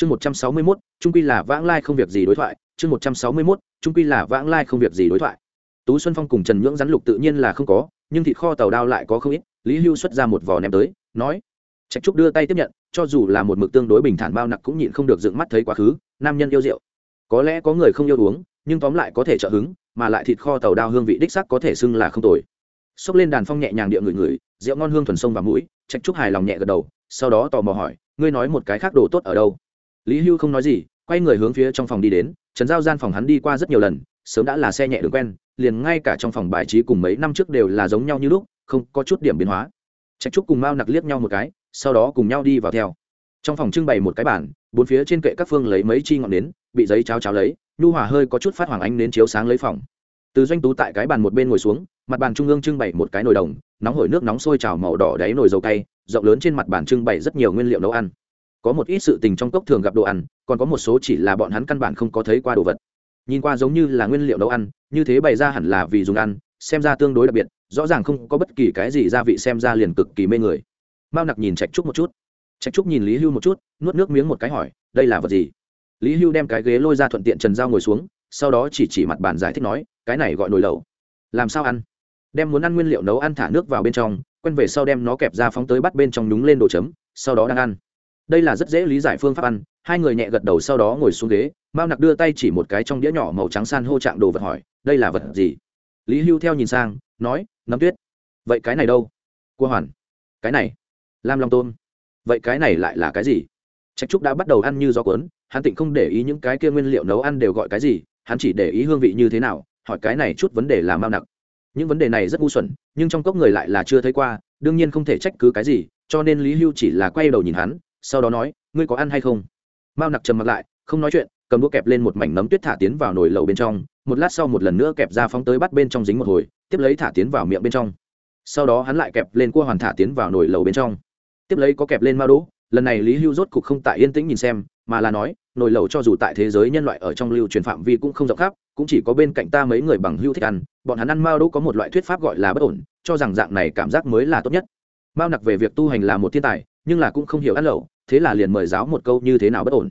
chương một trăm sáu mươi mốt, trung quy là vãng lai không việc gì đối thoại. Chương một trăm sáu mươi mốt, trung quy là vãng lai không việc gì đối thoại. Tú xuân phong cùng trần nhưỡng rắn lục tự nhiên là không có, nhưng thịt kho tàu đao lại có không ít. Lý hưu xuất ra một vò ném tới, nói, trạch trúc đưa tay tiếp nhận, cho dù là một mực tương đối bình thản bao nặc cũng nhịn không được dựng mắt thấy quá khứ. Nam nhân yêu rượu. Có lẽ có người không yêu uống, nhưng tóm lại có thể trợ hứng, mà lại thịt kho tàu đao hương vị đích sắc có thể xưng là không tồi. Xốc lên đàn phong nhẹ nhàng địa người người rượu ngon hương thuần sông và mũi. Trạch trúc hài lòng nhẹ gật đầu, sau đó tò mò hỏi, ngươi nói một cái khác đồ tốt ở đâu? Lý hưu không nói gì, quay người hướng phía trong phòng đi đến, trần giao gian phòng hắn đi qua rất nhiều lần, sớm đã là xe nhẹ đường quen, liền ngay cả trong phòng bài trí cùng mấy năm trước đều là giống nhau như lúc, không có chút điểm biến hóa. Trạch trúc cùng mao nặc liếc nhau một cái, sau đó cùng nhau đi vào theo. Trong phòng trưng bày một cái bản bốn phía trên kệ các phương lấy mấy chi ngọn nến, bị giấy cháo cháo lấy, nhu hòa hơi có chút phát hoàng ánh đến chiếu sáng lấy phòng. Từ doanh tú tại cái bàn một bên ngồi xuống, mặt bàn trung ương trưng bày một cái nồi đồng, nóng hổi nước nóng sôi trào màu đỏ đáy nồi dầu cay, rộng lớn trên mặt bàn trưng bày rất nhiều nguyên liệu nấu ăn có một ít sự tình trong cốc thường gặp đồ ăn, còn có một số chỉ là bọn hắn căn bản không có thấy qua đồ vật. Nhìn qua giống như là nguyên liệu nấu ăn, như thế bày ra hẳn là vì dùng ăn, xem ra tương đối đặc biệt, rõ ràng không có bất kỳ cái gì gia vị xem ra liền cực kỳ mê người. Mao nặc nhìn trạch trúc một chút. Trạch trúc nhìn lý hưu một chút, nuốt nước miếng một cái hỏi, đây là vật gì? Lý hưu đem cái ghế lôi ra thuận tiện trần giao ngồi xuống, sau đó chỉ chỉ mặt bàn giải thích nói, cái này gọi nồi lẩu. Làm sao ăn? Đem muốn ăn nguyên liệu nấu ăn thả nước vào bên trong, quen về sau đem nó kẹp ra phóng tới bắt bên trong nhúng lên đồ chấm, sau đó đang ăn đây là rất dễ lý giải phương pháp ăn. Hai người nhẹ gật đầu sau đó ngồi xuống ghế. Mao nặc đưa tay chỉ một cái trong đĩa nhỏ màu trắng san hô trạng đồ vật hỏi, đây là vật gì? Lý hưu theo nhìn sang, nói, nấm tuyết. Vậy cái này đâu? Cua hoàn. Cái này? Lam long tôm. Vậy cái này lại là cái gì? Trạch trúc đã bắt đầu ăn như gió cuốn. Hắn tịnh không để ý những cái kia nguyên liệu nấu ăn đều gọi cái gì, hắn chỉ để ý hương vị như thế nào, hỏi cái này chút vấn đề là mao nặc. Những vấn đề này rất ngu xuẩn, nhưng trong cốc người lại là chưa thấy qua, đương nhiên không thể trách cứ cái gì, cho nên lý hưu chỉ là quay đầu nhìn hắn sau đó nói, ngươi có ăn hay không? Mao nặc trầm mặt lại, không nói chuyện, cầm đũa kẹp lên một mảnh nấm tuyết thả tiến vào nồi lẩu bên trong, một lát sau một lần nữa kẹp ra phóng tới bắt bên trong dính một hồi, tiếp lấy thả tiến vào miệng bên trong. Sau đó hắn lại kẹp lên cua hoàn thả tiến vào nồi lẩu bên trong. Tiếp lấy có kẹp lên mao đỗ lần này lý hưu rốt cục không tại yên tĩnh nhìn xem, mà là nói, nồi lẩu cho dù tại thế giới nhân loại ở trong lưu truyền phạm vi cũng không rộng khắp, cũng chỉ có bên cạnh ta mấy người bằng hưu thích ăn, bọn hắn ăn mao đỗ có một loại thuyết pháp gọi là bất ổn, cho rằng dạng này cảm giác mới là tốt nhất. Mao nặc về việc tu hành là một thiên tài nhưng là cũng không hiểu ăn lẩu, thế là liền mời giáo một câu như thế nào bất ổn.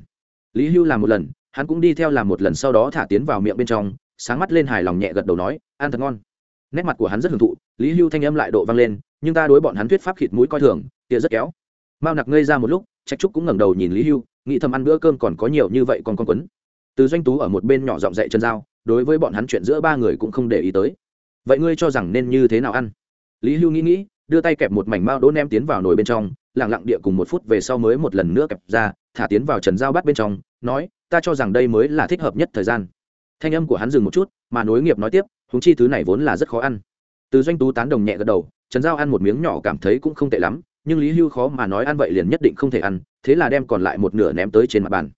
Lý hưu làm một lần, hắn cũng đi theo làm một lần sau đó thả tiến vào miệng bên trong, sáng mắt lên hài lòng nhẹ gật đầu nói, ăn thật ngon. Nét mặt của hắn rất hưởng thụ, lý hưu thanh âm lại độ vang lên, nhưng ta đối bọn hắn thuyết pháp khịt mũi coi thường tia rất kéo. Mao nặc ngây ra một lúc, trạch trúc cũng ngẩng đầu nhìn lý hưu, nghĩ thầm ăn bữa cơm còn có nhiều như vậy còn con quấn. Từ doanh tú ở một bên nhỏ giọng dậy chân dao đối với bọn hắn chuyện giữa ba người cũng không để ý tới. Vậy ngươi cho rằng nên như thế nào ăn? Lý hưu nghĩ nghĩ, đưa tay kẹp một mảnh mao đỗ nem tiến vào nồi bên trong lặng lặng địa cùng một phút về sau mới một lần nữa kẹp ra, thả tiến vào trần giao bắt bên trong, nói, ta cho rằng đây mới là thích hợp nhất thời gian. Thanh âm của hắn dừng một chút, mà nối nghiệp nói tiếp húng chi thứ này vốn là rất khó ăn. Từ doanh tú tán đồng nhẹ gật đầu, trần giao ăn một miếng nhỏ cảm thấy cũng không tệ lắm, nhưng lý hưu khó mà nói ăn vậy liền nhất định không thể ăn, thế là đem còn lại một nửa ném tới trên mặt bàn.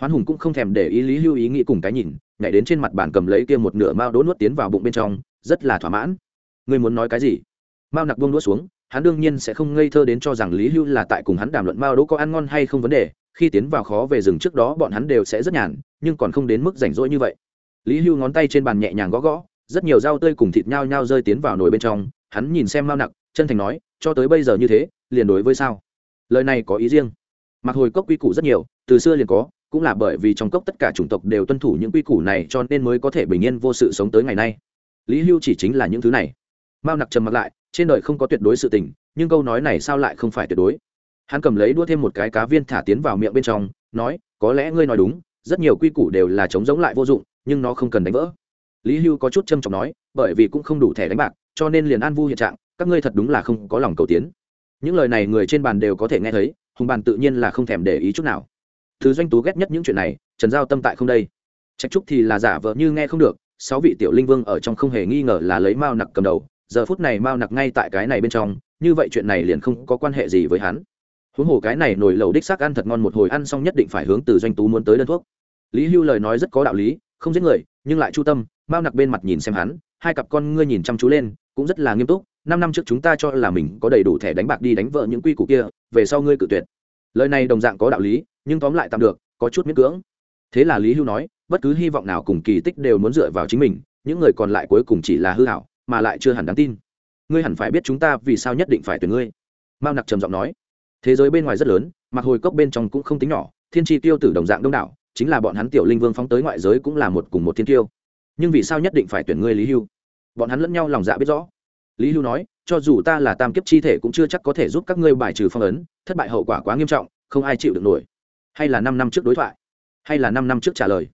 Hoán hùng cũng không thèm để ý lý hưu ý nghĩ cùng cái nhìn, nhảy đến trên mặt bàn cầm lấy kia một nửa mao đỗ nuốt tiến vào bụng bên trong, rất là thỏa mãn. Ngươi muốn nói cái gì? Mao nặc buông đũa xuống hắn đương nhiên sẽ không ngây thơ đến cho rằng lý hưu là tại cùng hắn đàm luận mao đỗ có ăn ngon hay không vấn đề, khi tiến vào khó về rừng trước đó bọn hắn đều sẽ rất nhàn, nhưng còn không đến mức rảnh rỗi như vậy. Lý hưu ngón tay trên bàn nhẹ nhàng gõ gõ, rất nhiều rau tươi cùng thịt nhao nhao rơi tiến vào nồi bên trong, hắn nhìn xem mao nặc, chân thành nói, cho tới bây giờ như thế, liền đối với sao? Lời này có ý riêng. Mặc hồi cốc quy củ rất nhiều, từ xưa liền có, cũng là bởi vì trong cốc tất cả chủng tộc đều tuân thủ những quy củ này cho nên mới có thể bình yên vô sự sống tới ngày nay. Lý hưu chỉ chính là những thứ này. Mao nặc trầm mặc lại trên đời không có tuyệt đối sự tình, nhưng câu nói này sao lại không phải tuyệt đối? Hắn cầm lấy đua thêm một cái cá viên thả tiến vào miệng bên trong, nói, có lẽ ngươi nói đúng, rất nhiều quy củ đều là chống giống lại vô dụng, nhưng nó không cần đánh vỡ. Lý hưu có chút trâm trọng nói, bởi vì cũng không đủ thẻ đánh bạc, cho nên liền an vu hiện trạng, các ngươi thật đúng là không có lòng cầu tiến. Những lời này người trên bàn đều có thể nghe thấy, hùng bàn tự nhiên là không thèm để ý chút nào. Thứ doanh tú ghét nhất những chuyện này, trần giao tâm tại không đây. Trách trúc thì là giả vờ như nghe không được, sáu vị tiểu linh vương ở trong không hề nghi ngờ là lấy mao nặc cầm đầu giờ phút này mao nặc ngay tại cái này bên trong, như vậy chuyện này liền không có quan hệ gì với hắn. Huống hồ cái này nổi lầu đích xác ăn thật ngon một hồi, ăn xong nhất định phải hướng từ doanh tú muốn tới đơn thuốc. Lý hưu lời nói rất có đạo lý, không giết người, nhưng lại chu tâm, mao nặc bên mặt nhìn xem hắn, hai cặp con ngươi nhìn chăm chú lên, cũng rất là nghiêm túc, năm năm trước chúng ta cho là mình có đầy đủ thẻ đánh bạc đi đánh vợ những quy củ kia, về sau ngươi cự tuyệt. Lời này đồng dạng có đạo lý, nhưng tóm lại tạm được, có chút miễn cưỡng. Thế là lý hưu nói, bất cứ hy vọng nào cùng kỳ tích đều muốn dựa vào chính mình, những người còn lại cuối cùng chỉ là hư hảo mà lại chưa hẳn đáng tin. Ngươi hẳn phải biết chúng ta vì sao nhất định phải tuyển ngươi. Mao nặc trầm giọng nói. Thế giới bên ngoài rất lớn, mặc hồi cốc bên trong cũng không tính nhỏ, thiên tri tiêu tử đồng dạng đông đảo, chính là bọn hắn tiểu linh vương phóng tới ngoại giới cũng là một cùng một thiên tiêu. Nhưng vì sao nhất định phải tuyển ngươi lý hưu? Bọn hắn lẫn nhau lòng dạ biết rõ. Lý hưu nói, cho dù ta là tam kiếp chi thể cũng chưa chắc có thể giúp các ngươi bài trừ phong ấn, thất bại hậu quả quá nghiêm trọng, không ai chịu được nổi. Hay là năm năm trước đối thoại, hay là năm năm trước trả lời.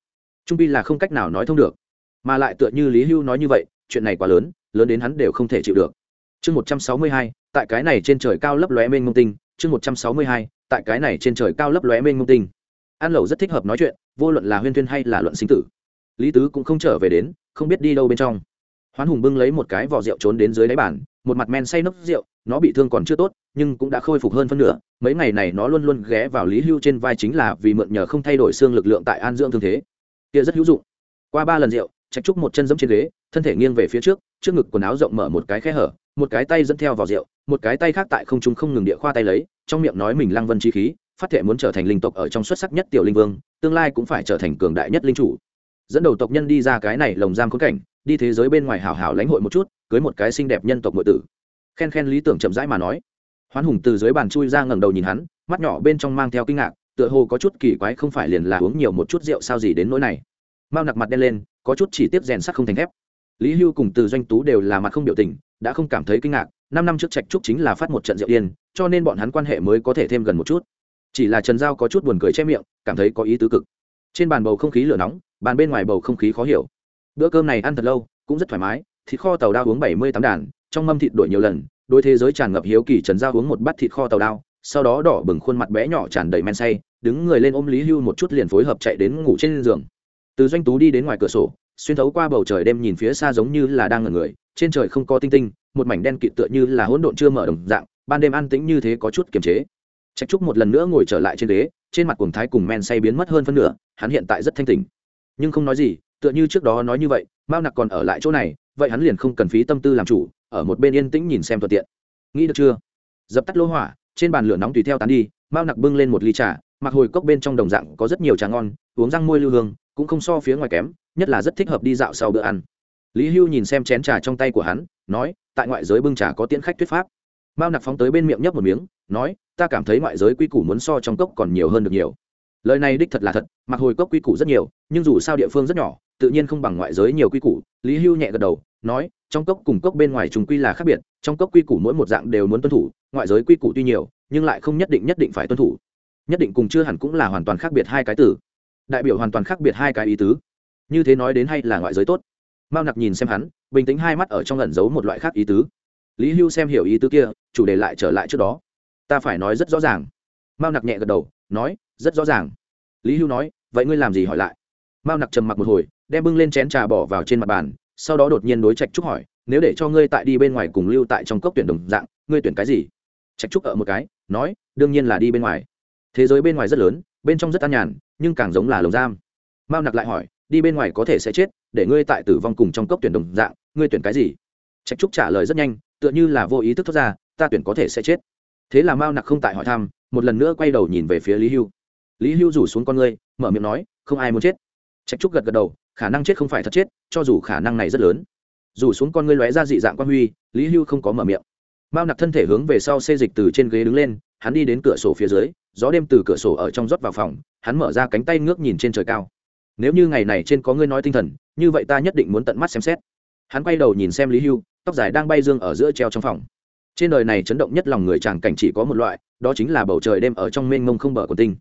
Trung pi là không cách nào nói thông được, mà lại tựa như lý hưu nói như vậy, chuyện này quá lớn lớn đến hắn đều không thể chịu được. Chương một trăm sáu mươi hai, tại cái này trên trời cao lấp lóe mênh mông tinh. Chương một trăm sáu mươi hai, tại cái này trên trời cao lấp lóe mênh mông tinh. An lẩu rất thích hợp nói chuyện, vô luận là huyên thuyên hay là luận sinh tử. Lý tứ cũng không trở về đến, không biết đi đâu bên trong. Hoán hùng bưng lấy một cái vỏ rượu trốn đến dưới đáy bàn, một mặt men say nốc rượu, nó bị thương còn chưa tốt, nhưng cũng đã khôi phục hơn phân nửa. Mấy ngày này nó luôn luôn ghé vào lý hưu trên vai chính là vì mượn nhờ không thay đổi xương lực lượng tại an dưỡng thương thế. Kia rất hữu dụng. Qua ba lần rượu, trạch trúc một chân giẫm trên ghế, thân thể nghiêng về phía trước trước ngực quần áo rộng mở một cái khe hở, một cái tay dẫn theo vào rượu, một cái tay khác tại không trung không ngừng địa khoa tay lấy, trong miệng nói mình lăng vân chi khí, phát thể muốn trở thành linh tộc ở trong xuất sắc nhất tiểu linh vương, tương lai cũng phải trở thành cường đại nhất linh chủ. Dẫn đầu tộc nhân đi ra cái này lồng giam khốn cảnh, đi thế giới bên ngoài hào hào lãnh hội một chút, cưới một cái xinh đẹp nhân tộc nội tử. Khen khen lý tưởng chậm rãi mà nói. Hoán hùng từ dưới bàn chui ra ngẩng đầu nhìn hắn, mắt nhỏ bên trong mang theo kinh ngạc, tựa hồ có chút kỳ quái không phải liền là uống nhiều một chút rượu sao gì đến nỗi này. Mao nặc mặt đen lên, có chút chỉ tiếp rèn sắt không thành thép lý hưu cùng từ doanh tú đều là mặt không biểu tình, đã không cảm thấy kinh ngạc, năm năm trước trạch trúc chính là phát một trận rượu điên, cho nên bọn hắn quan hệ mới có thể thêm gần một chút. Chỉ là trần giao có chút buồn cười che miệng, cảm thấy có ý tứ cực. Trên bàn bầu không khí lửa nóng, bàn bên ngoài bầu không khí khó hiểu. Bữa cơm này ăn thật lâu, cũng rất thoải mái, thịt kho tàu đao uống bảy mươi tám đàn, trong mâm thịt đổi nhiều lần đôi thế giới tràn ngập hiếu kỳ trần giao uống một bát thịt kho tàu đao, sau đó đỏ bừng khuôn mặt bé nhỏ tràn đầy men say, đứng người lên ôm lý hưu một chút liền phối hợp chạy đến ngủ trên giường. Từ doanh tú đi đến ngoài cửa sổ xuyên thấu qua bầu trời đêm nhìn phía xa giống như là đang ngẩn người, trên trời không có tinh tinh, một mảnh đen kịt tựa như là hỗn độn chưa mở đồng dạng, ban đêm an tĩnh như thế có chút kiềm chế. Trạch trúc một lần nữa ngồi trở lại trên ghế, trên mặt cuồng thái cùng men say biến mất hơn phân nửa, hắn hiện tại rất thanh tỉnh. Nhưng không nói gì, tựa như trước đó nói như vậy, mao nặc còn ở lại chỗ này, vậy hắn liền không cần phí tâm tư làm chủ, ở một bên yên tĩnh nhìn xem thuận tiện. Nghĩ được chưa? Dập tắt lô hỏa, trên bàn lửa nóng tùy theo tán đi, mao nặc bưng lên một ly trà, mặc hồi cốc bên trong đồng dạng có rất nhiều trà ngon, uống răng môi lưu hương cũng không so phía ngoài kém, nhất là rất thích hợp đi dạo sau bữa ăn. Lý hưu nhìn xem chén trà trong tay của hắn, nói, tại ngoại giới bưng trà có tiễn khách thuyết pháp. Mao nặc phóng tới bên miệng nhấp một miếng, nói, ta cảm thấy ngoại giới quy củ muốn so trong cốc còn nhiều hơn được nhiều. Lời này đích thật là thật, mặc hồi cốc quy củ rất nhiều, nhưng dù sao địa phương rất nhỏ, tự nhiên không bằng ngoại giới nhiều quy củ. Lý hưu nhẹ gật đầu, nói, trong cốc cùng cốc bên ngoài chúng quy là khác biệt, trong cốc quy củ mỗi một dạng đều muốn tuân thủ, ngoại giới quy củ tuy nhiều, nhưng lại không nhất định nhất định phải tuân thủ. Nhất định cùng chưa hẳn cũng là hoàn toàn khác biệt hai cái từ đại biểu hoàn toàn khác biệt hai cái ý tứ. Như thế nói đến hay là ngoại giới tốt? Mao nặc nhìn xem hắn, bình tĩnh hai mắt ở trong ẩn giấu một loại khác ý tứ. Lý hưu xem hiểu ý tứ kia, chủ đề lại trở lại trước đó. Ta phải nói rất rõ ràng. Mao nặc nhẹ gật đầu, nói, rất rõ ràng. Lý hưu nói, vậy ngươi làm gì hỏi lại? Mao nặc trầm mặc một hồi, đem bưng lên chén trà bỏ vào trên mặt bàn, sau đó đột nhiên đối trạch trúc hỏi, nếu để cho ngươi tại đi bên ngoài cùng lưu tại trong cốc tuyển đồng dạng, ngươi tuyển cái gì? Trạch trúc ở một cái, nói, đương nhiên là đi bên ngoài. Thế giới bên ngoài rất lớn, bên trong rất an nhàn nhưng càng giống là lồng giam. Mao nặc lại hỏi, đi bên ngoài có thể sẽ chết, để ngươi tại tử vong cùng trong cốc tuyển đồng dạng, ngươi tuyển cái gì? Trạch trúc trả lời rất nhanh, tựa như là vô ý thức thoát ra, ta tuyển có thể sẽ chết. Thế là mao nặc không tại hỏi thăm, một lần nữa quay đầu nhìn về phía lý hưu. Lý hưu rủ xuống con ngươi, mở miệng nói, không ai muốn chết. Trạch trúc gật gật đầu, khả năng chết không phải thật chết, cho dù khả năng này rất lớn. Rủ xuống con ngươi lóe ra dị dạng quan huy, lý hưu không có mở miệng. Mao nặc thân thể hướng về sau xê dịch từ trên ghế đứng lên, hắn đi đến cửa sổ phía dưới, gió đêm từ cửa sổ ở trong rót vào phòng hắn mở ra cánh tay ngước nhìn trên trời cao. Nếu như ngày này trên có ngươi nói tinh thần, như vậy ta nhất định muốn tận mắt xem xét. Hắn quay đầu nhìn xem lý hưu, tóc dài đang bay dương ở giữa treo trong phòng. Trên đời này chấn động nhất lòng người chàng cảnh chỉ có một loại, đó chính là bầu trời đêm ở trong mênh mông không bờ của tinh.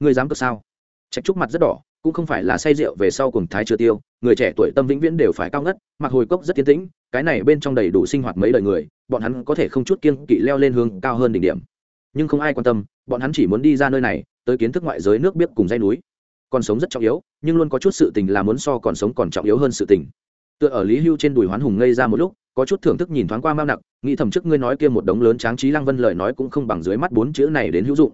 Người dám cất sao? Trạch trúc mặt rất đỏ, cũng không phải là say rượu về sau cùng thái chưa tiêu, người trẻ tuổi tâm vĩnh viễn đều phải cao ngất, mặc hồi cốc rất tiến tĩnh, cái này bên trong đầy đủ sinh hoạt mấy đời người, bọn hắn có thể không chút kiên kỵ leo lên hướng cao hơn đỉnh điểm. Nhưng không ai quan tâm, bọn hắn chỉ muốn đi ra nơi này tới kiến thức ngoại giới nước biết cùng dây núi. Còn sống rất trọng yếu nhưng luôn có chút sự tình là muốn so còn sống còn trọng yếu hơn sự tình. Tựa ở lý hưu trên đùi hoán hùng ngây ra một lúc có chút thưởng thức nhìn thoáng qua mao nặc, nghĩ thầm trước ngươi nói kia một đống lớn tráng trí lăng vân lời nói cũng không bằng dưới mắt bốn chữ này đến hữu dụng.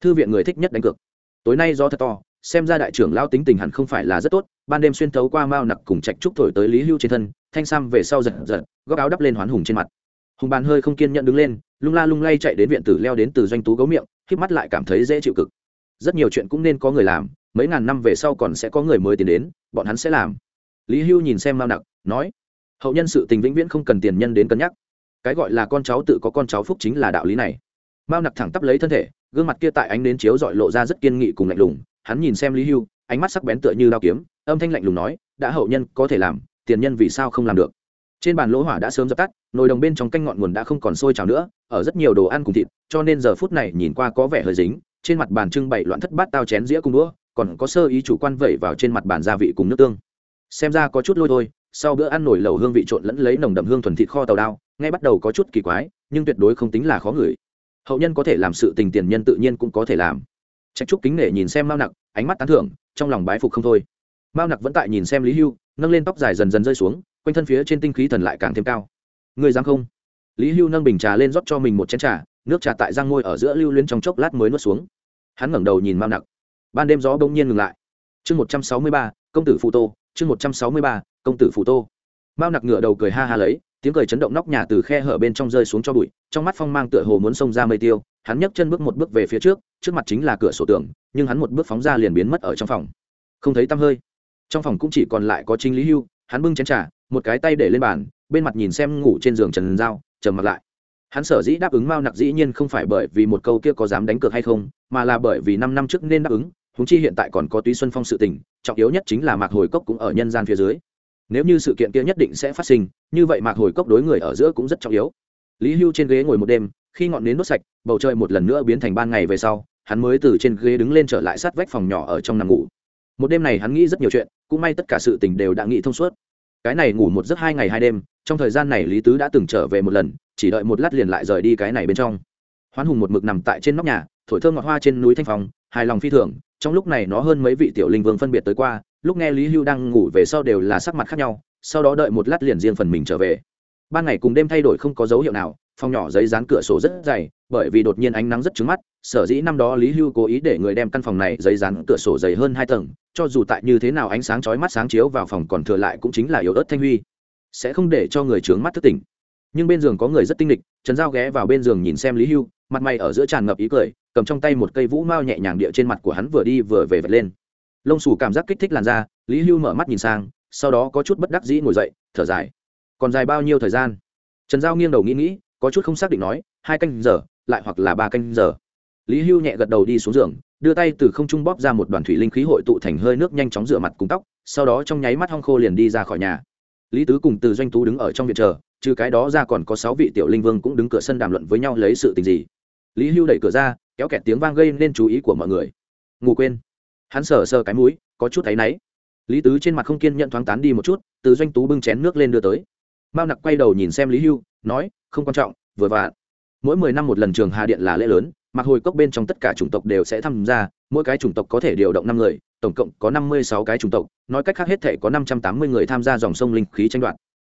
Thư viện người thích nhất đánh cược. Tối nay do thật to xem ra đại trưởng lao tính tình hẳn không phải là rất tốt ban đêm xuyên thấu qua mao nặc cùng trạch trúc thổi tới lý hưu trên thân thanh sam về sau giật giật góc áo đắp lên hoán hùng trên mặt. Hùng bàn hơi không kiên nhận đứng lên lung la lung lay chạy đến viện tử leo đến từ doanh tú gấu miệng k mắt lại cảm thấy dễ chịu cực rất nhiều chuyện cũng nên có người làm, mấy ngàn năm về sau còn sẽ có người mới tiến đến, bọn hắn sẽ làm. Lý hưu nhìn xem mao nặc, nói, hậu nhân sự tình vĩnh viễn không cần tiền nhân đến cân nhắc. Cái gọi là con cháu tự có con cháu phúc chính là đạo lý này. Mao nặc thẳng tắp lấy thân thể, gương mặt kia tại ánh đến chiếu dọi lộ ra rất kiên nghị cùng lạnh lùng. Hắn nhìn xem lý hưu, ánh mắt sắc bén tựa như đao kiếm, âm thanh lạnh lùng nói, đã hậu nhân có thể làm, tiền nhân vì sao không làm được? Trên bàn lỗ hỏa đã sớm dập tắt, nồi đồng bên trong canh ngọn nguồn đã không còn sôi trào nữa, ở rất nhiều đồ ăn cùng thịt, cho nên giờ phút này nhìn qua có vẻ hơi dính trên mặt bàn trưng bày loạn thất bát tao chén dĩa cùng đũa, còn có sơ ý chủ quan vẩy vào trên mặt bàn gia vị cùng nước tương. Xem ra có chút lôi thôi, sau bữa ăn nổi lẩu hương vị trộn lẫn lấy nồng đậm hương thuần thịt kho tàu đao ngay bắt đầu có chút kỳ quái, nhưng tuyệt đối không tính là khó ngửi. Hậu nhân có thể làm sự tình tiền nhân tự nhiên cũng có thể làm. Trạch trúc kính nể nhìn xem mao nặc, ánh mắt tán thưởng, trong lòng bái phục không thôi. Mao nặc vẫn tại nhìn xem lý hưu, nâng lên tóc dài dần dần rơi xuống, quanh thân phía trên tinh khí thần lại càng thêm cao. Người dám không? Lý hưu nâng bình trà lên rót cho mình một chén trà, nước trà tại răng môi ở giữa lưu luyến trong chốc lát mới nuốt xuống hắn ngẩng đầu nhìn mao nặc. Ban đêm gió bỗng nhiên ngừng lại. Chương một trăm sáu mươi ba, công tử phụ tô. Chương một trăm sáu mươi ba, công tử phụ tô. Mao nặc ngựa đầu cười ha ha lấy, tiếng cười chấn động nóc nhà từ khe hở bên trong rơi xuống cho bụi, trong mắt phong mang tựa hồ muốn xông ra mây tiêu. Hắn nhấc chân bước một bước về phía trước trước mặt chính là cửa sổ tường, nhưng hắn một bước phóng ra liền biến mất ở trong phòng. Không thấy tăm hơi. Trong phòng cũng chỉ còn lại có chính lý hưu, hắn bưng chén trà, một cái tay để lên bàn, bên mặt nhìn xem ngủ trên giường trần giao, trầm mặt lại hắn sở dĩ đáp ứng mao nặc dĩ nhiên không phải bởi vì một câu kia có dám đánh cược hay không, mà là bởi vì năm năm trước nên đáp ứng húng chi hiện tại còn có túy xuân phong sự tình, trọng yếu nhất chính là mạc hồi cốc cũng ở nhân gian phía dưới. Nếu như sự kiện kia nhất định sẽ phát sinh, như vậy mạc hồi cốc đối người ở giữa cũng rất trọng yếu. Lý hưu trên ghế ngồi một đêm, khi ngọn nến đốt sạch, bầu trời một lần nữa biến thành ban ngày về sau, hắn mới từ trên ghế đứng lên trở lại sát vách phòng nhỏ ở trong nằm ngủ. Một đêm này hắn nghĩ rất nhiều chuyện, cũng may tất cả sự tình đều đã nghĩ thông suốt. Cái này ngủ một giấc hai ngày hai đêm, trong thời gian này lý tứ đã từng trở về một lần chỉ đợi một lát liền lại rời đi cái này bên trong. Hoán hùng một mực nằm tại trên nóc nhà, thổi thơ ngọt hoa trên núi thanh phòng hài lòng phi thường, trong lúc này nó hơn mấy vị tiểu linh vương phân biệt tới qua, lúc nghe lý hưu đang ngủ về sau đều là sắc mặt khác nhau, sau đó đợi một lát liền riêng phần mình trở về. Ban ngày cùng đêm thay đổi không có dấu hiệu nào, phòng nhỏ giấy dán cửa sổ rất dày, bởi vì đột nhiên ánh nắng rất trứng mắt, sở dĩ năm đó lý hưu cố ý để người đem căn phòng này giấy dán cửa sổ dày hơn hai tầng, cho dù tại như thế nào ánh sáng chói mắt sáng chiếu vào phòng còn thừa lại cũng chính là yếu ớt thanh huy. Sẽ không để cho người trướng mắt thức tỉnh nhưng bên giường có người rất tinh lịch trần giao ghé vào bên giường nhìn xem lý hưu, mặt mày ở giữa tràn ngập ý cười, cầm trong tay một cây vũ mao nhẹ nhàng địa trên mặt của hắn vừa đi vừa về vật lên. Lông xù cảm giác kích thích làn da, lý hưu mở mắt nhìn sang, sau đó có chút bất đắc dĩ ngồi dậy, thở dài. Còn dài bao nhiêu thời gian? Trần giao nghiêng đầu nghĩ nghĩ, có chút không xác định nói, hai canh giờ, lại hoặc là ba canh giờ. Lý hưu nhẹ gật đầu đi xuống giường, đưa tay từ không trung bóp ra một đoàn thủy linh khí hội tụ thành hơi nước nhanh chóng rửa mặt cùng tóc, sau đó trong nháy mắt hong khô liền đi ra khỏi nhà. Lý tứ cùng từ doanh tú đứng ở trong viện chờ trừ cái đó ra còn có sáu vị tiểu linh vương cũng đứng cửa sân đàm luận với nhau lấy sự tình gì. Lý hưu đẩy cửa ra, kéo kẹt tiếng vang gây nên chú ý của mọi người. Ngủ quên. Hắn sờ sờ cái mũi, có chút áy náy. Lý tứ trên mặt không kiên nhận thoáng tán đi một chút, từ doanh tú bưng chén nước lên đưa tới. Mao nặc quay đầu nhìn xem lý hưu, nói, không quan trọng, vừa vặn. Mỗi mười năm một lần trường hà điện là lễ lớn, mặc hồi cốc bên trong tất cả chủng tộc đều sẽ tham gia, mỗi cái chủng tộc có thể điều động năm người, tổng cộng có năm mươi sáu cái chủng tộc, nói cách khác hết thể có năm trăm tám mươi người tham gia dòng sông linh khí tranh đoạt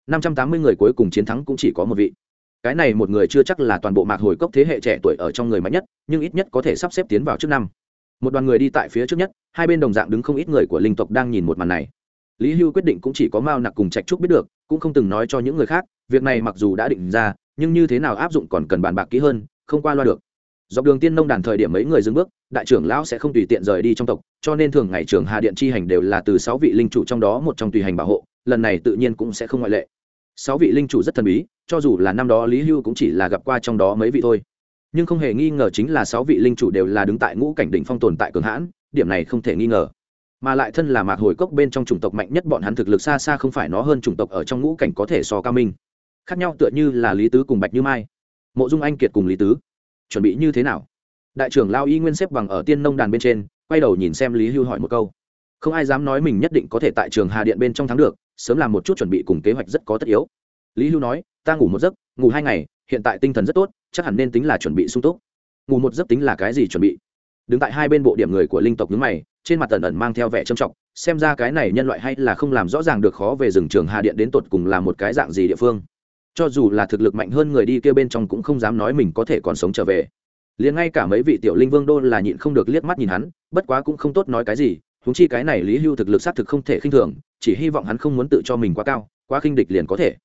năm trăm tám mươi người cuối cùng chiến thắng cũng chỉ có một vị. Cái này một người chưa chắc là toàn bộ mạc hồi cốc thế hệ trẻ tuổi ở trong người mạnh nhất, nhưng ít nhất có thể sắp xếp tiến vào trước năm. Một đoàn người đi tại phía trước nhất, hai bên đồng dạng đứng không ít người của linh tộc đang nhìn một màn này. Lý hưu quyết định cũng chỉ có mao nặc cùng trạch trúc biết được, cũng không từng nói cho những người khác, việc này mặc dù đã định ra, nhưng như thế nào áp dụng còn cần bàn bạc kỹ hơn, không qua loa được. Dọc đường tiên nông đàn thời điểm mấy người dừng bước, đại trưởng lão sẽ không tùy tiện rời đi trong tộc, cho nên thường ngày trưởng hà điện chi hành đều là từ sáu vị linh chủ trong đó một trong tùy hành bảo hộ, lần này tự nhiên cũng sẽ không ngoại lệ sáu vị linh chủ rất thần bí, cho dù là năm đó lý hưu cũng chỉ là gặp qua trong đó mấy vị thôi. Nhưng không hề nghi ngờ chính là sáu vị linh chủ đều là đứng tại ngũ cảnh đỉnh phong tồn tại cường hãn, điểm này không thể nghi ngờ. Mà lại thân là mạc hồi cốc bên trong chủng tộc mạnh nhất bọn hắn thực lực xa xa không phải nó hơn chủng tộc ở trong ngũ cảnh có thể so cao minh. Khác nhau tựa như là lý tứ cùng bạch như mai. Mộ dung anh kiệt cùng lý tứ. Chuẩn bị như thế nào? Đại trưởng lao y nguyên xếp bằng ở tiên nông đàn bên trên, quay đầu nhìn xem lý hưu hỏi một câu. Không ai dám nói mình nhất định có thể tại trường hà điện bên trong thắng được sớm làm một chút chuẩn bị cùng kế hoạch rất có tất yếu. Lý hưu nói, ta ngủ một giấc, ngủ hai ngày, hiện tại tinh thần rất tốt, chắc hẳn nên tính là chuẩn bị sung túc. Ngủ một giấc tính là cái gì chuẩn bị? Đứng tại hai bên bộ điểm người của linh tộc nhướng mày, trên mặt tần ẩn mang theo vẻ trầm trọng, xem ra cái này nhân loại hay là không làm rõ ràng được khó về rừng trường hà điện đến tột cùng là một cái dạng gì địa phương. Cho dù là thực lực mạnh hơn người đi kia bên trong cũng không dám nói mình có thể còn sống trở về. Liền ngay cả mấy vị tiểu linh vương đô là nhịn không được liếc mắt nhìn hắn, bất quá cũng không tốt nói cái gì húng chi cái này lý hưu thực lực xác thực không thể khinh thường, chỉ hy vọng hắn không muốn tự cho mình quá cao, quá khinh địch liền có thể.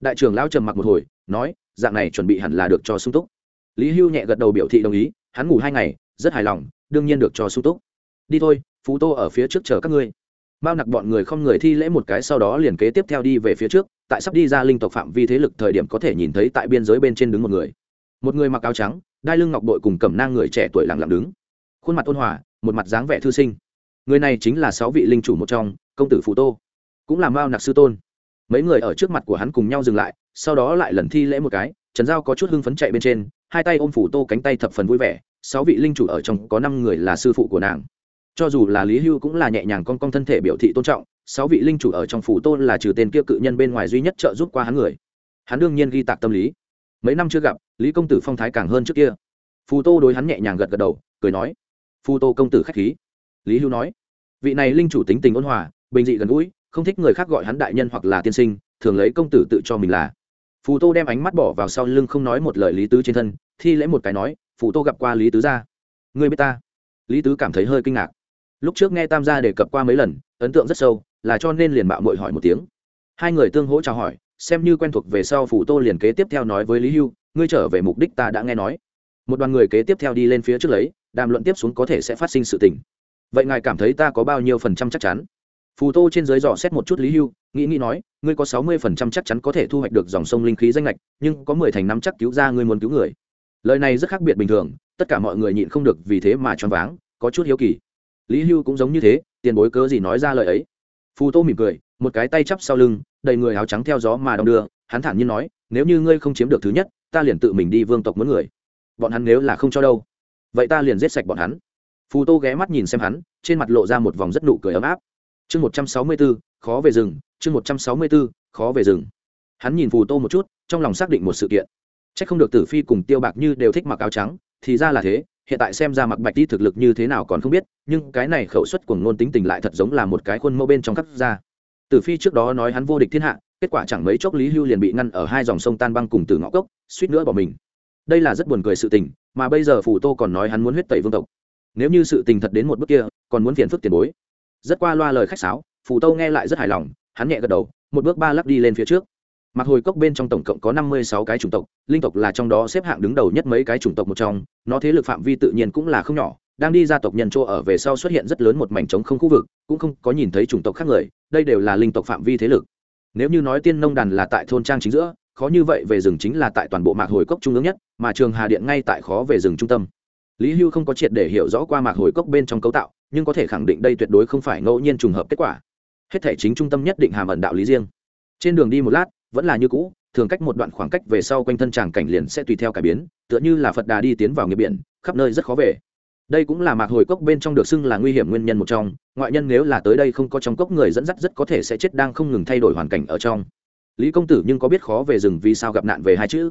Đại trưởng lão trầm mặc một hồi, nói, dạng này chuẩn bị hẳn là được cho sung túc. Lý hưu nhẹ gật đầu biểu thị đồng ý, hắn ngủ hai ngày, rất hài lòng, đương nhiên được cho sung túc. Đi thôi, phú tô ở phía trước chờ các ngươi. Mao nặc bọn người không người thi lễ một cái sau đó liền kế tiếp theo đi về phía trước, tại sắp đi ra linh tộc phạm vi thế lực thời điểm có thể nhìn thấy tại biên giới bên trên đứng một người. Một người mặc áo trắng, đai lưng ngọc bội cùng cầm nang người trẻ tuổi lặng lặng đứng. Khuôn mặt ôn hòa, một mặt dáng vẻ thư sinh người này chính là sáu vị linh chủ một trong, công tử phù tô, cũng là mao nặc sư tôn. Mấy người ở trước mặt của hắn cùng nhau dừng lại, sau đó lại lần thi lễ một cái, trần giao có chút hưng phấn chạy bên trên, hai tay ôm phủ tô cánh tay thập phần vui vẻ, sáu vị linh chủ ở trong có năm người là sư phụ của nàng. Cho dù là lý hưu cũng là nhẹ nhàng con con thân thể biểu thị tôn trọng, sáu vị linh chủ ở trong phủ tô là trừ tên kia cự nhân bên ngoài duy nhất trợ giúp qua hắn người. Hắn đương nhiên ghi tạc tâm lý. Mấy năm chưa gặp, lý công tử phong thái càng hơn trước kia. Phù tô đối hắn nhẹ nhàng gật gật đầu, cười nói, phù tô công tử k h á c h khí lý hưu nói, vị này linh chủ tính tình ôn hòa, bình dị gần gũi, không thích người khác gọi hắn đại nhân hoặc là tiên sinh, thường lấy công tử tự cho mình là. Phù tô đem ánh mắt bỏ vào sau lưng không nói một lời lý tứ trên thân, thi lễ một cái nói, phù tô gặp qua lý tứ gia người biết ta? Lý tứ cảm thấy hơi kinh ngạc. Lúc trước nghe tam gia đề cập qua mấy lần, ấn tượng rất sâu, là cho nên liền mạo mội hỏi một tiếng. Hai người tương hỗ chào hỏi, xem như quen thuộc về sau phủ tô liền kế tiếp theo nói với lý hưu, ngươi trở về mục đích ta đã nghe nói. Một đoàn người kế tiếp theo đi lên phía trước lấy, đàm luận tiếp xuống có thể sẽ phát sinh sự tình vậy ngài cảm thấy ta có bao nhiêu phần trăm chắc chắn? Phù tô trên dưới dò xét một chút lý hưu, nghĩ nghĩ nói, ngươi có sáu mươi phần trăm chắc chắn có thể thu hoạch được dòng sông linh khí danh lệch nhưng có mười thành năm chắc cứu ra ngươi muốn cứu người. Lời này rất khác biệt bình thường, tất cả mọi người nhịn không được vì thế mà choáng váng, có chút hiếu kỳ. Lý hưu cũng giống như thế, tiền bối cớ gì nói ra lời ấy. Phù tô mỉm cười, một cái tay chắp sau lưng, đầy người áo trắng theo gió mà đong đưa, hắn thản nhiên nói, nếu như ngươi không chiếm được thứ nhất, ta liền tự mình đi vương tộc muốn người. Bọn hắn nếu là không cho đâu, vậy ta liền giết sạch bọn hắn phù tô ghé mắt nhìn xem hắn, trên mặt lộ ra một vòng rất nụ cười ấm áp. Chương một trăm sáu mươi b ố khó về rừng, chương một trăm sáu mươi b ố khó về rừng. Hắn nhìn phù tô một chút, trong lòng xác định một sự kiện. C h ắ c không được tử phi cùng tiêu bạc như đều thích mặc áo trắng, thì ra là thế, hiện tại xem ra mặc bạch đi thực lực như thế nào còn không biết, nhưng cái này khẩu suất của ngôn tính tình lại thật giống là một cái khuôn mẫu bên trong khắp ra. Tử phi trước đó nói hắn vô địch thiên hạ, kết quả chẳng mấy chốc lý hưu liền bị ngăn ở hai dòng sông tan băng cùng từ ngõ cốc, suýt nữa bỏ mình. Đây là rất buồn cười sự tình, mà bây giờ phù tô còn nói hắn muốn huyết tẩy vương tộc nếu như sự tình thật đến một bước kia, còn muốn phiền phức tiền bối. Rất qua loa lời khách sáo, phù tâu nghe lại rất hài lòng, hắn nhẹ gật đầu, một bước ba lắc đi lên phía trước. Mặc hồi cốc bên trong tổng cộng có năm mươi sáu cái chủng tộc, linh tộc là trong đó xếp hạng đứng đầu nhất mấy cái chủng tộc một trong, nó thế lực phạm vi tự nhiên cũng là không nhỏ, đang đi ra tộc nhân chỗ ở về sau xuất hiện rất lớn một mảnh trống không khu vực, cũng không có nhìn thấy chủng tộc khác người, đây đều là linh tộc phạm vi thế lực. Nếu như nói tiên nông đàn là tại thôn trang chính giữa, khó như vậy về rừng chính là tại toàn bộ mạc hồi cốc trung ương nhất, mà trường hà điện ngay tại khó về rừng trung tâm lý hưu không có triệt để hiểu rõ qua mạc hồi cốc bên trong cấu tạo, nhưng có thể khẳng định đây tuyệt đối không phải ngẫu nhiên trùng hợp kết quả. Hết thể chính trung tâm nhất định hàm ẩn đạo lý riêng. Trên đường đi một lát, vẫn là như cũ, thường cách một đoạn khoảng cách về sau quanh thân tràng cảnh liền sẽ tùy theo cải biến, tựa như là phật đà đi tiến vào nghiệp biển, khắp nơi rất khó về. Đây cũng là mạc hồi cốc bên trong được xưng là nguy hiểm nguyên nhân một trong, ngoại nhân nếu là tới đây không có trong cốc người dẫn dắt rất có thể sẽ chết đang không ngừng thay đổi hoàn cảnh ở trong. Lý công tử nhưng có biết khó về rừng vì sao gặp nạn về hai chữ?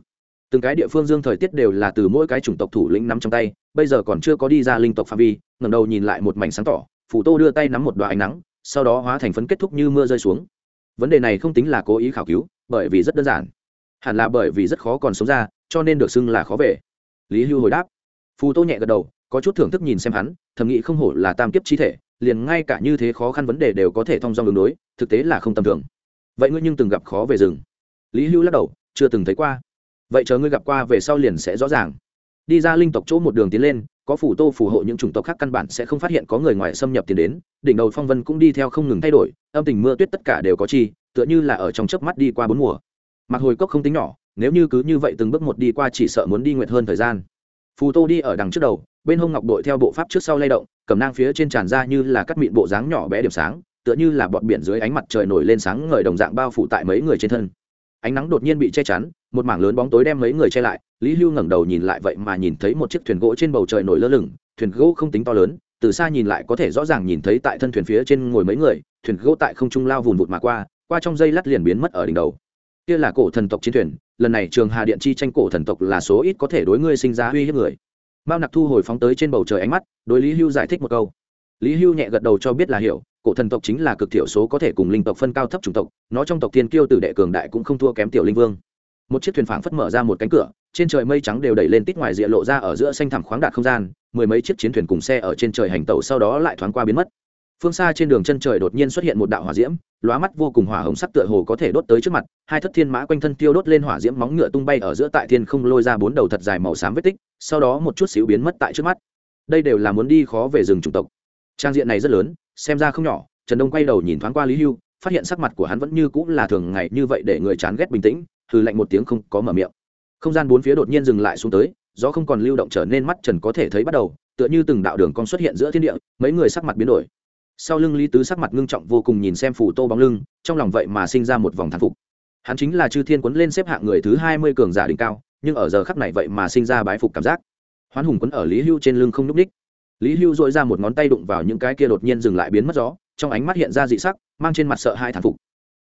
Từng cái địa phương dương thời tiết đều là từ mỗi cái chủng tộc thủ lĩnh nắm trong tay bây giờ còn chưa có đi ra linh tộc phạm vi, ngẩng đầu nhìn lại một mảnh sáng tỏ, phủ tô đưa tay nắm một đoạn ánh nắng, sau đó hóa thành phấn kết thúc như mưa rơi xuống. Vấn đề này không tính là cố ý khảo cứu, bởi vì rất đơn giản. Hẳn là bởi vì rất khó còn sống ra, cho nên được xưng là khó về. Lý hưu hồi đáp. Phù tô nhẹ gật đầu, có chút thưởng thức nhìn xem hắn, thầm nghĩ không hổ là tam kiếp chi thể, liền ngay cả như thế khó khăn vấn đề đều có thể thông dong đường đối, thực tế là không tầm thường. Vậy ngươi nhưng từng gặp khó về rừng? Lý hưu lắc đầu, chưa từng thấy qua. Vậy chờ ngươi gặp qua về sau liền sẽ rõ ràng đi ra linh tộc chỗ một đường tiến lên, có phủ tô phù hộ những chủng tộc khác căn bản sẽ không phát hiện có người ngoài xâm nhập tiến đến, đỉnh đầu phong vân cũng đi theo không ngừng thay đổi, âm tình mưa tuyết tất cả đều có chi, tựa như là ở trong chớp mắt đi qua bốn mùa. Mặc hồi cốc không tính nhỏ, nếu như cứ như vậy từng bước một đi qua chỉ sợ muốn đi nguyện hơn thời gian. Phù tô đi ở đằng trước đầu, bên hông ngọc đội theo bộ pháp trước sau lay động, cầm nang phía trên tràn ra như là cắt mịn bộ dáng nhỏ bé điểm sáng, tựa như là bọt biển dưới ánh mặt trời nổi lên sáng ngời đồng dạng bao phủ tại mấy người trên thân. Ánh nắng đột nhiên bị che chắn một mảng lớn bóng tối đem mấy người che lại, lý hưu ngẩng đầu nhìn lại vậy mà nhìn thấy một chiếc thuyền gỗ trên bầu trời nổi lơ lửng, thuyền gỗ không tính to lớn, từ xa nhìn lại có thể rõ ràng nhìn thấy tại thân thuyền phía trên ngồi mấy người, thuyền gỗ tại không trung lao vùn vụt mà qua qua trong dây lát liền biến mất ở đỉnh đầu. Kia là cổ thần tộc chiến thuyền, lần này trường hà điện chi tranh cổ thần tộc là số ít có thể đối ngươi sinh ra uy hiếp người. Mao nặc thu hồi phóng tới trên bầu trời ánh mắt, đối lý hưu giải thích một câu. Lý hưu nhẹ gật đầu cho biết là hiểu, cổ thần tộc chính là cực thiểu số có thể cùng linh tộc phân cao thấp chủng tộc, nó trong tộc thiên kiêu tử đệ cường đại cũng không thua kém tiểu linh vương một chiếc thuyền phảng phất mở ra một cánh cửa, trên trời mây trắng đều đẩy lên tít ngoài rìa lộ ra ở giữa xanh thẳm khoáng đạt không gian, mười mấy chiếc chiến thuyền cùng xe ở trên trời hành tàu sau đó lại thoáng qua biến mất. Phương xa trên đường chân trời đột nhiên xuất hiện một đạo hỏa diễm, lóa mắt vô cùng hỏa hồng sắc tựa hồ có thể đốt tới trước mặt, hai thất thiên mã quanh thân tiêu đốt lên hỏa diễm móng ngựa tung bay ở giữa tại thiên không lôi ra bốn đầu thật dài màu xám vết tích, sau đó một chút xíu biến mất tại trước mắt. Đây đều là muốn đi khó về rừng chủng tộc. Trang diện này rất lớn, xem ra không nhỏ, trần đông quay đầu nhìn thoáng qua lý hưu, phát hiện sắc mặt của hắn vẫn như cũng là thường ngày như vậy để người chán ghét bình tĩnh hừ lạnh một tiếng không có mở miệng. Không gian bốn phía đột nhiên dừng lại xuống tới, gió không còn lưu động trở nên mắt trần có thể thấy bắt đầu, tựa như từng đạo đường cong xuất hiện giữa thiên địa, mấy người sắc mặt biến đổi. Sau lưng lý tứ sắc mặt ngưng trọng vô cùng nhìn xem phủ tô bóng lưng, trong lòng vậy mà sinh ra một vòng thán phục. Hắn chính là chư thiên quấn lên xếp hạng người thứ hai mươi cường giả đỉnh cao, nhưng ở giờ khắc này vậy mà sinh ra bái phục cảm giác. Hoán hùng quấn ở lý hưu trên lưng không n ú c ních. Lý hưu dội ra một ngón tay đụng vào những cái kia đột nhiên dừng lại biến mất gió, trong ánh mắt hiện ra dị sắc, mang trên mặt sợ hai thán phục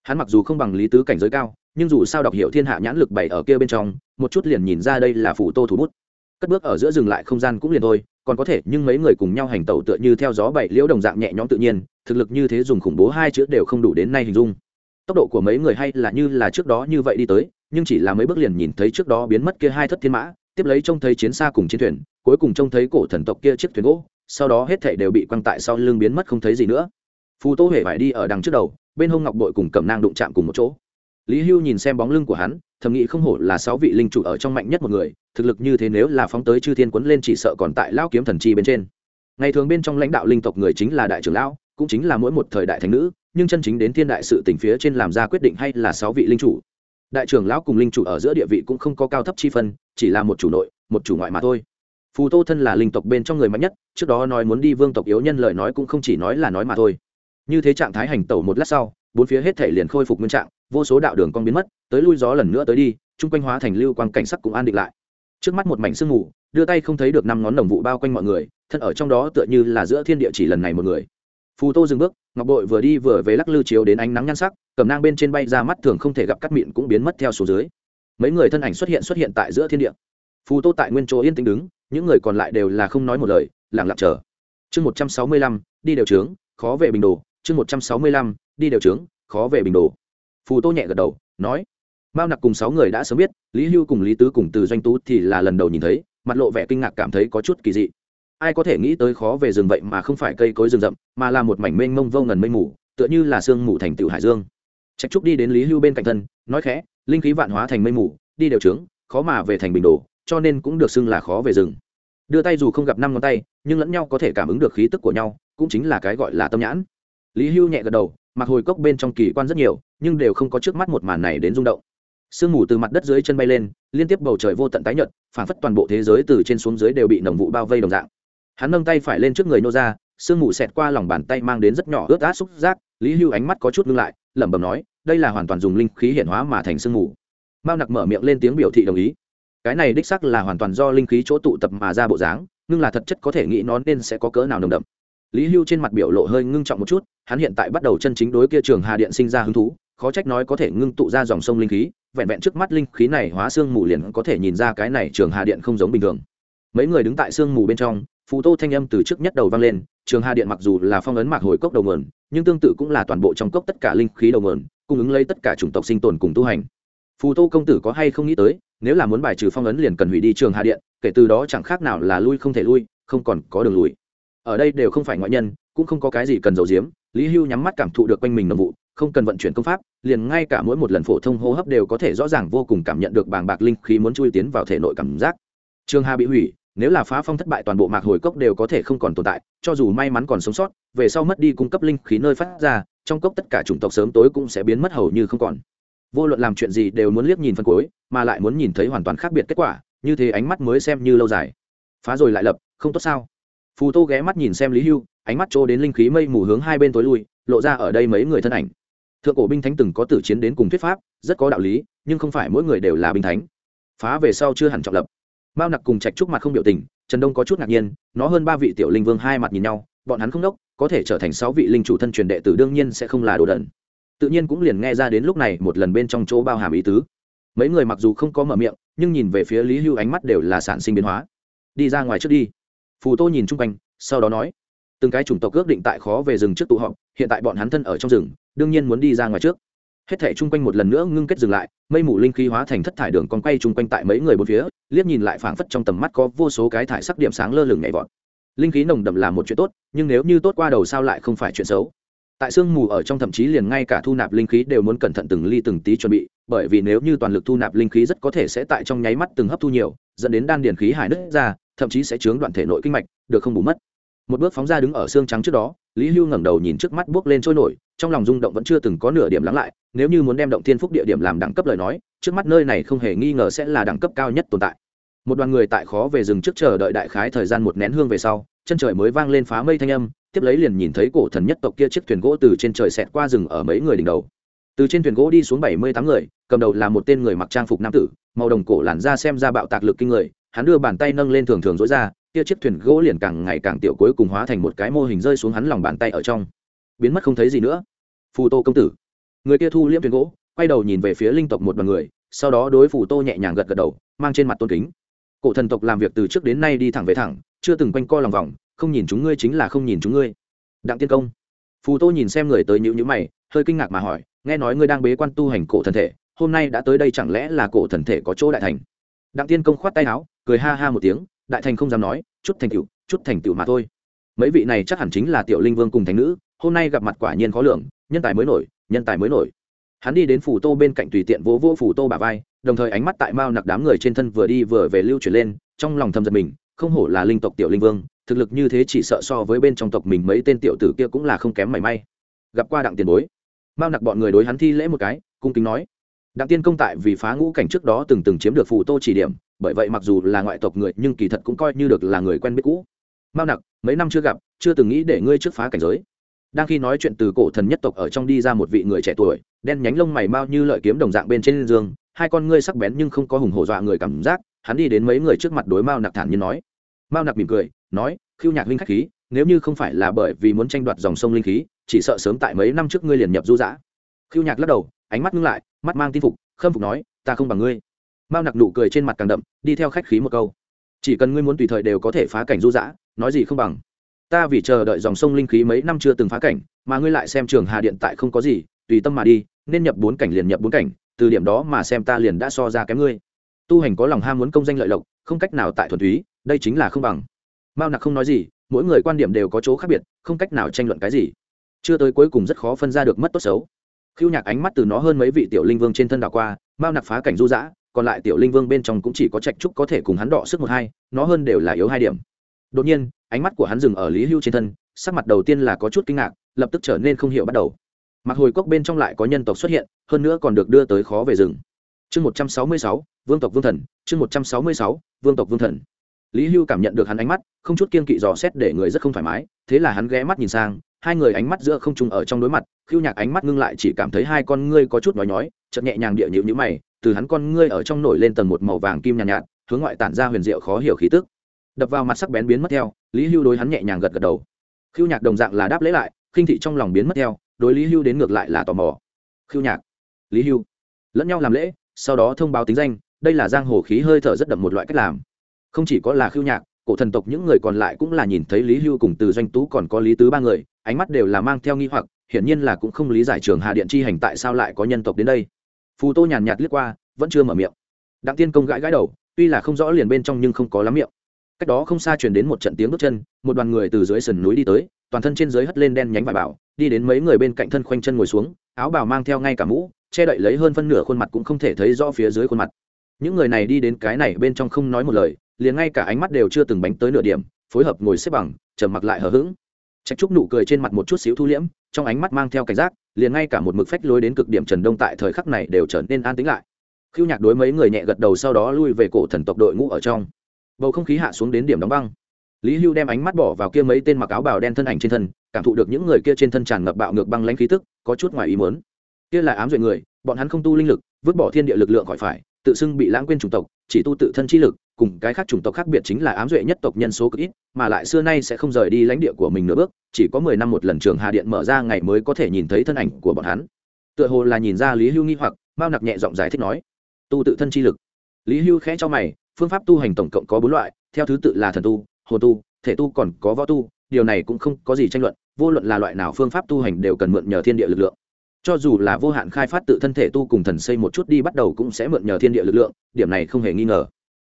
hắn mặc dù không bằng lý tứ cảnh giới cao, nhưng dù sao đọc hiểu thiên hạ nhãn lực bảy ở kia bên trong, một chút liền nhìn ra đây là phủ tô thủ bút. Cất bước ở giữa dừng lại không gian cũng liền thôi, còn có thể, nhưng mấy người cùng nhau hành tẩu tựa như theo gió bảy liễu đồng dạng nhẹ nhõm tự nhiên, thực lực như thế dùng khủng bố hai chữ đều không đủ đến nay hình dung. Tốc độ của mấy người hay là như là trước đó như vậy đi tới, nhưng chỉ là mấy bước liền nhìn thấy trước đó biến mất kia hai thất thiên mã, tiếp lấy trông thấy chiến xa cùng chiến thuyền, cuối cùng trông thấy cổ thần tộc kia chiếc thuyền gỗ, sau đó hết thảy đều bị quăng tại sau lưng biến mất không thấy gì nữa. Phù tô hề phải đi ở đằng trước đầu bên hông ngọc bội cùng cẩm nang đụng chạm cùng một chỗ. Lý hưu nhìn xem bóng lưng của hắn, thầm nghĩ không hổ là sáu vị linh chủ ở trong mạnh nhất một người, thực lực như thế nếu là phóng tới chư thiên quấn lên chỉ sợ còn tại lao kiếm thần chi bên trên. Ngày thường bên trong lãnh đạo linh tộc người chính là đại trưởng lão, cũng chính là mỗi một thời đại thành nữ, nhưng chân chính đến thiên đại sự tỉnh phía trên làm ra quyết định hay là sáu vị linh chủ. Đại trưởng lão cùng linh chủ ở giữa địa vị cũng không có cao thấp chi phân, chỉ là một chủ nội, một chủ ngoại mà thôi. Phù tô thân là linh tộc bên trong người mạnh nhất, trước đó nói muốn đi vương tộc yếu nhân lời nói cũng không chỉ nói là nói mà thôi như thế trạng thái hành tẩu một lát sau, bốn phía hết thể liền khôi phục nguyên trạng, vô số đạo đường con biến mất, tới lui gió lần nữa tới đi, chung quanh hóa thành lưu quang cảnh sắc cũng an định lại. Trước mắt một mảnh sương mù, đưa tay không thấy được năm ngón đồng vụ bao quanh mọi người, thân ở trong đó tựa như là giữa thiên địa chỉ lần này một người. Phù tô dừng bước, ngọc bội vừa đi vừa về lắc lư chiếu đến ánh nắng nhan sắc, cầm nang bên trên bay ra mắt thường không thể gặp cắt miệng cũng biến mất theo số dưới. Mấy người thân ảnh xuất hiện xuất hiện tại giữa thiên địa. Phù tô tại nguyên chỗ yên tĩnh đứng, những người còn lại đều là không nói một lời, lặng lặng chờ. Chương một trăm sáu mươi lăm, đi đều trướng, khó về bình đồ chương một trăm sáu mươi lăm, đi đều trướng, khó về bình đồ. Phù tô nhẹ gật đầu, nói, mao nặc cùng sáu người đã sớm biết, lý hưu cùng lý tứ cùng từ doanh tú thì là lần đầu nhìn thấy, mặt lộ vẻ kinh ngạc cảm thấy có chút kỳ dị. Ai có thể nghĩ tới khó về rừng vậy mà không phải cây cối rừng rậm, mà là một mảnh mênh mông vô ngần mây mù, tựa như là sương mù thành tựu hải dương. Trạch trúc đi đến lý hưu bên cạnh thân, nói khẽ, linh khí vạn hóa thành mây mù, đi đều trướng, khó mà về thành bình đồ, cho nên cũng được xưng là khó về rừng. Đưa tay dù không gặp năm ngón tay, nhưng lẫn nhau có thể cảm ứng được khí tức của nhau, cũng chính là cái gọi là tâm nhãn lý hưu nhẹ gật đầu, mặc hồi cốc bên trong kỳ quan rất nhiều, nhưng đều không có trước mắt một màn này đến rung động. Sương mù từ mặt đất dưới chân bay lên, liên tiếp bầu trời vô tận tái nhật phản phất toàn bộ thế giới từ trên xuống dưới đều bị nồng vụ bao vây đồng dạng. Hắn nâng tay phải lên trước người nô ra, sương mù xẹt qua lòng bàn tay mang đến rất nhỏ ướt át xúc giác, lý hưu ánh mắt có chút ngưng lại, lẩm bẩm nói, đây là hoàn toàn dùng linh khí hiện hóa mà thành sương mù. Mao nặc mở miệng lên tiếng biểu thị đồng ý. Cái này đích sắc là hoàn toàn do linh khí chỗ tụ tập mà ra bộ dáng, nhưng là thật chất có thể nghĩ nó nên sẽ có cỡ nào nồng đậm lý hưu trên mặt biểu lộ hơi ngưng trọng một chút, hắn hiện tại bắt đầu chân chính đối kia trường hà điện sinh ra hứng thú, khó trách nói có thể ngưng tụ ra dòng sông linh khí, vẹn vẹn trước mắt linh khí này hóa xương mù liền có thể nhìn ra cái này trường hà điện không giống bình thường. Mấy người đứng tại sương mù bên trong, phù tô thanh âm từ trước nhất đầu vang lên, trường hà điện mặc dù là phong ấn mạc hồi cốc đầu nguồn, nhưng tương tự cũng là toàn bộ trong cốc tất cả linh khí đầu nguồn, cung ứng lấy tất cả chủng tộc sinh tồn cùng tu hành. Phù tô công tử có hay không nghĩ tới, nếu là muốn bài trừ phong ấn liền cần hủy đi trường hà điện, kể từ đó chẳng khác nào là lui không thể lui, không còn có đường lùi ở đây đều không phải ngoại nhân, cũng không có cái gì cần giấu giếm, lý hưu nhắm mắt cảm thụ được quanh mình nồng vụ, không cần vận chuyển công pháp, liền ngay cả mỗi một lần phổ thông hô hấp đều có thể rõ ràng vô cùng cảm nhận được bàng bạc linh khí muốn chui tiến vào thể nội cảm giác. Trường hà bị hủy, nếu là phá phong thất bại toàn bộ mạc hồi cốc đều có thể không còn tồn tại, cho dù may mắn còn sống sót, về sau mất đi cung cấp linh khí nơi phát ra, trong cốc tất cả chủng tộc sớm tối cũng sẽ biến mất hầu như không còn. Vô luận làm chuyện gì đều muốn liếc nhìn phân cuối, mà lại muốn nhìn thấy hoàn toàn khác biệt kết quả, như thế ánh mắt mới xem như lâu dài. Phá rồi lại lập, không tốt sao? Phù tô ghé mắt nhìn xem lý hưu, ánh mắt trô đến linh khí mây mù hướng hai bên tối lui, lộ ra ở đây mấy người thân ảnh. Thượng cổ binh thánh từng có tử chiến đến cùng thuyết pháp, rất có đạo lý, nhưng không phải mỗi người đều là binh thánh. Phá về sau chưa hẳn trọng lập. Mao nặc cùng trạch trúc mặt không biểu tình, trần đông có chút ngạc nhiên, nó hơn ba vị tiểu linh vương hai mặt nhìn nhau, bọn hắn không đốc, có thể trở thành sáu vị linh chủ thân truyền đệ tử đương nhiên sẽ không là đồ đần. Tự nhiên cũng liền nghe ra đến lúc này một lần bên trong chỗ bao hàm ý tứ. Mấy người mặc dù không có mở miệng, nhưng nhìn về phía lý hưu ánh mắt đều là sản sinh biến hóa. Đi ra ngoài trước đi phù tô nhìn chung quanh, sau đó nói, từng cái chủng tộc ước định tại khó về rừng trước tụ họp, hiện tại bọn hắn thân ở trong rừng, đương nhiên muốn đi ra ngoài trước. Hết thể chung quanh một lần nữa ngưng kết dừng lại, mây mù linh khí hóa thành thất thải đường còn quay chung quanh tại mấy người bốn phía, liếc nhìn lại phảng phất trong tầm mắt có vô số cái thải sắc điểm sáng lơ lửng nhảy vọt. Linh khí nồng đậm là một chuyện tốt, nhưng nếu như tốt qua đầu sao lại không phải chuyện xấu. Tại sương mù ở trong thậm chí liền ngay cả thu nạp linh khí đều muốn cẩn thận từng ly từng tí chuẩn bị, bởi vì nếu như toàn lực thu nạp linh khí rất có thể sẽ tại trong nháy mắt từng hấp thu nhiều, dẫn đến đan điền khí hải nứt ra thậm chí sẽ chướng đoạn thể nội kinh mạch, được không bù mất. Một bước phóng ra đứng ở xương trắng trước đó, lý hưu ngẩng đầu nhìn trước mắt bước lên trôi nổi, trong lòng rung động vẫn chưa từng có nửa điểm lắng lại, nếu như muốn đem động thiên phúc địa điểm làm đẳng cấp lời nói, trước mắt nơi này không hề nghi ngờ sẽ là đẳng cấp cao nhất tồn tại. Một đoàn người tại khó về rừng trước chờ đợi đại khái thời gian một nén hương về sau, chân trời mới vang lên phá mây thanh âm, tiếp lấy liền nhìn thấy cổ thần nhất tộc kia chiếc thuyền gỗ từ trên trời xẹt qua rừng ở mấy người đỉnh đầu. Từ trên thuyền gỗ đi xuống bảy mươi tám người, cầm đầu là một tên người mặc trang phục nam tử, màu đồng cổ làn ra xem ra bạo tạc lực kinh người hắn đưa bàn tay nâng lên thường thường dối ra kia chiếc thuyền gỗ liền càng ngày càng tiểu cuối cùng hóa thành một cái mô hình rơi xuống hắn lòng bàn tay ở trong. Biến mất không thấy gì nữa. Phù tô công tử. Người kia thu liễm thuyền gỗ, quay đầu nhìn về phía linh tộc một đoàn người, sau đó đối phù tô nhẹ nhàng gật gật đầu, mang trên mặt tôn kính. Cổ thần tộc làm việc từ trước đến nay đi thẳng về thẳng, chưa từng quanh co lòng vòng, không nhìn chúng ngươi chính là không nhìn chúng ngươi. Đặng tiên công. Phù tô nhìn xem người tới nhữ nhữ mày, hơi kinh ngạc mà hỏi, nghe nói ngươi đang bế quan tu hành cổ thần thể, hôm nay đã tới đây chẳng lẽ là cổ thần thể có chỗ đại thành? Đặng tiên công khoát tay áo cười ha ha một tiếng, đại thành không dám nói, chút thành tựu, chút thành tựu mà thôi. Mấy vị này chắc hẳn chính là tiểu linh vương cùng thành nữ, hôm nay gặp mặt quả nhiên khó lường, nhân tài mới nổi, nhân tài mới nổi. Hắn đi đến phủ tô bên cạnh tùy tiện vỗ vỗ phủ tô bà vai, đồng thời ánh mắt tại mao nặc đám người trên thân vừa đi vừa về lưu chuyển lên, trong lòng thầm giật mình, không hổ là linh tộc tiểu linh vương, thực lực như thế chỉ sợ so với bên trong tộc mình mấy tên tiểu tử kia cũng là không kém mảy may. Gặp qua đặng tiền bối, mao nặc bọn người đối hắn thi lễ một cái, cung kính nói, đặng tiên công tại vì phá ngũ cảnh trước đó từng từng chiếm được phù tô chỉ điểm bởi vậy mặc dù là ngoại tộc người, nhưng kỳ thật cũng coi như được là người quen biết cũ. Mao nặc, mấy năm chưa gặp, chưa từng nghĩ để ngươi trước phá cảnh giới. Đang khi nói chuyện từ cổ thần nhất tộc ở trong đi ra một vị người trẻ tuổi, đen nhánh lông mày mao như lợi kiếm đồng dạng bên trên giường hai con ngươi sắc bén nhưng không có hùng hổ dọa người cảm giác, hắn đi đến mấy người trước mặt đối mao nặc thản nhiên nói. Mao nặc mỉm cười, nói khiêu nhạc linh khách khí, nếu như không phải là bởi vì muốn tranh đoạt dòng sông linh khí, chỉ sợ sớm tại mấy năm trước ngươi liền nhập du dã khiêu nhạc lắc đầu, ánh mắt ngưng lại, mắt mang tin phục, khâm phục nói, ta không bằng ngươi mao nặc nụ cười trên mặt càng đậm, đi theo khách khí một câu. Chỉ cần ngươi muốn tùy thời đều có thể phá cảnh du dã, nói gì không bằng. Ta vì chờ đợi dòng sông linh khí mấy năm chưa từng phá cảnh, mà ngươi lại xem trường hà điện tại không có gì, tùy tâm mà đi, nên nhập bốn cảnh liền nhập bốn cảnh, từ điểm đó mà xem ta liền đã so ra kém ngươi. Tu hành có lòng ham muốn công danh lợi lộc, không cách nào tại thuần túy, đây chính là không bằng. Mao nặc không nói gì, mỗi người quan điểm đều có chỗ khác biệt, không cách nào tranh luận cái gì. Chưa tới cuối cùng rất khó phân ra được mất tốt xấu. Khiêu nhạc ánh mắt từ nó hơn mấy vị tiểu linh vương trên thân đảo qua, mao nặc phá cảnh du dã còn lại tiểu linh vương bên trong cũng chỉ có trạch trúc có thể cùng hắn đọ sức một hai, nó hơn đều là yếu hai điểm. Đột nhiên, ánh mắt của hắn dừng ở lý hưu trên thân, sắc mặt đầu tiên là có chút kinh ngạc, lập tức trở nên không hiểu bắt đầu. Mặc hồi cốc bên trong lại có nhân tộc xuất hiện, hơn nữa còn được đưa tới khó về rừng. Chương một trăm sáu mươi sáu, vương tộc vương thần, chương một trăm sáu mươi sáu, vương tộc vương thần. Lý hưu cảm nhận được hắn ánh mắt, không chút kiên kỵ dò xét để người rất không thoải mái, thế là hắn ghé mắt nhìn sang hai người ánh mắt giữa không trùng ở trong đối mặt khiêu nhạc ánh mắt ngưng lại chỉ cảm thấy hai con ngươi có chút nói nhói chợt nhẹ nhàng địa nhịu nhữ mày từ hắn con ngươi ở trong nổi lên tầng một màu vàng kim nhàn nhạt, nhạt hướng ngoại tản ra huyền diệu khó hiểu khí tức. Đập vào mặt sắc bén biến mất theo lý hưu đối hắn nhẹ nhàng gật gật đầu. Khiêu nhạc đồng dạng là đáp lấy lại khinh thị trong lòng biến mất theo đối lý hưu đến ngược lại là tò mò. Khiêu nhạc lý hưu lẫn nhau làm lễ sau đó thông báo tính danh đây là giang hồ khí hơi thở rất đậm một loại cách làm. Không chỉ có là khiêu nhạc cổ thần tộc những người còn lại cũng là nhìn thấy lý hưu cùng từ doanh tú còn có lý tứ ba người, ánh mắt đều là mang theo nghi hoặc, hiển nhiên là cũng không lý giải trường hà điện chi hành tại sao lại có nhân tộc đến đây. Phù tô nhàn nhạt liếc qua, vẫn chưa mở miệng. Đặng tiên công gãi gãi đầu, tuy là không rõ liền bên trong nhưng không có lắm miệng. Cách đó không xa truyền đến một trận tiếng bước chân, một đoàn người từ dưới sườn núi đi tới, toàn thân trên dưới hất lên đen nhánh vải bảo, đi đến mấy người bên cạnh thân khoanh chân ngồi xuống, áo bào mang theo ngay cả mũ, che đậy lấy hơn phân nửa khuôn mặt cũng không thể thấy rõ phía dưới khuôn mặt. Những người này đi đến cái này bên trong không nói một lời liền ngay cả ánh mắt đều chưa từng bánh tới nửa điểm, phối hợp ngồi xếp bằng, trầm mặc lại hờ hững. Trạch trúc nụ cười trên mặt một chút xíu thu liễm, trong ánh mắt mang theo cảnh giác, liền ngay cả một mực phách lối đến cực điểm trần đông tại thời khắc này đều trở nên an tĩnh lại. Khiêu nhạc đối mấy người nhẹ gật đầu sau đó lui về cổ thần tộc đội ngũ ở trong. Bầu không khí hạ xuống đến điểm đóng băng. Lý hưu đem ánh mắt bỏ vào kia mấy tên mặc áo bào đen thân ảnh trên thân, cảm thụ được những người kia trên thân tràn ngập bạo ngược băng lãnh khí tức, có chút ngoài ý muốn. Kia là ám duệ người, bọn hắn không tu linh lực, vứt bỏ thiên địa lực lượng khỏi phải, tự xưng bị lãng quên chủng tộc, chỉ tu tự thân chi lực cùng cái khác chủng tộc khác biệt chính là ám duệ nhất tộc nhân số cực ít, mà lại xưa nay sẽ không rời đi lãnh địa của mình nửa bước, chỉ có mười năm một lần trường hà điện mở ra ngày mới có thể nhìn thấy thân ảnh của bọn hắn. Tựa hồ là nhìn ra lý hưu nghi hoặc, mao nặc nhẹ giọng giải thích nói, tu tự thân chi lực. Lý hưu khẽ cho mày, phương pháp tu hành tổng cộng có bốn loại, theo thứ tự là thần tu hồ tu, thể tu còn có võ tu, điều này cũng không có gì tranh luận, vô luận là loại nào phương pháp tu hành đều cần mượn nhờ thiên địa lực lượng. Cho dù là vô hạn khai phát tự thân thể tu cùng thần xây một chút đi bắt đầu cũng sẽ mượn nhờ thiên địa lực lượng, điểm này không hề nghi ngờ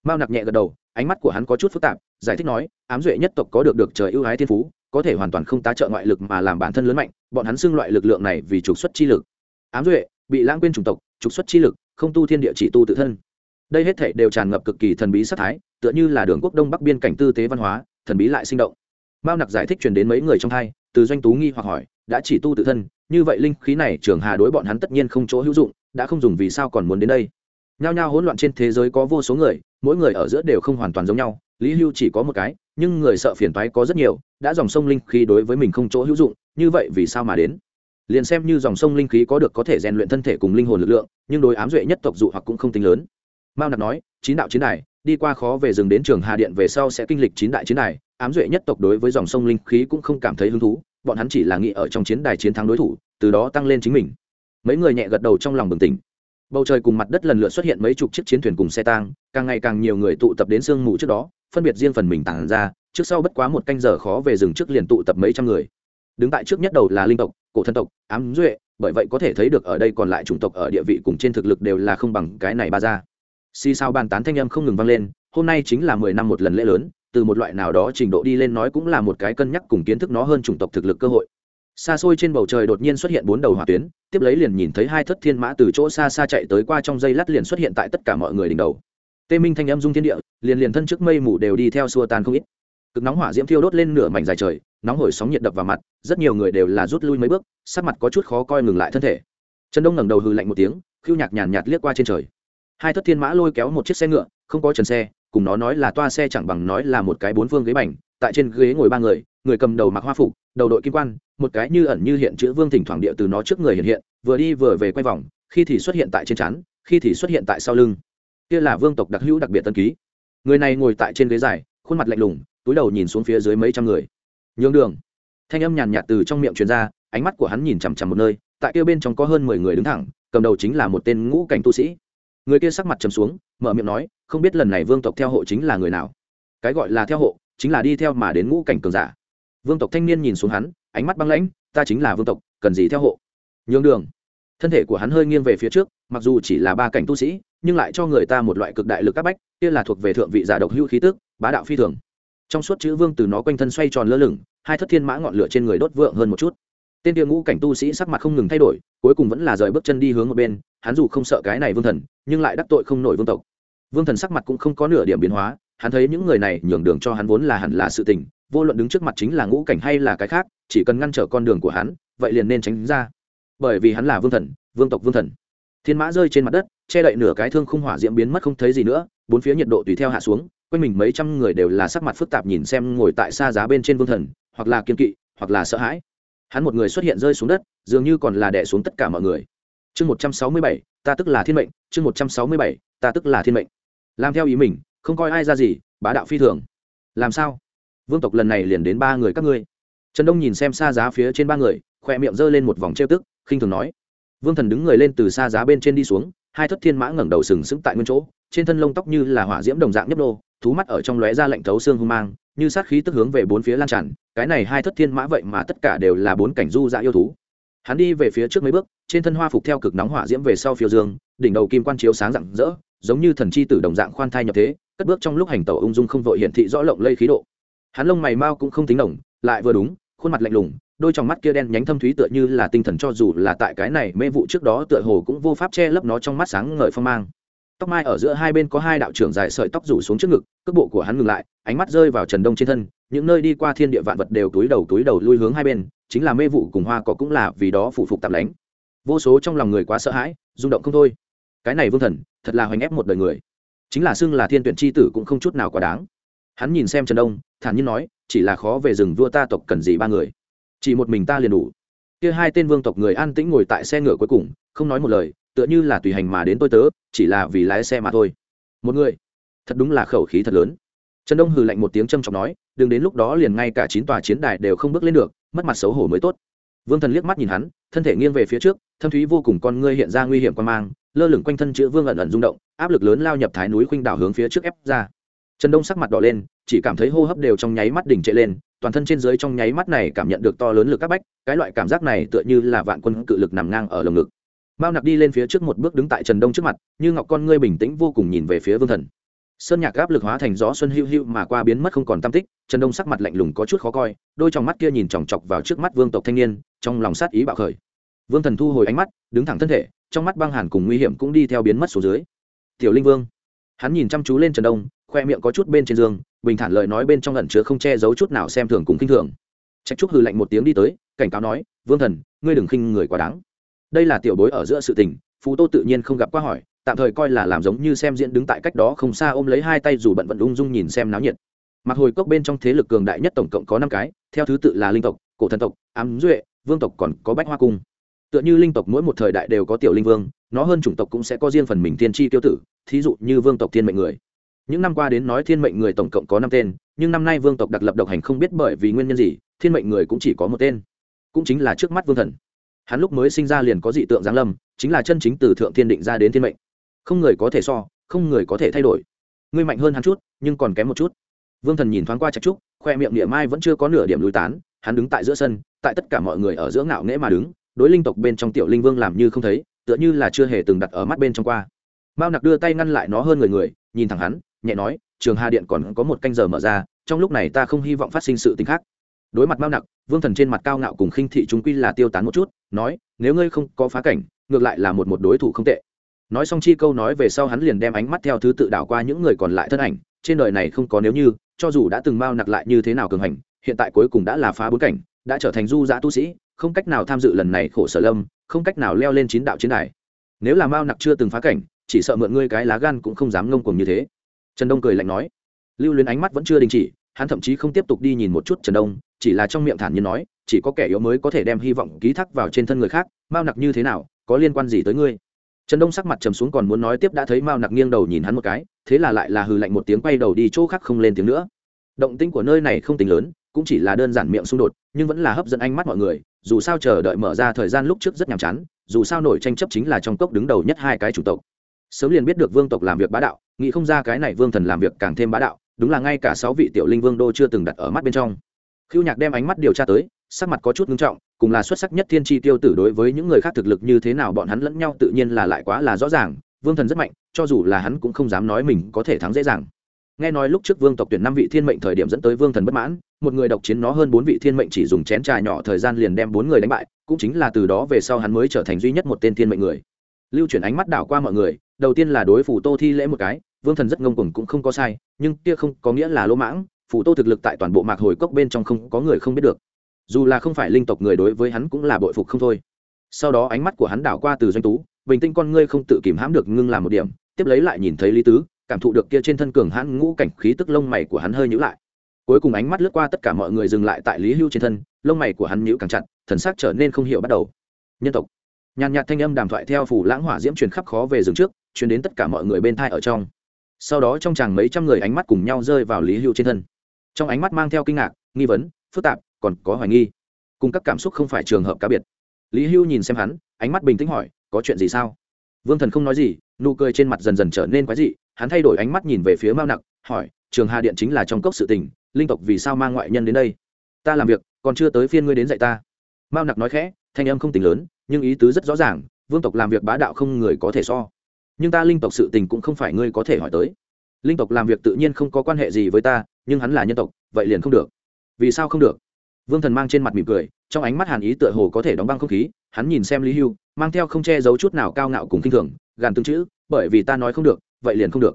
mao nặc nhẹ gật đầu, ánh mắt của hắn có chút phức tạp, giải thích nói, ám duệ nhất tộc có được được trời ưu ái thiên phú, có thể hoàn toàn không tá trợ ngoại lực mà làm bản thân lớn mạnh, bọn hắn xưng loại lực lượng này vì trục xuất chi lực. Ám duệ, bị lãng quên chủng tộc, trục xuất chi lực, không tu thiên địa chỉ tu tự thân. Đây hết thể đều tràn ngập cực kỳ thần bí sắc thái, tựa như là đường quốc đông bắc biên cảnh tư tế văn hóa, thần bí lại sinh động. Mao nặc giải thích truyền đến mấy người trong hai từ doanh tú nghi hoặc hỏi, đã chỉ tu tự thân, như vậy linh khí này trường hà đối bọn hắn tất nhiên không chỗ hữu dụng, đã không dùng vì sao còn muốn đến đây? Nhao nhao hỗn loạn trên thế giới có vô số người mỗi người ở giữa đều không hoàn toàn giống nhau, lý hưu chỉ có một cái, nhưng người sợ phiền toái có rất nhiều, đã dòng sông linh khí đối với mình không chỗ hữu dụng, như vậy vì sao mà đến? Liền xem như dòng sông linh khí có được có thể rèn luyện thân thể cùng linh hồn lực lượng, nhưng đối ám duệ nhất tộc dụ hoặc cũng không tính lớn. Mao nặc nói, chín đạo chiến đài, đi qua khó về rừng đến trường hà điện về sau sẽ kinh lịch chín đại chiến đài, ám duệ nhất tộc đối với dòng sông linh khí cũng không cảm thấy hứng thú, bọn hắn chỉ là nghĩ ở trong chiến đài chiến thắng đối thủ, từ đó tăng lên chính mình. Mấy người nhẹ gật đầu trong lòng bừng tỉnh bầu trời cùng mặt đất lần lượt xuất hiện mấy chục chiếc chiến thuyền cùng xe tang, càng ngày càng nhiều người tụ tập đến sương mù trước đó, phân biệt riêng phần mình tản ra, trước sau bất quá một canh giờ khó về rừng trước liền tụ tập mấy trăm người. Đứng tại trước nhất đầu là linh tộc, cổ thân tộc, ám duệ, bởi vậy có thể thấy được ở đây còn lại chủng tộc ở địa vị cùng trên thực lực đều là không bằng cái này ba ra. Xì sao bàn tán thanh âm không ngừng vang lên, hôm nay chính là mười năm một lần lễ lớn, từ một loại nào đó trình độ đi lên nói cũng là một cái cân nhắc cùng kiến thức nó hơn chủng tộc thực lực cơ hội xa xôi trên bầu trời đột nhiên xuất hiện bốn đầu hỏa tuyến, tiếp lấy liền nhìn thấy hai thất thiên mã từ chỗ xa xa chạy tới qua trong dây lát liền xuất hiện tại tất cả mọi người đỉnh đầu. Tê minh thanh âm dung thiên địa, liền liền thân trước mây mù đều đi theo xua tan không ít. Cực nóng hỏa diễm thiêu đốt lên nửa mảnh dài trời, nóng hổi sóng nhiệt đập vào mặt, rất nhiều người đều là rút lui mấy bước, sắc mặt có chút khó coi ngừng lại thân thể. Trần đông ngẩng đầu hừ lạnh một tiếng, khiêu nhạc nhàn nhạt liếc qua trên trời. Hai thất thiên mã lôi kéo một chiếc xe ngựa, không có trần xe, cùng nó nói là toa xe chẳng bằng nói là một cái bốn phương ghế bành, tại trên ghế ngồi ba người người cầm đầu mặc hoa phục, đầu đội kim quan, một cái như ẩn như hiện chữ vương thỉnh thoảng địa từ nó trước người hiện hiện, vừa đi vừa về quay vòng, khi thì xuất hiện tại trên trán, khi thì xuất hiện tại sau lưng. Kia là vương tộc đặc hữu đặc biệt tân ký. Người này ngồi tại trên ghế dài, khuôn mặt lạnh lùng, túi đầu nhìn xuống phía dưới mấy trăm người. Nhường đường. Thanh âm nhàn nhạt từ trong miệng truyền ra, ánh mắt của hắn nhìn chằm chằm một nơi, tại kia bên trong có hơn mười người đứng thẳng, cầm đầu chính là một tên ngũ cảnh tu sĩ. Người kia sắc mặt trầm xuống, mở miệng nói, không biết lần này vương tộc theo hộ chính là người nào? Cái gọi là theo hộ, chính là đi theo mà đến ngũ cảnh cường giả vương tộc thanh niên nhìn xuống hắn, ánh mắt băng lãnh, ta chính là vương tộc, cần gì theo hộ? Nhường đường. Thân thể của hắn hơi nghiêng về phía trước, mặc dù chỉ là ba cảnh tu sĩ, nhưng lại cho người ta một loại cực đại lực các bách, kia là thuộc về thượng vị giả độc hữu khí tức, bá đạo phi thường. Trong suốt chữ vương từ nó quanh thân xoay tròn lơ lửng, hai thất thiên mã ngọn lửa trên người đốt vượng hơn một chút. Tên tiêu ngũ cảnh tu sĩ sắc mặt không ngừng thay đổi, cuối cùng vẫn là rời bước chân đi hướng một bên, hắn dù không sợ cái này vương thần, nhưng lại đắc tội không nổi vương tộc. Vương thần sắc mặt cũng không có nửa điểm biến hóa, hắn thấy những người này nhường đường cho hắn vốn là hẳn là sự tình vô luận đứng trước mặt chính là ngũ cảnh hay là cái khác, chỉ cần ngăn trở con đường của hắn, vậy liền nên tránh ra. Bởi vì hắn là vương thần, vương tộc vương thần. Thiên mã rơi trên mặt đất, che đậy nửa cái thương khung hỏa diễm biến mất không thấy gì nữa, bốn phía nhiệt độ tùy theo hạ xuống, quanh mình mấy trăm người đều là sắc mặt phức tạp nhìn xem ngồi tại xa giá bên trên vương thần, hoặc là kiên kỵ, hoặc là sợ hãi. Hắn một người xuất hiện rơi xuống đất, dường như còn là đẻ xuống tất cả mọi người. Chương một trăm sáu mươi bảy, ta tức là thiên mệnh, chương một trăm sáu mươi bảy, ta tức là thiên mệnh. Làm theo ý mình, không coi ai ra gì, bá đạo phi thường. Làm sao? Vương tộc lần này liền đến ba người các ngươi. Trần đông nhìn xem xa giá phía trên ba người khoe miệng g lên một vòng trêu tức, khinh thường nói. Vương thần đứng người lên từ xa giá bên trên đi xuống, hai thất thiên mã ngẩng đầu sừng sững tại nguyên chỗ, trên thân lông tóc như là hỏa diễm đồng dạng nhấp nô, thú mắt ở trong lóe ra lạnh thấu xương hung mang, như sát khí tức hướng về bốn phía lan tràn, cái này hai thất thiên mã vậy mà tất cả đều là bốn cảnh du dạ yêu thú. Hắn đi về phía trước mấy bước, trên thân hoa phục theo cực nóng hỏa diễm về sau phiêu dương, đỉnh đầu kim quan chiếu sáng rạng rỡ, giống như thần chi tử đồng dạng khoan thai nhập thế, cất bước trong lúc hành tẩu ung dung không vội hiển thị rõ lộng lây khí độ hắn lông mày mau cũng không tính đồng lại vừa đúng, khuôn mặt lạnh lùng, đôi trong mắt kia đen nhánh thâm thúy tựa như là tinh thần cho dù là tại cái này mê vụ trước đó tựa hồ cũng vô pháp che lấp nó trong mắt sáng ngời phong mang. Tóc mai ở giữa hai bên có hai đạo trưởng dài sợi tóc rủ xuống trước ngực, cước bộ của hắn ngừng lại, ánh mắt rơi vào trần đông trên thân, những nơi đi qua thiên địa vạn vật đều túi đầu túi đầu lui hướng hai bên, chính là mê vụ cùng hoa cỏ cũng là vì đó phụ phục tạm lánh. Vô số trong lòng người quá sợ hãi, rung động không thôi. Cái này vương thần, thật là hoành ép một đời người. Chính là xưng là thiên tuyển c h i tử cũng không chút nào quá đáng hắn nhìn xem trần đông, thản nhiên nói, chỉ là khó về rừng vua ta tộc cần gì ba người. Chỉ một mình ta liền đủ. Kia hai tên vương tộc người an tĩnh ngồi tại xe ngựa cuối cùng, không nói một lời, tựa như là tùy hành mà đến tôi tớ, chỉ là vì lái xe mà thôi. Một người. Thật đúng là khẩu khí thật lớn. Trần đông hừ lạnh một tiếng trầm trọng nói, đừng đến lúc đó liền ngay cả chín tòa chiến đài đều không bước lên được, mất mặt xấu hổ mới tốt. Vương thần liếc mắt nhìn hắn, thân thể nghiêng về phía trước, thâm thúy vô cùng con ngươi hiện ra nguy hiểm quan mang, lơ lửng quanh thân chữ vương ẩn ẩn rung động, áp lực lớn lao nhập thái núi khuynh đảo hướng phía trước ép ra. Trần đông sắc mặt đỏ lên chỉ cảm thấy hô hấp đều trong nháy mắt đỉnh trệ lên, toàn thân trên dưới trong nháy mắt này cảm nhận được to lớn lực các bách, cái loại cảm giác này tựa như là vạn quân cự lực nằm ngang ở lồng ngực. Mao nặc đi lên phía trước một bước đứng tại trần đông trước mặt, như ngọc con ngươi bình tĩnh vô cùng nhìn về phía vương thần. Sơn nhạc áp lực hóa thành gió xuân hữu hữu mà qua biến mất không còn tam tích, trần đông sắc mặt lạnh lùng có chút khó coi, đôi trong mắt kia nhìn chòng chọc vào trước mắt vương tộc thanh niên, trong lòng sát ý bạo khởi. Vương thần thu hồi ánh mắt, đứng thẳng thân thể, trong mắt băng hàn cùng nguy hiểm cũng đi theo biến mất xuống dưới. Tiểu linh vương. Hắn nhìn chăm chú lên trần đông khoe miệng có chút bên trên giường bình thản lời nói bên trong ẩn chứa không che giấu chút nào xem thường cùng khinh thường. Trách trúc hừ lạnh một tiếng đi tới, cảnh cáo nói, vương thần, ngươi đừng khinh người quá đáng. Đây là tiểu bối ở giữa sự tình, phú tô tự nhiên không gặp qua hỏi, tạm thời coi là làm giống như xem diễn đứng tại cách đó không xa ôm lấy hai tay dù bận vận ung dung nhìn xem náo nhiệt. Mặc hồi cốc bên trong thế lực cường đại nhất tổng cộng có năm cái, theo thứ tự là linh tộc, cổ thần tộc, ám duệ, vương tộc còn có bách hoa cung. Tựa như linh tộc mỗi một thời đại đều có tiểu linh vương, nó hơn chủng tộc cũng sẽ có riêng phần mình tiên tri tiêu tử, thí dụ như vương tộc thiên mệnh người những năm qua đến nói thiên mệnh người tổng cộng có năm tên, nhưng năm nay vương tộc đặc lập độc hành không biết bởi vì nguyên nhân gì, thiên mệnh người cũng chỉ có một tên. Cũng chính là trước mắt vương thần. Hắn lúc mới sinh ra liền có dị tượng giáng lâm, chính là chân chính từ thượng thiên định ra đến thiên mệnh. Không người có thể so, không người có thể thay đổi. Ngươi mạnh hơn hắn chút, nhưng còn kém một chút. Vương thần nhìn thoáng qua trạch trúc, khoe miệng địa mai vẫn chưa có nửa điểm lùi tán, hắn đứng tại giữa sân, tại tất cả mọi người ở giữa ngạo nghễ mà đứng, đối linh tộc bên trong tiểu linh vương làm như không thấy, tựa như là chưa hề từng đặt ở mắt bên trong qua. Mao nặc đưa tay ngăn lại nó hơn người người, nhìn thẳng hắn nhẹ nói, trường hà điện còn có một canh giờ mở ra, trong lúc này ta không hy vọng phát sinh sự t khác. Đối mặt mao nặc, vương thần trên mặt cao ngạo cùng khinh thị chúng quy là tiêu tán một chút, nói, nếu ngươi không có phá cảnh, ngược lại là một một đối thủ không tệ. Nói xong chi câu nói về sau hắn liền đem ánh mắt theo thứ tự đảo qua những người còn lại thân ảnh, trên đời này không có nếu như, cho dù đã từng mao nặc lại như thế nào cường hành, hiện tại cuối cùng đã là phá bốn cảnh, đã trở thành du giã tu sĩ, không cách nào tham dự lần này khổ sở lâm, không cách nào leo lên chín đạo chiến đài. Nếu là mao nặc chưa từng phá cảnh, chỉ sợ mượn ngươi cái lá gan cũng không dám ngông cuồng như thế trần đông cười lạnh nói. Lưu luyến ánh mắt vẫn chưa đình chỉ, hắn thậm chí không tiếp tục đi nhìn một chút trần đông, chỉ là trong miệng thản nhiên nói, chỉ có kẻ yếu mới có thể đem hy vọng ký thác vào trên thân người khác, mao nặc như thế nào, có liên quan gì tới ngươi? Trần đông sắc mặt trầm xuống còn muốn nói tiếp đã thấy mao nặc nghiêng đầu nhìn hắn một cái, thế là lại là hừ lạnh một tiếng quay đầu đi chỗ khác không lên tiếng nữa. Động tĩnh của nơi này không tính lớn, cũng chỉ là đơn giản miệng xung đột, nhưng vẫn là hấp dẫn ánh mắt mọi người, dù sao chờ đợi mở ra thời gian lúc trước rất nhàm chán, dù sao nổi tranh chấp chính là trong cốc đứng đầu nhất hai cái chủ tộc sớm liền biết được vương tộc làm việc bá đạo, nghĩ không ra cái này vương thần làm việc càng thêm bá đạo, đúng là ngay cả sáu vị tiểu linh vương đô chưa từng đặt ở mắt bên trong. Khiêu nhạc đem ánh mắt điều tra tới, sắc mặt có chút nghiêm trọng, cùng là xuất sắc nhất thiên tri tiêu tử đối với những người khác thực lực như thế nào bọn hắn lẫn nhau tự nhiên là lại quá là rõ ràng, vương thần rất mạnh, cho dù là hắn cũng không dám nói mình có thể thắng dễ dàng. Nghe nói lúc trước vương tộc tuyển năm vị thiên mệnh thời điểm dẫn tới vương thần bất mãn, một người độc chiến nó hơn bốn vị thiên mệnh chỉ dùng chén trà nhỏ thời gian liền đem bốn người đánh bại, cũng chính là từ đó về sau hắn mới trở thành duy nhất một tên thiên mệnh người. Lưu chuyển ánh mắt đảo qua mọi người đầu tiên là đối phủ tô thi lễ một cái, vương thần rất ngông cuồng cũng không có sai, nhưng kia không có nghĩa là lỗ mãng, phủ tô thực lực tại toàn bộ mạc hồi cốc bên trong không có người không biết được. Dù là không phải linh tộc người đối với hắn cũng là bội phục không thôi. Sau đó ánh mắt của hắn đảo qua từ doanh tú, bình tinh con ngươi không tự kìm hãm được ngưng làm một điểm, tiếp lấy lại nhìn thấy lý tứ, cảm thụ được kia trên thân cường hãn ngũ cảnh khí tức lông mày của hắn hơi nhữ lại. Cuối cùng ánh mắt lướt qua tất cả mọi người dừng lại tại lý hưu trên thân, lông mày của hắn nhữ càng chặt, thần sắc trở nên không hiểu bắt đầu. Nhân tộc. Nhàn nhạt thanh âm đàm thoại theo phủ lãng hỏa diễm truyền khắp khó về rừng trước truyền đến tất cả mọi người bên thai ở trong. Sau đó trong chàng mấy trăm người ánh mắt cùng nhau rơi vào lý hưu trên thân. Trong ánh mắt mang theo kinh ngạc, nghi vấn, phức tạp, còn có hoài nghi. Cùng các cảm xúc không phải trường hợp cá biệt. Lý hưu nhìn xem hắn, ánh mắt bình tĩnh hỏi, có chuyện gì sao? Vương thần không nói gì, nụ cười trên mặt dần dần trở nên quái dị, hắn thay đổi ánh mắt nhìn về phía mao nặc, hỏi, trường hà điện chính là trong cốc sự tình, linh tộc vì sao mang ngoại nhân đến đây? Ta làm việc, còn chưa tới phiên ngươi đến dạy ta. Mao nặc nói khẽ, thanh âm không tính lớn, nhưng ý tứ rất rõ ràng, vương tộc làm việc bá đạo không người có thể so nhưng ta linh tộc sự tình cũng không phải ngươi có thể hỏi tới. Linh tộc làm việc tự nhiên không có quan hệ gì với ta, nhưng hắn là nhân tộc, vậy liền không được. Vì sao không được? Vương thần mang trên mặt mỉm cười, trong ánh mắt hàn ý tựa hồ có thể đóng băng không khí, hắn nhìn xem lý hưu, mang theo không che giấu chút nào cao ngạo cùng k i n h thường, gàn tương chữ, bởi vì ta nói không được, vậy liền không được.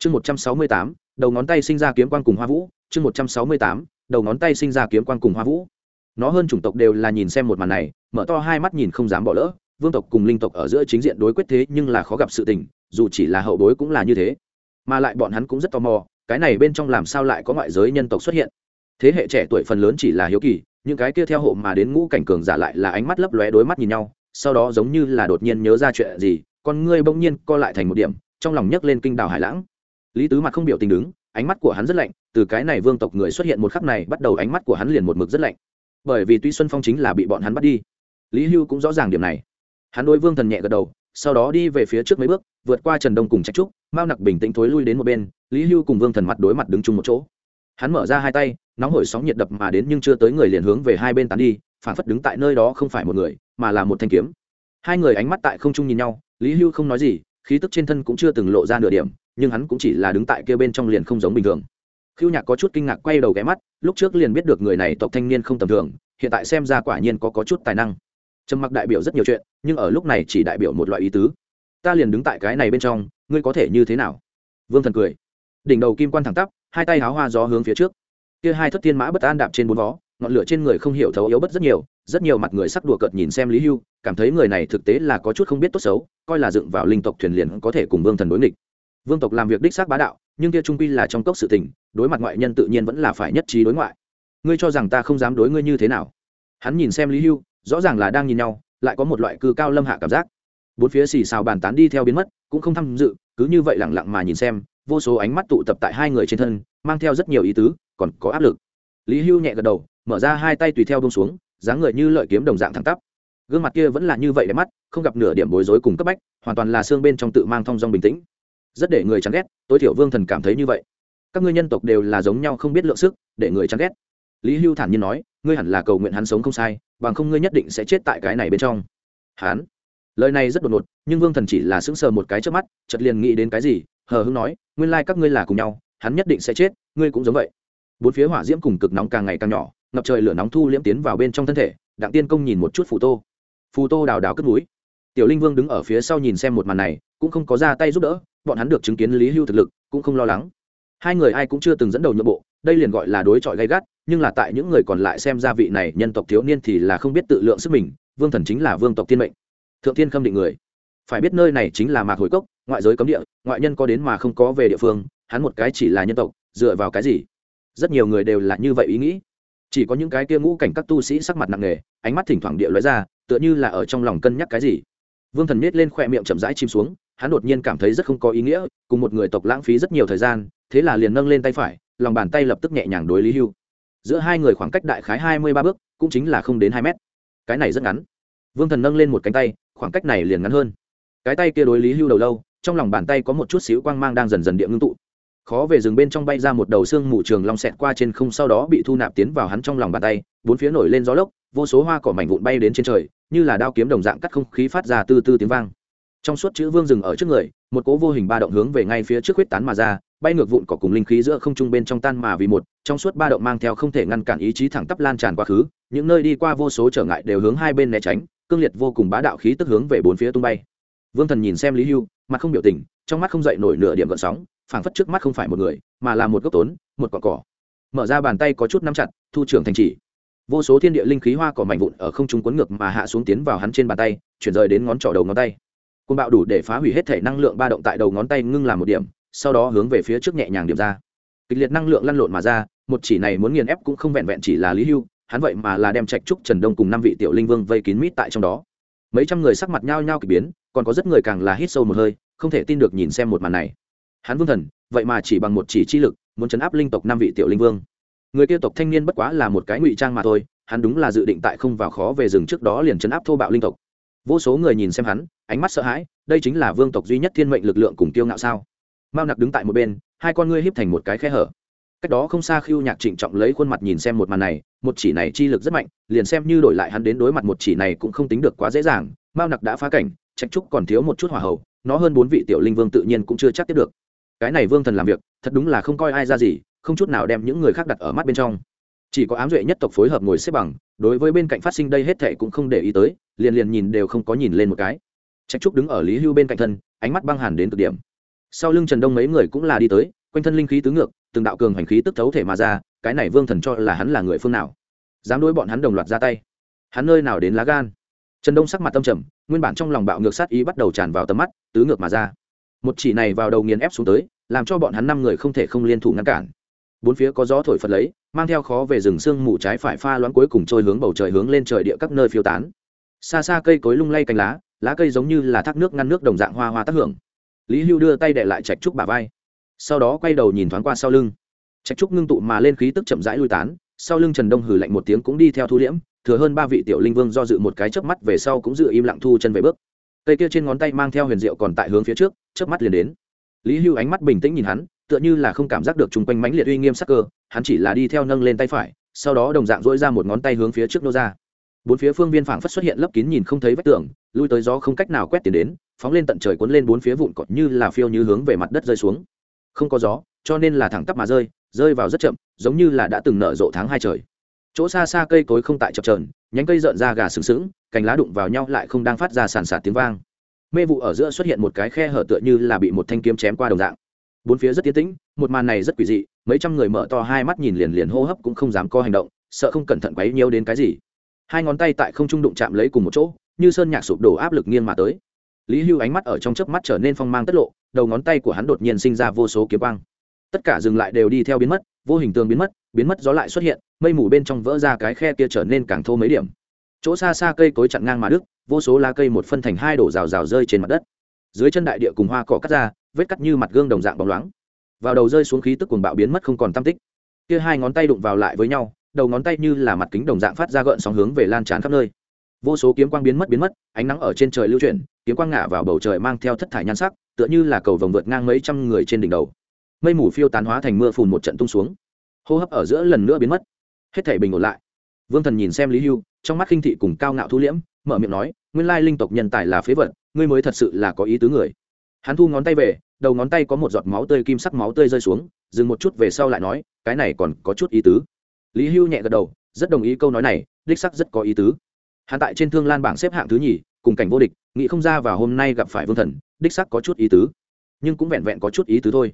Chương một trăm sáu mươi tám, đầu ngón tay sinh ra kiếm quan cùng hoa vũ, chương một trăm sáu mươi tám, đầu ngón tay sinh ra kiếm quan cùng hoa vũ. Nó hơn chủng tộc đều là nhìn xem một màn này, mở to hai mắt nhìn không dám bỏ lỡ vương tộc cùng linh tộc ở giữa chính diện đối quyết thế nhưng là khó gặp sự tình, dù chỉ là hậu bối cũng là như thế. Mà lại bọn hắn cũng rất tò mò, cái này bên trong làm sao lại có ngoại giới nhân tộc xuất hiện? Thế hệ trẻ tuổi phần lớn chỉ là hiếu kỳ, những cái kia theo hộ mà đến ngũ cảnh cường giả lại là ánh mắt lấp lóe đối mắt nhìn nhau, sau đó giống như là đột nhiên nhớ ra chuyện gì, con ngươi bỗng nhiên co lại thành một điểm, trong lòng nhấc lên kinh đào hải lãng. Lý tứ mặt không biểu tình đứng, ánh mắt của hắn rất lạnh, từ cái này vương tộc người xuất hiện một khắc này bắt đầu ánh mắt của hắn liền một mực rất lạnh. Bởi vì tuy xuân phong chính là bị bọn hắn bắt đi. Lý hưu cũng rõ ràng điểm này hắn đôi vương thần nhẹ gật đầu sau đó đi về phía trước mấy bước vượt qua trần đông cùng trách trúc mao nặc bình tĩnh thối lui đến một bên lý hưu cùng vương thần mặt đối mặt đứng chung một chỗ. Hắn mở ra hai tay nóng hổi sóng nhiệt đập mà đến nhưng chưa tới người liền hướng về hai bên tán đi phản phất đứng tại nơi đó không phải một người mà là một thanh kiếm. Hai người ánh mắt tại không trung nhìn nhau lý hưu không nói gì khí tức trên thân cũng chưa từng lộ ra nửa điểm nhưng hắn cũng chỉ là đứng tại kia bên trong liền không giống bình thường. Khiêu nhạc có chút kinh ngạc quay đầu ghé mắt lúc trước liền biết được người này tộc thanh niên không tầm thường hiện tại xem ra quả nhiên có, có chút tài năng trầm mặc đại biểu rất nhiều chuyện, nhưng ở lúc này chỉ đại biểu một loại ý tứ. Ta liền đứng tại cái này bên trong, ngươi có thể như thế nào? Vương thần cười. Đỉnh đầu kim quan thẳng tắp, hai tay háo hoa gió hướng phía trước. Kia hai thất thiên mã bất an đạp trên bốn vó, ngọn lửa trên người không hiểu thấu yếu bất rất nhiều rất nhiều mặt người sắc đùa cợt nhìn xem lý hưu, cảm thấy người này thực tế là có chút không biết tốt xấu, coi là dựng vào linh tộc thuyền liền có thể cùng vương thần đối nghịch. Vương tộc làm việc đích xác bá đạo, nhưng kia trung quy là trong cốc sự tình, đối mặt ngoại nhân tự nhiên vẫn là phải nhất trí đối ngoại. Ngươi cho rằng ta không dám đối ngươi như thế nào? Hắn nhìn xem lý hưu rõ ràng là đang nhìn nhau, lại có một loại cư cao lâm hạ cảm giác. Bốn phía xì xào bàn tán đi theo biến mất, cũng không tham dự, cứ như vậy lẳng lặng mà nhìn xem, vô số ánh mắt tụ tập tại hai người trên thân, mang theo rất nhiều ý tứ, còn có áp lực. Lý hưu nhẹ gật đầu, mở ra hai tay tùy theo bông xuống, dáng người như lợi kiếm đồng dạng thẳng tắp. Gương mặt kia vẫn là như vậy đẹp mắt, không gặp nửa điểm bối rối cùng cấp bách, hoàn toàn là xương bên trong tự mang thong dong bình tĩnh. Rất để người chán ghét, tối thiểu vương thần cảm thấy như vậy. Các ngươi nhân tộc đều là giống nhau không biết lượng sức, để người chán ghét. Lý hưu thản nhiên nói, ngươi hẳn là cầu nguyện hắn sống không sai bằng không ngươi nhất định sẽ chết tại cái này bên trong. Hắn lời này rất đột ngột, nhưng vương thần chỉ là sững sờ một cái trước mắt, chợt liền nghĩ đến cái gì, hờ hưng nói, nguyên lai các ngươi là cùng nhau, hắn nhất định sẽ chết, ngươi cũng giống vậy. Bốn phía hỏa diễm cùng cực nóng càng ngày càng nhỏ, ngập trời lửa nóng thu liễm tiến vào bên trong thân thể, đặng tiên công nhìn một chút phù tô. Phù tô đào đào cất núi. Tiểu linh vương đứng ở phía sau nhìn xem một màn này, cũng không có ra tay giúp đỡ, bọn hắn được chứng kiến lý hưu thực lực, cũng không lo lắng. Hai người ai cũng chưa từng dẫn đầu nhượng bộ, đây liền gọi là đối chọi gay gắt nhưng là tại những người còn lại xem ra vị này nhân tộc thiếu niên thì là không biết tự lượng sức mình, vương thần chính là vương tộc tiên mệnh. Thượng tiên khâm định người. Phải biết nơi này chính là mạc hồi cốc, ngoại giới cấm địa, ngoại nhân có đến mà không có về địa phương, hắn một cái chỉ là nhân tộc, dựa vào cái gì? Rất nhiều người đều là như vậy ý nghĩ. Chỉ có những cái kia ngũ cảnh các tu sĩ sắc mặt nặng nề, ánh mắt thỉnh thoảng địa lóe ra, tựa như là ở trong lòng cân nhắc cái gì. Vương thần nết lên khoe miệng chậm rãi chìm xuống, hắn đột nhiên cảm thấy rất không có ý nghĩa, cùng một người tộc lãng phí rất nhiều thời gian, thế là liền nâng lên tay phải, lòng bàn tay lập tức nhẹ nhàng đối lý hưu giữa hai người khoảng cách đại khái hai mươi ba bước, cũng chính là không đến hai mét. Cái này rất ngắn. Vương thần nâng lên một cánh tay, khoảng cách này liền ngắn hơn. Cái tay kia đối lý hưu đầu lâu, trong lòng bàn tay có một chút xíu quang mang đang dần dần địa ngưng tụ. Khó về rừng bên trong bay ra một đầu xương mù trường long xẹt qua trên không, sau đó bị thu nạp tiến vào hắn trong lòng bàn tay, bốn phía nổi lên gió lốc, vô số hoa cỏ mảnh vụn bay đến trên trời, như là đao kiếm đồng dạng cắt không khí phát ra từ từ tiếng vang. Trong suốt chữ vương rừng ở trước người, một cố vô hình ba động hướng về ngay phía trước huyết tán mà ra bay ngược vụn cỏ cùng linh khí giữa không trung bên trong tan mà vì một, trong suốt ba động mang theo không thể ngăn cản ý chí thẳng tắp lan tràn quá khứ, những nơi đi qua vô số trở ngại đều hướng hai bên né tránh, cương liệt vô cùng bá đạo khí tức hướng về bốn phía tung bay. Vương thần nhìn xem lý hưu, mặt không biểu tình, trong mắt không dậy nổi nửa điểm gợn sóng, phảng phất trước mắt không phải một người, mà là một gốc tốn, một cỏ cỏ. Mở ra bàn tay có chút nắm chặt, thu trưởng thành chỉ. Vô số thiên địa linh khí hoa cỏ mảnh vụn ở không trung cuốn ngược mà hạ xuống tiến vào hắn trên bàn tay, chuyển rời đến ngón trỏ đầu ngón tay. Côn bạo đủ để phá hủy hết thể năng lượng ba động tại đầu ngón tay ngưng làm một điểm sau đó hướng về phía trước nhẹ nhàng điểm ra. Kịch liệt năng lượng lăn lộn mà ra, một chỉ này muốn nghiền ép cũng không vẹn vẹn chỉ là lý hưu, hắn vậy mà là đem trạch trúc trần đông cùng năm vị tiểu linh vương vây kín mít tại trong đó. Mấy trăm người sắc mặt nhao nhao k ỳ biến, còn có rất người càng là hít sâu một hơi, không thể tin được nhìn xem một màn này. Hắn vương thần, vậy mà chỉ bằng một chỉ chi lực, muốn chấn áp linh tộc năm vị tiểu linh vương. Người kia tộc thanh niên bất quá là một cái ngụy trang mà thôi, hắn đúng là dự định tại không vào khó về rừng trước đó liền chấn áp thô bạo linh tộc. Vô số người nhìn xem hắn, ánh mắt sợ hãi, đây chính là vương tộc duy nhất thiên mệnh lực lượng cùng tiêu ngạo sao? Mao nặc đứng tại một bên, hai con ngươi híp thành một cái khe hở. Cách đó không xa khiêu nhạc trịnh trọng lấy khuôn mặt nhìn xem một màn này, một chỉ này chi lực rất mạnh, liền xem như đổi lại hắn đến đối mặt một chỉ này cũng không tính được quá dễ dàng. Mao nặc đã phá cảnh, trạch trúc còn thiếu một chút hỏa hậu nó hơn bốn vị tiểu linh vương tự nhiên cũng chưa chắc tiếp được. Cái này vương thần làm việc, thật đúng là không coi ai ra gì, không chút nào đem những người khác đặt ở mắt bên trong. Chỉ có ám duệ nhất tộc phối hợp ngồi xếp bằng, đối với bên cạnh phát sinh đây hết thệ cũng không để ý tới, liền liền nhìn đều không có nhìn lên một cái. Trạch trúc đứng ở lý hưu bên cạnh thân, ánh mắt băng hàn đến cực điểm sau lưng trần đông mấy người cũng là đi tới, quanh thân linh khí tứ ngược, từng đạo cường hành khí tức thấu thể mà ra, cái này vương thần cho là hắn là người phương nào? Dám đối bọn hắn đồng loạt ra tay. Hắn nơi nào đến lá gan? Trần đông sắc mặt tâm trầm, nguyên bản trong lòng bạo ngược sát ý bắt đầu tràn vào tầm mắt, tứ ngược mà ra. Một chỉ này vào đầu nghiền ép xuống tới, làm cho bọn hắn năm người không thể không liên thủ ngăn cản. Bốn phía có gió thổi phật lấy, mang theo khó về rừng sương mù trái phải pha loãng cuối cùng trôi hướng bầu trời hướng lên trời địa các nơi phiêu tán. Xa xa cây cối lung lay cành lá lá cây giống như là thác nước ngăn nước đồng dạng hoa hoa tác hưởng lý hưu đưa tay đệ lại trạch trúc bà vai. Sau đó quay đầu nhìn thoáng qua sau lưng. Trạch trúc ngưng tụ mà lên khí tức chậm rãi lui tán, sau lưng trần đông hử lạnh một tiếng cũng đi theo thu liễm, thừa hơn ba vị tiểu linh vương do dự một cái chớp mắt về sau cũng dự im lặng thu chân về bước. Cây kia trên ngón tay mang theo huyền diệu còn tại hướng phía trước, chớp mắt liền đến. Lý hưu ánh mắt bình tĩnh nhìn hắn, tựa như là không cảm giác được chung quanh mãnh liệt uy nghiêm sắc cơ, hắn chỉ là đi theo nâng lên tay phải, sau đó đồng dạng dỗi ra một ngón tay hướng phía trước nô ra. Bốn phía phương viên phảng phất xuất hiện lấp kín nhìn không thấy vách tường, lui tới gió không cách nào quét tiền đến phóng lên tận trời cuốn lên bốn phía vụn cọt như là phiêu như hướng về mặt đất rơi xuống. Không có gió, cho nên là thẳng tắp mà rơi rơi vào rất chậm, giống như là đã từng nở rộ tháng hai trời. Chỗ xa xa cây cối không tại chập trờn nhánh cây rợn ra gà sừng sững, cành lá đụng vào nhau lại không đang phát ra sàn sạt tiếng vang. Mê vụ ở giữa xuất hiện một cái khe hở tựa như là bị một thanh kiếm chém qua đồng dạng. Bốn phía rất tiến tĩnh, một màn này rất quỷ dị, mấy trăm người mở to hai mắt nhìn liền liền hô hấp cũng không dám co hành động, sợ không cẩn thận quấy nhiêu đến cái gì. Hai ngón tay tại không trung đụng chạm lấy cùng một chỗ, như sơn nhạc sụp đổ áp lực nghiêng mà tới lý hưu ánh mắt ở trong chớp mắt trở nên phong mang tất lộ, đầu ngón tay của hắn đột nhiên sinh ra vô số kiếm quang. Tất cả dừng lại đều đi theo biến mất, vô hình tường biến mất biến mất gió lại xuất hiện, mây mù bên trong vỡ ra cái khe kia trở nên càng thô mấy điểm. Chỗ xa xa cây cối chặn ngang mà đức vô số lá cây một phân thành hai đổ rào rào rơi trên mặt đất. Dưới chân đại địa cùng hoa cỏ cắt ra, vết cắt như mặt gương đồng dạng bóng loáng. Vào đầu rơi xuống khí tức cuồng bạo biến mất không còn tam tích. Kia hai ngón tay đụng vào lại với nhau, đầu ngón tay như là mặt kính đồng dạng phát ra gợn sóng hướng về lan tràn khắp nơi. Vô số kiếm quang biến mất biến mất, ánh nắng ở trên trời lưu chuyển kiếm quang ngả vào bầu trời mang theo thất thải nhan sắc, tựa như là cầu vồng vượt ngang mấy trăm người trên đỉnh đầu. Mây mù phiêu tán hóa thành mưa phùn một trận tung xuống. Hô hấp ở giữa lần nữa biến mất. Hết thể bình ổn lại. Vương thần nhìn xem lý hưu, trong mắt khinh thị cùng cao ngạo thu liễm, mở miệng nói, nguyên lai linh tộc nhân tài là phế vật, ngươi mới thật sự là có ý tứ người. Hắn thu ngón tay về, đầu ngón tay có một giọt máu tươi kim sắc máu tươi rơi xuống, dừng một chút về sau lại nói, cái này còn có chút ý tứ. Lý hưu nhẹ gật đầu, rất đồng ý câu nói này, đích sắc rất có ý tứ. Hắn tại trên thương lan bảng xếp hạng thứ nhì cùng cảnh vô địch, nghĩ không ra và hôm nay gặp phải vương thần, đích sắc có chút ý tứ. Nhưng cũng vẹn vẹn có chút ý tứ thôi.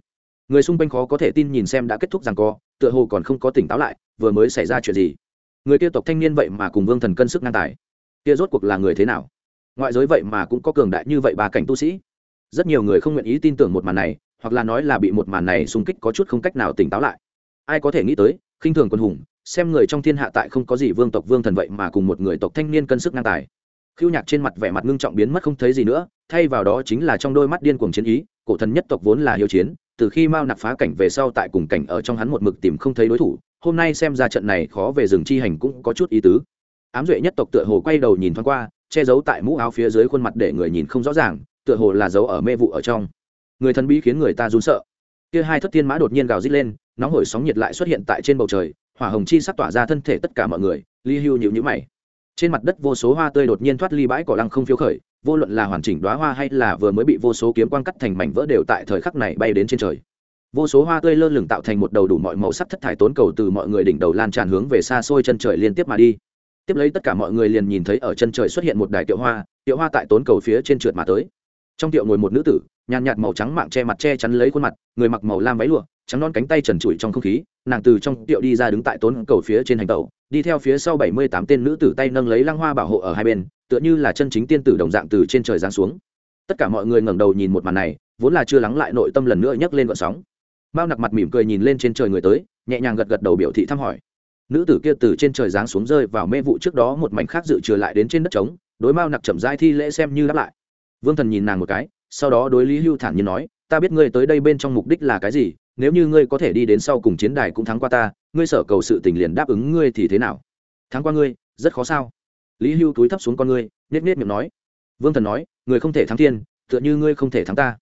Người xung quanh khó có thể tin nhìn xem đã kết thúc rằng co, tựa hồ còn không có tỉnh táo lại, vừa mới xảy ra chuyện gì. Người kia tộc thanh niên vậy mà cùng vương thần cân sức ngang tài. Kia rốt cuộc là người thế nào? Ngoại giới vậy mà cũng có cường đại như vậy ba cảnh tu sĩ. Rất nhiều người không nguyện ý tin tưởng một màn này, hoặc là nói là bị một màn này xung kích có chút không cách nào tỉnh táo lại. Ai có thể nghĩ tới, khinh thường quân hùng, xem người trong thiên hạ tại không có gì vương tộc vương thần vậy mà cùng một người tộc thanh niên cân sức ngang tài khiêu nhạc trên mặt vẻ mặt ngưng trọng biến mất không thấy gì nữa, thay vào đó chính là trong đôi mắt điên cuồng chiến ý, cổ thần nhất tộc vốn là hiếu chiến, từ khi mao nặc phá cảnh về sau tại cùng cảnh ở trong hắn một mực tìm không thấy đối thủ, hôm nay xem ra trận này khó về rừng chi hành cũng có chút ý tứ. Ám duệ nhất tộc tựa hồ quay đầu nhìn thoáng qua, che giấu tại mũ áo phía dưới khuôn mặt để người nhìn không rõ ràng, tựa hồ là giấu ở mê vụ ở trong. Người thần bí khiến người ta run sợ. Kia hai thất thiên mã đột nhiên gào rít lên, nóng hổi sóng nhiệt lại xuất hiện tại trên bầu trời, hỏa hồng chi sắc tỏa ra thân thể tất cả mọi người ly hưu nhịu nhữ mày trên mặt đất vô số hoa tươi đột nhiên thoát ly bãi cỏ lăng không phiếu khởi, vô luận là hoàn chỉnh đoá hoa hay là vừa mới bị vô số kiếm quang cắt thành mảnh vỡ đều tại thời khắc này bay đến trên trời. Vô số hoa tươi lơ lửng tạo thành một đầu đủ mọi màu sắc thất thải tốn cầu từ mọi người đỉnh đầu lan tràn hướng về xa xôi chân trời liên tiếp mà đi. Tiếp lấy tất cả mọi người liền nhìn thấy ở chân trời xuất hiện một đài tiệu hoa tiệu hoa tại tốn cầu phía trên trượt mà tới. Trong tiệu ngồi một nữ tử, nhàn nhạt màu trắng mạng che mặt che chắn lấy khuôn mặt, người mặc màu lam váy lụa, trắng non cánh tay trần trụi trong không khí nàng từ trong tiệu đi ra đứng tại tốn cầu phía trên hành tàu đi theo phía sau bảy mươi tám tên nữ tử tay nâng lấy lăng hoa bảo hộ ở hai bên, tựa như là chân chính tiên tử đồng dạng từ trên trời giáng xuống. Tất cả mọi người ngẩng đầu nhìn một màn này, vốn là chưa lắng lại nội tâm lần nữa nhấc lên vận sóng. Mao nặc mặt mỉm cười nhìn lên trên trời người tới, nhẹ nhàng gật gật đầu biểu thị thăm hỏi. Nữ tử kia từ trên trời giáng xuống rơi vào mê vụ trước đó một mảnh khác dự trừ lại đến trên đất trống, đối mao nặc chậm dai thi lễ xem như đáp lại. Vương thần nhìn nàng một cái, sau đó đối lý hưu thản nhiên nói, ta biết ngươi tới đây bên trong mục đích là cái gì nếu như ngươi có thể đi đến sau cùng chiến đài cũng thắng qua ta, ngươi sở cầu sự tình liền đáp ứng ngươi thì thế nào? Thắng qua ngươi, rất khó sao? Lý hưu túi thấp xuống con ngươi nết nết miệng nói. Vương thần nói, người không thể thắng thiên, tựa như ngươi không thể thắng ta.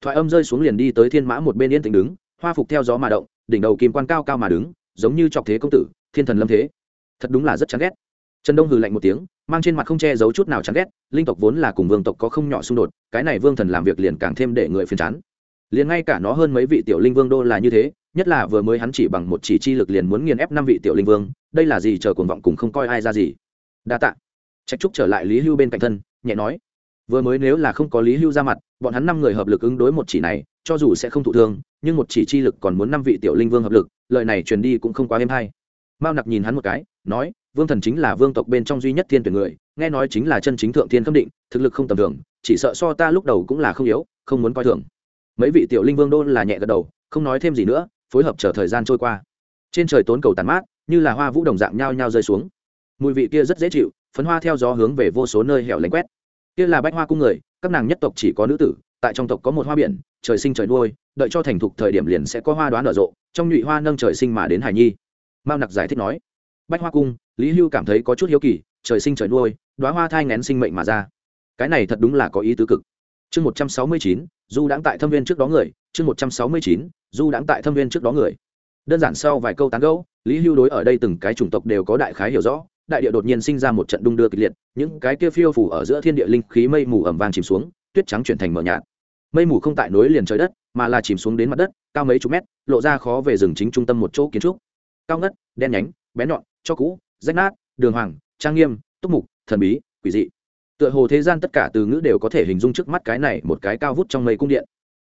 Thoại âm rơi xuống liền đi tới thiên mã một bên yên tĩnh đứng, hoa phục theo gió mà động, đỉnh đầu kim quan cao cao mà đứng, giống như trọc thế công tử, thiên thần lâm thế. Thật đúng là rất chán ghét. Trần đông hừ lạnh một tiếng, mang trên mặt không che giấu chút nào chán ghét, linh tộc vốn là cùng vương tộc có không nhỏ xung đột, cái này vương thần làm việc liền càng thêm để người phiền chán liền ngay cả nó hơn mấy vị tiểu linh vương đô là như thế, nhất là vừa mới hắn chỉ bằng một chỉ chi lực liền muốn nghiền ép năm vị tiểu linh vương, đây là gì chờ cuồng vọng cùng không coi ai ra gì. Đa tạ. Trạch trúc trở lại lý hưu bên cạnh thân, nhẹ nói. Vừa mới nếu là không có lý hưu ra mặt, bọn hắn năm người hợp lực ứng đối một chỉ này, cho dù sẽ không thụ thương, nhưng một chỉ chi lực còn muốn năm vị tiểu linh vương hợp lực lợi này truyền đi cũng không quá êm hay. Mao nặc nhìn hắn một cái, nói, vương thần chính là vương tộc bên trong duy nhất thiên tuyển người, nghe nói chính là chân chính thượng thiên khâm định, thực lực không tầm thường, chỉ sợ so ta lúc đầu cũng là không yếu, không muốn coi thường mấy vị tiểu linh vương đô là nhẹ gật đầu, không nói thêm gì nữa, phối hợp chờ thời gian trôi qua. Trên trời tốn cầu tàn mát, như là hoa vũ đồng dạng nhao nhao rơi xuống. Mùi vị kia rất dễ chịu, phấn hoa theo gió hướng về vô số nơi hẻo lánh quét. Kia là bách hoa cung người, các nàng nhất tộc chỉ có nữ tử, tại trong tộc có một hoa biển, trời sinh trời nuôi, đợi cho thành thục thời điểm liền sẽ có hoa đoán nở rộ, trong nhụy hoa nâng trời sinh mà đến hải nhi. Mao nặc giải thích nói, bách hoa cung, lý hưu cảm thấy có chút hiếu kỳ, trời sinh trời nuôi đoá hoa thai ngén sinh mệnh mà ra. Cái này thật đúng là có ý tứ cực chương một trăm sáu mươi chín, du đãng tại thâm viên trước đó người, chương một trăm sáu mươi chín, du đãng tại thâm viên trước đó người. Đơn giản sau vài câu tán gẫu, lý hưu đối ở đây từng cái chủng tộc đều có đại khái hiểu rõ, đại địa đột nhiên sinh ra một trận đung đưa kịch liệt, những cái kia phiêu phủ ở giữa thiên địa linh khí mây mù ẩm vàng chìm xuống, tuyết trắng chuyển thành mờ nhạt. Mây mù không tại nối liền trời đất, mà là chìm xuống đến mặt đất, cao mấy chục mét, lộ ra khó về rừng chính trung tâm một chỗ kiến trúc. Cao ngất, đen nhánh bé nhọn, cho cũ, rách nát, đường hoàng, trang nghiêm, túc mục, thần bí, quỷ dị tựa hồ thế gian tất cả từ ngữ đều có thể hình dung trước mắt cái này một cái cao vút trong mây cung điện.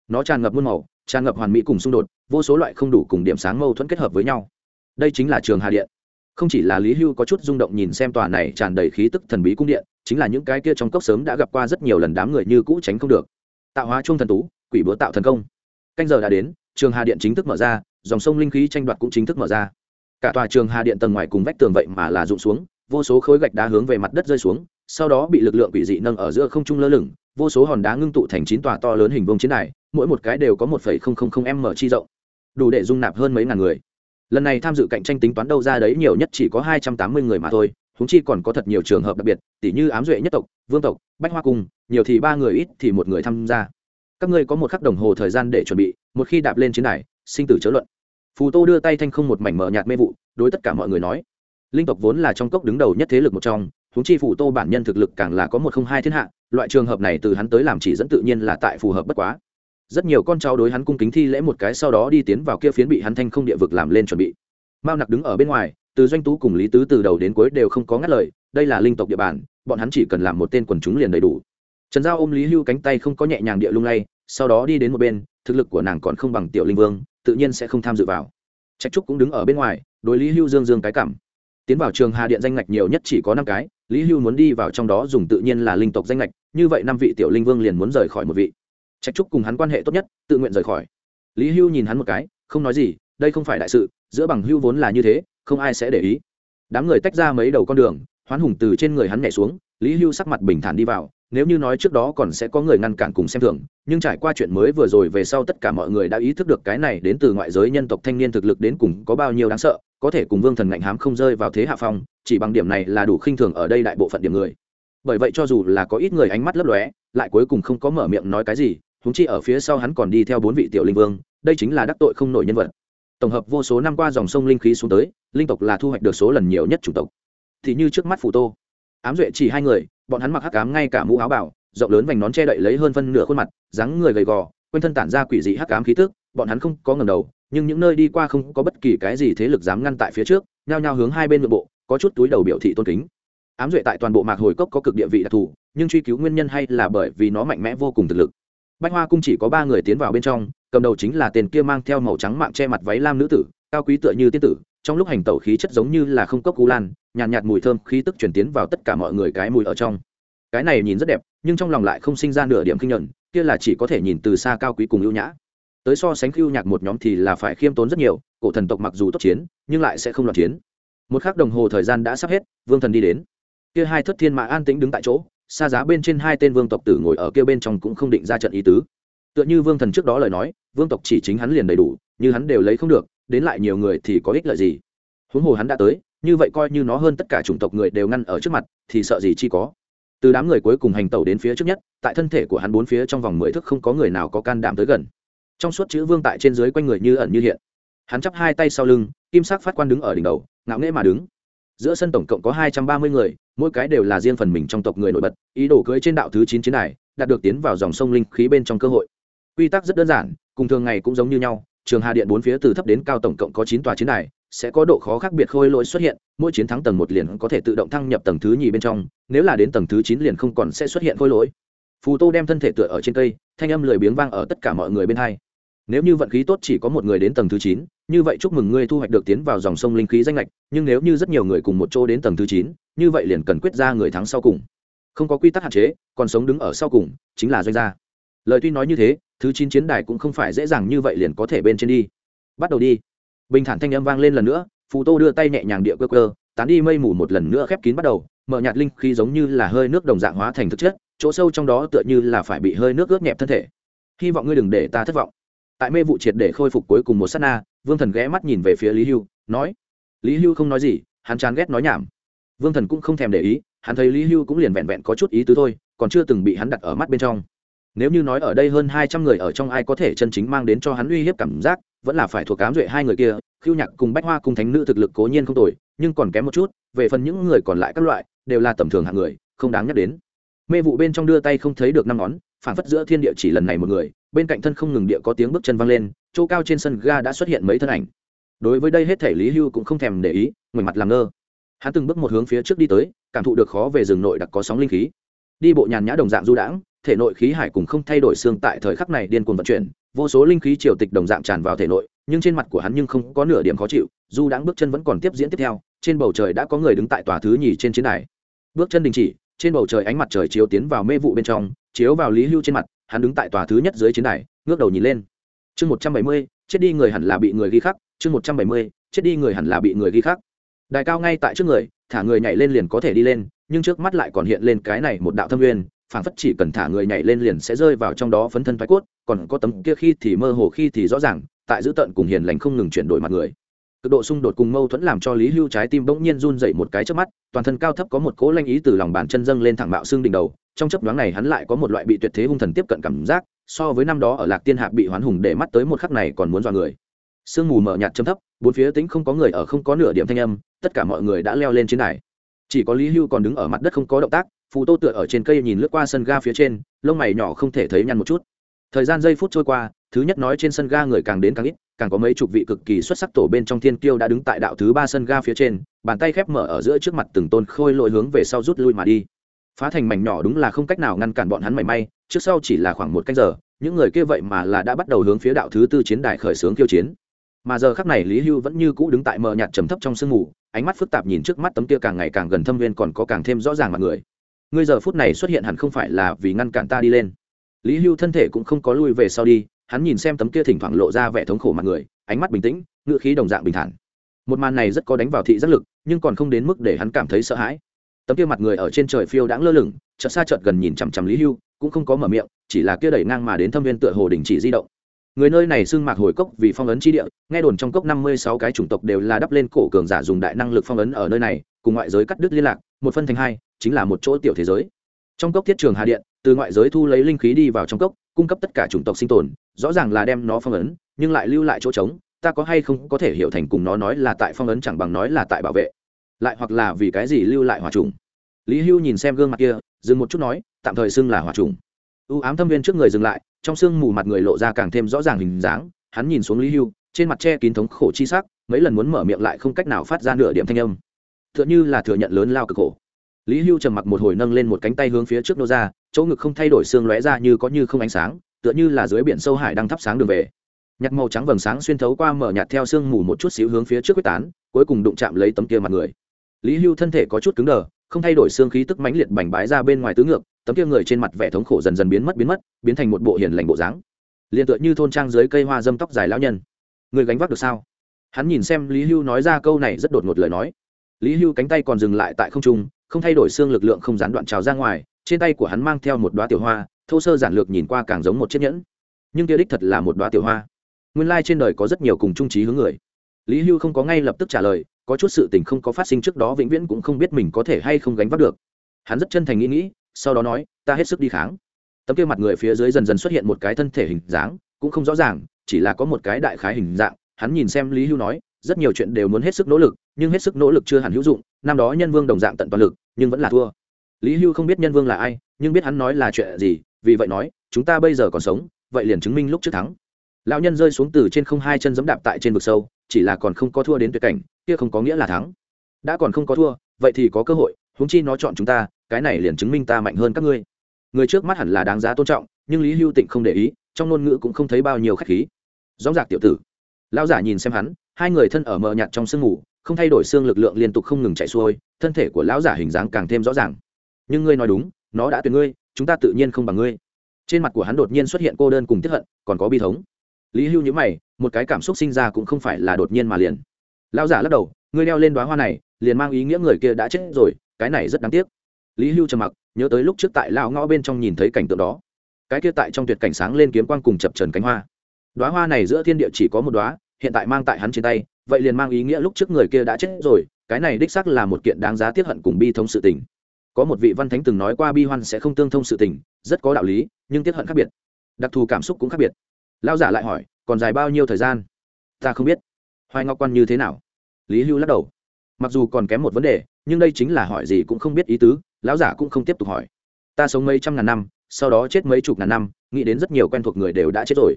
Nó tràn ngập muôn màu, tràn ngập hoàn mỹ cùng xung đột, vô số loại không đủ cùng điểm sáng mâu thuẫn kết hợp với nhau. Đây chính là trường hà điện. Không chỉ là lý hưu có chút rung động nhìn xem tòa này tràn đầy khí tức thần bí cung điện, chính là những cái kia trong cốc sớm đã gặp qua rất nhiều lần đám người như cũ tránh không được. Tạo hóa chuông thần tú, quỷ búa tạo thần công. Canh giờ đã đến, trường hà điện chính thức mở ra, dòng sông linh khí tranh đoạt cũng chính thức mở ra. Cả tòa trường hà điện tầng ngoài cùng vách tường vậy mà là rụng xuống, vô số khối gạch đá hướng về mặt đất rơi xuống sau đó bị lực lượng quỷ dị nâng ở giữa không trung lơ lửng, vô số hòn đá ngưng tụ thành chín tòa to lớn hình vông chiến đài, mỗi một cái đều có một m chi rộng, đủ để dung nạp hơn mấy ngàn người. Lần này tham dự cạnh tranh tính toán đâu ra đấy nhiều nhất chỉ có hai trăm tám mươi người mà thôi húng chi còn có thật nhiều trường hợp đặc biệt tỷ như ám duệ nhất tộc, vương tộc, bách hoa cung, nhiều thì ba người ít thì một người tham gia. Các ngươi có một khắc đồng hồ thời gian để chuẩn bị, một khi đạp lên chiến đài, sinh tử chớ luận. Phù tô đưa tay thanh không một mảnh mờ nhạt mê vụ, đối tất cả mọi người nói. Linh tộc vốn là trong cốc đứng đầu nhất thế lực một trong huống chi phủ tô bản nhân thực lực càng là có một không hai thiên hạ, loại trường hợp này từ hắn tới làm chỉ dẫn tự nhiên là tại phù hợp bất quá. Rất nhiều con cháu đối hắn cung kính thi lễ một cái sau đó đi tiến vào kia phiến bị hắn thanh không địa vực làm lên chuẩn bị. Mao nặc đứng ở bên ngoài, từ doanh tú cùng lý tứ từ đầu đến cuối đều không có ngắt lời, đây là linh tộc địa bàn, bọn hắn chỉ cần làm một tên quần chúng liền đầy đủ. Trần giao ôm lý hưu cánh tay không có nhẹ nhàng địa lung lay, sau đó đi đến một bên, thực lực của nàng còn không bằng tiểu linh vương, tự nhiên sẽ không tham dự vào. Trạch trúc cũng đứng ở bên ngoài, đối lý hưu dương dương cái cảm tiến vào trường hà điện danh ngạch nhiều nhất chỉ có năm cái, lý hưu muốn đi vào trong đó dùng tự nhiên là linh tộc danh ngạch, như vậy năm vị tiểu linh vương liền muốn rời khỏi một vị. Trạch trúc cùng hắn quan hệ tốt nhất, tự nguyện rời khỏi. Lý hưu nhìn hắn một cái, không nói gì, đây không phải đại sự, giữa bằng hưu vốn là như thế, không ai sẽ để ý. Đám người tách ra mấy đầu con đường, hoán hùng từ trên người hắn nhảy xuống, lý hưu sắc mặt bình thản đi vào nếu như nói trước đó còn sẽ có người ngăn cản cùng xem thường, nhưng trải qua chuyện mới vừa rồi về sau tất cả mọi người đã ý thức được cái này đến từ ngoại giới nhân tộc thanh niên thực lực đến cùng có bao nhiêu đáng sợ, có thể cùng vương thần ngạnh hám không rơi vào thế hạ phong, chỉ bằng điểm này là đủ khinh thường ở đây đại bộ phận điểm người. Bởi vậy cho dù là có ít người ánh mắt lấp lóe, lại cuối cùng không có mở miệng nói cái gì húng chi ở phía sau hắn còn đi theo bốn vị tiểu linh vương, đây chính là đắc tội không nổi nhân vật. Tổng hợp vô số năm qua dòng sông linh khí xuống tới, linh tộc là thu hoạch được số lần nhiều nhất chủng tộc. Thì như trước mắt phù tô, ám duệ chỉ hai người bọn hắn mặc hắc ám ngay cả mũ áo bảo, rộng lớn vành nón che đậy lấy hơn phân nửa khuôn mặt, dáng người gầy gò, quanh thân tản ra quỷ dị hắc ám khí tức, bọn hắn không có ngầm đầu, nhưng những nơi đi qua không có bất kỳ cái gì thế lực dám ngăn tại phía trước, nhao nhao hướng hai bên nội bộ, có chút túi đầu biểu thị tôn kính. Ám duệ tại toàn bộ mạc hồi cốc có cực địa vị đặc thù, nhưng truy cứu nguyên nhân hay là bởi vì nó mạnh mẽ vô cùng thực lực. Bách hoa cung chỉ có ba người tiến vào bên trong, cầm đầu chính là tên kia mang theo màu trắng mạng che mặt váy lam nữ tử, cao quý tựa như tiên tử trong lúc hành tẩu khí chất giống như là không cốc cú lan nhàn nhạt, nhạt mùi thơm khí tức chuyển tiến vào tất cả mọi người cái mùi ở trong. Cái này nhìn rất đẹp nhưng trong lòng lại không sinh ra nửa điểm kinh nhận kia là chỉ có thể nhìn từ xa cao quý cùng ưu nhã. Tới so sánh khiêu nhạc một nhóm thì là phải khiêm tốn rất nhiều cổ thần tộc mặc dù tốt chiến nhưng lại sẽ không loạn chiến. Một khắc đồng hồ thời gian đã sắp hết vương thần đi đến. Kia hai thất thiên mã an tĩnh đứng tại chỗ xa giá bên trên hai tên vương tộc tử ngồi ở kia bên trong cũng không định ra trận ý tứ. Tựa như vương thần trước đó lời nói vương tộc chỉ chính hắn liền đầy đủ như hắn đều lấy không được đến lại nhiều người thì có ích lợi gì? Huống hồ hắn đã tới, như vậy coi như nó hơn tất cả chủng tộc người đều ngăn ở trước mặt, thì sợ gì chi có? Từ đám người cuối cùng hành tẩu đến phía trước nhất, tại thân thể của hắn bốn phía trong vòng mười thước không có người nào có can đảm tới gần. Trong suốt chữ vương tại trên dưới quanh người như ẩn như hiện. Hắn chắp hai tay sau lưng, kim sắc phát quan đứng ở đỉnh đầu, ngạo nghễ mà đứng. Giữa sân tổng cộng có hai trăm ba mươi người, mỗi cái đều là riêng phần mình trong tộc người nổi bật, ý đồ cưới trên đạo thứ chín chiến đài, đạt được tiến vào dòng sông linh khí bên trong cơ hội. Quy tắc rất đơn giản, cùng thường ngày cũng giống như nhau trường hà điện bốn phía từ thấp đến cao tổng cộng có chín tòa chiến đài, sẽ có độ khó khác biệt khôi lỗi xuất hiện, mỗi chiến thắng tầng một liền có thể tự động thăng nhập tầng thứ nhì bên trong, nếu là đến tầng thứ chín liền không còn sẽ xuất hiện khôi lỗi. Phù tô đem thân thể tựa ở trên cây, thanh âm lười biếng vang ở tất cả mọi người bên hai. Nếu như vận khí tốt chỉ có một người đến tầng thứ chín, như vậy chúc mừng ngươi thu hoạch được tiến vào dòng sông linh khí danh lệch nhưng nếu như rất nhiều người cùng một chỗ đến tầng thứ chín, như vậy liền cần quyết ra người thắng sau cùng. Không có quy tắc hạn chế, còn sống đứng ở sau cùng, chính là doanh gia. Lời tuy nói như thế thứ chín chiến đài cũng không phải dễ dàng như vậy liền có thể bên trên đi. Bắt đầu đi. Bình thản thanh âm vang lên lần nữa phù tô đưa tay nhẹ nhàng địa cơ cơ tán đi mây mù một lần nữa khép kín bắt đầu, mở nhạt linh khí giống như là hơi nước đồng dạng hóa thành thực chất, chỗ sâu trong đó tựa như là phải bị hơi nước ướt nhẹp thân thể. Hy vọng ngươi đừng để ta thất vọng. Tại mê vụ triệt để khôi phục cuối cùng một s á t na, vương thần ghé mắt nhìn về phía lý hưu, nói, lý hưu không nói gì, hắn chán ghét nói nhảm. Vương thần cũng không thèm để ý, hắn thấy lý hưu cũng liền vẹn vẹn có chút ý tứ thôi, còn chưa từng bị hắn đặt ở mắt bên trong nếu như nói ở đây hơn hai trăm người ở trong ai có thể chân chính mang đến cho hắn uy hiếp cảm giác, vẫn là phải thuộc cám duệ hai người kia khiêu nhạc cùng bách hoa cùng thánh nữ thực lực cố nhiên không tồi, nhưng còn kém một chút, về phần những người còn lại các loại, đều là tầm thường hạng người, không đáng nhắc đến. Mê vụ bên trong đưa tay không thấy được năm ngón, phản phất giữa thiên địa chỉ lần này một người, bên cạnh thân không ngừng địa có tiếng bước chân văng lên, chỗ cao trên sân ga đã xuất hiện mấy thân ảnh. Đối với đây hết thể lý hưu cũng không thèm để ý, ngoảnh mặt làm ngơ. Hắn từng bước một hướng phía trước đi tới, cảm thụ được khó về rừng nội đặc có sóng linh khí. Đi bộ nhàn nhã đồng dạng du đãng thể nội khí hải cùng không thay đổi xương tại thời khắc này điên cuồng vận chuyển, vô số linh khí triều tịch đồng dạng tràn vào thể nội, nhưng trên mặt của hắn nhưng không có nửa điểm khó chịu, dù đãng bước chân vẫn còn tiếp diễn tiếp theo, trên bầu trời đã có người đứng tại tòa thứ nhì trên chiến đài. Bước chân đình chỉ, trên bầu trời ánh mặt trời chiếu tiến vào mê vụ bên trong, chiếu vào lý hưu trên mặt, hắn đứng tại tòa thứ nhất dưới chiến đài, ngước đầu nhìn lên. Chương một trăm bảy mươi, chết đi người hẳn là bị người ghi khắc, chương một trăm bảy mươi, chết đi người hẳn là bị người ghi khắc. Đài cao ngay tại trước người, thả người nhảy lên liền có thể đi lên, nhưng trước mắt lại còn hiện lên cái này một đạo thâm nguyên phảng phất chỉ cần thả người nhảy lên liền sẽ rơi vào trong đó phấn thân thoái cốt, còn có tấm kia khi thì mơ hồ, khi thì rõ ràng, tại giữ tận cùng hiền lành không ngừng chuyển đổi mặt người. Cực độ xung đột cùng mâu thuẫn làm cho lý hưu trái tim bỗng nhiên run dậy một cái trước mắt, toàn thân cao thấp có một cố lanh ý từ lòng bàn chân dâng lên thẳng bạo xương đỉnh đầu, trong chấp đoán này hắn lại có một loại bị tuyệt thế hung thần tiếp cận cảm giác, so với năm đó ở lạc tiên hạp bị hoán hùng để mắt tới một khắc này còn muốn dọa người. Sương mù mờ nhạt châm thấp, bốn phía tính không có người ở không có nửa điểm thanh âm, tất cả mọi người đã leo lên trên này chỉ có lý hưu còn đứng ở mặt đất không có động tác phù tô tựa ở trên cây nhìn lướt qua sân ga phía trên, lông mày nhỏ không thể thấy nhăn một chút. Thời gian giây phút trôi qua, thứ nhất nói trên sân ga người càng đến càng ít, càng có mấy chục vị cực kỳ xuất sắc tổ bên trong thiên kiêu đã đứng tại đạo thứ ba sân ga phía trên, bàn tay khép mở ở giữa trước mặt từng tôn khôi lội hướng về sau rút lui mà đi. Phá thành mảnh nhỏ đúng là không cách nào ngăn cản bọn hắn mảy may, trước sau chỉ là khoảng một canh giờ, những người kia vậy mà là đã bắt đầu hướng phía đạo thứ tư chiến đài khởi xướng kiêu chiến. Mà giờ khắc này lý hưu vẫn như cũ đứng tại mờ nhạt trầm thấp trong sương mù, ánh mắt phức tạp nhìn trước mắt tấm kia càng ngày càng gần thâm viên còn có càng thêm rõ ràng mặt người ngươi giờ phút này xuất hiện hẳn không phải là vì ngăn cản ta đi lên. Lý hưu thân thể cũng không có lui về sau đi, hắn nhìn xem tấm kia thỉnh thoảng lộ ra vẻ thống khổ mặt người, ánh mắt bình tĩnh ngựa khí đồng dạng bình thản. Một màn này rất có đánh vào thị giác lực, nhưng còn không đến mức để hắn cảm thấy sợ hãi. Tấm kia mặt người ở trên trời phiêu đãng lơ lửng, chợt xa chợt gần nhìn chằm chằm lý hưu, cũng không có mở miệng, chỉ là kia đẩy ngang mà đến thâm viên tựa hồ đình chỉ di động. Người nơi này xưng mạc hồi cốc vì phong ấn chi địa, nghe đồn trong cốc năm mươi sáu cái chủng tộc đều là đắp lên cổ cường giả dùng đại năng lực phong ấn ở nơi này, cùng ngoại giới cắt đứt liên lạc, một phân thành hai chính là một chỗ tiểu thế giới. Trong cốc thiết trường hà điện, từ ngoại giới thu lấy linh khí đi vào trong cốc, cung cấp tất cả chủng tộc sinh tồn, rõ ràng là đem nó phong ấn, nhưng lại lưu lại chỗ trống, ta có hay không có thể hiểu thành cùng nó nói là tại phong ấn chẳng bằng nói là tại bảo vệ. Lại hoặc là vì cái gì lưu lại hòa trùng. Lý hưu nhìn xem gương mặt kia, dừng một chút nói, tạm thời xưng là hòa trùng. U ám thâm viên trước người dừng lại, trong sương mù mặt người lộ ra càng thêm rõ ràng hình dáng, hắn nhìn xuống lý hưu, trên mặt che kín thống khổ chi sắc, mấy lần muốn mở miệng lại không cách nào phát ra nửa điểm thanh âm. T h ư ợ n h ư là thừa nhận lớn lao cực khổ lý hưu trầm mặc một hồi nâng lên một cánh tay hướng phía trước nô ra, chỗ ngực không thay đổi xương lóe ra như có như không ánh sáng, tựa như là dưới biển sâu hải đang thắp sáng đường về. Nhặt màu trắng vầng sáng xuyên thấu qua mở nhạt theo sương mù một chút xíu hướng phía trước quyết tán, cuối cùng đụng chạm lấy tấm kia mặt người. Lý hưu thân thể có chút cứng đờ, không thay đổi xương khí tức mãnh liệt bành bái ra bên ngoài tứ ngược, tấm kia người trên mặt vẻ thống khổ dần dần biến mất biến mất, biến thành một bộ hiền lành bộ dáng. Liền tựa như thôn trang dưới cây hoa dâm tóc dài lão nhân. Người gánh vác được sao? Hắn nhìn xem lý hưu nói ra câu này rất đột ngột lời nói. Lý hưu cánh tay còn dừng lại tại không trung không thay đổi xương lực lượng không gián đoạn trào ra ngoài, trên tay của hắn mang theo một đoá tiểu hoa, thô sơ giản lược nhìn qua càng giống một chiếc nhẫn. Nhưng kia đích thật là một đoá tiểu hoa. Nguyên lai trên đời có rất nhiều cùng trung trí hướng người. Lý hưu không có ngay lập tức trả lời, có chút sự tình không có phát sinh trước đó vĩnh viễn cũng không biết mình có thể hay không gánh vác được. Hắn rất chân thành nghĩ nghĩ, sau đó nói, ta hết sức đi kháng. Tấm kia mặt người phía dưới dần dần xuất hiện một cái thân thể hình dáng, cũng không rõ ràng, chỉ là có một cái đại khái hình dạng. Hắn nhìn xem lý hưu nói, rất nhiều chuyện đều muốn hết sức nỗ lực, nhưng hết sức nỗ lực chưa hẳn hữu dụng năm đó nhân vương đồng dạng tận toàn lực, nhưng vẫn là thua. Lý hưu không biết nhân vương là ai, nhưng biết hắn nói là chuyện gì, vì vậy nói, chúng ta bây giờ còn sống, vậy liền chứng minh lúc trước thắng. Lão nhân rơi xuống từ trên không hai chân giẫm đạp tại trên vực sâu, chỉ là còn không có thua đến tuyệt cảnh, kia không có nghĩa là thắng. Đã còn không có thua, vậy thì có cơ hội, huống chi nó chọn chúng ta, cái này liền chứng minh ta mạnh hơn các ngươi. Người trước mắt hẳn là đáng giá tôn trọng, nhưng lý hưu tịnh không để ý, trong ngôn ngữ cũng không thấy bao nhiêu khách khí. Rõ rạc tiểu tử. Lão giả nhìn xem hắn, hai người thân ở mờ nhạt trong sương mù không thay đổi xương lực lượng liên tục không ngừng chạy xuôi, thân thể của lão giả hình dáng càng thêm rõ ràng. Nhưng ngươi nói đúng, nó đã tuyệt ngươi, chúng ta tự nhiên không bằng ngươi. Trên mặt của hắn đột nhiên xuất hiện cô đơn cùng tiếp hận, còn có bi thống. Lý hưu nhữ mày, một cái cảm xúc sinh ra cũng không phải là đột nhiên mà liền. Lão giả lắc đầu, ngươi đeo lên đoá hoa này, liền mang ý nghĩa người kia đã chết rồi, cái này rất đáng tiếc. Lý hưu trầm mặc, nhớ tới lúc trước tại lão ngõ bên trong nhìn thấy cảnh tượng đó. Cái kia tại trong tuyệt cảnh sáng lên kiếm quang cùng chập trần cánh hoa. Đoá hoa này giữa thiên địa chỉ có một đoá hiện tại mang tại hắn trên tay vậy liền mang ý nghĩa lúc trước người kia đã chết rồi, cái này đích xác là một kiện đáng giá tiếp hận cùng bi thống sự tình. Có một vị văn thánh từng nói qua bi hoan sẽ không tương thông sự tình, rất có đạo lý, nhưng tiếp hận khác biệt. Đặc thù cảm xúc cũng khác biệt. Lao giả lại hỏi, còn dài bao nhiêu thời gian? Ta không biết. Hoài ngọc quan như thế nào? Lý hưu lắc đầu. Mặc dù còn kém một vấn đề, nhưng đây chính là hỏi gì cũng không biết ý tứ, lão giả cũng không tiếp tục hỏi. Ta sống mấy trăm ngàn năm, sau đó chết mấy chục ngàn năm, nghĩ đến rất nhiều quen thuộc người đều đã chết rồi.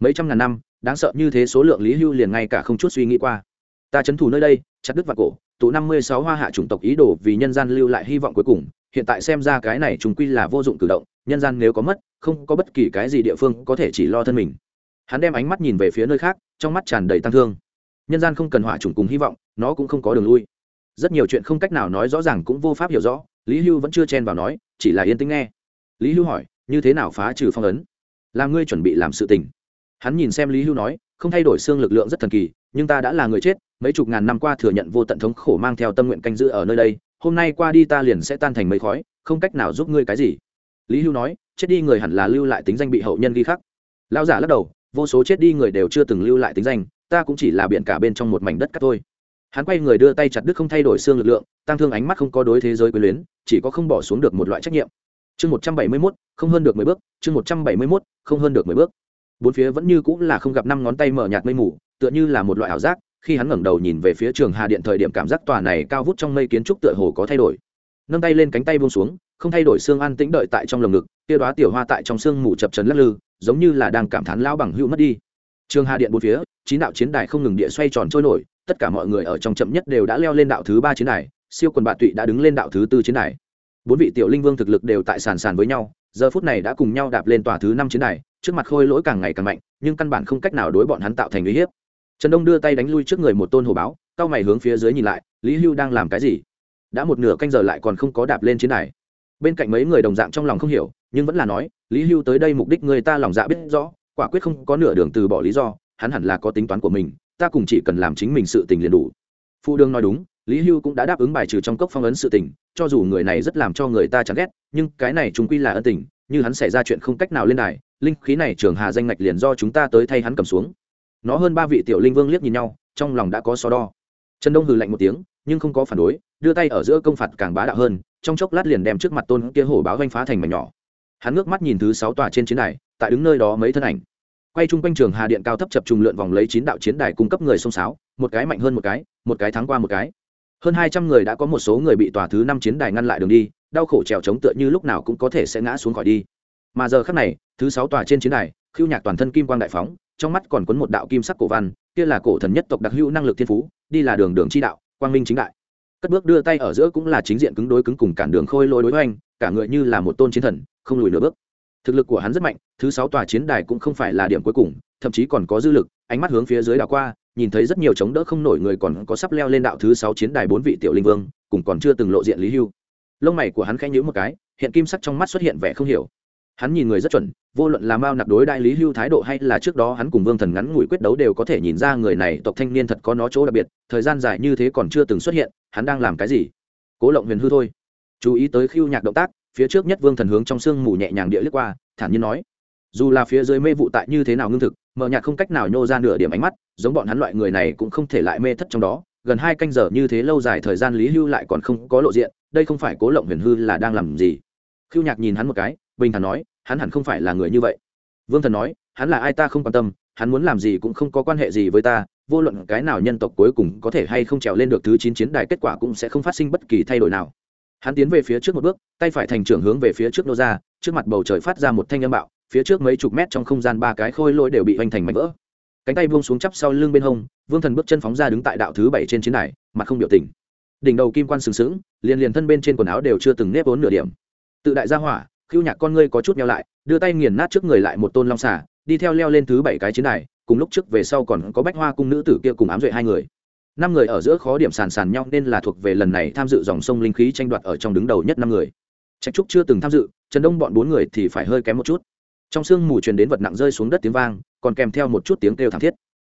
Mấy trăm ngàn năm đáng sợ như thế số lượng lý hưu liền ngay cả không chút suy nghĩ qua. Ta c thủ nơi đây, chặt đứt và cổ, tụ năm mươi sáu hoa hạ chủng tộc ý đồ vì nhân gian lưu lại hy vọng cuối cùng. Hiện tại xem ra cái này chúng quy là vô dụng cử động, nhân gian nếu có mất, không có bất kỳ cái gì địa phương có thể chỉ lo thân mình. Hắn đem ánh mắt nhìn về phía nơi khác, trong mắt tràn đầy tăng thương. Nhân gian không cần hỏa chủng cùng hy vọng, nó cũng không có đường lui. Rất nhiều chuyện không cách nào nói rõ ràng cũng vô pháp hiểu rõ, lý hưu vẫn chưa chen vào nói, chỉ là yên tĩnh nghe. Lý hưu hỏi, như thế nào phá trừ phong ấn? Làm ngươi chuẩn bị làm sự tình hắn nhìn xem lý hưu nói, không thay đổi xương lực lượng rất thần kỳ, nhưng ta đã là người chết, mấy chục ngàn năm qua thừa nhận vô tận thống khổ mang theo tâm nguyện canh giữ ở nơi đây, hôm nay qua đi ta liền sẽ tan thành mấy khói, không cách nào giúp ngươi cái gì. Lý hưu nói, chết đi người hẳn là lưu lại tính danh bị hậu nhân ghi khắc. Lao giả lắc đầu, vô số chết đi người đều chưa từng lưu lại tính danh, ta cũng chỉ là biển cả bên trong một mảnh đất cắt thôi. Hắn quay người đưa tay chặt đứt không thay đổi xương lực lượng, tăng thương ánh mắt không có đối thế giới quyền luyến, chỉ có không bỏ xuống được một loại trách nhiệm. Chương một trăm bảy mươi mốt, không hơn được mười bước, chương một trăm bảy mươi mốt, không hơn được mười bước bốn phía vẫn như cũng là không gặp năm ngón tay mở nhạt mây mù, tựa như là một loại ảo giác, khi hắn ngẩng đầu nhìn về phía trường hà điện thời điểm cảm giác tòa này cao vút trong mây kiến trúc tựa hồ có thay đổi. Nâng tay lên cánh tay buông xuống, không thay đổi xương an tĩnh đợi tại trong lồng ngực kia đoá tiểu hoa tại trong xương mù chập trần lắc lư, giống như là đang cảm thán lão bằng hữu mất đi. Trường hà điện bốn phía, chín đạo chiến đài không ngừng địa xoay tròn trôi nổi, tất cả mọi người ở trong chậm nhất đều đã leo lên đạo thứ ba chiến đài, siêu quần bạ tụy đã đứng lên đạo thứ tư chiến đài. Bốn vị tiểu linh vương thực lực đều tại sàn sàn với nhau, giờ phút này đã cùng nhau đạp lên tòa thứ năm chiến đài trước mặt khôi lỗi càng ngày càng mạnh, nhưng căn bản không cách nào đối bọn hắn tạo thành uy hiếp. Trần đông đưa tay đánh lui trước người một tôn hồ báo, cao mày hướng phía dưới nhìn lại, lý hưu đang làm cái gì? Đã một nửa canh giờ lại còn không có đạp lên chiến đài. Bên cạnh mấy người đồng dạng trong lòng không hiểu, nhưng vẫn là nói, lý hưu tới đây mục đích người ta lòng dạ biết rõ, quả quyết không có nửa đường từ bỏ lý do, hắn hẳn là có tính toán của mình, ta cùng chỉ cần làm chính mình sự tình liền đủ. Phụ đương nói đúng, lý hưu cũng đã đáp ứng bài trừ trong cốc phong ấn sự tình, cho dù người này rất làm cho người ta chán ghét, nhưng cái này chúng quy là ân tình, như hắn xảy ra chuyện không cách nào lên đài linh khí này trường hà danh ngạch liền do chúng ta tới thay hắn cầm xuống. Nó hơn ba vị tiểu linh vương liếc nhìn nhau, trong lòng đã có so đo. Trần đông hừ lạnh một tiếng, nhưng không có phản đối, đưa tay ở giữa công phạt càng bá đạo hơn, trong chốc lát liền đem trước mặt tôn kia hổ báo vanh phá thành mảnh nhỏ. Hắn ngước mắt nhìn thứ sáu tòa trên chiến đài, tại đứng nơi đó mấy thân ảnh. Quay chung quanh trường hà điện cao thấp chập trùng lượn vòng lấy chín đạo chiến đài cung cấp người xông sáo một cái mạnh hơn một cái một cái thắng qua một cái. Hơn hai trăm người đã có một số người bị tòa thứ năm chiến đài ngăn lại đường đi, đau khổ trèo trống tựa như lúc nào cũng có thể sẽ ngã xuống khỏi đi mà giờ khắc này, thứ sáu tòa trên chiến đài, khiêu nhạc toàn thân kim quang đại phóng, trong mắt còn quấn một đạo kim sắc cổ văn, kia là cổ thần nhất tộc đặc hữu năng lực thiên phú, đi là đường đường chi đạo, quang minh chính đại. Cất bước đưa tay ở giữa cũng là chính diện cứng đối cứng cùng cản đường khôi lôi đối hoành, cả người như là một tôn chiến thần, không lùi nửa bước. Thực lực của hắn rất mạnh, thứ sáu tòa chiến đài cũng không phải là điểm cuối cùng, thậm chí còn có dư lực, ánh mắt hướng phía dưới đảo qua, nhìn thấy rất nhiều chống đỡ không nổi người còn có sắp leo lên đạo thứ sáu chiến đài bốn vị tiểu linh vương, cùng còn chưa từng lộ diện lý hưu. Lông mày của hắn khẽ nhíu một cái, hiện kim sắc trong mắt xuất hiện vẻ không hiểu hắn nhìn người rất chuẩn, vô luận là mao nặc đối đại lý hưu thái độ hay là trước đó hắn cùng vương thần ngắn ngủi quyết đấu đều có thể nhìn ra người này tộc thanh niên thật có nó chỗ đặc biệt, thời gian dài như thế còn chưa từng xuất hiện, hắn đang làm cái gì? Cố lộng huyền hư thôi. Chú ý tới khiêu nhạc động tác, phía trước nhất vương thần hướng trong sương mù nhẹ nhàng địa lướt qua, thản nhiên nói, dù là phía dưới mê vụ tại như thế nào ngưng thực mờ nhạc không cách nào nhô ra nửa điểm ánh mắt, giống bọn hắn loại người này cũng không thể lại mê thất trong đó, gần hai canh giờ như thế lâu dài thời gian lý hưu lại còn không có lộ diện, đây không phải cố lộng huyền hư là đang làm gì? Khiêu nhạc nhìn hắn một cái, bình thản nói, hắn hẳn không phải là người như vậy. Vương thần nói, hắn là ai ta không quan tâm, hắn muốn làm gì cũng không có quan hệ gì với ta, vô luận cái nào nhân tộc cuối cùng có thể hay không trèo lên được thứ chín chiến đài kết quả cũng sẽ không phát sinh bất kỳ thay đổi nào. Hắn tiến về phía trước một bước, tay phải thành trưởng hướng về phía trước nô ra, trước mặt bầu trời phát ra một thanh âm bạo, phía trước mấy chục mét trong không gian ba cái khôi lôi đều bị hoành thành mảnh vỡ. Cánh tay buông xuống chắp sau lưng bên hông, vương thần bước chân phóng ra đứng tại đạo thứ bảy trên chiến đài, mặt không biểu tình. Đỉnh đầu kim quan sừng sững, liền liền thân bên trên quần áo đều chưa từng nếp vốn nửa điểm tự đại gia hỏa, khiêu nhạc con ngươi có chút nhau lại, đưa tay nghiền nát trước người lại một tôn long xà, đi theo leo lên thứ bảy cái chiến đài, cùng lúc trước về sau còn có bách hoa cung nữ tử kia cùng ám duệ hai người. Năm người ở giữa khó điểm sàn sàn nhau nên là thuộc về lần này tham dự dòng sông linh khí tranh đoạt ở trong đứng đầu nhất năm người. Trạch trúc chưa từng tham dự, trần đông bọn bốn người thì phải hơi kém một chút. Trong sương mù truyền đến vật nặng rơi xuống đất tiếng vang, còn kèm theo một chút tiếng kêu thảm thiết.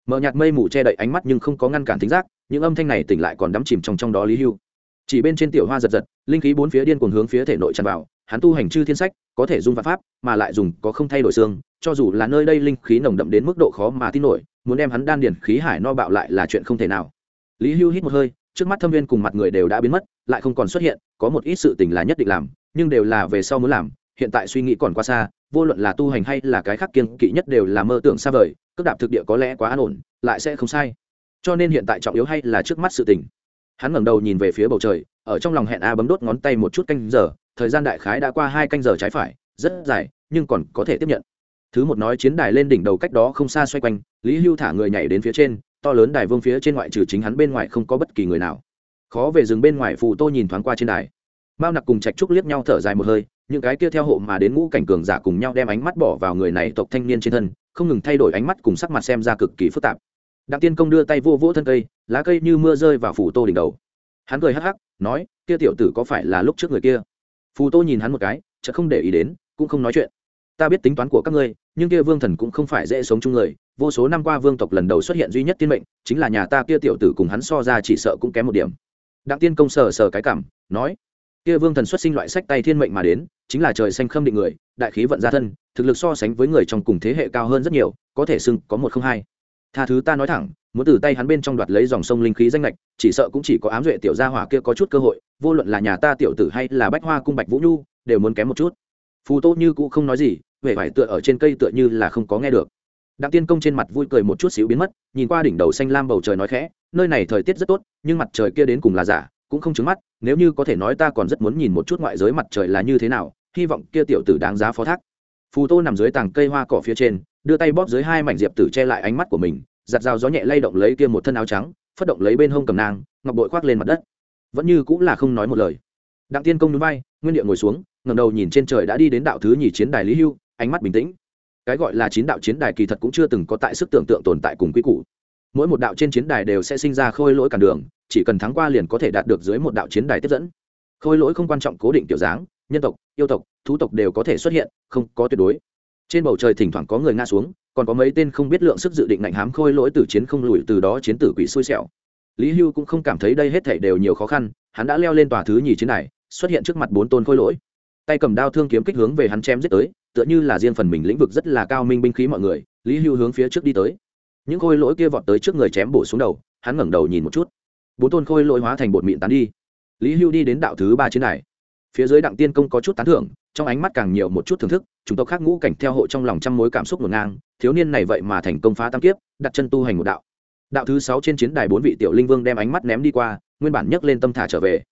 Mở nhạt mây mù che đậy ánh mắt nhưng không có ngăn cản tính giác, những âm thanh này tỉnh lại còn đắm chìm trong trong đó lý hưu. Chỉ bên trên tiểu hoa giật giật, linh khí bốn phía điên cuồng hướng phía thể nội tràn vào hắn tu hành chư thiên sách, có thể dung vạn pháp, mà lại dùng có không thay đổi xương, cho dù là nơi đây linh khí nồng đậm đến mức độ khó mà tin nổi, muốn đem hắn đan điền khí hải no bạo lại là chuyện không thể nào. Lý hưu hít một hơi, trước mắt thâm viên cùng mặt người đều đã biến mất, lại không còn xuất hiện, có một ít sự tình là nhất định làm, nhưng đều là về sau muốn làm, hiện tại suy nghĩ còn quá xa, vô luận là tu hành hay là cái khác kiên kỵ nhất đều là mơ tưởng xa vời, cước đạp thực địa có lẽ quá an ổn, lại sẽ không sai. Cho nên hiện tại trọng yếu hay là trước mắt sự tình. Hắn ngẩng đầu nhìn về phía bầu trời, ở trong lòng hẹn a bấm đốt ngón tay một chút canh giờ thời gian đại khái đã qua hai canh giờ trái phải, rất dài, nhưng còn có thể tiếp nhận. Thứ một nói chiến đài lên đỉnh đầu cách đó không xa xoay quanh, lý hưu thả người nhảy đến phía trên, to lớn đài vương phía trên ngoại trừ chính hắn bên ngoài không có bất kỳ người nào. Khó về rừng bên ngoài phù tô nhìn thoáng qua trên đài. Mao nặc cùng trạch trúc liếc nhau thở dài một hơi, những cái kia theo hộ mà đến ngũ cảnh cường giả cùng nhau đem ánh mắt bỏ vào người này tộc thanh niên trên thân, không ngừng thay đổi ánh mắt cùng sắc mặt xem ra cực kỳ phức tạp. Đặng tiên công đưa tay vô vỗ thân cây, lá cây như mưa rơi vào phủ tô đỉnh đầu. Hắn cười hắc hắc, nói, kia tiểu tử có phải là lúc trước người kia? Phù tô nhìn hắn một cái, chợt không để ý đến, cũng không nói chuyện. Ta biết tính toán của các ngươi, nhưng kia vương thần cũng không phải dễ sống chung người. Vô số năm qua vương tộc lần đầu xuất hiện duy nhất tiên mệnh, chính là nhà ta kia tiểu tử cùng hắn so ra chỉ sợ cũng kém một điểm. Đặng tiên công sờ sờ cái cảm, nói, kia vương thần xuất sinh loại sách tay thiên mệnh mà đến, chính là trời xanh khâm định người, đại khí vận gia thân, thực lực so sánh với người trong cùng thế hệ cao hơn rất nhiều, có thể xưng có một không hai. Tha thứ ta nói thẳng muốn từ tay hắn bên trong đoạt lấy dòng sông linh khí danh lệch chỉ sợ cũng chỉ có ám duệ tiểu gia hỏa kia có chút cơ hội, vô luận là nhà ta tiểu tử hay là bách hoa cung bạch vũ nhu, đều muốn kém một chút. Phù tô như cũ không nói gì, vẻ vải tựa ở trên cây tựa như là không có nghe được. Đặng tiên công trên mặt vui cười một chút xíu biến mất, nhìn qua đỉnh đầu xanh lam bầu trời nói khẽ, nơi này thời tiết rất tốt, nhưng mặt trời kia đến cùng là giả, cũng không trứng mắt, nếu như có thể nói ta còn rất muốn nhìn một chút ngoại giới mặt trời là như thế nào, hy vọng kia tiểu tử đáng giá phó thác. Phù tô nằm dưới tàng cây hoa cỏ phía trên, đưa tay bóp dưới hai mảnh diệp tử che lại ánh mắt của mình giặt rào gió nhẹ lay động lấy kia một thân áo trắng, phất động lấy bên hông cầm nang ngọc bội khoác lên mặt đất. Vẫn như cũng là không nói một lời. Đặng tiên công núi bay, nguyên địa ngồi xuống ngầm đầu nhìn trên trời đã đi đến đạo thứ nhì chiến đài lý hưu, ánh mắt bình tĩnh. Cái gọi là chín đạo chiến đài kỳ thật cũng chưa từng có tại sức tưởng tượng tồn tại cùng quy củ. Mỗi một đạo trên chiến đài đều sẽ sinh ra khôi lỗi cản đường, chỉ cần thắng qua liền có thể đạt được dưới một đạo chiến đài tiếp dẫn. Khôi lỗi không quan trọng cố định kiểu dáng, nhân tộc, yêu tộc, thú tộc đều có thể xuất hiện, không có tuyệt đối. Trên bầu trời thỉnh thoảng có người ngã xuống còn có mấy tên không biết lượng sức dự định ngạnh hám khôi lỗi từ chiến không lùi từ đó chiến tử quỷ xui xẻo. Lý hưu cũng không cảm thấy đây hết thảy đều nhiều khó khăn, hắn đã leo lên tòa thứ nhì chiến này xuất hiện trước mặt bốn tôn khôi lỗi. Tay cầm đao thương kiếm kích hướng về hắn chém giết tới, tựa như là riêng phần mình lĩnh vực rất là cao minh binh khí mọi người, lý hưu hướng phía trước đi tới. Những khôi lỗi kia vọt tới trước người chém bổ xuống đầu, hắn ngẩng đầu nhìn một chút. Bốn tôn khôi lỗi hóa thành bột mịn tán đi. Lý hưu đi đến đạo thứ ba chiến này phía dưới đặng tiên công có chút tán thưởng trong ánh mắt càng nhiều một chút thưởng thức, chúng tộc khác ngũ cảnh theo hộ trong lòng trăm mối cảm xúc ngổn ngang, thiếu niên này vậy mà thành công phá tam kiếp, đặt chân tu hành một đạo. Đạo thứ sáu trên chiến đài bốn vị tiểu linh vương đem ánh mắt ném đi qua, nguyên bản nhấc lên tâm thả trở về.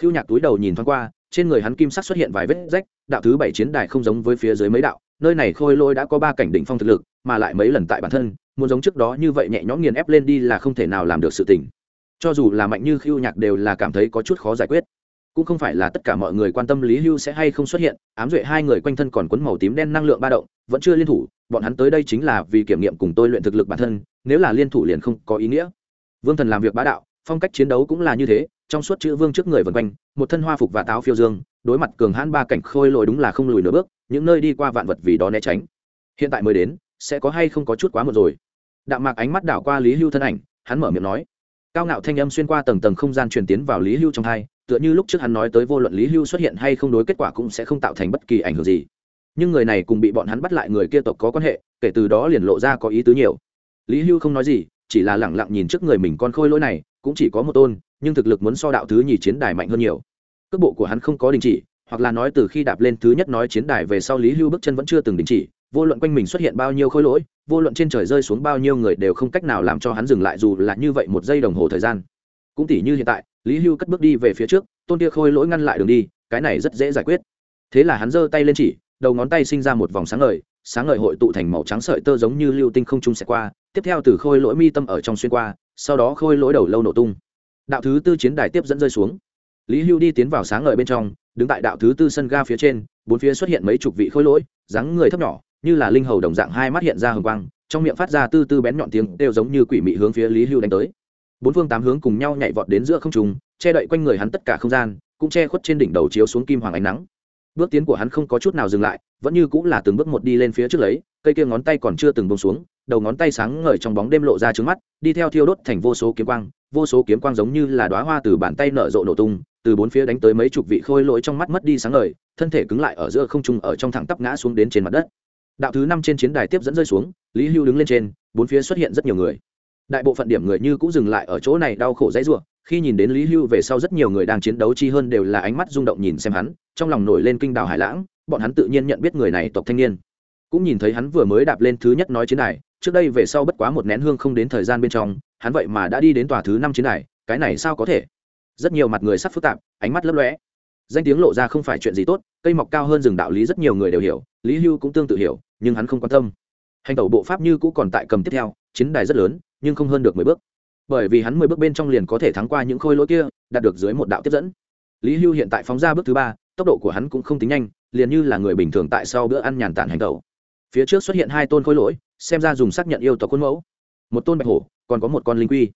Khiêu nhạc túi đầu nhìn thoáng qua, trên người hắn kim sắc xuất hiện vài vết rách, đạo thứ bảy chiến đài không giống với phía dưới mấy đạo, nơi này khôi lôi đã có ba cảnh đỉnh phong thực lực, mà lại mấy lần tại bản thân, muốn giống trước đó như vậy nhẹ nhõm nghiền ép lên đi là không thể nào làm được sự tình. Cho dù là mạnh như khiêu nhạc đều là cảm thấy có chút khó giải quyết cũng không phải là tất cả mọi người quan tâm lý hưu sẽ hay không xuất hiện, ám duệ hai người quanh thân còn quấn màu tím đen năng lượng ba động, vẫn chưa liên thủ, bọn hắn tới đây chính là vì kiểm nghiệm cùng tôi luyện thực lực bản thân, nếu là liên thủ liền không có ý nghĩa. Vương thần làm việc bá đạo, phong cách chiến đấu cũng là như thế, trong suốt chữ vương trước người vần quanh, một thân hoa phục và táo phiêu dương, đối mặt cường hãn ba cảnh khôi lội đúng là không lùi nửa bước, những nơi đi qua vạn vật vì đó né tránh. Hiện tại mới đến, sẽ có hay không có chút quá một rồi. Đạm mạc ánh mắt đảo qua lý hưu thân ảnh, hắn mở miệng nói. Cao ngạo thanh âm xuyên qua tầng tầng không gian truyền tiến vào lý hưu trong hai tựa như lúc trước hắn nói tới vô luận lý hưu xuất hiện hay không đối kết quả cũng sẽ không tạo thành bất kỳ ảnh hưởng gì. Nhưng người này cùng bị bọn hắn bắt lại người kia tộc có quan hệ, kể từ đó liền lộ ra có ý tứ nhiều. Lý hưu không nói gì, chỉ là lẳng lặng nhìn trước người mình con khôi lỗi này, cũng chỉ có một tôn, nhưng thực lực muốn so đạo thứ nhì chiến đài mạnh hơn nhiều. Cước bộ của hắn không có đình chỉ, hoặc là nói từ khi đạp lên thứ nhất nói chiến đài về sau lý hưu bước chân vẫn chưa từng đình chỉ, vô luận quanh mình xuất hiện bao nhiêu khôi lỗi, vô luận trên trời rơi xuống bao nhiêu người đều không cách nào làm cho hắn dừng lại dù là như vậy một giây đồng hồ thời gian cũng tỉ như hiện tại, lý hưu cất bước đi về phía trước, tôn kia khôi lỗi ngăn lại đường đi, cái này rất dễ giải quyết. Thế là hắn giơ tay lên chỉ, đầu ngón tay sinh ra một vòng sáng ngời sáng ngời hội tụ thành màu trắng sợi tơ giống như lưu tinh không trung sẽ qua, tiếp theo từ khôi lỗi mi tâm ở trong xuyên qua, sau đó khôi lỗi đầu lâu nổ tung. Đạo thứ tư chiến đài tiếp dẫn rơi xuống. Lý hưu đi tiến vào sáng ngời bên trong, đứng tại đạo thứ tư sân ga phía trên, bốn phía xuất hiện mấy chục vị khôi lỗi, dáng người thấp nhỏ, như là linh hầu đồng dạng hai mắt hiện ra hồng quang, trong miệng phát ra tư tư bén nhọn tiếng đều giống như quỷ mị hướng phía lý hưu đánh tới bốn phương tám hướng cùng nhau nhảy vọt đến giữa không trung, che đậy quanh người hắn tất cả không gian, cũng che khuất trên đỉnh đầu chiếu xuống kim hoàng ánh nắng. Bước tiến của hắn không có chút nào dừng lại, vẫn như cũng là từng bước một đi lên phía trước lấy, cây kia ngón tay còn chưa từng bông xuống, đầu ngón tay sáng ngời trong bóng đêm lộ ra trứng mắt, đi theo thiêu đốt thành vô số kiếm quang, vô số kiếm quang giống như là đoá hoa từ bàn tay nở rộ nổ tung, từ bốn phía đánh tới mấy chục vị khôi lỗi trong mắt mất đi sáng ngời, thân thể cứng lại ở giữa không trung ở trong thẳng tắp ngã xuống đến trên mặt đất. Đạo thứ năm trên chiến đài tiếp dẫn rơi xuống, lý hưu đứng lên trên, bốn phía xuất hiện rất nhiều người đại bộ phận điểm người như cũng dừng lại ở chỗ này đau khổ dãy ruộng khi nhìn đến lý hưu về sau rất nhiều người đang chiến đấu chi hơn đều là ánh mắt rung động nhìn xem hắn, trong lòng nổi lên kinh đào hải lãng, bọn hắn tự nhiên nhận biết người này tộc thanh niên. Cũng nhìn thấy hắn vừa mới đạp lên thứ nhất nói chiến đài, trước đây về sau bất quá một nén hương không đến thời gian bên trong, hắn vậy mà đã đi đến tòa thứ năm chiến đài, cái này sao có thể? Rất nhiều mặt người sắc phức tạp, ánh mắt lấp lóe. Danh tiếng lộ ra không phải chuyện gì tốt, cây mọc cao hơn rừng đạo lý rất nhiều người đều hiểu, lý hưu cũng tương tự hiểu, nhưng hắn không quan tâm. Hành tẩu bộ pháp như cũ còn tại cầm tiếp theo, chiến đài rất lớn nhưng không hơn được mười bước. Bởi vì hắn mười bước bên trong liền có thể thắng qua những khôi lỗi kia, đạt được dưới một đạo tiếp dẫn. Lý hưu hiện tại phóng ra bước thứ ba, tốc độ của hắn cũng không tính nhanh, liền như là người bình thường tại sau bữa ăn nhàn tản hành tẩu. Phía trước xuất hiện hai tôn khôi lỗi, xem ra dùng xác nhận yêu tộc khuôn mẫu. Một tôn bạch hổ, còn có một con linh quy.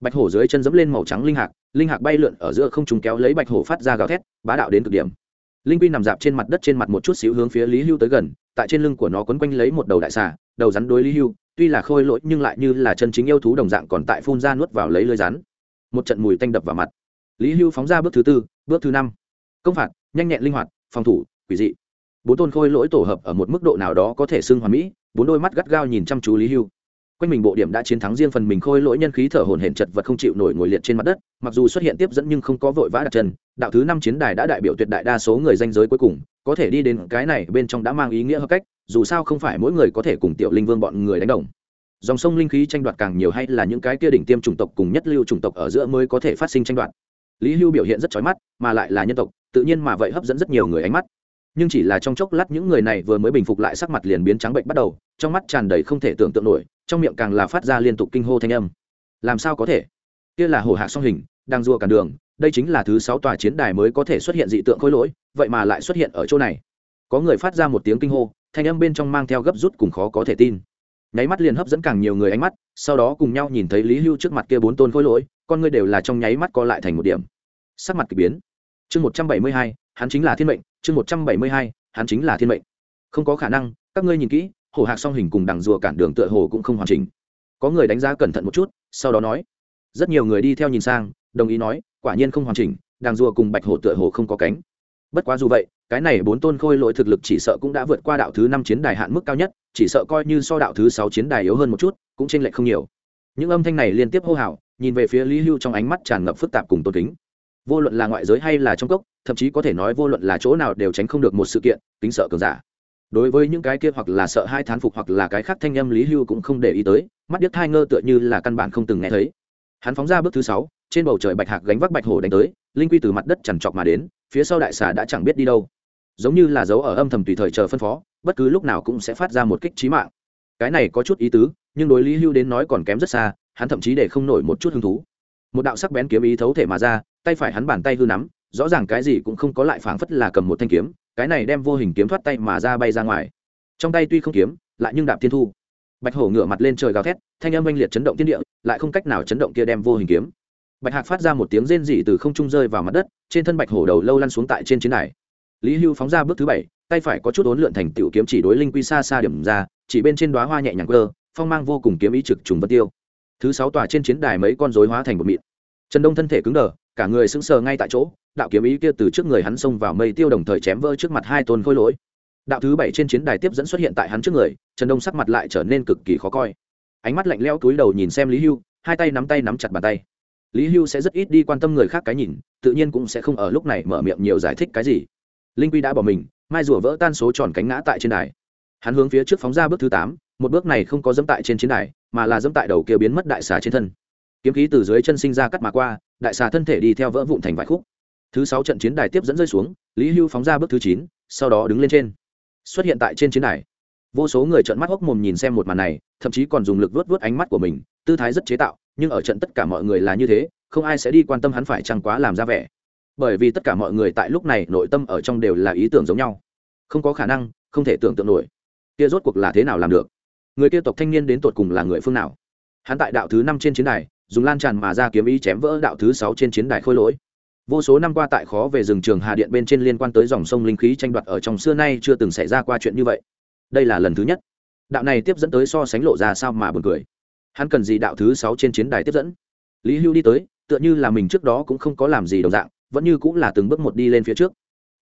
Bạch hổ dưới chân dẫm lên màu trắng linh hạc linh hạc bay lượn ở giữa không trùng kéo lấy bạch hổ phát ra gào thét, bá đạo đến cực điểm. Linh quy nằm dạp trên mặt đất trên mặt một chút xíu hướng phía lý hưu tới gần, tại trên lưng của nó quấn quanh lấy một đầu đại xà, đầu rắn đối lý hưu tuy là khôi lỗi nhưng lại như là chân chính yêu thú đồng dạng còn tại phun ra nuốt vào lấy lưới rắn. Một trận mùi tanh đập vào mặt. Lý hưu phóng ra bước thứ tư, bước thứ năm. Công phạt, nhanh nhẹn linh hoạt, phòng thủ, quỷ dị. Bốn tôn khôi lỗi tổ hợp ở một mức độ nào đó có thể xưng hoàn mỹ, bốn đôi mắt gắt gao nhìn chăm chú lý hưu. Quanh mình bộ điểm đã chiến thắng riêng phần mình khôi lỗi nhân khí thở hồn hển chật vật không chịu nổi ngồi liệt trên mặt đất, mặc dù xuất hiện tiếp dẫn nhưng không có vội vã đặt chân. Đạo thứ năm chiến đài đã đại biểu tuyệt đại đa số người danh giới cuối cùng, có thể đi đến cái này bên trong đã mang ý nghĩa hợp cách dù sao không phải mỗi người có thể cùng tiểu linh vương bọn người đánh đồng. Dòng sông linh khí tranh đoạt càng nhiều hay là những cái kia đỉnh tiêm chủng tộc cùng nhất lưu chủng tộc ở giữa mới có thể phát sinh tranh đoạt. Lý hưu biểu hiện rất chói mắt, mà lại là nhân tộc, tự nhiên mà vậy hấp dẫn rất nhiều người ánh mắt. Nhưng chỉ là trong chốc lát những người này vừa mới bình phục lại sắc mặt liền biến trắng bệnh bắt đầu, trong mắt tràn đầy không thể tưởng tượng nổi, trong miệng càng là phát ra liên tục kinh hô thanh âm. Làm sao có thể? Kia là hồ hạ song hình, đang rùa cản đường, đây chính là thứ sáu tòa chiến đài mới có thể xuất hiện dị tượng khối lỗi, vậy mà lại xuất hiện ở chỗ này. Có người phát ra một tiếng kinh hô thanh âm bên trong mang theo gấp rút cùng khó có thể tin. Nháy mắt liền hấp dẫn càng nhiều người ánh mắt, sau đó cùng nhau nhìn thấy lý hưu trước mặt kia bốn tôn khối lỗi, con ngươi đều là trong nháy mắt co lại thành một điểm. Sắc mặt k ỳ biến. Chương một trăm bảy mươi hai, hắn chính là thiên mệnh, chương một trăm bảy mươi hai, hắn chính là thiên mệnh. Không có khả năng, các ngươi nhìn kỹ, hổ hạc song hình cùng đằng rùa cản đường tựa hồ cũng không hoàn chỉnh. Có người đánh giá cẩn thận một chút, sau đó nói, rất nhiều người đi theo nhìn sang, đồng ý nói, quả nhiên không hoàn chỉnh, đằng rùa cùng bạch hổ tựa hồ không có cánh. Bất quá dù vậy cái này bốn tôn khôi lỗi thực lực chỉ sợ cũng đã vượt qua đạo thứ năm chiến đài hạn mức cao nhất, chỉ sợ coi như so đạo thứ sáu chiến đài yếu hơn một chút, cũng chênh lệch không nhiều. Những âm thanh này liên tiếp hô hào, nhìn về phía lý hưu trong ánh mắt tràn ngập phức tạp cùng tôn kính. Vô luận là ngoại giới hay là trong cốc, thậm chí có thể nói vô luận là chỗ nào đều tránh không được một sự kiện tính sợ cường giả. Đối với những cái kia hoặc là sợ hai thán phục hoặc là cái khác thanh âm lý hưu cũng không để ý tới, mắt điếc thai ngơ tựa như là căn bản không từng nghe thấy. Hắn phóng ra bước thứ sáu, trên bầu trời bạch hạc gánh vác bạch hổ đánh tới, linh quy từ mặt đất chằn trọc mà đến, phía sau đại xà đã chẳng biết đi đâu giống như là dấu ở âm thầm tùy thời chờ phân phó, bất cứ lúc nào cũng sẽ phát ra một kích trí mạng. Cái này có chút ý tứ, nhưng đối lý hưu đến nói còn kém rất xa, hắn thậm chí để không nổi một chút hứng thú. Một đạo sắc bén kiếm ý thấu thể mà ra, tay phải hắn bàn tay hư nắm, rõ ràng cái gì cũng không có lại phảng phất là cầm một thanh kiếm, cái này đem vô hình kiếm thoát tay mà ra bay ra ngoài. Trong tay tuy không kiếm, lại nhưng đạp thiên thu. Bạch hổ ngửa mặt lên trời gào thét, thanh âm oanh liệt chấn động thiên địa, lại không cách nào chấn động kia đem vô hình kiếm. Bạch hạc phát ra một tiếng rên rỉ từ không trung rơi vào mặt đất, trên thân bạch hổ đầu lâu lăn xuống tại trên chiến đài lý hưu phóng ra bước thứ bảy, tay phải có chút ốn lượn thành tiểu kiếm chỉ đối linh quy xa xa điểm ra, chỉ bên trên đoá hoa nhẹ nhàng cơ, phong mang vô cùng kiếm ý trực trùng vân tiêu. Thứ sáu tòa trên chiến đài mấy con rối hóa thành một mịn. Trần đông thân thể cứng đờ, cả người sững sờ ngay tại chỗ, đạo kiếm ý kia từ trước người hắn xông vào mây tiêu đồng thời chém vỡ trước mặt hai tôn khôi lỗi. Đạo thứ bảy trên chiến đài tiếp dẫn xuất hiện tại hắn trước người, trần đông sắc mặt lại trở nên cực kỳ khó coi. Ánh mắt lạnh lẽo túi đầu nhìn xem lý hưu, hai tay nắm tay nắm chặt bàn tay. Lý hưu sẽ rất ít đi quan tâm người khác cái nhìn, tự nhiên cũng sẽ không ở lúc này mở miệng nhiều giải thích cái gì linh quy đã bỏ mình, mai rùa vỡ tan số tròn cánh ngã tại trên đài. Hắn hướng phía trước phóng ra bước thứ tám, một bước này không có dẫm tại trên chiến đài, mà là dẫm tại đầu kia biến mất đại xà trên thân. Kiếm khí từ dưới chân sinh ra cắt mà qua, đại xà thân thể đi theo vỡ vụn thành vài khúc. Thứ sáu trận chiến đài tiếp dẫn rơi xuống, lý hưu phóng ra bước thứ chín, sau đó đứng lên trên. Xuất hiện tại trên chiến đài. Vô số người trợn mắt hốc mồm nhìn xem một màn này, thậm chí còn dùng lực vớt vớt ánh mắt của mình, tư thái rất chế tạo, nhưng ở trận tất cả mọi người là như thế, không ai sẽ đi quan tâm hắn phải chăng quá làm ra vẻ bởi vì tất cả mọi người tại lúc này nội tâm ở trong đều là ý tưởng giống nhau. Không có khả năng, không thể tưởng tượng nổi. Kia rốt cuộc là thế nào làm được? Người kia tộc thanh niên đến tột cùng là người phương nào? Hắn tại đạo thứ năm trên chiến đài, dùng lan tràn mà ra kiếm ý chém vỡ đạo thứ sáu trên chiến đài khôi lỗi. Vô số năm qua tại khó về rừng trường hà điện bên trên liên quan tới dòng sông linh khí tranh đoạt ở trong xưa nay chưa từng xảy ra qua chuyện như vậy. Đây là lần thứ nhất. Đạo này tiếp dẫn tới so sánh lộ ra sao mà buồn cười. Hắn cần gì đạo thứ sáu trên chiến đài tiếp dẫn? Lý hưu đi tới, tựa như là mình trước đó cũng không có làm gì đồng dạng vẫn như cũng là từng bước một đi lên phía trước.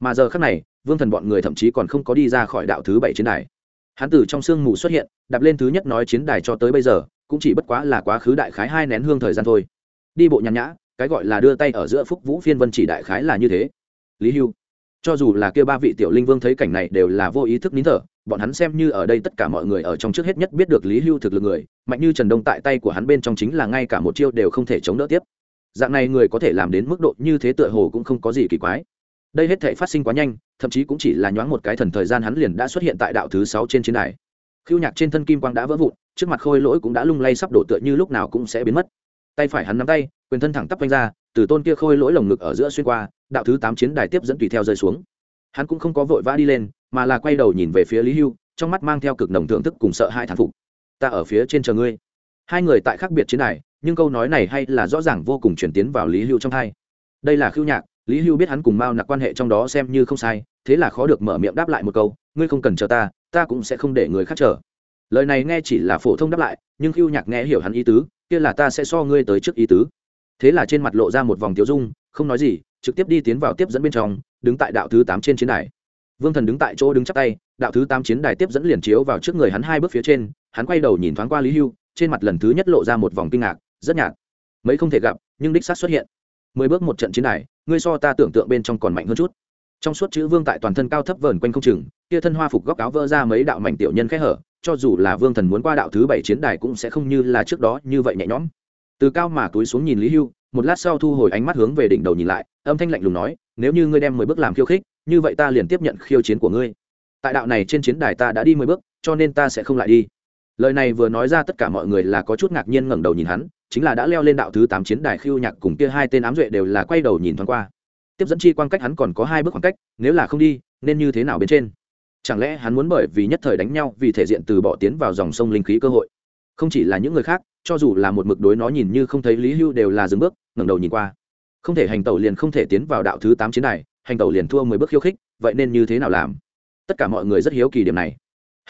Mà giờ khác này, vương thần bọn người thậm chí còn không có đi ra khỏi đạo thứ bảy chiến đài. Hắn từ trong sương mù xuất hiện, đạp lên thứ nhất nói chiến đài cho tới bây giờ, cũng chỉ bất quá là quá khứ đại khái hai nén hương thời gian thôi. Đi bộ nhàn nhã, cái gọi là đưa tay ở giữa phúc vũ phiên vân chỉ đại khái là như thế. Lý hưu, cho dù là kêu ba vị tiểu linh vương thấy cảnh này đều là vô ý thức nín thở, bọn hắn xem như ở đây tất cả mọi người ở trong trước hết nhất biết được lý hưu thực lực người, mạnh như trần đông tại tay của hắn bên trong chính là ngay cả một chiêu đều không thể chống đỡ tiếp dạng này người có thể làm đến mức độ như thế tựa hồ cũng không có gì kỳ quái. Đây hết thể phát sinh quá nhanh, thậm chí cũng chỉ là nhoáng một cái thần thời gian hắn liền đã xuất hiện tại đạo thứ sáu trên chiến đài. Khiêu nhạc trên thân kim quang đã vỡ vụn, trước mặt khôi lỗi cũng đã lung lay sắp đổ tựa như lúc nào cũng sẽ biến mất. Tay phải hắn nắm tay, quyền thân thẳng tắp vanh ra, từ tôn kia khôi lỗi lồng ngực ở giữa xuyên qua, đạo thứ tám chiến đài tiếp dẫn tùy theo rơi xuống. Hắn cũng không có vội vã đi lên, mà là quay đầu nhìn về phía lý hưu, trong mắt mang theo cực nồng thưởng thức cùng sợ hai thản phục. Ta ở phía trên chờ ngươi. Hai người tại khác biệt chiến đài nhưng câu nói này hay là rõ ràng vô cùng chuyển tiến vào lý hưu trong thai. Đây là khưu nhạc, lý hưu biết hắn cùng mao nặc quan hệ trong đó xem như không sai, thế là khó được mở miệng đáp lại một câu, ngươi không cần chờ ta ta cũng sẽ không để người khác chờ. Lời này nghe chỉ là phổ thông đáp lại, nhưng khưu nhạc nghe hiểu hắn ý tứ, kia là ta sẽ so ngươi tới trước ý tứ. Thế là trên mặt lộ ra một vòng tiêu dung, không nói gì, trực tiếp đi tiến vào tiếp dẫn bên trong, đứng tại đạo thứ tám trên chiến đài. Vương thần đứng tại chỗ đứng chắc tay, đạo thứ tám chiến đài tiếp dẫn liền chiếu vào trước người hắn hai bước phía trên, hắn quay đầu nhìn thoáng qua lý hưu, trên mặt lần thứ nhất lộ ra một vòng kinh ngạc rất nhạt. Mấy không thể gặp, nhưng đích xác xuất hiện. Mười bước một trận chiến đài ngươi so ta tưởng tượng bên trong còn mạnh hơn chút. Trong suốt chữ vương tại toàn thân cao thấp vờn quanh không chừng, kia thân hoa phục góc áo vỡ ra mấy đạo mảnh tiểu nhân khẽ hở, cho dù là vương thần muốn qua đạo thứ bảy chiến đài cũng sẽ không như là trước đó như vậy nhẹ nhõm. Từ cao mà túi xuống nhìn lý hưu, một lát sau thu hồi ánh mắt hướng về đỉnh đầu nhìn lại, âm thanh lạnh lùng nói, nếu như ngươi đem mười bước làm khiêu khích, như vậy ta liền tiếp nhận khiêu chiến của ngươi. Tại đạo này trên chiến đài ta đã đi mười bước, cho nên ta sẽ không lại đi lời này vừa nói ra tất cả mọi người là có chút ngạc nhiên ngẩng đầu nhìn hắn, chính là đã leo lên đạo thứ tám chiến đài khiêu nhạc cùng kia hai tên ám duệ đều là quay đầu nhìn thoáng qua. Tiếp dẫn chi quan cách hắn còn có hai bước khoảng cách, nếu là không đi, nên như thế nào bên trên? Chẳng lẽ hắn muốn bởi vì nhất thời đánh nhau vì thể diện từ bỏ tiến vào dòng sông linh khí cơ hội? Không chỉ là những người khác, cho dù là một mực đối nó nhìn như không thấy lý hưu đều là dừng bước, ngẩng đầu nhìn qua. Không thể hành tẩu liền không thể tiến vào đạo thứ tám chiến đài, hành tẩu liền thua mười bước khiêu khích, vậy nên như thế nào làm? Tất cả mọi người rất hiếu kỳ điểm này.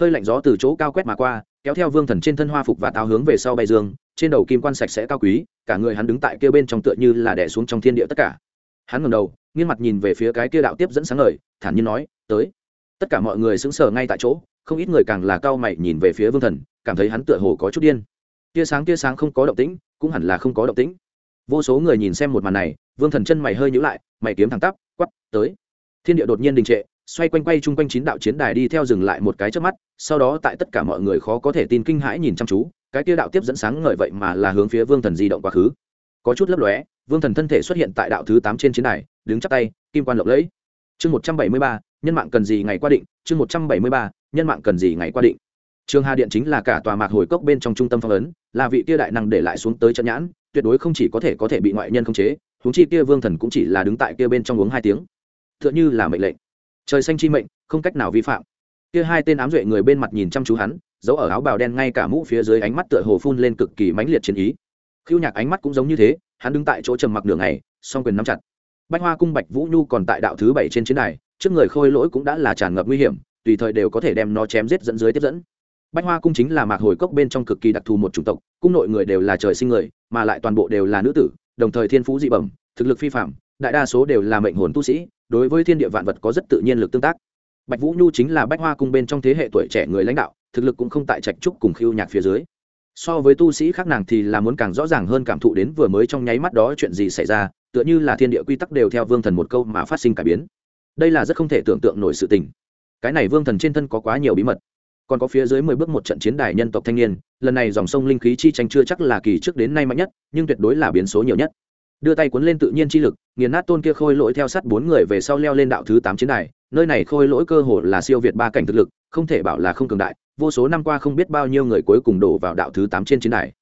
Hơi lạnh gió từ chỗ cao quét mà qua kéo theo vương thần trên thân hoa phục và táo hướng về sau bay dương, trên đầu kim quan sạch sẽ cao quý, cả người hắn đứng tại kia bên trong tựa như là đẻ xuống trong thiên địa tất cả. Hắn ngầm đầu, nghiêng mặt nhìn về phía cái kia đạo tiếp dẫn sáng lời thản nhiên nói, tới. Tất cả mọi người sững sờ ngay tại chỗ, không ít người càng là cao mày nhìn về phía vương thần, cảm thấy hắn tựa hồ có chút điên. Tia sáng tia sáng không có động tĩnh, cũng hẳn là không có động tĩnh. Vô số người nhìn xem một màn này, vương thần chân mày hơi nhữ lại, mày kiếm thẳng tắp, quắp, tới. Thiên địa đột nhiên đình trệ, xoay quanh quay chung quanh chín đạo chiến đài đi theo dừng lại một cái trước mắt sau đó tại tất cả mọi người khó có thể tin kinh hãi nhìn chăm chú, cái kia đạo tiếp dẫn sáng ngời vậy mà là hướng phía vương thần di động quá khứ. Có chút lấp lóe, vương thần thân thể xuất hiện tại đạo thứ tám trên chiến đài, đứng chắc tay, kim quan lộng lẫy. Chương một trăm bảy mươi ba, nhân mạng cần gì ngày qua định, chương một trăm bảy mươi ba, nhân mạng cần gì ngày qua định. Trường hà điện chính là cả tòa mạc hồi cốc bên trong trung tâm phong ấn, là vị kia đại năng để lại xuống tới trận nhãn, tuyệt đối không chỉ có thể có thể bị ngoại nhân khống chế, huống chi kia vương thần cũng chỉ là đứng tại kia bên trong uống hai tiếng. Tựa như là mệnh lệnh. Trời xanh chi mệnh, không cách nào vi phạm kia hai tên ám duệ người bên mặt nhìn chăm chú hắn, giấu ở áo bào đen ngay cả mũ phía dưới ánh mắt tựa hồ phun lên cực kỳ mãnh liệt chiến ý. Khiêu nhạc ánh mắt cũng giống như thế, hắn đứng tại chỗ trầm mặc đường này song quyền nắm chặt. Bách hoa cung bạch vũ nhu còn tại đạo thứ bảy trên chiến đài, trước người khôi lỗi cũng đã là tràn ngập nguy hiểm, tùy thời đều có thể đem nó chém giết dẫn dưới tiếp dẫn. Bách hoa cung chính là mạc hồi cốc bên trong cực kỳ đặc thù một chủng tộc, cung nội người đều là trời sinh người, mà lại toàn bộ đều là nữ tử, đồng thời thiên phú dị bẩm, thực lực phi phạm đại đa số đều là mệnh hồn tu sĩ, đối với thiên địa vạn vật có rất tự nhiên lực tương tác bạch vũ nhu chính là bách hoa cung bên trong thế hệ tuổi trẻ người lãnh đạo, thực lực cũng không tại trạch trúc cùng khiêu nhạc phía dưới. So với tu sĩ khác nàng thì là muốn càng rõ ràng hơn cảm thụ đến vừa mới trong nháy mắt đó chuyện gì xảy ra, tựa như là thiên địa quy tắc đều theo vương thần một câu mà phát sinh cải biến. Đây là rất không thể tưởng tượng nổi sự tình. Cái này vương thần trên thân có quá nhiều bí mật. Còn có phía dưới mười bước một trận chiến đài nhân tộc thanh niên, lần này dòng sông linh khí chi tranh chưa chắc là kỳ trước đến nay mạnh nhất, nhưng tuyệt đối là biến số nhiều nhất. Đưa tay cuốn lên tự nhiên chi lực, nghiền nát tôn kia khôi lỗi theo sát bốn người về sau leo lên đạo thứ tám chiến đài nơi này khôi lỗi cơ hồ là siêu việt ba cảnh thực lực, không thể bảo là không cường đại, vô số năm qua không biết bao nhiêu người cuối cùng đổ vào đạo thứ tám trên chiến đài.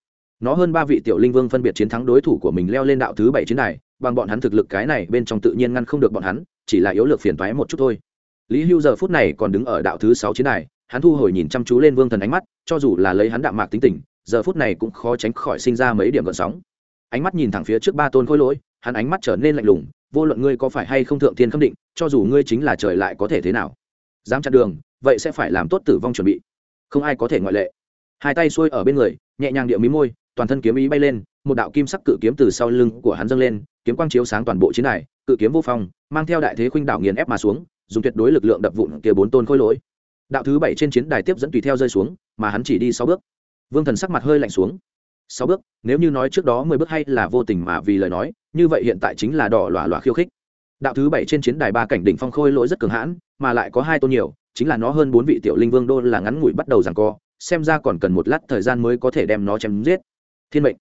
Nó hơn ba vị tiểu linh vương phân biệt chiến thắng đối thủ của mình leo lên đạo thứ bảy chiến đài, bằng bọn hắn thực lực cái này bên trong tự nhiên ngăn không được bọn hắn, chỉ là yếu lược phiền toái một chút thôi. Lý hưu giờ phút này còn đứng ở đạo thứ sáu chiến đài, hắn thu hồi nhìn chăm chú lên vương thần ánh mắt, cho dù là lấy hắn đạm mạc tính tình, giờ phút này cũng khó tránh khỏi sinh ra mấy điểm gợn sóng. Ánh mắt nhìn thẳng phía trước ba tôn khôi lỗi, hắn ánh mắt trở nên lạnh lùng, vô luận ngươi có phải hay không thượng thiên khâm định cho dù ngươi chính là trời lại có thể thế nào, dám chặn đường, vậy sẽ phải làm tốt tử vong chuẩn bị. Không ai có thể ngoại lệ. Hai tay xuôi ở bên người, nhẹ nhàng điệu mí môi, toàn thân kiếm ý bay lên, một đạo kim sắc cự kiếm từ sau lưng của hắn dâng lên, kiếm quang chiếu sáng toàn bộ chiến đài, cự kiếm vô phong, mang theo đại thế khuynh đảo nghiền ép mà xuống, dùng tuyệt đối lực lượng đập vụn kia bốn tôn khôi lỗi. Đạo thứ bảy trên chiến đài tiếp dẫn tùy theo rơi xuống, mà hắn chỉ đi sáu bước. Vương thần sắc mặt hơi lạnh xuống. Sáu bước, nếu như nói trước đó mười bước hay là vô tình mà vì lời nói, như vậy hiện tại chính là đỏ lòa lòa khiêu khích đạo thứ bảy trên chiến đài ba cảnh đỉnh phong khôi lỗi rất cường hãn, mà lại có hai tôn nhiều, chính là nó hơn bốn vị tiểu linh vương đô là ngắn ngủi bắt đầu rằng co, xem ra còn cần một lát thời gian mới có thể đem nó chém giết. Thiên mệnh,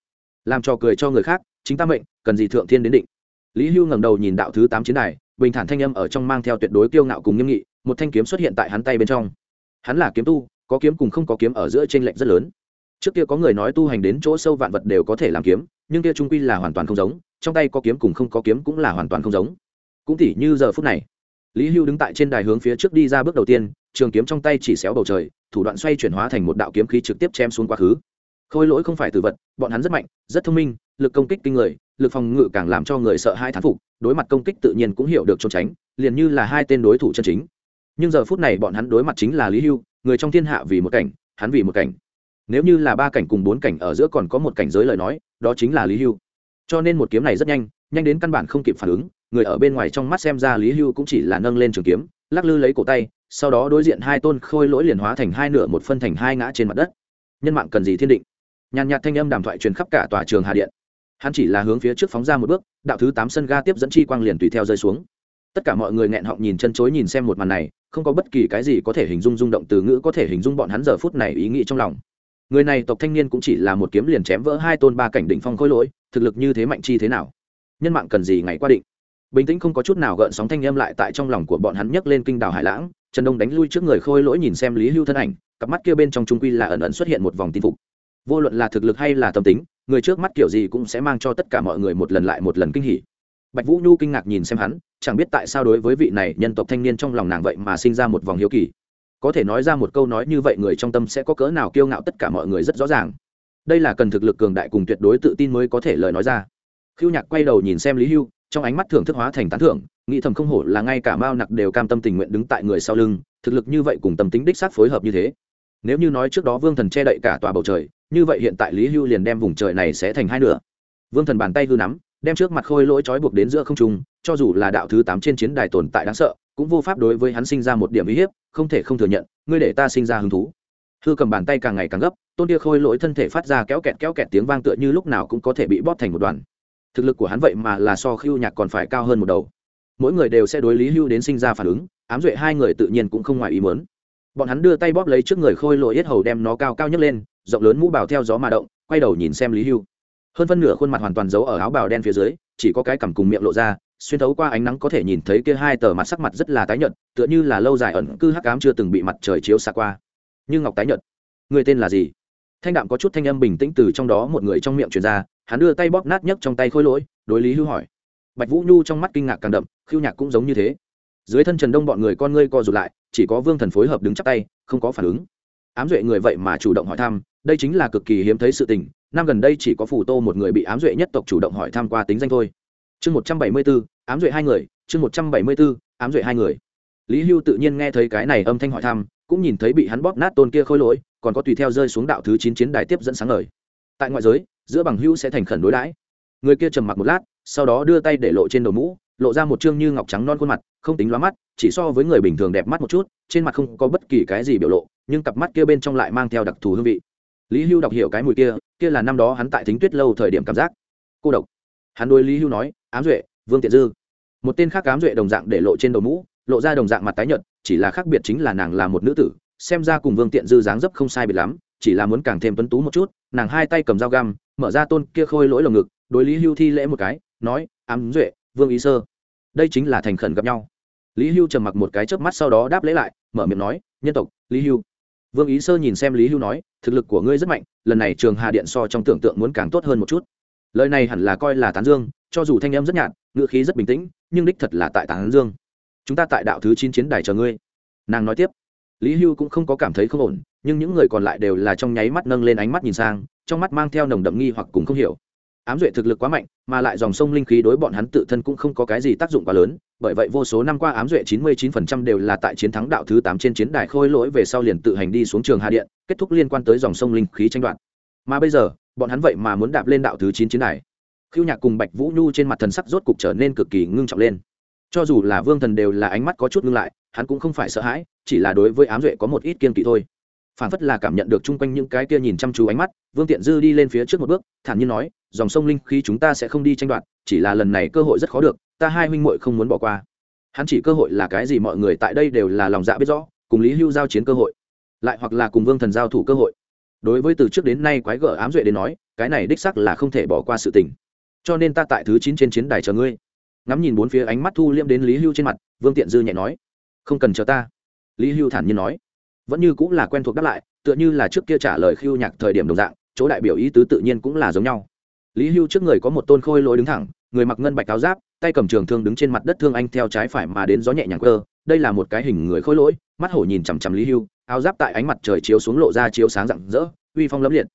làm trò cười cho người khác, chính ta mệnh, cần gì thượng thiên đến định. Lý hưu ngẩng đầu nhìn đạo thứ tám chiến đài, bình thản thanh âm ở trong mang theo tuyệt đối kiêu ngạo cùng nghiêm nghị, một thanh kiếm xuất hiện tại hắn tay bên trong. Hắn là kiếm tu, có kiếm cùng không có kiếm ở giữa t r ê n lệch rất lớn. Trước kia có người nói tu hành đến chỗ sâu vạn vật đều có thể làm kiếm, nhưng kia trung quy là hoàn toàn không giống, trong tay có kiếm cùng không có kiếm cũng là hoàn toàn không giống cũng tỉ như giờ phút này, lý hưu đứng tại trên đài hướng phía trước đi ra bước đầu tiên, trường kiếm trong tay chỉ xéo bầu trời, thủ đoạn xoay chuyển hóa thành một đạo kiếm khí trực tiếp chém xuống quá khứ. Khôi lỗi không phải từ vật, bọn hắn rất mạnh, rất thông minh, lực công kích kinh người, lực phòng ngự càng làm cho người sợ hai thán phục, đối mặt công kích tự nhiên cũng hiểu được trốn tránh, liền như là hai tên đối thủ chân chính. Nhưng giờ phút này bọn hắn đối mặt chính là lý hưu, người trong thiên hạ vì một cảnh, hắn vì một cảnh. Nếu như là ba cảnh cùng bốn cảnh ở giữa còn có một cảnh giới lời nói, đó chính là lý hưu. Cho nên một kiếm này rất nhanh nhanh đến căn bản không kịp phản ứng người ở bên ngoài trong mắt xem ra lý hưu cũng chỉ là nâng lên trường kiếm, lắc lư lấy cổ tay, sau đó đối diện hai tôn khôi lỗi liền hóa thành hai nửa một phân thành hai ngã trên mặt đất. Nhân mạng cần gì thiên định? Nhàn nhạt thanh âm đàm thoại truyền khắp cả tòa trường hà điện. Hắn chỉ là hướng phía trước phóng ra một bước, đạo thứ tám sân ga tiếp dẫn chi quang liền tùy theo rơi xuống. Tất cả mọi người nghẹn họng nhìn chân chối nhìn xem một màn này, không có bất kỳ cái gì có thể hình dung rung động từ ngữ có thể hình dung bọn hắn giờ phút này ý nghĩ trong lòng. Người này tộc thanh niên cũng chỉ là một kiếm liền chém vỡ hai tôn ba cảnh đỉnh phong khôi lỗi, thực lực như thế mạnh chi thế nào? Nhân mạng cần gì ngày qua định? Bình tĩnh không có chút nào gợn sóng thanh âm lại tại trong lòng của bọn hắn nhấc lên kinh đảo hải lãng, trần đông đánh lui trước người khôi lỗi nhìn xem lý hưu thân ảnh, cặp mắt kia bên trong trung quy là ẩn ẩn xuất hiện một vòng tin phục. Vô luận là thực lực hay là tâm tính, người trước mắt kiểu gì cũng sẽ mang cho tất cả mọi người một lần lại một lần kinh hỉ. Bạch vũ nhu kinh ngạc nhìn xem hắn, chẳng biết tại sao đối với vị này nhân tộc thanh niên trong lòng nàng vậy mà sinh ra một vòng hiếu kỳ. Có thể nói ra một câu nói như vậy người trong tâm sẽ có cỡ nào kiêu ngạo tất cả mọi người rất rõ ràng. Đây là cần thực lực cường đại cùng tuyệt đối tự tin mới có thể lời nói ra. Khiêu nhạc quay đầu nhìn xem lý hưu trong ánh mắt thưởng thức hóa thành tán thưởng, nghĩ thầm không hổ là ngay cả mao nặc đều cam tâm tình nguyện đứng tại người sau lưng, thực lực như vậy cùng tâm tính đích xác phối hợp như thế. Nếu như nói trước đó vương thần che đậy cả tòa bầu trời, như vậy hiện tại lý hưu liền đem vùng trời này sẽ thành hai nửa. Vương thần bàn tay hư nắm, đem trước mặt khôi lỗi trói buộc đến giữa không trung, cho dù là đạo thứ tám trên chiến đài tồn tại đáng sợ, cũng vô pháp đối với hắn sinh ra một điểm uy hiếp, không thể không thừa nhận, ngươi để ta sinh ra hứng thú. Hư cầm bàn tay càng ngày càng gấp, tôn kia khôi lỗi thân thể phát ra kéo kẹt kéo kẹt tiếng vang tựa như lúc nào cũng có thể bị bóp thành một đoàn thực lực của hắn vậy mà là so khiêu nhạc còn phải cao hơn một đầu. Mỗi người đều sẽ đối lý hưu đến sinh ra phản ứng, ám duệ hai người tự nhiên cũng không ngoài ý mớn bọn hắn đưa tay bóp lấy trước người khôi lội yết hầu đem nó cao cao nhấc lên, rộng lớn mũ bào theo gió mà động, quay đầu nhìn xem lý hưu. Hơn phân nửa khuôn mặt hoàn toàn giấu ở áo bào đen phía dưới, chỉ có cái cằm cùng miệng lộ ra, xuyên thấu qua ánh nắng có thể nhìn thấy kia hai tờ mặt sắc mặt rất là tái nhợt, tựa như là lâu dài ẩn cư hắc ám chưa từng bị mặt trời chiếu xa qua. Như ngọc tái nhợt. Người tên là gì? Thanh đạm có chút thanh âm bình tĩnh từ trong đó một người trong miệng truyền ra hắn đưa tay bóp nát nhất trong tay khôi lỗi, đối lý hưu hỏi. Bạch vũ nhu trong mắt kinh ngạc càng đậm khiêu nhạc cũng giống như thế. Dưới thân trần đông bọn người con ngươi co rụt lại, chỉ có vương thần phối hợp đứng chắp tay, không có phản ứng. Ám duệ người vậy mà chủ động hỏi thăm, đây chính là cực kỳ hiếm thấy sự tình, năm gần đây chỉ có phù tô một người bị ám duệ nhất tộc chủ động hỏi thăm qua tính danh thôi. Chương một trăm bảy mươi bốn, ám duệ hai người, chương một trăm bảy mươi bốn, ám duệ hai người. Lý hưu tự nhiên nghe thấy cái này âm thanh hỏi thăm, cũng nhìn thấy bị hắn bóp nát tôn kia khôi lỗi, còn có tùy theo rơi xuống đạo thứ chín chiến đài tiếp dẫn sáng lời tại ngoại giới giữa bằng hữu sẽ thành khẩn đối đãi. Người kia trầm mặc một lát, sau đó đưa tay để lộ trên đầu mũ, lộ ra một chương như ngọc trắng non khuôn mặt, không tính loa mắt, chỉ so với người bình thường đẹp mắt một chút, trên mặt không có bất kỳ cái gì biểu lộ, nhưng cặp mắt kia bên trong lại mang theo đặc thù hương vị. Lý hưu đọc hiểu cái mùi kia kia là năm đó hắn tại thính tuyết lâu thời điểm cảm giác. Cô độc. Hắn đôi lý hưu nói, ám duệ, vương tiện dư. Một tên khác ám duệ đồng dạng để lộ trên đầu mũ, lộ ra đồng dạng mặt tái nhợt, chỉ là khác biệt chính là nàng là một nữ tử, xem ra cùng vương tiện dư dáng dấp không sai biệt lắm, chỉ là muốn càng thêm tuấn tú một chút, nàng hai tay cầm dao găm mở ra tôn kia khôi lỗi lồng ngực, đối lý hưu thi lễ một cái, nói, ám duệ, vương ý sơ, đây chính là thành khẩn gặp nhau. Lý hưu trầm mặc một cái chớp mắt sau đó đáp lễ lại, mở miệng nói, nhân tộc, lý hưu. Vương ý sơ nhìn xem lý hưu nói, thực lực của ngươi rất mạnh, lần này trường hà điện so trong tưởng tượng muốn càng tốt hơn một chút. Lời này hẳn là coi là tán dương, cho dù thanh em rất nhạt ngựa khí rất bình tĩnh, nhưng đích thật là tại tán dương. Chúng ta tại đạo thứ chín chiến đài chờ ngươi. Nàng nói tiếp. Lý hưu cũng không có cảm thấy không ổn, nhưng những người còn lại đều là trong nháy mắt nâng lên ánh mắt nhìn sang trong mắt mang theo nồng đậm nghi hoặc cùng không hiểu. Ám duệ thực lực quá mạnh, mà lại dòng sông linh khí đối bọn hắn tự thân cũng không có cái gì tác dụng quá lớn, bởi vậy vô số năm qua ám duệ chín mươi chín phần trăm đều là tại chiến thắng đạo thứ tám trên chiến đài khôi lỗi về sau liền tự hành đi xuống trường hà điện, kết thúc liên quan tới dòng sông linh khí tranh đoạt. Mà bây giờ, bọn hắn vậy mà muốn đạp lên đạo thứ chín chiến đài. Khưu nhạc cùng bạch vũ nhu trên mặt thần sắc rốt cục trở nên cực kỳ ngưng trọng lên. Cho dù là vương thần đều là ánh mắt có chút ngưng lại, hắn cũng không phải sợ hãi, chỉ là đối với ám duệ có một ít kiên kỵ thôi phản phất là cảm nhận được chung quanh những cái kia nhìn chăm chú ánh mắt, vương tiện dư đi lên phía trước một bước, thản nhiên nói, dòng sông linh khi chúng ta sẽ không đi tranh đoạt, chỉ là lần này cơ hội rất khó được, ta hai huynh muội không muốn bỏ qua. Hắn chỉ cơ hội là cái gì mọi người tại đây đều là lòng dạ biết rõ, cùng lý hưu giao chiến cơ hội, lại hoặc là cùng vương thần giao thủ cơ hội. Đối với từ trước đến nay quái gở ám duệ đến nói, cái này đích sắc là không thể bỏ qua sự tình. Cho nên ta tại thứ chín trên chiến đài chờ ngươi. Ngắm nhìn bốn phía ánh mắt thu liêm đến lý hưu trên mặt, vương tiện dư nhẹ nói, không cần chờ ta. Lý hưu thản nhiên nói vẫn như cũng là quen thuộc đáp lại, tựa như là trước kia trả lời khiêu nhạc thời điểm đồng dạng, chỗ đại biểu ý tứ tự nhiên cũng là giống nhau. Lý hưu trước người có một tôn khôi lỗi đứng thẳng, người mặc ngân bạch áo giáp, tay cầm trường thương đứng trên mặt đất thương anh theo trái phải mà đến gió nhẹ nhàng cơ đây là một cái hình người khôi lỗi, mắt hổ nhìn chằm chằm lý hưu, áo giáp tại ánh mặt trời chiếu xuống lộ ra chiếu sáng rạng rỡ, uy phong lẫm liệt.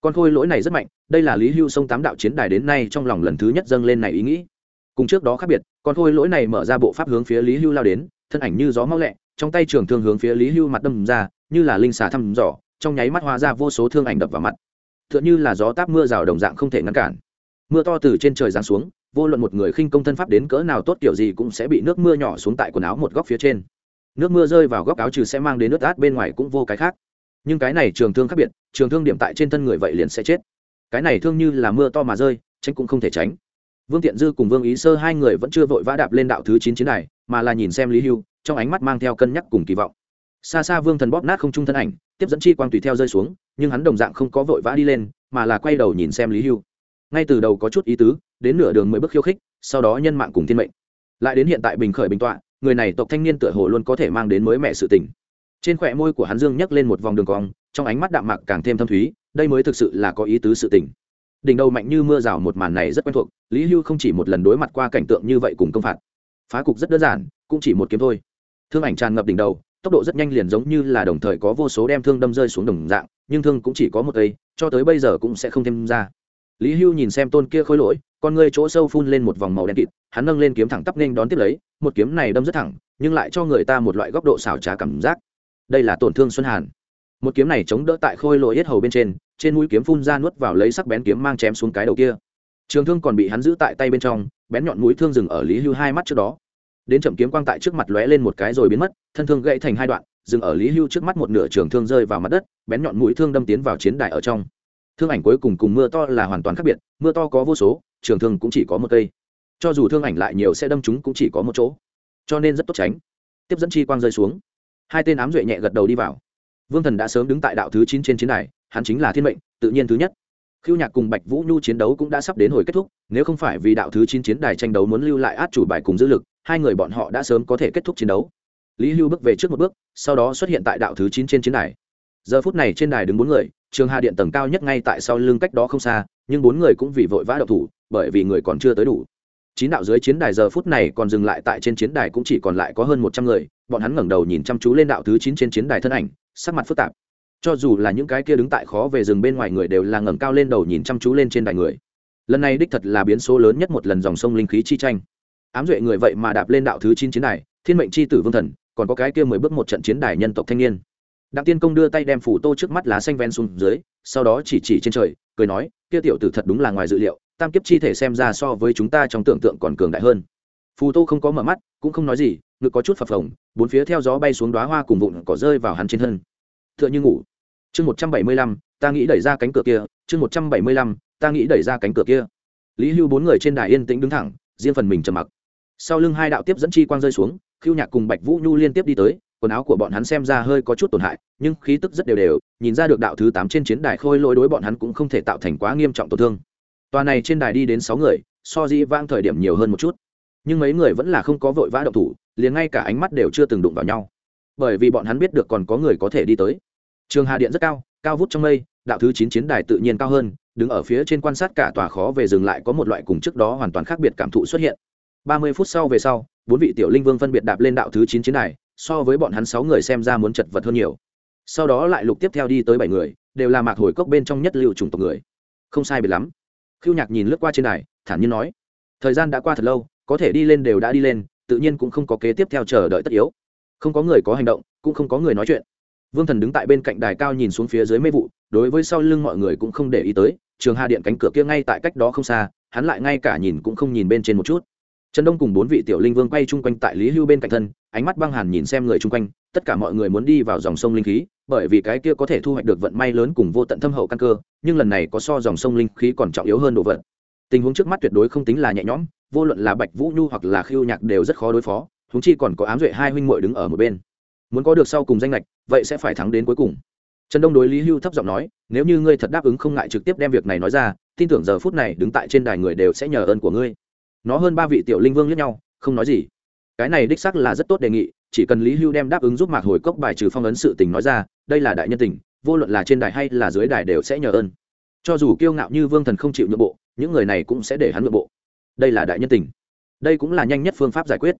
Con khôi lỗi này rất mạnh, đây là lý hưu sông tám đạo chiến đài đến nay trong lòng lần thứ nhất dâng lên này ý nghĩ. Cùng trước đó khác biệt, con khôi lỗi này mở ra bộ pháp hướng phía lý hưu lao đến, thân ảnh như gió mau lẹ trong tay trường thương hướng phía lý hưu mặt đâm ra, như là linh xà thăm dò, trong nháy mắt hóa ra vô số thương ảnh đập vào mặt. T h ư ợ n như là gió táp mưa rào đồng dạng không thể ngăn cản. Mưa to từ trên trời giáng xuống, vô luận một người khinh công thân pháp đến cỡ nào tốt kiểu gì cũng sẽ bị nước mưa nhỏ xuống tại quần áo một góc phía trên. Nước mưa rơi vào góc áo trừ sẽ mang đến nước át bên ngoài cũng vô cái khác. Nhưng cái này trường thương khác biệt, trường thương điểm tại trên thân người vậy liền sẽ chết. Cái này thương như là mưa to mà rơi, tránh cũng không thể tránh. Vương tiện dư cùng vương ý sơ hai người vẫn chưa vội vã đạp lên đạo thứ chín chiến này mà là nhìn xem lý hưu trong ánh mắt mang theo cân nhắc cùng kỳ vọng. Xa xa vương thần bóp nát không trung thân ảnh, tiếp dẫn chi quang tùy theo rơi xuống, nhưng hắn đồng dạng không có vội vã đi lên, mà là quay đầu nhìn xem lý hưu. Ngay từ đầu có chút ý tứ, đến nửa đường mới bước khiêu khích, sau đó nhân mạng cùng thiên mệnh. Lại đến hiện tại bình khởi bình tọa, người này tộc thanh niên tựa hồ luôn có thể mang đến mới mẹ sự tình. Trên khỏe môi của hắn dương nhấc lên một vòng đường cong, trong ánh mắt đạm mạc càng thêm thâm thúy, đây mới thực sự là có ý tứ sự tình. Đỉnh đầu mạnh như mưa rào một màn này rất quen thuộc, lý hưu không chỉ một lần đối mặt qua cảnh tượng như vậy cùng công phạt. Phá cục rất đơn giản, cũng chỉ một kiếm thôi thương ảnh tràn ngập đỉnh đầu, tốc độ rất nhanh liền giống như là đồng thời có vô số đem thương đâm rơi xuống đồng dạng, nhưng thương cũng chỉ có một cây, cho tới bây giờ cũng sẽ không thêm ra. Lý hưu nhìn xem tôn kia khôi lỗi, con ngươi chỗ sâu phun lên một vòng màu đen kịt, hắn nâng lên kiếm thẳng tắp nên đón tiếp lấy, một kiếm này đâm rất thẳng, nhưng lại cho người ta một loại góc độ xảo trá cảm giác. Đây là tổn thương xuân hàn. Một kiếm này chống đỡ tại khôi lỗi yết hầu bên trên trên mũi kiếm phun ra nuốt vào lấy sắc bén kiếm mang chém xuống cái đầu kia. Trường thương còn bị hắn giữ tại tay bên trong, bén nhọn mũi thương dừng ở lý hưu hai mắt trước đó đến chậm kiếm quang tại trước mặt lóe lên một cái rồi biến mất, thân thương gãy thành hai đoạn, dừng ở lý hưu trước mắt một nửa trường thương rơi vào mặt đất, bén nhọn mũi thương đâm tiến vào chiến đài ở trong. Thương ảnh cuối cùng cùng mưa to là hoàn toàn khác biệt, mưa to có vô số, trường thương cũng chỉ có một cây. Cho dù thương ảnh lại nhiều sẽ đâm chúng cũng chỉ có một chỗ. Cho nên rất tốt tránh. Tiếp dẫn chi quang rơi xuống. Hai tên ám duệ nhẹ gật đầu đi vào. Vương thần đã sớm đứng tại đạo thứ chín trên chiến đài, hắn chính là thiên mệnh, tự nhiên thứ nhất. Khiêu nhạc cùng bạch vũ nhu chiến đấu cũng đã sắp đến hồi kết thúc, nếu không phải vì đạo thứ chín chiến đài tranh đấu muốn lưu lại át chủ bài cùng dữ lực hai người bọn họ đã sớm có thể kết thúc chiến đấu. Lý hưu bước về trước một bước, sau đó xuất hiện tại đạo thứ chín trên chiến đài. Giờ phút này trên đài đứng bốn người, trường hà điện tầng cao nhất ngay tại sau lưng cách đó không xa, nhưng bốn người cũng vì vội vã đậu thủ, bởi vì người còn chưa tới đủ. Chín đạo dưới chiến đài giờ phút này còn dừng lại tại trên chiến đài cũng chỉ còn lại có hơn một trăm người, bọn hắn ngẩng đầu nhìn chăm chú lên đạo thứ chín trên chiến đài thân ảnh, sắc mặt phức tạp. Cho dù là những cái kia đứng tại khó về rừng bên ngoài người đều là ngẩng cao lên đầu nhìn chăm chú lên trên đài người. Lần này đích thật là biến số lớn nhất một lần dòng sông linh khí chi tranh ám duệ người vậy mà đạp lên đạo thứ chín chiến đài, thiên mệnh c h i tử vương thần, còn có cái kia mười bước một trận chiến đài nhân tộc thanh niên. Đặng tiên công đưa tay đem phủ tô trước mắt lá xanh ven xuống dưới, sau đó chỉ chỉ trên trời, cười nói, kia tiểu tử thật đúng là ngoài dự liệu, tam kiếp chi thể xem ra so với chúng ta trong tưởng tượng còn cường đại hơn. Phù tô không có mở mắt, cũng không nói gì, ngực có chút phập phồng, bốn phía theo gió bay xuống đoá hoa cùng vụn cỏ rơi vào hắn trên thân. T h ư ợ n h ư ngủ. Chương một trăm bảy mươi lăm, ta nghĩ đẩy ra cánh cửa kia, chương một trăm bảy mươi lăm, ta nghĩ đẩy ra cánh cửa kia. Lý hưu bốn người trên đài yên tĩnh đứng thẳng, riêng phần mình trầm mặc sau lưng hai đạo tiếp dẫn chi quang rơi xuống khiêu nhạc cùng bạch vũ nhu liên tiếp đi tới, quần áo của bọn hắn xem ra hơi có chút tổn hại, nhưng khí tức rất đều đều, nhìn ra được đạo thứ tám trên chiến đài khôi lỗi đối bọn hắn cũng không thể tạo thành quá nghiêm trọng tổn thương. Tòa này trên đài đi đến sáu người, so dĩ vang thời điểm nhiều hơn một chút. Nhưng mấy người vẫn là không có vội vã động thủ, liền ngay cả ánh mắt đều chưa từng đụng vào nhau. Bởi vì bọn hắn biết được còn có người có thể đi tới. Trường hà điện rất cao cao vút trong mây, đạo thứ chín chiến đài tự nhiên cao hơn, đứng ở phía trên quan sát cả tòa khó về dừng lại có một loại cùng trước đó hoàn toàn khác biệt cảm thụ xuất hiện ba mươi phút sau về sau, bốn vị tiểu linh vương phân biệt đạp lên đạo thứ chín chiến đài, so với bọn hắn sáu người xem ra muốn chật vật hơn nhiều. Sau đó lại lục tiếp theo đi tới bảy người, đều là mạc hồi cốc bên trong nhất liệu chủng tộc người. Không sai biệt lắm. Khiêu nhạc nhìn lướt qua trên đài, thản nhiên nói, thời gian đã qua thật lâu, có thể đi lên đều đã đi lên, tự nhiên cũng không có kế tiếp theo chờ đợi tất yếu. Không có người có hành động, cũng không có người nói chuyện. Vương thần đứng tại bên cạnh đài cao nhìn xuống phía dưới mê vụ, đối với sau lưng mọi người cũng không để ý tới, trường hà điện cánh cửa kia ngay tại cách đó không xa, hắn lại ngay cả nhìn cũng không nhìn bên trên một chút trần đông cùng bốn vị tiểu linh vương quay chung quanh tại lý hưu bên cạnh thân, ánh mắt băng hàn nhìn xem người chung quanh, tất cả mọi người muốn đi vào dòng sông linh khí, bởi vì cái kia có thể thu hoạch được vận may lớn cùng vô tận thâm hậu căn cơ, nhưng lần này có so dòng sông linh khí còn trọng yếu hơn đồ vật. Tình huống trước mắt tuyệt đối không tính là nhẹ nhõm, vô luận là bạch vũ nhu hoặc là khiêu nhạc đều rất khó đối phó húng chi còn có ám duệ hai huynh muội đứng ở một bên. Muốn có được sau cùng danh lệch vậy sẽ phải thắng đến cuối cùng. Trần đông đối lý hưu thấp giọng nói, nếu như ngươi thật đáp ứng không ngại trực tiếp đem việc này nói ra, tin tưởng giờ phút này đứng tại trên đài người đều sẽ nhờ ơn của ngươi nó hơn ba vị tiểu linh vương lẫn nhau, không nói gì. Cái này đích xác là rất tốt đề nghị, chỉ cần lý hưu đem đáp ứng giúp mạc hồi cốc bài trừ phong ấn sự tình nói ra, đây là đại nhân tình, vô luận là trên đài hay là dưới đài đều sẽ nhờ ơn. Cho dù kiêu ngạo như vương thần không chịu nhượng bộ, những người này cũng sẽ để hắn nhượng bộ. Đây là đại nhân tình. Đây cũng là nhanh nhất phương pháp giải quyết.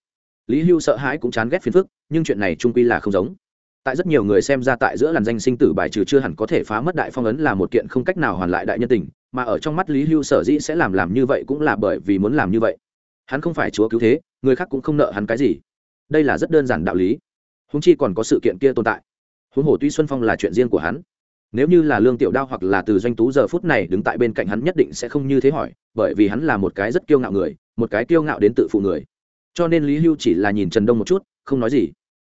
Lý hưu sợ hãi cũng chán ghét phiền phức, nhưng chuyện này trung quy là không giống. Tại rất nhiều người xem ra tại giữa làn danh sinh tử bài trừ chưa hẳn có thể phá mất đại phong ấn là một kiện không cách nào hoàn lại đại nhân tình mà ở trong mắt lý hưu sở dĩ sẽ làm làm như vậy cũng là bởi vì muốn làm như vậy. Hắn không phải chúa cứu thế, người khác cũng không nợ hắn cái gì. Đây là rất đơn giản đạo lý. Húng chi còn có sự kiện kia tồn tại. Huống hồ tuy xuân phong là chuyện riêng của hắn. Nếu như là lương tiểu đao hoặc là từ doanh tú giờ phút này đứng tại bên cạnh hắn nhất định sẽ không như thế hỏi, bởi vì hắn là một cái rất kiêu ngạo người, một cái kiêu ngạo đến tự phụ người. Cho nên lý hưu chỉ là nhìn trần đông một chút, không nói gì.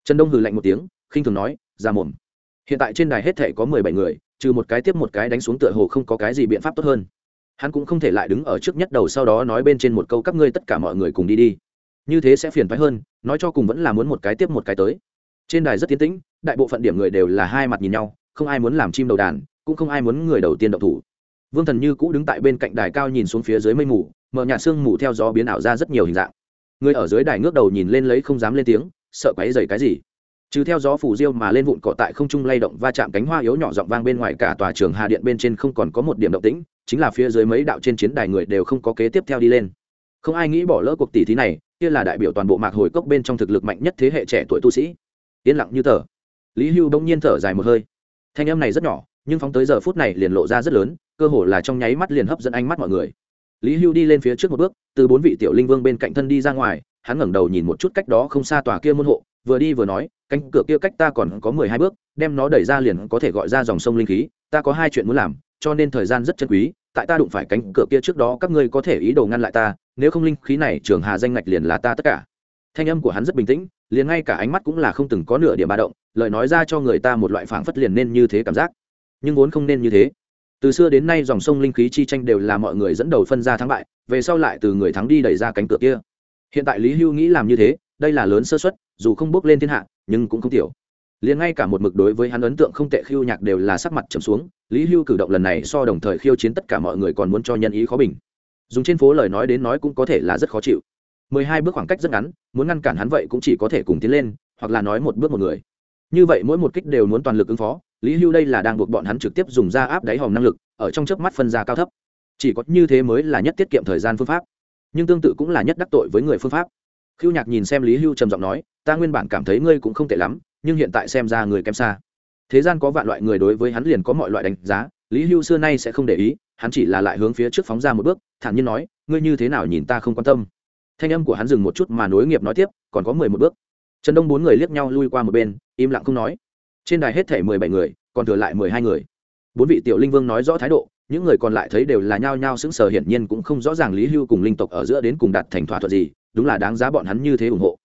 Trần đông hừ lạnh một tiếng, khinh thường nói ra mồm. Hiện tại trên đài hết thể có mười bảy người trừ một cái tiếp một cái đánh xuống tựa hồ không có cái gì biện pháp tốt hơn. Hắn cũng không thể lại đứng ở trước nhất đầu sau đó nói bên trên một câu các ngươi tất cả mọi người cùng đi đi. Như thế sẽ phiền phái hơn, nói cho cùng vẫn là muốn một cái tiếp một cái tới. Trên đài rất tiến tĩnh, đại bộ phận điểm người đều là hai mặt nhìn nhau, không ai muốn làm chim đầu đàn, cũng không ai muốn người đầu tiên động thủ. Vương thần như cũ đứng tại bên cạnh đài cao nhìn xuống phía dưới mây mù, mở nhà sương mù theo gió biến ảo ra rất nhiều hình dạng. Người ở dưới đài ngước đầu nhìn lên lấy không dám lên tiếng, sợ quáy dày cái gì? Trừ theo gió phủ diêu mà lên vụn cỏ tại không trung lay động va chạm cánh hoa yếu nhỏ giọng vang bên ngoài cả tòa trường hà điện bên trên không còn có một điểm động tĩnh, chính là phía dưới mấy đạo trên chiến đài người đều không có kế tiếp theo đi lên. Không ai nghĩ bỏ lỡ cuộc tỷ thí này, kia là đại biểu toàn bộ mạc hồi cốc bên trong thực lực mạnh nhất thế hệ trẻ tuổi tu sĩ. Yên lặng như tờ. Lý hưu bỗng nhiên thở dài một hơi. Thanh âm này rất nhỏ, nhưng phóng tới giờ phút này liền lộ ra rất lớn, cơ hồ là trong nháy mắt liền hấp dẫn ánh mắt mọi người. Lý hưu đi lên phía trước một bước, từ bốn vị tiểu linh vương bên cạnh thân đi ra ngoài, hắn ngẩng đầu nhìn một chút cách đó không xa tòa kia môn hộ vừa đi vừa nói, cánh cửa kia cách ta còn có mười hai bước, đem nó đẩy ra liền có thể gọi ra dòng sông linh khí, ta có hai chuyện muốn làm, cho nên thời gian rất chân quý, tại ta đụng phải cánh cửa kia trước đó các ngươi có thể ý đồ ngăn lại ta, nếu không linh khí này trường hà danh ngạch liền là ta tất cả. Thanh âm của hắn rất bình tĩnh, liền ngay cả ánh mắt cũng là không từng có nửa điểm ba động, lời nói ra cho người ta một loại phảng phất liền nên như thế cảm giác. Nhưng vốn không nên như thế. Từ xưa đến nay dòng sông linh khí chi tranh đều là mọi người dẫn đầu phân ra thắng bại, về sau lại từ người thắng đi đẩy ra cánh cửa kia. Hiện tại lý hưu nghĩ làm như thế, đây là lớn sơ xuất dù không bước lên thiên hạ, nhưng cũng không tiểu. Liền ngay cả một mực đối với hắn ấn tượng không tệ khiêu nhạc đều là sắc mặt trầm xuống, lý hưu cử động lần này so đồng thời khiêu chiến tất cả mọi người còn muốn cho nhân ý khó bình. Dùng trên phố lời nói đến nói cũng có thể là rất khó chịu. Mười hai bước khoảng cách rất ngắn, muốn ngăn cản hắn vậy cũng chỉ có thể cùng tiến lên, hoặc là nói một bước một người. Như vậy mỗi một kích đều muốn toàn lực ứng phó, lý hưu đây là đang buộc bọn hắn trực tiếp dùng ra áp đáy hòm năng lực, ở trong chớp mắt phân ra cao thấp. Chỉ có như thế mới là nhất tiết kiệm thời gian phương pháp. Nhưng tương tự cũng là nhất đắc tội với người phương pháp khiêu nhạc nhìn xem lý hưu trầm giọng nói, ta nguyên bản cảm thấy ngươi cũng không tệ lắm, nhưng hiện tại xem ra người kém xa. Thế gian có vạn loại người đối với hắn liền có mọi loại đánh giá, lý hưu xưa nay sẽ không để ý, hắn chỉ là lại hướng phía trước phóng ra một bước, thản nhiên nói, ngươi như thế nào nhìn ta không quan tâm? Thanh âm của hắn dừng một chút mà nối nghiệp nói tiếp, còn có mười một bước. Trần đông bốn người liếc nhau lui qua một bên, im lặng không nói. Trên đài hết thể mười bảy người, còn thừa lại mười hai người. Bốn vị tiểu linh vương nói rõ thái độ, những người còn lại thấy đều là nhao nhao sững sờ, hiển nhiên cũng không rõ ràng lý hưu cùng linh tộc ở giữa đến cùng đạt thành thỏa thuận gì đúng là đáng giá bọn hắn như thế ủng hộ.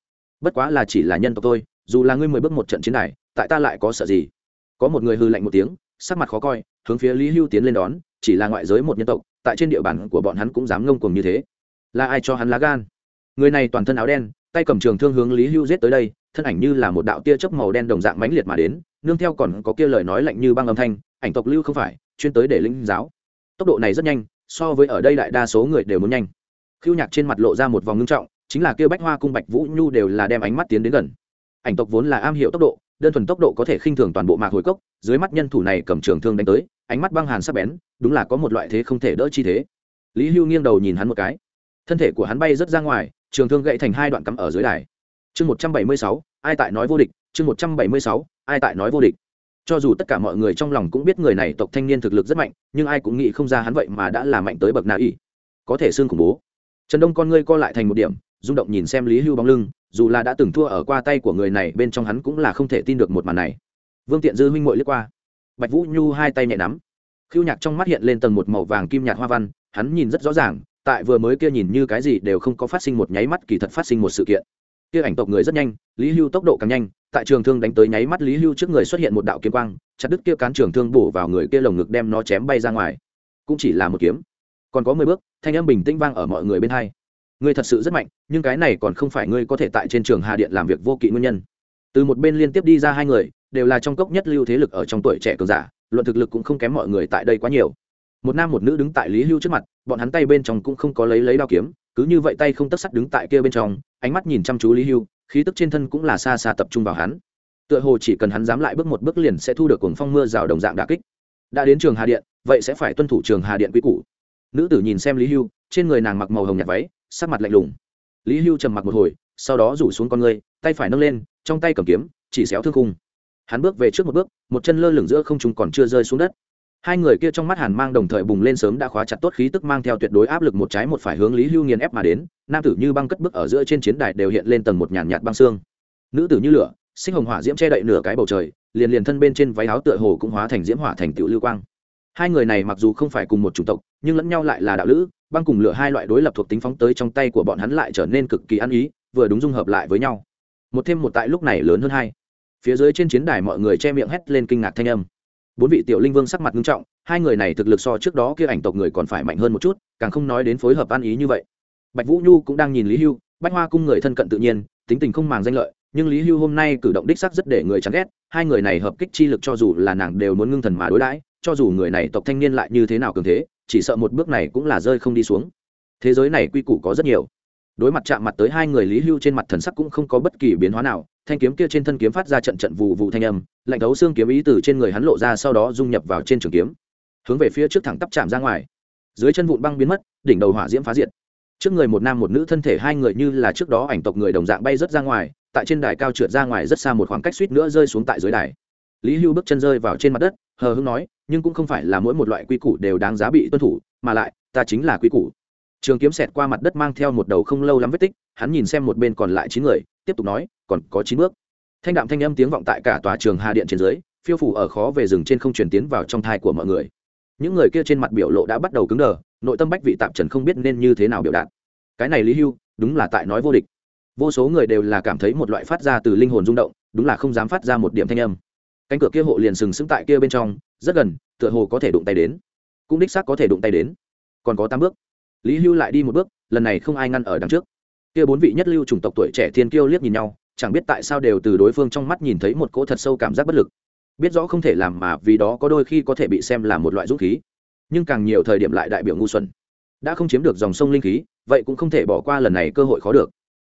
Bất quá là chỉ là nhân tộc thôi, dù là ngươi mười bước một trận chiến này, tại ta lại có sợ gì? Có một người hư lạnh một tiếng, sắc mặt khó coi, hướng phía lý hưu tiến lên đón, chỉ là ngoại giới một nhân tộc, tại trên địa bàn của bọn hắn cũng dám ngông cuồng như thế. Là ai cho hắn lá gan? Người này toàn thân áo đen, tay cầm trường thương hướng lý hưu giết tới đây, thân ảnh như là một đạo tia chớp màu đen đồng dạng mãnh liệt mà đến, nương theo còn có kia lời nói lạnh như băng âm thanh, ảnh tộc lưu không phải, chuyên tới để linh giáo. Tốc độ này rất nhanh, so với ở đây đại đa số người đều muốn nhanh. Khiêu nhạc trên mặt lộ ra một vòng ngưng trọng chính là kêu bách hoa cung bạch vũ nhu đều là đem ánh mắt tiến đến gần. Ảnh tộc vốn là am hiểu tốc độ, đơn thuần tốc độ có thể khinh thường toàn bộ mạc hồi cốc, dưới mắt nhân thủ này cầm trường thương đánh tới, ánh mắt băng hàn sắc bén, đúng là có một loại thế không thể đỡ chi thế. Lý hưu nghiêng đầu nhìn hắn một cái. Thân thể của hắn bay rất ra ngoài, trường thương gãy thành hai đoạn cắm ở dưới đài. Chương một trăm bảy mươi sáu, ai tại nói vô địch? Chương một trăm bảy mươi sáu, ai tại nói vô địch? Cho dù tất cả mọi người trong lòng cũng biết người này tộc thanh niên thực lực rất mạnh, nhưng ai cũng nghĩ không ra hắn vậy mà đã là mạnh tới bậc nạ y có thể xương khủng bố. Trần đông con ngươi co lại thành một điểm rung động nhìn xem lý hưu bóng lưng, dù là đã từng thua ở qua tay của người này, bên trong hắn cũng là không thể tin được một màn này. Vương tiện dư huynh ngội lướt qua. Bạch vũ nhu hai tay nhẹ nắm. Khiêu nhạc trong mắt hiện lên tầng một màu vàng kim nhạt hoa văn, hắn nhìn rất rõ ràng, tại vừa mới kia nhìn như cái gì đều không có phát sinh một nháy mắt, kỳ thật phát sinh một sự kiện. Kia ảnh tộc người rất nhanh, lý hưu tốc độ càng nhanh, tại trường thương đánh tới nháy mắt lý hưu trước người xuất hiện một đạo kiếm quang, chặt đứt kia cán trường thương bổ vào người kia lồng ngực đem nó chém bay ra ngoài. Cũng chỉ là một kiếm. Còn có mười bước, thanh âm bình tĩnh vang ở mọi người bên hai ngươi thật sự rất mạnh, nhưng cái này còn không phải ngươi có thể tại trên trường hà điện làm việc vô kỵ nguyên nhân. Từ một bên liên tiếp đi ra hai người, đều là trong cốc nhất lưu thế lực ở trong tuổi trẻ cường giả, luận thực lực cũng không kém mọi người tại đây quá nhiều. Một nam một nữ đứng tại lý hưu trước mặt, bọn hắn tay bên trong cũng không có lấy lấy đao kiếm, cứ như vậy tay không tất sắt đứng tại kia bên trong, ánh mắt nhìn chăm chú lý hưu, khí tức trên thân cũng là xa xa tập trung vào hắn. Tựa hồ chỉ cần hắn dám lại bước một bước liền sẽ thu được cuồng phong mưa rào đồng dạng đà kích. Đã đến trường hà điện, vậy sẽ phải tuân thủ trường hà điện quy củ. Nữ tử nhìn xem lý hưu, trên người nàng mặc màu hồng nhạt váy sắc mặt lạnh lùng. Lý hưu trầm mặc một hồi, sau đó rủ xuống con người tay phải nâng lên, trong tay cầm kiếm, chỉ xéo thương khung. Hắn bước về trước một bước, một chân lơ lửng giữa không trung còn chưa rơi xuống đất. Hai người kia trong mắt hàn mang đồng thời bùng lên sớm đã khóa chặt tốt khí tức mang theo tuyệt đối áp lực một trái một phải hướng lý hưu nghiền ép mà đến, nam tử như băng cất bước ở giữa trên chiến đài đều hiện lên tầng một nhàn nhạt băng xương. Nữ tử như lửa, sinh hồng hỏa diễm che đậy nửa cái bầu trời, liền liền thân bên trên váy áo tựa hồ cũng hóa thành diễm hỏa thành tựu lưu quang hai người này mặc dù không phải cùng một chủng tộc, nhưng lẫn nhau lại là đạo lữ, băng cùng lửa hai loại đối lập thuộc tính phóng tới trong tay của bọn hắn lại trở nên cực kỳ ăn ý, vừa đúng dung hợp lại với nhau. Một thêm một tại lúc này lớn hơn hai. Phía dưới trên chiến đài mọi người che miệng hét lên kinh ngạc thanh âm. Bốn vị tiểu linh vương sắc mặt nghiêm trọng, hai người này thực lực so trước đó kia ảnh tộc người còn phải mạnh hơn một chút, càng không nói đến phối hợp ăn ý như vậy. Bạch vũ nhu cũng đang nhìn lý hưu, bách hoa cung người thân cận tự nhiên, tính tình không màng danh lợi nhưng lý hưu hôm nay cử động đích sắc rất để người chán ghét hai người này hợp kích chi lực cho dù là nàng đều muốn ngưng thần mà đối đãi cho dù người này tộc thanh niên lại như thế nào cường thế chỉ sợ một bước này cũng là rơi không đi xuống thế giới này quy củ có rất nhiều đối mặt chạm mặt tới hai người lý hưu trên mặt thần sắc cũng không có bất kỳ biến hóa nào thanh kiếm kia trên thân kiếm phát ra trận trận vụ vụ thanh âm lạnh thấu xương kiếm ý từ trên người hắn lộ ra sau đó dung nhập vào trên trường kiếm hướng về phía trước thẳng tắp chạm ra ngoài dưới chân vụn băng biến mất đỉnh đầu hỏa diễm phá diệt trước người một nam một nữ thân thể hai người như là trước đó ảnh tộc người đồng dạng bay rớt ra ngoài tại trên đài cao trượt ra ngoài rất xa một khoảng cách suýt nữa rơi xuống tại dưới đài. Lý hưu bước chân rơi vào trên mặt đất, hờ hưng nói, nhưng cũng không phải là mỗi một loại quy củ đều đáng giá bị tuân thủ, mà lại, ta chính là quy củ. Trường kiếm xẹt qua mặt đất mang theo một đầu không lâu lắm vết tích, hắn nhìn xem một bên còn lại chín người, tiếp tục nói, còn có chín bước. Thanh đạm thanh âm tiếng vọng tại cả tòa trường hà điện trên dưới, phiêu phủ ở khó về rừng trên không truyền tiến vào trong thai của mọi người. Những người kia trên mặt biểu lộ đã bắt đầu cứng đờ, nội tâm bách vị tạm trần không biết nên như thế nào biểu đạt. Cái này lý hưu, đúng là tại nói vô địch vô số người đều là cảm thấy một loại phát ra từ linh hồn rung động, đúng là không dám phát ra một điểm thanh âm. Cánh cửa kia hộ liền sừng sững tại kia bên trong, rất gần, tựa hồ có thể đụng tay đến. Cũng đích xác có thể đụng tay đến. Còn có tám bước. Lý hưu lại đi một bước, lần này không ai ngăn ở đằng trước. Kia bốn vị nhất lưu chủng tộc tuổi trẻ thiên kiêu liếc nhìn nhau, chẳng biết tại sao đều từ đối phương trong mắt nhìn thấy một cỗ thật sâu cảm giác bất lực. Biết rõ không thể làm mà vì đó có đôi khi có thể bị xem là một loại dũng khí. Nhưng càng nhiều thời điểm lại đại biểu ngu xuẩn. Đã không chiếm được dòng sông linh khí, vậy cũng không thể bỏ qua lần này cơ hội khó được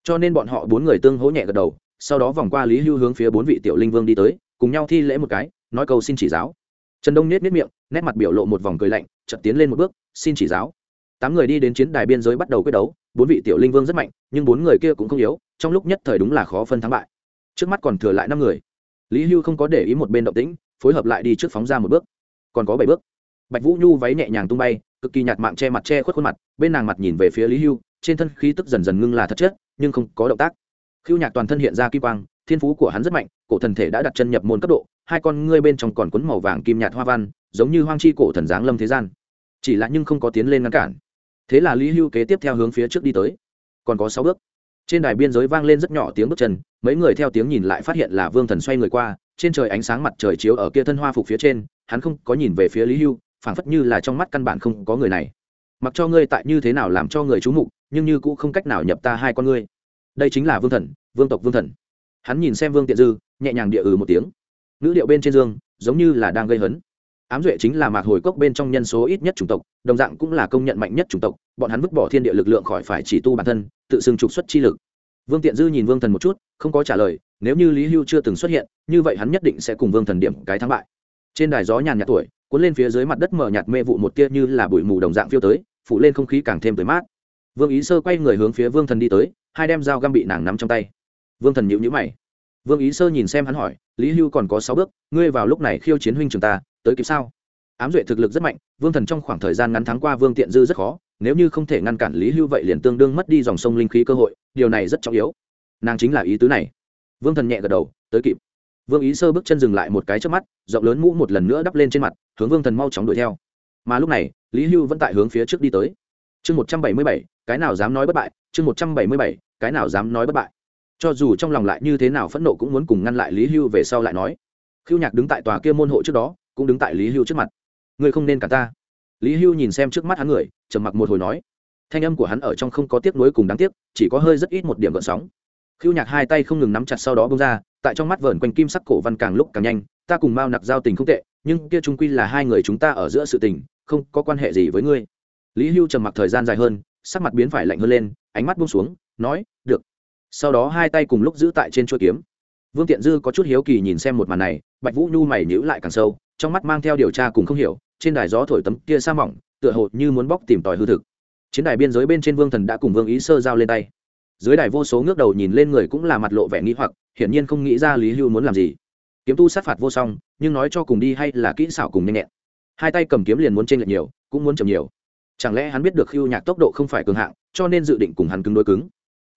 cho nên bọn họ bốn người tương hỗ nhẹ gật đầu, sau đó vòng qua lý hưu hướng phía bốn vị tiểu linh vương đi tới, cùng nhau thi lễ một cái, nói câu xin chỉ giáo. Trần đông nết nết miệng, nét mặt biểu lộ một vòng cười lạnh, chợt tiến lên một bước, xin chỉ giáo. Tám người đi đến chiến đài biên giới bắt đầu quyết đấu, bốn vị tiểu linh vương rất mạnh, nhưng bốn người kia cũng không yếu, trong lúc nhất thời đúng là khó phân thắng bại. Trước mắt còn thừa lại năm người. Lý hưu không có để ý một bên động tĩnh, phối hợp lại đi trước phóng ra một bước. Còn có bảy bước. Bạch vũ nhu váy nhẹ nhàng tung bay, cực kỳ nhạt mạng che mặt che khuất khuôn mặt, bên nàng mặt nhìn về phía lý hưu, trên thân khí tức dần dần ngưng là thật chất nhưng không có động tác. Khiêu nhạc toàn thân hiện ra kim quang, thiên phú của hắn rất mạnh, cổ thần thể đã đặt chân nhập môn cấp độ, hai con ngươi bên trong còn cuốn màu vàng kim nhạt hoa văn, giống như hoang chi cổ thần giáng lâm thế gian. Chỉ là nhưng không có tiến lên ngăn cản. Thế là lý hưu kế tiếp theo hướng phía trước đi tới. Còn có sáu bước. Trên đài biên giới vang lên rất nhỏ tiếng bước chân, mấy người theo tiếng nhìn lại phát hiện là vương thần xoay người qua, trên trời ánh sáng mặt trời chiếu ở kia thân hoa phục phía trên, hắn không có nhìn về phía lý hưu, phảng phất như là trong mắt căn bản không có người này. Mặc cho ngươi tại như thế nào làm cho người chú mục nhưng như cũng không cách nào nhập ta hai con ngươi. Đây chính là vương thần, vương tộc vương thần. Hắn nhìn xem vương tiện dư, nhẹ nhàng địa ừ một tiếng. Ngữ điệu bên trên dương, giống như là đang gây hấn. Ám duệ chính là mạc hồi cốc bên trong nhân số ít nhất chủng tộc, đồng dạng cũng là công nhận mạnh nhất chủng tộc, bọn hắn vứt bỏ thiên địa lực lượng khỏi phải chỉ tu bản thân, tự xưng trục xuất chi lực. Vương tiện dư nhìn vương thần một chút, không có trả lời, nếu như lý hưu chưa từng xuất hiện, như vậy hắn nhất định sẽ cùng vương thần điểm cái thắng bại. Trên đài gió nhàn nhạt tuổi, cuốn lên phía dưới mặt đất mở nhạt mê vụ một tia như là bụi mù đồng dạng phiêu tới, phủ lên không khí càng thêm tới mát vương ý sơ quay người hướng phía vương thần đi tới, hai đem dao găm bị nàng nắm trong tay. Vương thần nhịu nhữ mày. Vương ý sơ nhìn xem hắn hỏi, lý hưu còn có sáu bước, ngươi vào lúc này khiêu chiến huynh trường ta, tới kịp sao? Ám duệ thực lực rất mạnh, vương thần trong khoảng thời gian ngắn tháng qua vương tiện dư rất khó, nếu như không thể ngăn cản lý hưu vậy liền tương đương mất đi dòng sông linh khí cơ hội, điều này rất trọng yếu. Nàng chính là ý tứ này. Vương thần nhẹ gật đầu, tới kịp. Vương ý sơ bước chân dừng lại một cái trước mắt, rộng lớn mũ một lần nữa đắp lên trên mặt, hướng vương thần mau chóng đuổi theo. Mà lúc này, lý hưu vẫn tại hướng phía trước đi tới. Chương một trăm bảy mươi bảy cái nào dám nói bất bại, chương một trăm bảy mươi bảy, cái nào dám nói bất bại. Cho dù trong lòng lại như thế nào phẫn nộ cũng muốn cùng ngăn lại lý hưu về sau lại nói. Khiêu nhạc đứng tại tòa kia môn hộ trước đó, cũng đứng tại lý hưu trước mặt. Ngươi không nên cả ta. Lý hưu nhìn xem trước mắt hắn người, trầm mặc một hồi nói. Thanh âm của hắn ở trong không có tiếc nuối cùng đáng tiếc, chỉ có hơi rất ít một điểm gợn sóng. Khiêu nhạc hai tay không ngừng nắm chặt sau đó bông ra, tại trong mắt vờn quanh kim sắc cổ văn càng lúc càng nhanh, ta cùng mao nặc giao tình không tệ, nhưng kia trung quy là hai người chúng ta ở giữa sự tình, không có quan hệ gì với ngươi. Lý hưu trầm mặc thời gian dài hơn sắc mặt biến phải lạnh hơn lên, ánh mắt buông xuống, nói, được. Sau đó hai tay cùng lúc giữ tại trên chuôi kiếm. Vương tiện dư có chút hiếu kỳ nhìn xem một màn này, bạch vũ nhu mày nhữ lại càng sâu, trong mắt mang theo điều tra cùng không hiểu, trên đài gió thổi tấm kia sa mỏng, tựa hồ như muốn bóc tìm tòi hư thực. Chiến đài biên giới bên trên vương thần đã cùng vương ý sơ giao lên tay. Dưới đài vô số ngước đầu nhìn lên người cũng là mặt lộ vẻ nghĩ hoặc, hiển nhiên không nghĩ ra lý hưu muốn làm gì. Kiếm tu sát phạt vô song, nhưng nói cho cùng đi hay là kỹ xảo cùng nhanh nhẹn. Hai tay cầm kiếm liền muốn trên lệch nhiều, cũng muốn chậm nhiều chẳng lẽ hắn biết được khiêu nhạc tốc độ không phải cường hạng, cho nên dự định cùng hắn cứng đối cứng?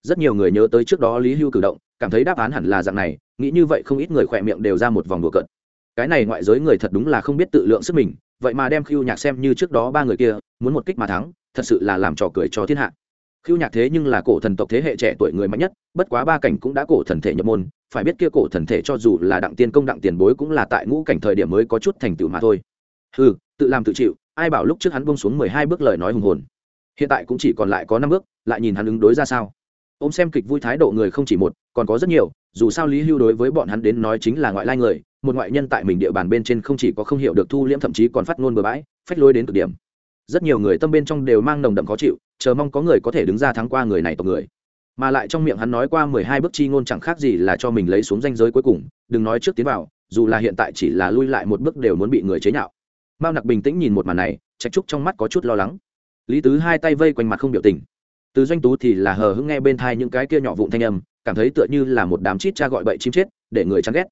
Rất nhiều người nhớ tới trước đó lý hưu cử động, cảm thấy đáp án hẳn là dạng này, nghĩ như vậy không ít người khỏe miệng đều ra một vòng đùa cợt. Cái này ngoại giới người thật đúng là không biết tự lượng sức mình, vậy mà đem khiêu nhạc xem như trước đó ba người kia, muốn một kích mà thắng, thật sự là làm trò cười cho thiên hạ. Khiêu nhạc thế nhưng là cổ thần tộc thế hệ trẻ tuổi người mạnh nhất, bất quá ba cảnh cũng đã cổ thần thể nhập môn, phải biết kia cổ thần thể cho dù là đặng tiên công đặng tiền bối cũng là tại ngũ cảnh thời điểm mới có chút thành tựu mà thôi. Ừ tự làm tự chịu ai bảo lúc trước hắn bông xuống mười hai bước lời nói hùng hồn. Hiện tại cũng chỉ còn lại có năm bước, lại nhìn hắn ứng đối ra sao. Ôm xem kịch vui thái độ người không chỉ một, còn có rất nhiều, dù sao lý hưu đối với bọn hắn đến nói chính là ngoại lai người, một ngoại nhân tại mình địa bàn bên trên không chỉ có không hiểu được thu liễm thậm chí còn phát ngôn bừa bãi, phách lối đến cực điểm. Rất nhiều người tâm bên trong đều mang nồng đậm khó chịu, chờ mong có người có thể đứng ra thắng qua người này tộc người. Mà lại trong miệng hắn nói qua mười hai bước chi ngôn chẳng khác gì là cho mình lấy xuống danh giới cuối cùng, đừng nói trước tiến vào, dù là hiện tại chỉ là lui lại một bước đều muốn bị người chế nhạo mao nặc bình tĩnh nhìn một màn này, trạch trúc trong mắt có chút lo lắng. Lý tứ hai tay vây quanh mặt không biểu tình. Từ doanh tú thì là hờ hững nghe bên thai những cái kia nhỏ vụn thanh âm, cảm thấy tựa như là một đám chít cha gọi bậy chim chết, để người chán ghét.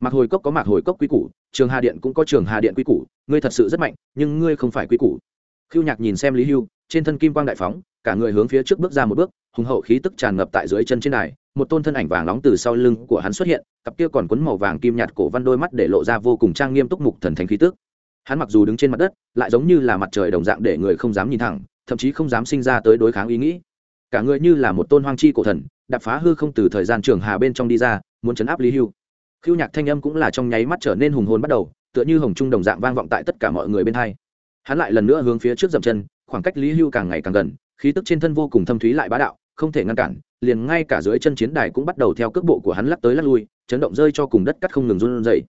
Mặc hồi cốc có mặc hồi cốc quy củ, trường hà điện cũng có trường hà điện quy củ, ngươi thật sự rất mạnh, nhưng ngươi không phải quy củ. Khiêu nhạc nhìn xem lý hưu, trên thân kim quang đại phóng, cả người hướng phía trước bước ra một bước, hùng hậu khí tức tràn ngập tại dưới chân trên đài, một tôn thân ảnh vàng nóng từ sau lưng của hắn xuất hiện, cặp kia còn quấn màu vàng kim nhạt cổ văn đôi mắt để lộ ra vô cùng trang nghiêm túc mục thần thánh khí tức hắn mặc dù đứng trên mặt đất, lại giống như là mặt trời đồng dạng để người không dám nhìn thẳng, thậm chí không dám sinh ra tới đối kháng ý nghĩ. Cả người như là một tôn hoang chi cổ thần đập phá hư không từ thời gian trường hà bên trong đi ra, muốn chấn áp lý hưu. Khiêu nhạc thanh âm cũng là trong nháy mắt trở nên hùng hồn bắt đầu, tựa như hồng trung đồng dạng vang vọng tại tất cả mọi người bên hai. Hắn lại lần nữa hướng phía trước dậm chân, khoảng cách lý hưu càng ngày càng gần, khí tức trên thân vô cùng thâm thúy lại bá đạo, không thể ngăn cản, liền ngay cả dưới chân chiến đài cũng bắt đầu theo cước bộ của hắn lắc tới lắc lui, chấn động rơi cho cùng đất cắt không ngừng run rẩy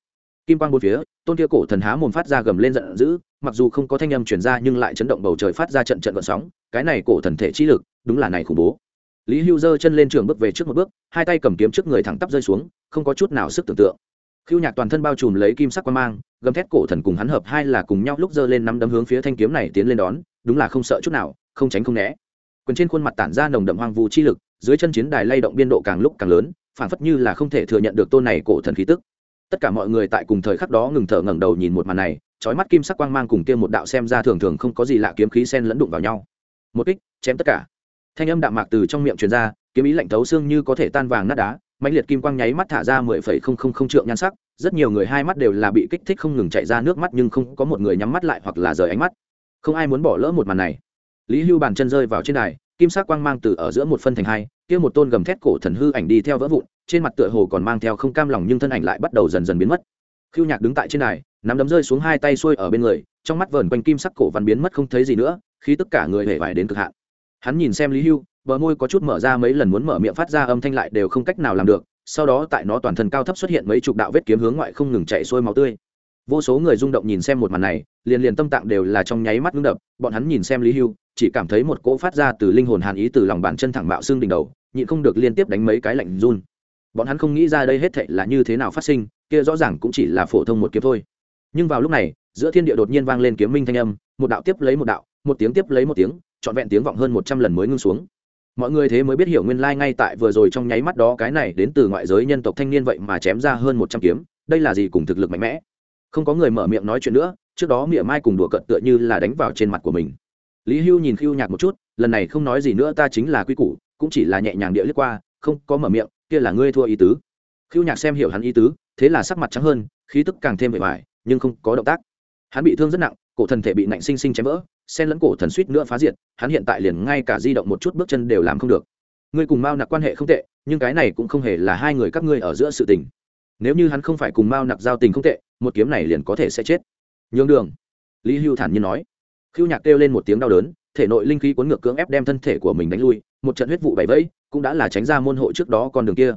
kim quang bốn phía, tôn kia cổ thần há mồm phát ra gầm lên giận dữ, mặc dù không có thanh âm chuyển ra nhưng lại chấn động bầu trời phát ra trận trận vận sóng, cái này cổ thần thể chi lực, đúng là này khủng bố. Lý hưu giơ chân lên trường bước về trước một bước, hai tay cầm kiếm trước người thẳng tắp rơi xuống, không có chút nào sức tưởng tượng. Khiêu nhạc toàn thân bao trùm lấy kim sắc quan mang, gầm thét cổ thần cùng hắn hợp hai là cùng nhau lúc giơ lên nắm đấm hướng phía thanh kiếm này tiến lên đón, đúng là không sợ chút nào, không tránh không né. Quần trên khuôn mặt tản ra nồng đậm hoang vu chi lực, dưới chân chiến đài lay động biên độ càng lúc càng lớn, phản phất như là không thể thừa nhận được tôn này cổ thần khí tức tất cả mọi người tại cùng thời khắc đó ngừng thở ngẩng đầu nhìn một màn này trói mắt kim sắc quang mang cùng kia một đạo xem ra thường thường không có gì lạ kiếm khí sen lẫn đụng vào nhau. Một kích, chém tất cả. Thanh âm đạm mạc từ trong miệng truyền ra, kiếm ý lạnh thấu xương như có thể tan vàng nát đá mạnh liệt kim quang nháy mắt thả ra mười phẩy không không không trượng nhan sắc, rất nhiều người hai mắt đều là bị kích thích không ngừng chạy ra nước mắt nhưng không có một người nhắm mắt lại hoặc là rời ánh mắt. Không ai muốn bỏ lỡ một màn này. Lý hưu bàn chân rơi vào trên đài, kim sắc quang mang từ ở giữa một phân thành hai, kia một tôn gầm thét cổ thần hư ảnh đi theo vỡ vụn trên mặt tựa hồ còn mang theo không cam lòng nhưng thân ảnh lại bắt đầu dần dần biến mất. Khiêu nhạc đứng tại trên đài, nắm đấm rơi xuống hai tay xuôi ở bên người, trong mắt vờn quanh kim sắc cổ văn biến mất không thấy gì nữa khi tất cả người hề vải đến cực hạn. Hắn nhìn xem lý hưu, bờ môi có chút mở ra mấy lần muốn mở miệng phát ra âm thanh lại đều không cách nào làm được, sau đó tại nó toàn thân cao thấp xuất hiện mấy chục đạo vết kiếm hướng ngoại không ngừng chạy xuôi máu tươi. Vô số người rung động nhìn xem một màn này, liền liền tâm tạng đều là trong nháy mắt ngưng đập, bọn hắn nhìn xem lý hưu, chỉ cảm thấy một cỗ phát ra từ linh hồn hàn ý từ lòng bàn chân thẳng bạo xương đỉnh đầu, nhịn không được liên tiếp đánh mấy cái lạnh run bọn hắn không nghĩ ra đây hết thệ là như thế nào phát sinh, kia rõ ràng cũng chỉ là phổ thông một kiếm thôi. Nhưng vào lúc này, giữa thiên địa đột nhiên vang lên kiếm minh thanh âm, một đạo tiếp lấy một đạo, một tiếng tiếp lấy một tiếng, trọn vẹn tiếng vọng hơn một trăm lần mới ngưng xuống. Mọi người thế mới biết hiểu nguyên lai ngay tại vừa rồi trong nháy mắt đó cái này đến từ ngoại giới nhân tộc thanh niên vậy mà chém ra hơn một trăm kiếm, đây là gì cùng thực lực mạnh mẽ. Không có người mở miệng nói chuyện nữa, trước đó miệng mai cùng đùa cận tựa như là đánh vào trên mặt của mình. Lý hưu nhìn khiêu nhạc một chút, lần này không nói gì nữa, ta chính là quy củ, cũng chỉ là nhẹ nhàng địa lướt qua, không có mở miệng kia là ngươi thua ý tứ. Khiêu nhạc xem hiểu hắn ý tứ, thế là sắc mặt trắng hơn, khí tức càng thêm vẻ vải, nhưng không có động tác. Hắn bị thương rất nặng, cổ thần thể bị nạnh sinh sinh chém vỡ sen lẫn cổ thần suýt nữa phá diệt, hắn hiện tại liền ngay cả di động một chút bước chân đều làm không được. Ngươi cùng mao nặc quan hệ không tệ, nhưng cái này cũng không hề là hai người các ngươi ở giữa sự tình. Nếu như hắn không phải cùng mao nặc giao tình không tệ, một kiếm này liền có thể sẽ chết. Nhường đường. Lý hưu thản nhiên nói. Khiêu nhạc kêu lên một tiếng đau đớn, thể nội linh khí cuốn ngược cưỡng ép đem thân thể của mình đánh lui một trận huyết vụ bảy vẫy, cũng đã là tránh ra môn hộ trước đó con đường kia.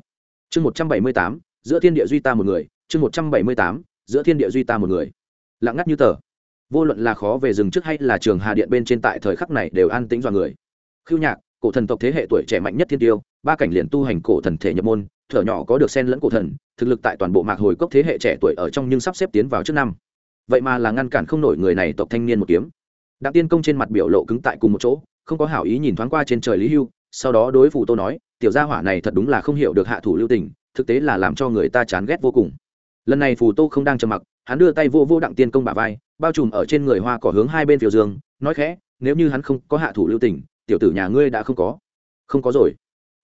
Chương một trăm bảy mươi tám, giữa thiên địa duy ta một người. Chương một trăm bảy mươi tám, giữa thiên địa duy ta một người. Lặng ngắt như tờ. Vô luận là khó về rừng trước hay là trường hà điện bên trên tại thời khắc này đều an tĩnh dọa người. Khiêu nhạc, cổ thần tộc thế hệ tuổi trẻ mạnh nhất thiên tiêu, ba cảnh liền tu hành cổ thần thể nhập môn, thở nhỏ có được sen lẫn cổ thần, thực lực tại toàn bộ mạc hồi cốc thế hệ trẻ tuổi ở trong nhưng sắp xếp tiến vào trước năm. Vậy mà là ngăn cản không nổi người này tộc thanh niên một kiếm. Đặng tiên công trên mặt biểu lộ cứng tại cùng một chỗ không có hảo ý nhìn thoáng qua trên trời lý hưu, sau đó đối phủ tô nói, tiểu gia hỏa này thật đúng là không hiểu được hạ thủ lưu tình, thực tế là làm cho người ta chán ghét vô cùng. Lần này phù tô không đang trầm mặc, hắn đưa tay vô vô đặng tiên công bả vai, bao trùm ở trên người hoa cỏ hướng hai bên phiêu dương, nói khẽ, nếu như hắn không có hạ thủ lưu tình, tiểu tử nhà ngươi đã không có. Không có rồi.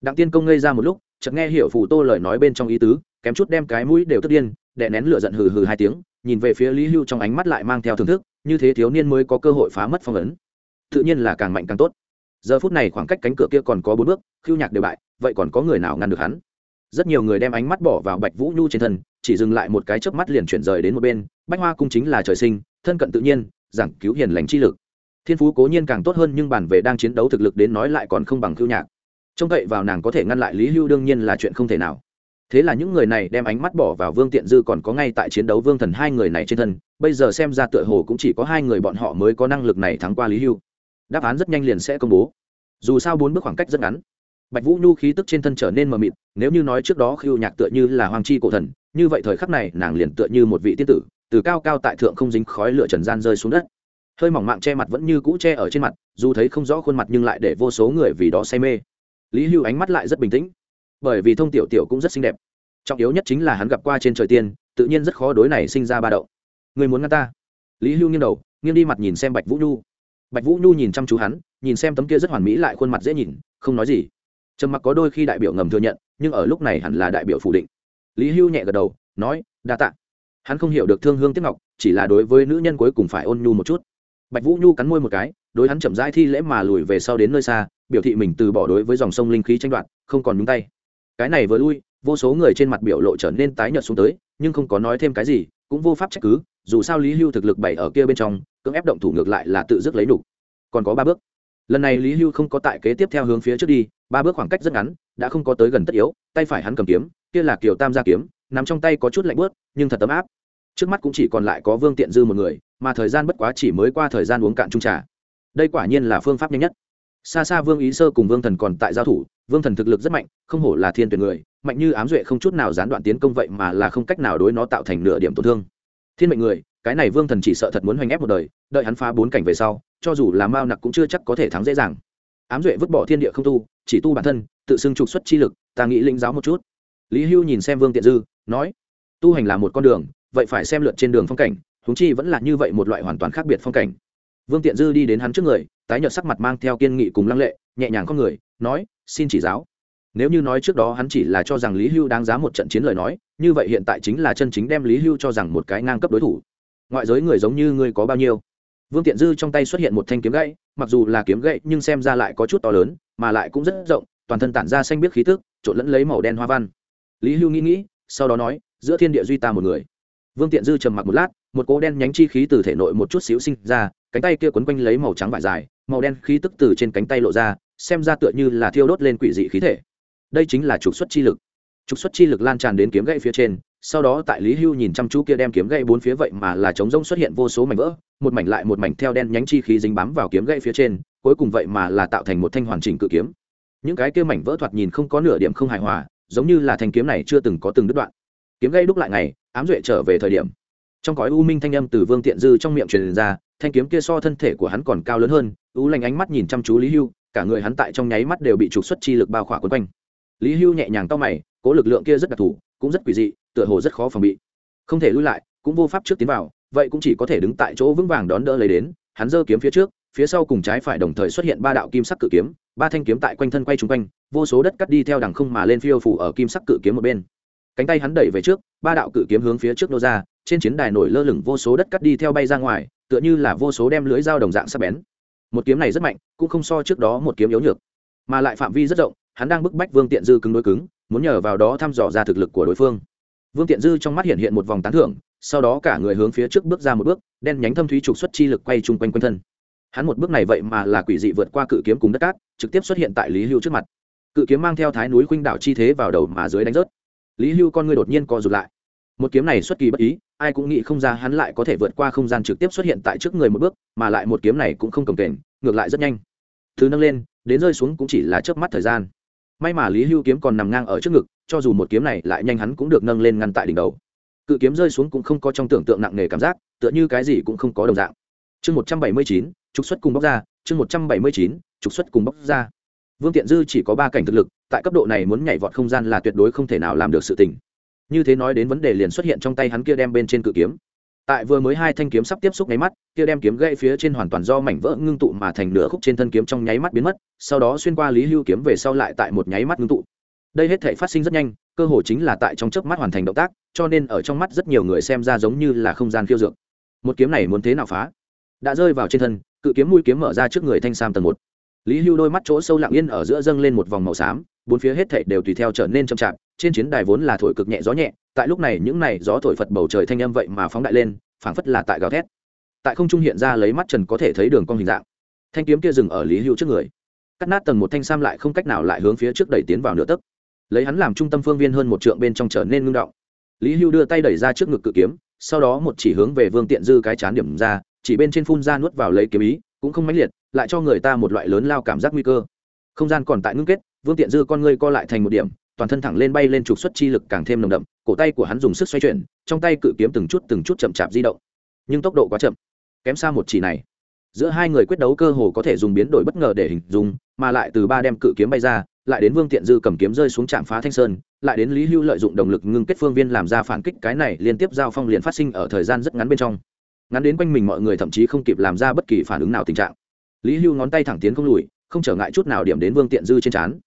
Đặng tiên công ngây ra một lúc, chợt nghe hiểu phù tô lời nói bên trong ý tứ, kém chút đem cái mũi đều tức điên, đè nén lửa giận hừ hừ hai tiếng, nhìn về phía lý hưu trong ánh mắt lại mang theo thưởng thức, như thế thiếu niên mới có cơ hội phá mất phong ấn tự nhiên là càng mạnh càng tốt. Giờ phút này khoảng cách cánh cửa kia còn có bốn bước, khiêu nhạc đều bại, vậy còn có người nào ngăn được hắn? Rất nhiều người đem ánh mắt bỏ vào bạch vũ nhu trên thân, chỉ dừng lại một cái chớp mắt liền chuyển rời đến một bên, bách hoa cung chính là trời sinh, thân cận tự nhiên, giảng cứu hiền lành chi lực. Thiên phú cố nhiên càng tốt hơn nhưng bản về đang chiến đấu thực lực đến nói lại còn không bằng khiêu nhạc. Trông cậy vào nàng có thể ngăn lại lý hưu đương nhiên là chuyện không thể nào. Thế là những người này đem ánh mắt bỏ vào vương tiện dư còn có ngay tại chiến đấu vương thần hai người này trên thân, bây giờ xem ra tựa hồ cũng chỉ có hai người bọn họ mới có năng lực này thắng qua lý hưu đáp án rất nhanh liền sẽ công bố. Dù sao bốn bước khoảng cách rất ngắn. Bạch vũ nhu khí tức trên thân trở nên mờ mịt, nếu như nói trước đó khiêu nhạc tựa như là hoàng chi cổ thần, như vậy thời khắc này nàng liền tựa như một vị tiên tử, từ cao cao tại thượng không dính khói lửa trần gian rơi xuống đất. Hơi mỏng mạng che mặt vẫn như cũ che ở trên mặt, dù thấy không rõ khuôn mặt nhưng lại để vô số người vì đó say mê. Lý hưu ánh mắt lại rất bình tĩnh, bởi vì thông tiểu tiểu cũng rất xinh đẹp. Trọng yếu nhất chính là hắn gặp qua trên trời tiên, tự nhiên rất khó đối này sinh ra ba đậu người muốn ngăn ta? Lý hưu nghiêng đầu, nghiêng đi mặt nhìn xem bạch vũ nhu bạch vũ nhu nhìn chăm chú hắn, nhìn xem tấm kia rất hoàn mỹ lại khuôn mặt dễ nhìn, không nói gì. Trầm mặc có đôi khi đại biểu ngầm thừa nhận, nhưng ở lúc này hẳn là đại biểu phủ định. Lý hưu nhẹ gật đầu, nói, đa t ạ hắn không hiểu được thương hương tiếp ngọc, chỉ là đối với nữ nhân cuối cùng phải ôn nhu một chút. Bạch vũ nhu cắn môi một cái, đối hắn chậm rãi thi lễ mà lùi về sau đến nơi xa, biểu thị mình từ bỏ đối với dòng sông linh khí tranh đoạt, không còn nhúng tay. Cái này vừa lui, vô số người trên mặt biểu lộ trở nên tái nhợt xuống tới, nhưng không có nói thêm cái gì, cũng vô pháp trách cứ, dù sao lý hưu thực lực bảy ở kia bên trong cưỡng ép động thủ ngược lại là tự dứt lấy đủ. còn có ba bước. Lần này lý hưu không có tại kế tiếp theo hướng phía trước đi, ba bước khoảng cách rất ngắn, đã không có tới gần tất yếu, tay phải hắn cầm kiếm, kia là kiều tam gia kiếm nằm trong tay có chút lạnh bớt nhưng thật tấm áp. Trước mắt cũng chỉ còn lại có vương tiện dư một người, mà thời gian bất quá chỉ mới qua thời gian uống cạn trung trà. Đây quả nhiên là phương pháp nhanh nhất. Xa xa vương ý sơ cùng vương thần còn tại giao thủ, vương thần thực lực rất mạnh, không hổ là thiên tuyển người, mạnh như ám duệ không chút nào gián đoạn tiến công vậy mà là không cách nào đối nó tạo thành nửa điểm tổn thương. Thiên mệnh người cái này vương thần chỉ sợ thật muốn hoành ép một đời, đợi hắn phá bốn cảnh về sau, cho dù là mao nặc cũng chưa chắc có thể thắng dễ dàng. Ám duệ vứt bỏ thiên địa không tu, chỉ tu bản thân, tự xưng trục xuất chi lực, ta nghĩ linh giáo một chút. Lý hưu nhìn xem vương tiện dư, nói, tu hành là một con đường, vậy phải xem lượt trên đường phong cảnh húng chi vẫn là như vậy một loại hoàn toàn khác biệt phong cảnh. Vương tiện dư đi đến hắn trước người, tái nhợt sắc mặt mang theo kiên nghị cùng lăng lệ, nhẹ nhàng con người, nói, xin chỉ giáo. Nếu như nói trước đó hắn chỉ là cho rằng lý hưu đáng giá một trận chiến lời nói, như vậy hiện tại chính là chân chính đem lý hưu cho rằng một cái ngang cấp đối thủ ngoại giới người giống như ngươi có bao nhiêu? Vương tiện dư trong tay xuất hiện một thanh kiếm gãy, mặc dù là kiếm gãy, nhưng xem ra lại có chút to lớn, mà lại cũng rất rộng, toàn thân tản ra xanh biết khí tức, trộn lẫn lấy màu đen hoa văn. Lý hưu nghĩ nghĩ, sau đó nói, giữa thiên địa duy ta một người. Vương tiện dư trầm mặc một lát, một cỗ đen nhánh chi khí từ thể nội một chút xíu sinh ra, cánh tay kia quấn quanh lấy màu trắng vải dài, màu đen khí tức từ trên cánh tay lộ ra, xem ra tựa như là thiêu đốt lên quỷ dị khí thể. Đây chính là trục xuất chi lực. Trục xuất chi lực lan tràn đến kiếm gậy phía trên sau đó tại lý hưu nhìn chăm chú kia đem kiếm gậy bốn phía vậy mà là trống rông xuất hiện vô số mảnh vỡ, một mảnh lại một mảnh theo đen nhánh chi khí dính bám vào kiếm gậy phía trên, cuối cùng vậy mà là tạo thành một thanh hoàn chỉnh cự kiếm. Những cái kia mảnh vỡ thoạt nhìn không có nửa điểm không hài hòa, giống như là thanh kiếm này chưa từng có từng đứt đoạn. Kiếm gậy đúc lại ngày, ám duệ trở về thời điểm. Trong cõi u minh thanh âm từ vương tiện dư trong miệng truyền ra, thanh kiếm kia so thân thể của hắn còn cao lớn hơn, u lành ánh mắt nhìn chăm chú lý hưu, cả người hắn tại trong nháy mắt đều bị trục xuất chi lực bao khỏa quấn quanh. Lý hưu nhẹ nhàng to mày, cố lực lượng kia rất đặc thù cũng rất quỷ dị, tựa hồ rất khó phòng bị. Không thể lui lại, cũng vô pháp trước tiến vào, vậy cũng chỉ có thể đứng tại chỗ vững vàng đón đỡ lấy đến. Hắn giơ kiếm phía trước, phía sau cùng trái phải đồng thời xuất hiện ba đạo kim sắc cự kiếm, ba thanh kiếm tại quanh thân quay chung quanh, vô số đất cắt đi theo đằng không mà lên phiêu phủ ở kim sắc cự kiếm một bên. Cánh tay hắn đẩy về trước, ba đạo cự kiếm hướng phía trước nô ra, trên chiến đài nổi lơ lửng vô số đất cắt đi theo bay ra ngoài, tựa như là vô số đem lưới dao đồng dạng sắc bén. Một kiếm này rất mạnh, cũng không so trước đó một kiếm yếu nhược, mà lại phạm vi rất rộng, hắn đang bức bách vương tiện dư cứng đối cứng muốn nhờ vào đó thăm dò ra thực lực của đối phương. Vương tiện dư trong mắt hiện hiện một vòng tán thưởng, sau đó cả người hướng phía trước bước ra một bước, đen nhánh thâm thúy trục xuất chi lực quay chung quanh quanh thân. Hắn một bước này vậy mà là quỷ dị vượt qua cự kiếm cùng đất cát, trực tiếp xuất hiện tại lý hưu trước mặt. Cự kiếm mang theo thái núi khuynh đảo chi thế vào đầu mà dưới đánh rớt. Lý hưu con người đột nhiên co rụt lại. Một kiếm này xuất kỳ bất ý, ai cũng nghĩ không ra hắn lại có thể vượt qua không gian trực tiếp xuất hiện tại trước người một bước, mà lại một kiếm này cũng không cầm kềnh, ngược lại rất nhanh. Thứ nâng lên, đến rơi xuống cũng chỉ là chớp mắt thời gian may mà lý hưu kiếm còn nằm ngang ở trước ngực, cho dù một kiếm này lại nhanh hắn cũng được nâng lên ngăn tại đỉnh đầu. Cự kiếm rơi xuống cũng không có trong tưởng tượng nặng nề cảm giác, tựa như cái gì cũng không có đồng dạng. Chương một trăm bảy mươi chín, trục xuất cùng bóc ra, chương một trăm bảy mươi chín, trục xuất cùng bóc ra. Vương tiện dư chỉ có ba cảnh thực lực, tại cấp độ này muốn nhảy vọt không gian là tuyệt đối không thể nào làm được sự tình. Như thế nói đến vấn đề liền xuất hiện trong tay hắn kia đem bên trên cự kiếm tại vừa mới hai thanh kiếm sắp tiếp xúc nháy mắt, kia đem kiếm gãy phía trên hoàn toàn do mảnh vỡ ngưng tụ mà thành nửa khúc trên thân kiếm trong nháy mắt biến mất, sau đó xuyên qua lý hưu kiếm về sau lại tại một nháy mắt ngưng tụ. Đây hết thể phát sinh rất nhanh, cơ hội chính là tại trong chớp mắt hoàn thành động tác, cho nên ở trong mắt rất nhiều người xem ra giống như là không gian khiêu dược. Một kiếm này muốn thế nào phá? Đã rơi vào trên thân, cự kiếm mũi kiếm mở ra trước người thanh sam tầng một. Lý hưu đôi mắt chỗ sâu lặng yên ở giữa dâng lên một vòng màu xám, bốn phía hết thảy đều tùy theo trở nên chậm chạp trên chiến đài vốn là thổi cực nhẹ gió nhẹ, tại lúc này những này gió thổi phật bầu trời thanh âm vậy mà phóng đại lên, phảng phất là tại gào thét. Tại không trung hiện ra lấy mắt trần có thể thấy đường cong hình dạng. Thanh kiếm kia dừng ở lý hưu trước người. Cắt nát tầng một thanh sam lại không cách nào lại hướng phía trước đẩy tiến vào nửa tấc. Lấy hắn làm trung tâm phương viên hơn một trượng bên trong trở nên ngưng động. Lý hưu đưa tay đẩy ra trước ngực cự kiếm, sau đó một chỉ hướng về vương tiện dư cái chán điểm ra, chỉ bên trên phun ra nuốt vào lấy kiếm ý, cũng không mãnh liệt, lại cho người ta một loại lớn lao cảm giác nguy cơ. Không gian còn tại ngưng kết, vương tiện dư con ngươi co lại thành một điểm toàn thân thẳng lên bay lên trục xuất chi lực càng thêm nồng đậm, cổ tay của hắn dùng sức xoay chuyển, trong tay cự kiếm từng chút từng chút chậm chạp di động. Nhưng tốc độ quá chậm, kém xa một chỉ này. Giữa hai người quyết đấu cơ hồ có thể dùng biến đổi bất ngờ để hình dung, mà lại từ ba đem cự kiếm bay ra, lại đến vương tiện dư cầm kiếm rơi xuống trạm phá thanh sơn, lại đến lý hưu lợi dụng động lực ngưng kết phương viên làm ra phản kích, cái này liên tiếp giao phong liền phát sinh ở thời gian rất ngắn bên trong. Ngắn đến quanh mình mọi người thậm chí không kịp làm ra bất kỳ phản ứng nào tình trạng. Lý hưu ngón tay thẳng tiến không lùi, không trở ngại chút nào điểm đến vương tiện dư trên trán.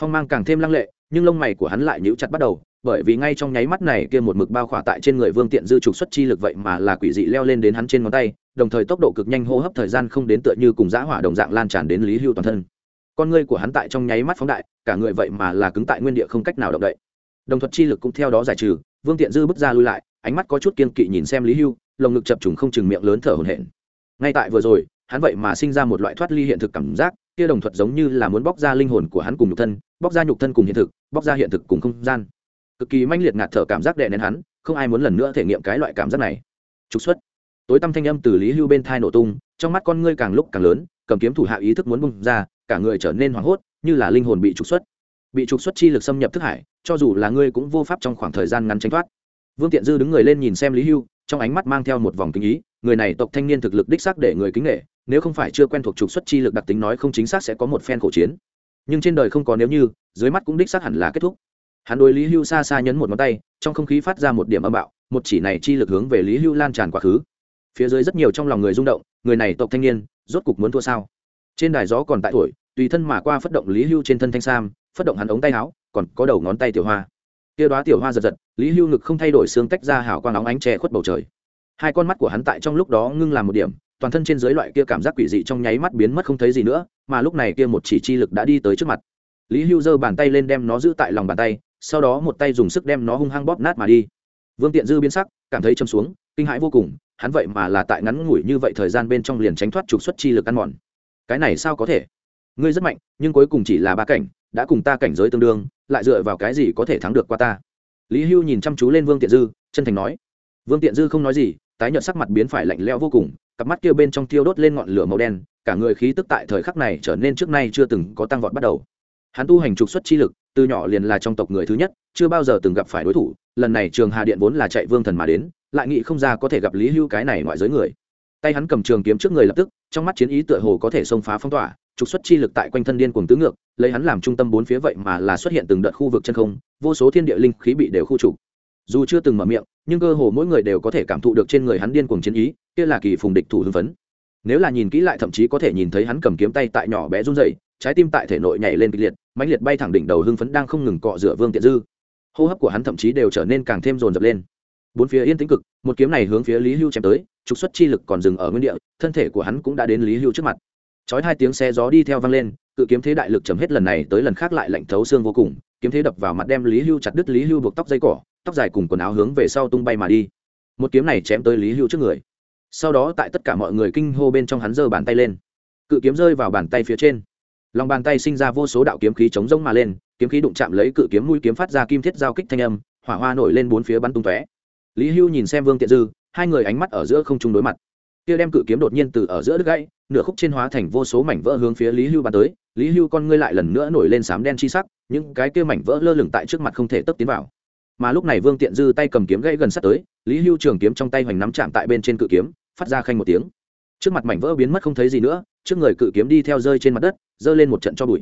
Phong mang càng thêm lăng lệ nhưng lông mày của hắn lại nhíu chặt bắt đầu, bởi vì ngay trong nháy mắt này kia một mực bao khỏa tại trên người vương tiện dư trục xuất chi lực vậy mà là quỷ dị leo lên đến hắn trên ngón tay, đồng thời tốc độ cực nhanh hô hấp thời gian không đến tựa như cùng giã hỏa đồng dạng lan tràn đến lý hưu toàn thân. Con ngươi của hắn tại trong nháy mắt phóng đại, cả người vậy mà là cứng tại nguyên địa không cách nào động đậy. Đồng thuật chi lực cũng theo đó giải trừ, vương tiện dư bước ra lui lại, ánh mắt có chút kiên kỵ nhìn xem lý hưu, lồng ngực chập trùng không chừng miệng lớn thở hổn hển. Ngay tại vừa rồi, hắn vậy mà sinh ra một loại thoát ly hiện thực cảm giác, kia đồng thuật giống như là muốn bóc ra linh hồn của hắn cùng nhục thân bóc ra nhục thân cùng hiện thực, bóc ra hiện thực cùng không gian. Cực kỳ manh liệt ngạt thở cảm giác đè nén hắn, không ai muốn lần nữa thể nghiệm cái loại cảm giác này. Trục xuất. Tối tăm thanh âm từ lý hưu bên thai nổ tung, trong mắt con ngươi càng lúc càng lớn, cầm kiếm thủ hạ ý thức muốn bung ra, cả người trở nên hoảng hốt, như là linh hồn bị trục xuất. Bị trục xuất chi lực xâm nhập thức hải, cho dù là ngươi cũng vô pháp trong khoảng thời gian ngắn tránh thoát. Vương tiện dư đứng người lên nhìn xem lý hưu, trong ánh mắt mang theo một vòng kinh ý, người này tộc thanh niên thực lực đích xác để người kính nghệ nếu không phải chưa quen thuộc trục xuất chi lực đặc tính nói không chính xác sẽ có một phen khổ chiến nhưng trên đời không có nếu như, dưới mắt cũng đích xác hẳn là kết thúc. Hắn đối lý hưu xa xa nhấn một ngón tay, trong không khí phát ra một điểm âm bạo, một chỉ này chi lực hướng về lý hưu lan tràn quá khứ. Phía dưới rất nhiều trong lòng người rung động, người này tộc thanh niên, rốt cục muốn thua sao? Trên đài gió còn tại tuổi tùy thân mà qua phất động lý hưu trên thân thanh sam, phất động hắn ống tay áo, còn có đầu ngón tay tiểu hoa. Kia đoá tiểu hoa giật giật, lý hưu ngực không thay đổi xương tách ra hào quang óng ánh che khuất bầu trời. Hai con mắt của hắn tại trong lúc đó ngưng làm một điểm toàn thân trên dưới loại kia cảm giác quỷ dị trong nháy mắt biến mất không thấy gì nữa, mà lúc này kia một chỉ chi lực đã đi tới trước mặt. Lý hưu giơ bàn tay lên đem nó giữ tại lòng bàn tay, sau đó một tay dùng sức đem nó hung hăng bóp nát mà đi. Vương tiện dư biến sắc, cảm thấy châm xuống, kinh hãi vô cùng, hắn vậy mà là tại ngắn ngủi như vậy thời gian bên trong liền tránh thoát trục xuất chi lực ăn mòn. Cái này sao có thể? Ngươi rất mạnh, nhưng cuối cùng chỉ là ba cảnh, đã cùng ta cảnh giới tương đương, lại dựa vào cái gì có thể thắng được qua ta? Lý hưu nhìn chăm chú lên vương tiện dư, chân thành nói. Vương tiện dư không nói gì tái nhợt sắc mặt biến phải lạnh lẽo vô cùng, cặp mắt kia bên trong tiêu đốt lên ngọn lửa màu đen, cả người khí tức tại thời khắc này trở nên trước nay chưa từng có tăng vọt bắt đầu. Hắn tu hành trục xuất chi lực, từ nhỏ liền là trong tộc người thứ nhất, chưa bao giờ từng gặp phải đối thủ, lần này trường hà điện vốn là chạy vương thần mà đến, lại nghĩ không ra có thể gặp lý hưu cái này ngoại giới người. Tay hắn cầm trường kiếm trước người lập tức, trong mắt chiến ý tựa hồ có thể xông phá phong tỏa, trục xuất chi lực tại quanh thân điên cuồng tứ ngược, lấy hắn làm trung tâm bốn phía vậy mà là xuất hiện từng đợt khu vực chân không, vô số thiên địa linh khí bị đều khu trục dù chưa từng mở miệng nhưng cơ hồ mỗi người đều có thể cảm thụ được trên người hắn điên cuồng chiến ý kia là kỳ phùng địch thủ hưng phấn. Nếu là nhìn kỹ lại thậm chí có thể nhìn thấy hắn cầm kiếm tay tại nhỏ bé run rẩy, trái tim tại thể nội nhảy lên kịch liệt mãnh liệt bay thẳng đỉnh đầu hưng phấn đang không ngừng cọ rửa vương tiện dư. Hô hấp của hắn thậm chí đều trở nên càng thêm rồn rập lên. Bốn phía yên tĩnh cực một kiếm này hướng phía lý hưu chém tới trục xuất chi lực còn dừng ở nguyên địa thân thể của hắn cũng đã đến lý hưu trước mặt. Chói hai tiếng xe gió đi theo vang lên cự kiếm thế đại lực chấm hết lần này tới lần khác lại lạnh thấu xương vô cùng kiếm thế đập vào mặt đem lý hưu chặt đứt lý hưu buộc tóc dây cỏ tóc dài cùng quần áo hướng về sau tung bay mà đi. Một kiếm này chém tới lý hữu trước người. Sau đó tại tất cả mọi người kinh hô bên trong hắn giơ bàn tay lên. Cự kiếm rơi vào bàn tay phía trên. Lòng bàn tay sinh ra vô số đạo kiếm khí chống rông mà lên, kiếm khí đụng chạm lấy cự kiếm mũi kiếm phát ra kim thiết giao kích thanh âm, hỏa hoa nổi lên bốn phía bắn tung tóe. Lý hưu nhìn xem vương tiện dư, hai người ánh mắt ở giữa không chung đối mặt. Kia đem cự kiếm đột nhiên từ ở giữa đứt gãy, nửa khúc trên hóa thành vô số mảnh vỡ hướng phía lý hưu bắn tới. Lý hưu con ngươi lại lần nữa nổi lên sám đen chi sắc, những cái kia mảnh vỡ lơ lửng tại trước mặt không thể tấp tiến vào mà lúc này vương tiện dư tay cầm kiếm gãy gần sắt tới, lý hưu trường kiếm trong tay hoành nắm chạm tại bên trên cự kiếm, phát ra khanh một tiếng. Trước mặt mảnh vỡ biến mất không thấy gì nữa, trước người cự kiếm đi theo rơi trên mặt đất, giơ lên một trận cho bụi.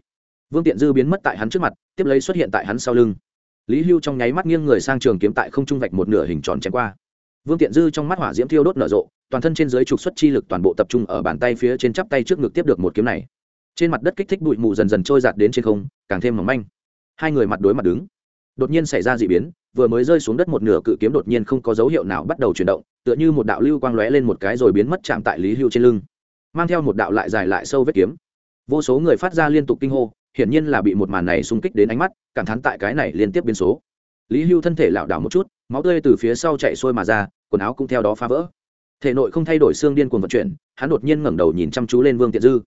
Vương tiện dư biến mất tại hắn trước mặt, tiếp lấy xuất hiện tại hắn sau lưng. Lý hưu trong nháy mắt nghiêng người sang trường kiếm tại không trung vạch một nửa hình tròn chém qua. Vương tiện dư trong mắt hỏa diễm thiêu đốt nở rộ, toàn thân trên dưới trục xuất chi lực toàn bộ tập trung ở bàn tay phía trên chắp tay trước ngực tiếp được một kiếm này. Trên mặt đất kích thích bụi mù dần dần trôi giạt đến trên không, càng thêm mỏng manh. Hai người mặt đối mặt đứng. Đột nhiên xảy ra d ị biến vừa mới rơi xuống đất một nửa cự kiếm đột nhiên không có dấu hiệu nào bắt đầu chuyển động, tựa như một đạo lưu quang lóe lên một cái rồi biến mất chạm tại lý hưu trên lưng. Mang theo một đạo lại dài lại sâu vết kiếm. Vô số người phát ra liên tục kinh hô, hiển nhiên là bị một màn này xung kích đến ánh mắt, cảm thán tại cái này liên tiếp biến số. Lý hưu thân thể lảo đảo một chút, máu tươi từ phía sau chạy xuôi mà ra, quần áo cũng theo đó phá vỡ. Thể nội không thay đổi xương điên cuồng vận chuyển, hắn đột nhiên ngẩng đầu nhìn chăm chú lên vương tiện dư.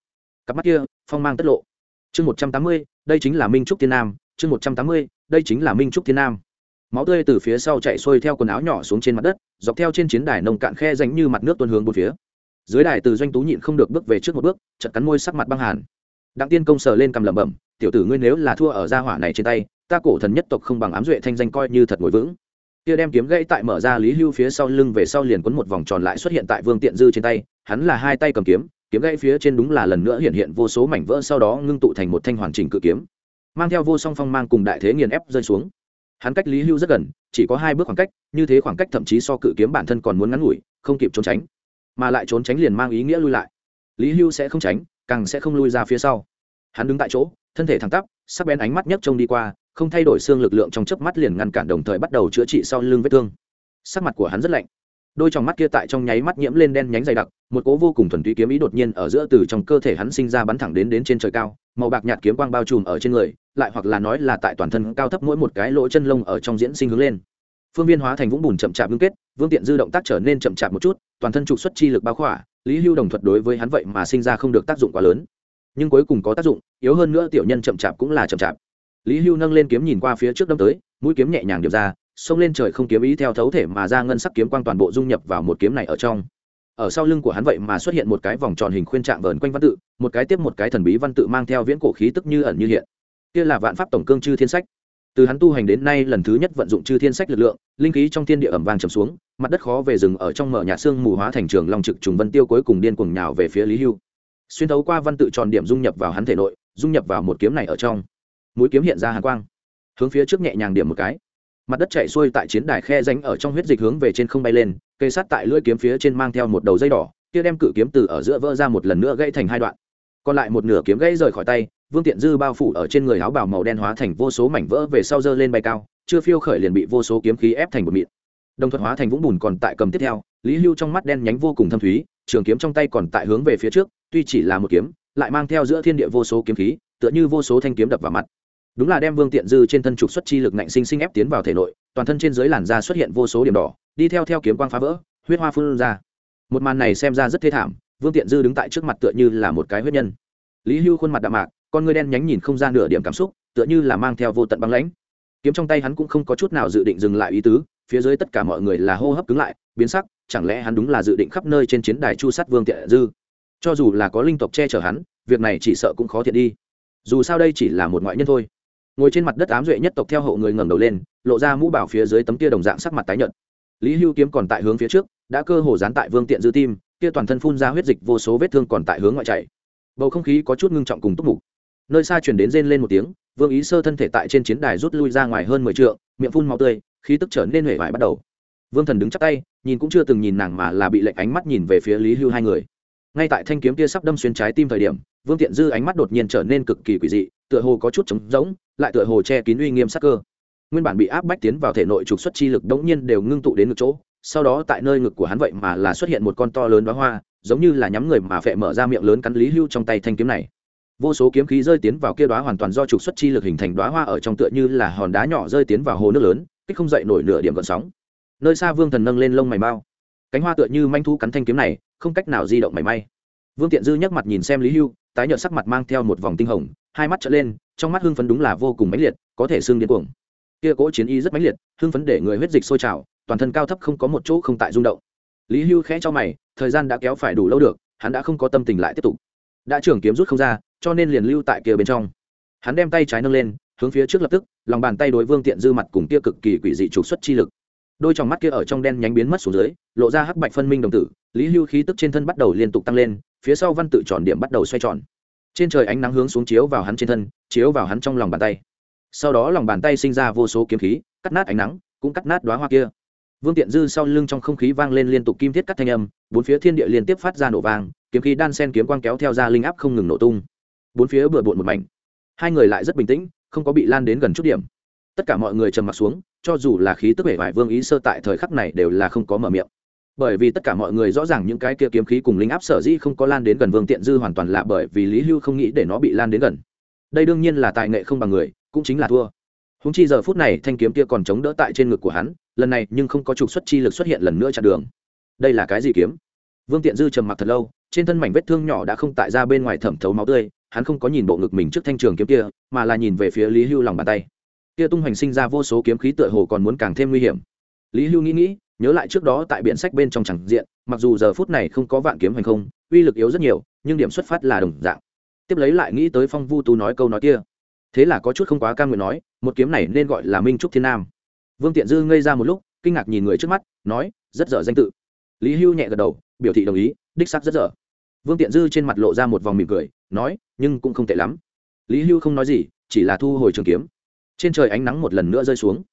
Cặp mắt kia, phong mang tất lộ. Chương một trăm tám mươi, đây chính là minh trúc thiên nam, chương một trăm tám mươi, đây chính là minh trúc thiên nam máu tươi từ phía sau chạy xuôi theo quần áo nhỏ xuống trên mặt đất, dọc theo trên chiến đài nông cạn khe ránh như mặt nước tuôn hướng một phía. Dưới đài từ doanh tú nhịn không được bước về trước một bước chật cắn môi sắc mặt băng hàn. Đặng tiên công sờ lên cầm lẩm bẩm, tiểu tử ngươi nếu là thua ở gia hỏa này trên tay, ta cổ thần nhất tộc không bằng ám duệ thanh danh coi như thật ngồi vững. Kia đem kiếm gãy tại mở ra lý hưu phía sau lưng về sau liền quấn một vòng tròn lại xuất hiện tại vương tiện dư trên tay, hắn là hai tay cầm kiếm kiếm gãy phía trên đúng là lần nữa hiện hiện vô số mảnh vỡ sau đó ngưng tụ thành một thanh hoàn chỉnh cự kiếm, mang theo vô song phong mang cùng đại thế nghiền ép rơi xuống hắn cách lý hưu rất gần, chỉ có hai bước khoảng cách, như thế khoảng cách thậm chí so cự kiếm bản thân còn muốn ngắn ngủi, không kịp trốn tránh, mà lại trốn tránh liền mang ý nghĩa lui lại. Lý hưu sẽ không tránh, càng sẽ không lui ra phía sau. Hắn đứng tại chỗ, thân thể thẳng tắp, sắc bén ánh mắt nhấc trông đi qua, không thay đổi xương lực lượng trong chớp mắt liền ngăn cản đồng thời bắt đầu chữa trị sau lưng vết thương. Sắc mặt của hắn rất lạnh đôi trong mắt kia tại trong nháy mắt nhiễm lên đen nhánh dày đặc, một cố vô cùng thuần túy kiếm ý đột nhiên ở giữa từ trong cơ thể hắn sinh ra bắn thẳng đến đến trên trời cao, màu bạc nhạt kiếm quang bao trùm ở trên người, lại hoặc là nói là tại toàn thân cao thấp mỗi một cái lỗ chân lông ở trong diễn sinh hướng lên. Phương viên hóa thành vũng bùn chậm chạp ngưng kết, vương tiện dư động tác trở nên chậm chạp một chút, toàn thân trục xuất chi lực bao khỏa, lý hưu đồng thuật đối với hắn vậy mà sinh ra không được tác dụng quá lớn. Nhưng cuối cùng có tác dụng, yếu hơn nữa tiểu nhân chậm chạp cũng là chậm chạp. Lý hưu nâng lên kiếm nhìn qua phía trước đâm tới, mũi kiếm nhẹ nhàng điệp ra xông lên trời không kiếm ý theo thấu thể mà ra ngân sắc kiếm quang toàn bộ dung nhập vào một kiếm này ở trong. Ở sau lưng của hắn vậy mà xuất hiện một cái vòng tròn hình khuyên trạng vờn quanh văn tự, một cái tiếp một cái thần bí văn tự mang theo viễn cổ khí tức như ẩn như hiện. Kia là vạn pháp tổng cương chư thiên sách. Từ hắn tu hành đến nay lần thứ nhất vận dụng chư thiên sách lực lượng, linh khí trong thiên địa ẩm vàng trầm xuống, mặt đất khó về rừng ở trong mở nhà xương mù hóa thành trường long trực trùng vân tiêu cuối cùng điên cuồng nhào về phía lý hưu. Xuyên thấu qua văn tự tròn điểm dung nhập vào hắn thể nội, dung nhập vào một kiếm này ở trong. Mũi kiếm hiện ra hàn quang, hướng phía trước nhẹ nhàng điểm một cái mặt đất chạy xuôi tại chiến đài khe ránh ở trong huyết dịch hướng về trên không bay lên cây sắt tại lưỡi kiếm phía trên mang theo một đầu dây đỏ, kia đem cự kiếm từ ở giữa vỡ ra một lần nữa gãy thành hai đoạn. Còn lại một nửa kiếm gãy rời khỏi tay, vương tiện dư bao phủ ở trên người áo bào màu đen hóa thành vô số mảnh vỡ về sau dơ lên bay cao, chưa phiêu khởi liền bị vô số kiếm khí ép thành một mịn. Đồng thuật hóa thành vũng bùn còn tại cầm tiếp theo, lý hưu trong mắt đen nhánh vô cùng thâm thúy, trường kiếm trong tay còn tại hướng về phía trước, tuy chỉ là một kiếm, lại mang theo giữa thiên địa vô số kiếm khí, tựa như vô số thanh kiếm đập vào mặt đúng là đem vương tiện dư trên thân trục xuất chi lực ngạnh sinh sinh ép tiến vào thể nội, toàn thân trên dưới làn da xuất hiện vô số điểm đỏ, đi theo theo kiếm quang phá vỡ, huyết hoa phun ra. Một màn này xem ra rất thê thảm, vương tiện dư đứng tại trước mặt tựa như là một cái huyết nhân. Lý hưu khuôn mặt đạm mạc, con ngươi đen nhánh nhìn không ra nửa điểm cảm xúc, tựa như là mang theo vô tận băng lãnh. Kiếm trong tay hắn cũng không có chút nào dự định dừng lại ý tứ, phía dưới tất cả mọi người là hô hấp cứng lại, biến sắc, chẳng lẽ hắn đúng là dự định khắp nơi trên chiến đài chu sát vương tiện dư? Cho dù là có linh tộc che chở hắn, việc này chỉ sợ cũng khó thiện đi. Dù sao đây chỉ là một ngoại nhân thôi ngồi trên mặt đất ám duệ nhất tộc theo hộ người ngẩng đầu lên, lộ ra mũ bảo phía dưới tấm kia đồng dạng sắc mặt tái nhợt. Lý hưu kiếm còn tại hướng phía trước, đã cơ hồ dán tại vương tiện dư tim, kia toàn thân phun ra huyết dịch vô số vết thương còn tại hướng ngoại chạy. Bầu không khí có chút ngưng trọng cùng túc mục. Nơi xa chuyển đến rên lên một tiếng, vương ý sơ thân thể tại trên chiến đài rút lui ra ngoài hơn mười t miệng phun màu tươi, khí tức trở nên huệ vải bắt đầu. Vương thần đứng chắc tay, nhìn cũng chưa từng nhìn nàng mà là bị lệnh ánh mắt nhìn về phía lý hưu hai người. Ngay tại thanh kiếm kia sắp đâm xuyên trái tim thời điểm vương tiện dư ánh mắt đột nhiên trở nên cực kỳ quỷ dị, tựa hồ có chút trống rỗng, lại tựa hồ che kín uy nghiêm sắc cơ. Nguyên bản bị áp bách tiến vào thể nội trục xuất chi lực đống nhiên đều ngưng tụ đến ngực chỗ, sau đó tại nơi ngực của hắn vậy mà là xuất hiện một con to lớn đóa hoa, giống như là nhắm người mà phệ mở ra miệng lớn cắn lý hưu trong tay thanh kiếm này. Vô số kiếm khí rơi tiến vào kia đóa hoàn toàn do trục xuất chi lực hình thành đóa hoa ở trong tựa như là hòn đá nhỏ rơi tiến vào hồ nước lớn, kích không dậy nổi nửa điểm gợn sóng. Nơi xa vương thần nâng lên lông mày bao cánh hoa tựa như manh thu cắn thanh kiếm này, không cách nào di động mảy may vương tiện dư nhắc mặt nhìn xem lý hưu, tái nhợt sắc mặt mang theo một vòng tinh hồng, hai mắt trở lên, trong mắt hưng phấn đúng là vô cùng mãnh liệt, có thể xương điên cuồng. Kia cỗ chiến y rất mãnh liệt, hưng phấn để người huyết dịch sôi trào, toàn thân cao thấp không có một chỗ không tại rung động. Lý hưu khẽ cho mày, thời gian đã kéo phải đủ lâu được, hắn đã không có tâm tình lại tiếp tục. Đã trưởng kiếm rút không ra, cho nên liền lưu tại kia bên trong. Hắn đem tay trái nâng lên, hướng phía trước lập tức, lòng bàn tay đối vương tiện dư mặt cùng kia cực kỳ quỷ dị trục xuất chi lực. Đôi trong mắt kia ở trong đen nhánh biến mất xuống dưới, lộ ra hắc bạch phân minh đồng tử, lý hưu khí tức trên thân bắt đầu liên tục tăng lên phía sau văn tự tròn điểm bắt đầu xoay tròn. Trên trời ánh nắng hướng xuống chiếu vào hắn trên thân, chiếu vào hắn trong lòng bàn tay. Sau đó lòng bàn tay sinh ra vô số kiếm khí, cắt nát ánh nắng, cũng cắt nát đoá hoa kia. Vương tiện dư sau lưng trong không khí vang lên liên tục kim thiết cắt thanh âm, bốn phía thiên địa liên tiếp phát ra nổ vang, kiếm khí đan sen kiếm quang kéo theo ra linh áp không ngừng nổ tung. Bốn phía bừa bộn một mảnh. Hai người lại rất bình tĩnh, không có bị lan đến gần chút điểm. Tất cả mọi người trầm mặc xuống, cho dù là khí tức vẻ vải vương ý sơ tại thời khắc này đều là không có mở miệng bởi vì tất cả mọi người rõ ràng những cái kia kiếm khí cùng linh áp sở dĩ không có lan đến gần vương tiện dư hoàn toàn là bởi vì lý hưu không nghĩ để nó bị lan đến gần. Đây đương nhiên là tài nghệ không bằng người, cũng chính là thua. Húng chi giờ phút này thanh kiếm kia còn chống đỡ tại trên ngực của hắn, lần này nhưng không có trục xuất chi lực xuất hiện lần nữa chặn đường. Đây là cái gì kiếm? Vương tiện dư trầm mặc thật lâu, trên thân mảnh vết thương nhỏ đã không tại ra bên ngoài thẩm thấu máu tươi, hắn không có nhìn bộ ngực mình trước thanh trường kiếm kia, mà là nhìn về phía lý hưu lòng bàn tay. Kia tung hoành sinh ra vô số kiếm khí tựa hồ còn muốn càng thêm nguy hiểm. Lý hưu nghĩ nghĩ nhớ lại trước đó tại biển sách bên trong chẳng diện, mặc dù giờ phút này không có vạn kiếm hành không, uy lực yếu rất nhiều, nhưng điểm xuất phát là đồng dạng. Tiếp lấy lại nghĩ tới phong vu tú nói câu nói kia. Thế là có chút không quá cam nguyện nói, một kiếm này nên gọi là minh trúc thiên nam. Vương tiện dư ngây ra một lúc, kinh ngạc nhìn người trước mắt, nói, rất dở danh tự. Lý hưu nhẹ gật đầu, biểu thị đồng ý, đích sắc rất dở. Vương tiện dư trên mặt lộ ra một vòng mỉm cười, nói, nhưng cũng không tệ lắm. Lý hưu không nói gì, chỉ là thu hồi trường kiếm. Trên trời ánh nắng một lần nữa rơi xuống.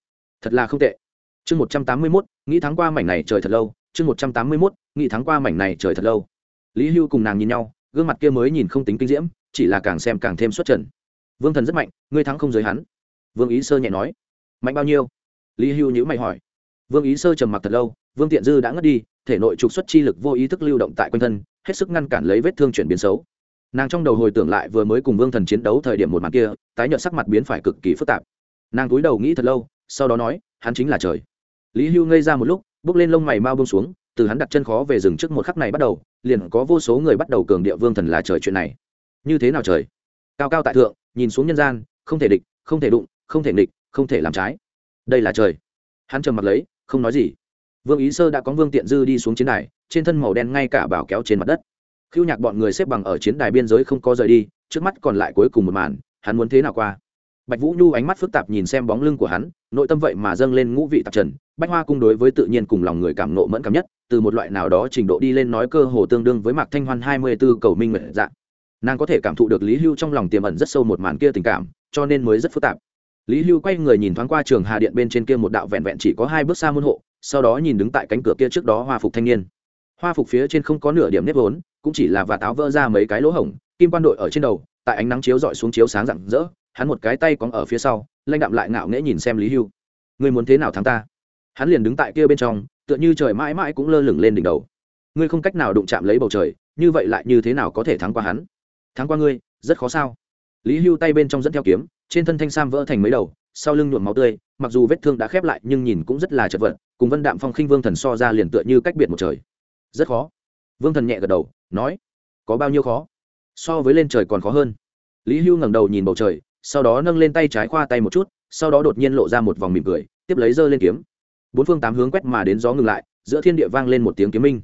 Thật là không tệ chương một trăm tám mươi mốt, nghĩ tháng qua mảnh này trời thật lâu. Chương một trăm tám mươi mốt, nghĩ tháng qua mảnh này trời thật lâu. Lý hưu cùng nàng nhìn nhau, gương mặt kia mới nhìn không tính kinh diễm, chỉ là càng xem càng thêm xuất trần. Vương thần rất mạnh, ngươi thắng không giới hắn. Vương ý sơ nhẹ nói. Mạnh bao nhiêu? Lý hưu nhữ mày hỏi. Vương ý sơ trầm mặc thật lâu, vương tiện dư đã ngất đi, thể nội trục xuất chi lực vô ý thức lưu động tại quanh thân, hết sức ngăn cản lấy vết thương chuyển biến xấu. Nàng trong đầu hồi tưởng lại vừa mới cùng vương thần chiến đấu thời điểm một mặt kia, tái nhợt sắc mặt biến phải cực kỳ phức tạp. Nàng cúi đầu nghĩ thật lâu, sau đó nói, hắn chính là trời lý hưu ngây ra một lúc, bước lên lông mày mau bông xuống, từ hắn đặt chân khó về rừng trước một khắc này bắt đầu, liền có vô số người bắt đầu cường địa vương thần là trời chuyện này. Như thế nào trời? Cao cao tại thượng, nhìn xuống nhân gian, không thể địch, không thể đụng, không thể nghịch, không thể làm trái. Đây là trời. Hắn trầm mặt lấy, không nói gì. Vương ý sơ đã có vương tiện dư đi xuống chiến đài, trên thân màu đen ngay cả bảo kéo trên mặt đất. Khiêu nhạc bọn người xếp bằng ở chiến đài biên giới không có rời đi, trước mắt còn lại cuối cùng một màn, hắn muốn thế nào qua? Bạch vũ nhu ánh mắt phức tạp nhìn xem bóng lưng của hắn, nội tâm vậy mà dâng lên ngũ vị tạp trần. Bách hoa cung đối với tự nhiên cùng lòng người cảm nộ mẫn cảm nhất, từ một loại nào đó trình độ đi lên nói cơ hồ tương đương với mạc thanh hoan hai mươi b ố cầu minh mệnh dạng. Nàng có thể cảm thụ được lý hưu trong lòng tiềm ẩn rất sâu một màn kia tình cảm, cho nên mới rất phức tạp. Lý hưu quay người nhìn thoáng qua trường hà điện bên trên kia một đạo vẹn vẹn chỉ có hai bước xa môn hộ, sau đó nhìn đứng tại cánh cửa kia trước đó hoa phục thanh niên. Hoa phục phía trên không có nửa điểm nếp vốn, cũng chỉ là và táo vỡ ra mấy cái lỗ hổng, kim quan đội ở trên đầu, tại ánh nắng chiếu dọi xuống chiếu sáng rạng rỡ hắn một cái tay cóng ở phía sau lanh đạm lại ngạo nghễ nhìn xem lý hưu. Ngươi muốn thế nào thắng ta? Hắn liền đứng tại kia bên trong, tựa như trời mãi mãi cũng lơ lửng lên đỉnh đầu. Ngươi không cách nào đụng chạm lấy bầu trời, như vậy lại như thế nào có thể thắng qua hắn? Thắng qua ngươi, rất khó sao? Lý hưu tay bên trong dẫn theo kiếm, trên thân thanh sam vỡ thành mấy đầu, sau lưng nhuộm máu tươi, mặc dù vết thương đã khép lại nhưng nhìn cũng rất là chật vật, cùng vân đạm phong khinh vương thần so ra liền tựa như cách biệt một trời. Rất khó. Vương thần nhẹ gật đầu, nói, có bao nhiêu khó? So với lên trời còn khó hơn. Lý hưu ngẩng đầu nhìn bầu trời sau đó nâng lên tay trái khoa tay một chút, sau đó đột nhiên lộ ra một vòng mỉm cười, tiếp lấy giơ lên kiếm. Bốn phương tám hướng quét mà đến gió ngừng lại, giữa thiên địa vang lên một tiếng kiếm minh.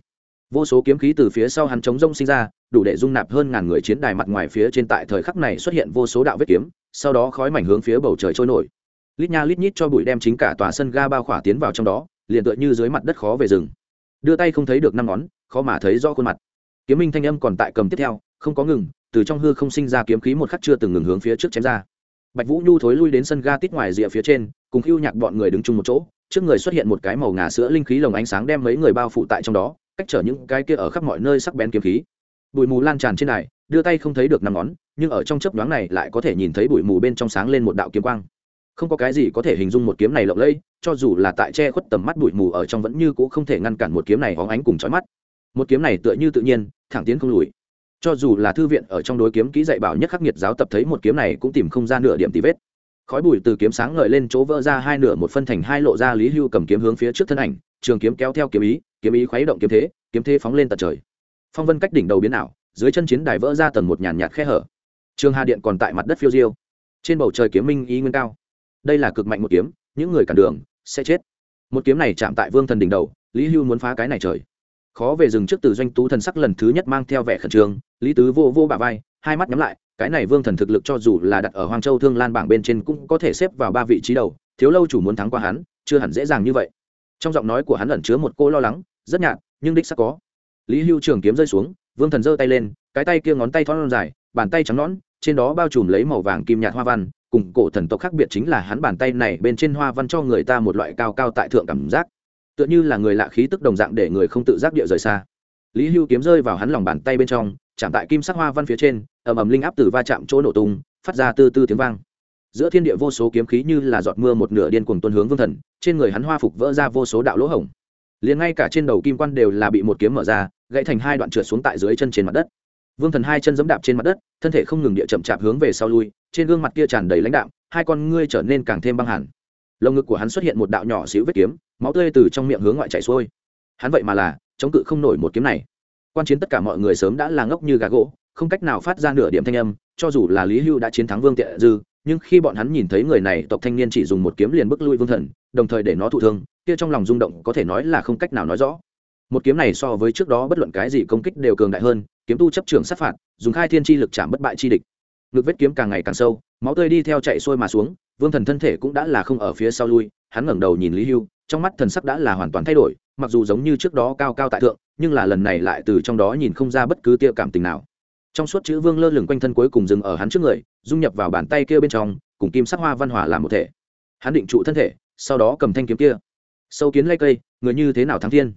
Vô số kiếm khí từ phía sau hắn chống rông sinh ra, đủ để dung nạp hơn ngàn người chiến đài mặt ngoài phía trên tại thời khắc này xuất hiện vô số đạo vết kiếm, sau đó khói mảnh hướng phía bầu trời trôi nổi. Lít nha lít nhít cho bụi đem chính cả tòa sân ga bao khỏa tiến vào trong đó, liền tựa như dưới mặt đất khó về rừng. Đưa tay không thấy được năm ngón, khó mà thấy do khuôn mặt. Kiếm minh thanh âm còn tại cầm tiếp theo, không có ngừng từ trong hư không sinh ra kiếm khí một khắc chưa từng ngừng hướng phía trước chém ra. Bạch vũ nhu thối lui đến sân ga tít ngoài rìa phía trên, cùng hưu nhạc bọn người đứng chung một chỗ, trước người xuất hiện một cái màu ngà sữa linh khí lồng ánh sáng đem mấy người bao phủ tại trong đó, cách trở những cái kia ở khắp mọi nơi sắc bén kiếm khí. Bụi mù lan tràn trên này, đưa tay không thấy được năm ngón, nhưng ở trong chớp nhoáng này lại có thể nhìn thấy bụi mù bên trong sáng lên một đạo kiếm quang. Không có cái gì có thể hình dung một kiếm này lộng lẫy, cho dù là tại che khuất tầm mắt bụi mù ở trong vẫn như cũ không thể ngăn cản một kiếm này hóng ánh cùng chói mắt. Một kiếm này tựa như tự nhiên, thẳng tiến không lùi cho dù là thư viện ở trong đối kiếm kỹ dạy bảo nhất khắc nghiệt giáo tập thấy một kiếm này cũng tìm không ra nửa điểm tì vết. Khói bụi từ kiếm sáng ngời lên chỗ vỡ ra hai nửa một phân thành hai lộ ra lý hưu cầm kiếm hướng phía trước thân ảnh, trường kiếm kéo theo kiếm ý kiếm ý khuấy động kiếm thế kiếm thế phóng lên tận trời. Phong vân cách đỉnh đầu biến ảo, dưới chân chiến đài vỡ ra tầng một nhàn nhạt khe hở. Trường hà điện còn tại mặt đất phiêu diêu. Trên bầu trời kiếm minh ý nguyên cao. Đây là cực mạnh một kiếm, những người cản đường sẽ chết. Một kiếm này chạm tại vương thần đỉnh đầu, lý hưu muốn phá cái này trời khó về rừng trước từ doanh tú thần sắc lần thứ nhất mang theo vẻ khẩn trương, lý tứ vô vô bà vai, hai mắt nhắm lại, cái này vương thần thực lực cho dù là đặt ở hoang châu thương lan bảng bên trên cũng có thể xếp vào ba vị trí đầu, thiếu lâu chủ muốn thắng qua hắn, chưa hẳn dễ dàng như vậy. Trong giọng nói của hắn ẩn chứa một cô lo lắng, rất nhạt, nhưng đích sắc có. Lý hưu trường kiếm rơi xuống, vương thần giơ tay lên, cái tay kia ngón tay thon dài, bàn tay trắng nõn, trên đó bao trùm lấy màu vàng kim nhạt hoa văn, cùng cổ thần tộc khác biệt chính là hắn bàn tay này bên trên hoa văn cho người ta một loại cao cao tại thượng cảm giác tựa như là người lạ khí tức đồng dạng để người không tự giác địa rời xa. Lý hưu kiếm rơi vào hắn lòng bàn tay bên trong, chạm tại kim sắc hoa văn phía trên, ầm ầm linh áp từ va chạm chỗ nổ tung, phát ra tư tư tiếng vang. Giữa thiên địa vô số kiếm khí như là giọt mưa một nửa điên cuồng tuân hướng vương thần, trên người hắn hoa phục vỡ ra vô số đạo lỗ hổng. Liền ngay cả trên đầu kim quan đều là bị một kiếm mở ra, gãy thành hai đoạn trượt xuống tại dưới chân trên mặt đất. Vương thần hai chân giẫm đạp trên mặt đất, thân thể không ngừng địa chậm chạp hướng về sau lui, trên gương mặt kia tràn đầy lãnh đạm, hai con ngươi trở nên càng thêm băng hẳn lồng ngực của hắn xuất hiện một đạo nhỏ xíu vết kiếm máu tươi từ trong miệng hướng ngoại chảy xuôi. Hắn vậy mà là, chống cự không nổi một kiếm này. Quan chiến tất cả mọi người sớm đã là ngốc như gà gỗ, không cách nào phát ra nửa điểm thanh âm, cho dù là lý hưu đã chiến thắng vương tiệ dư, nhưng khi bọn hắn nhìn thấy người này, tộc thanh niên chỉ dùng một kiếm liền bức lui vương thần, đồng thời để nó thụ thương, kia trong lòng rung động có thể nói là không cách nào nói rõ. Một kiếm này so với trước đó bất luận cái gì công kích đều cường đại hơn, kiếm tu chấp trường sát phạt, dùng khai thiên chi lực chạm bất bại chi địch. Ngực vết kiếm càng ngày càng sâu, máu tươi đi theo chạy xuôi mà xuống, vương thần thân thể cũng đã là không ở phía sau lui, hắn ngẩng đầu nhìn lý hưu trong mắt thần sắc đã là hoàn toàn thay đổi, mặc dù giống như trước đó cao cao tại thượng, nhưng là lần này lại từ trong đó nhìn không ra bất cứ tia cảm tình nào. Trong suốt chữ vương lơ lửng quanh thân cuối cùng dừng ở hắn trước người, dung nhập vào bàn tay kia bên trong, cùng kim sắc hoa văn hòa làm một thể. Hắn định trụ thân thể, sau đó cầm thanh kiếm kia. Sâu kiến lây cây, người như thế nào thắng thiên?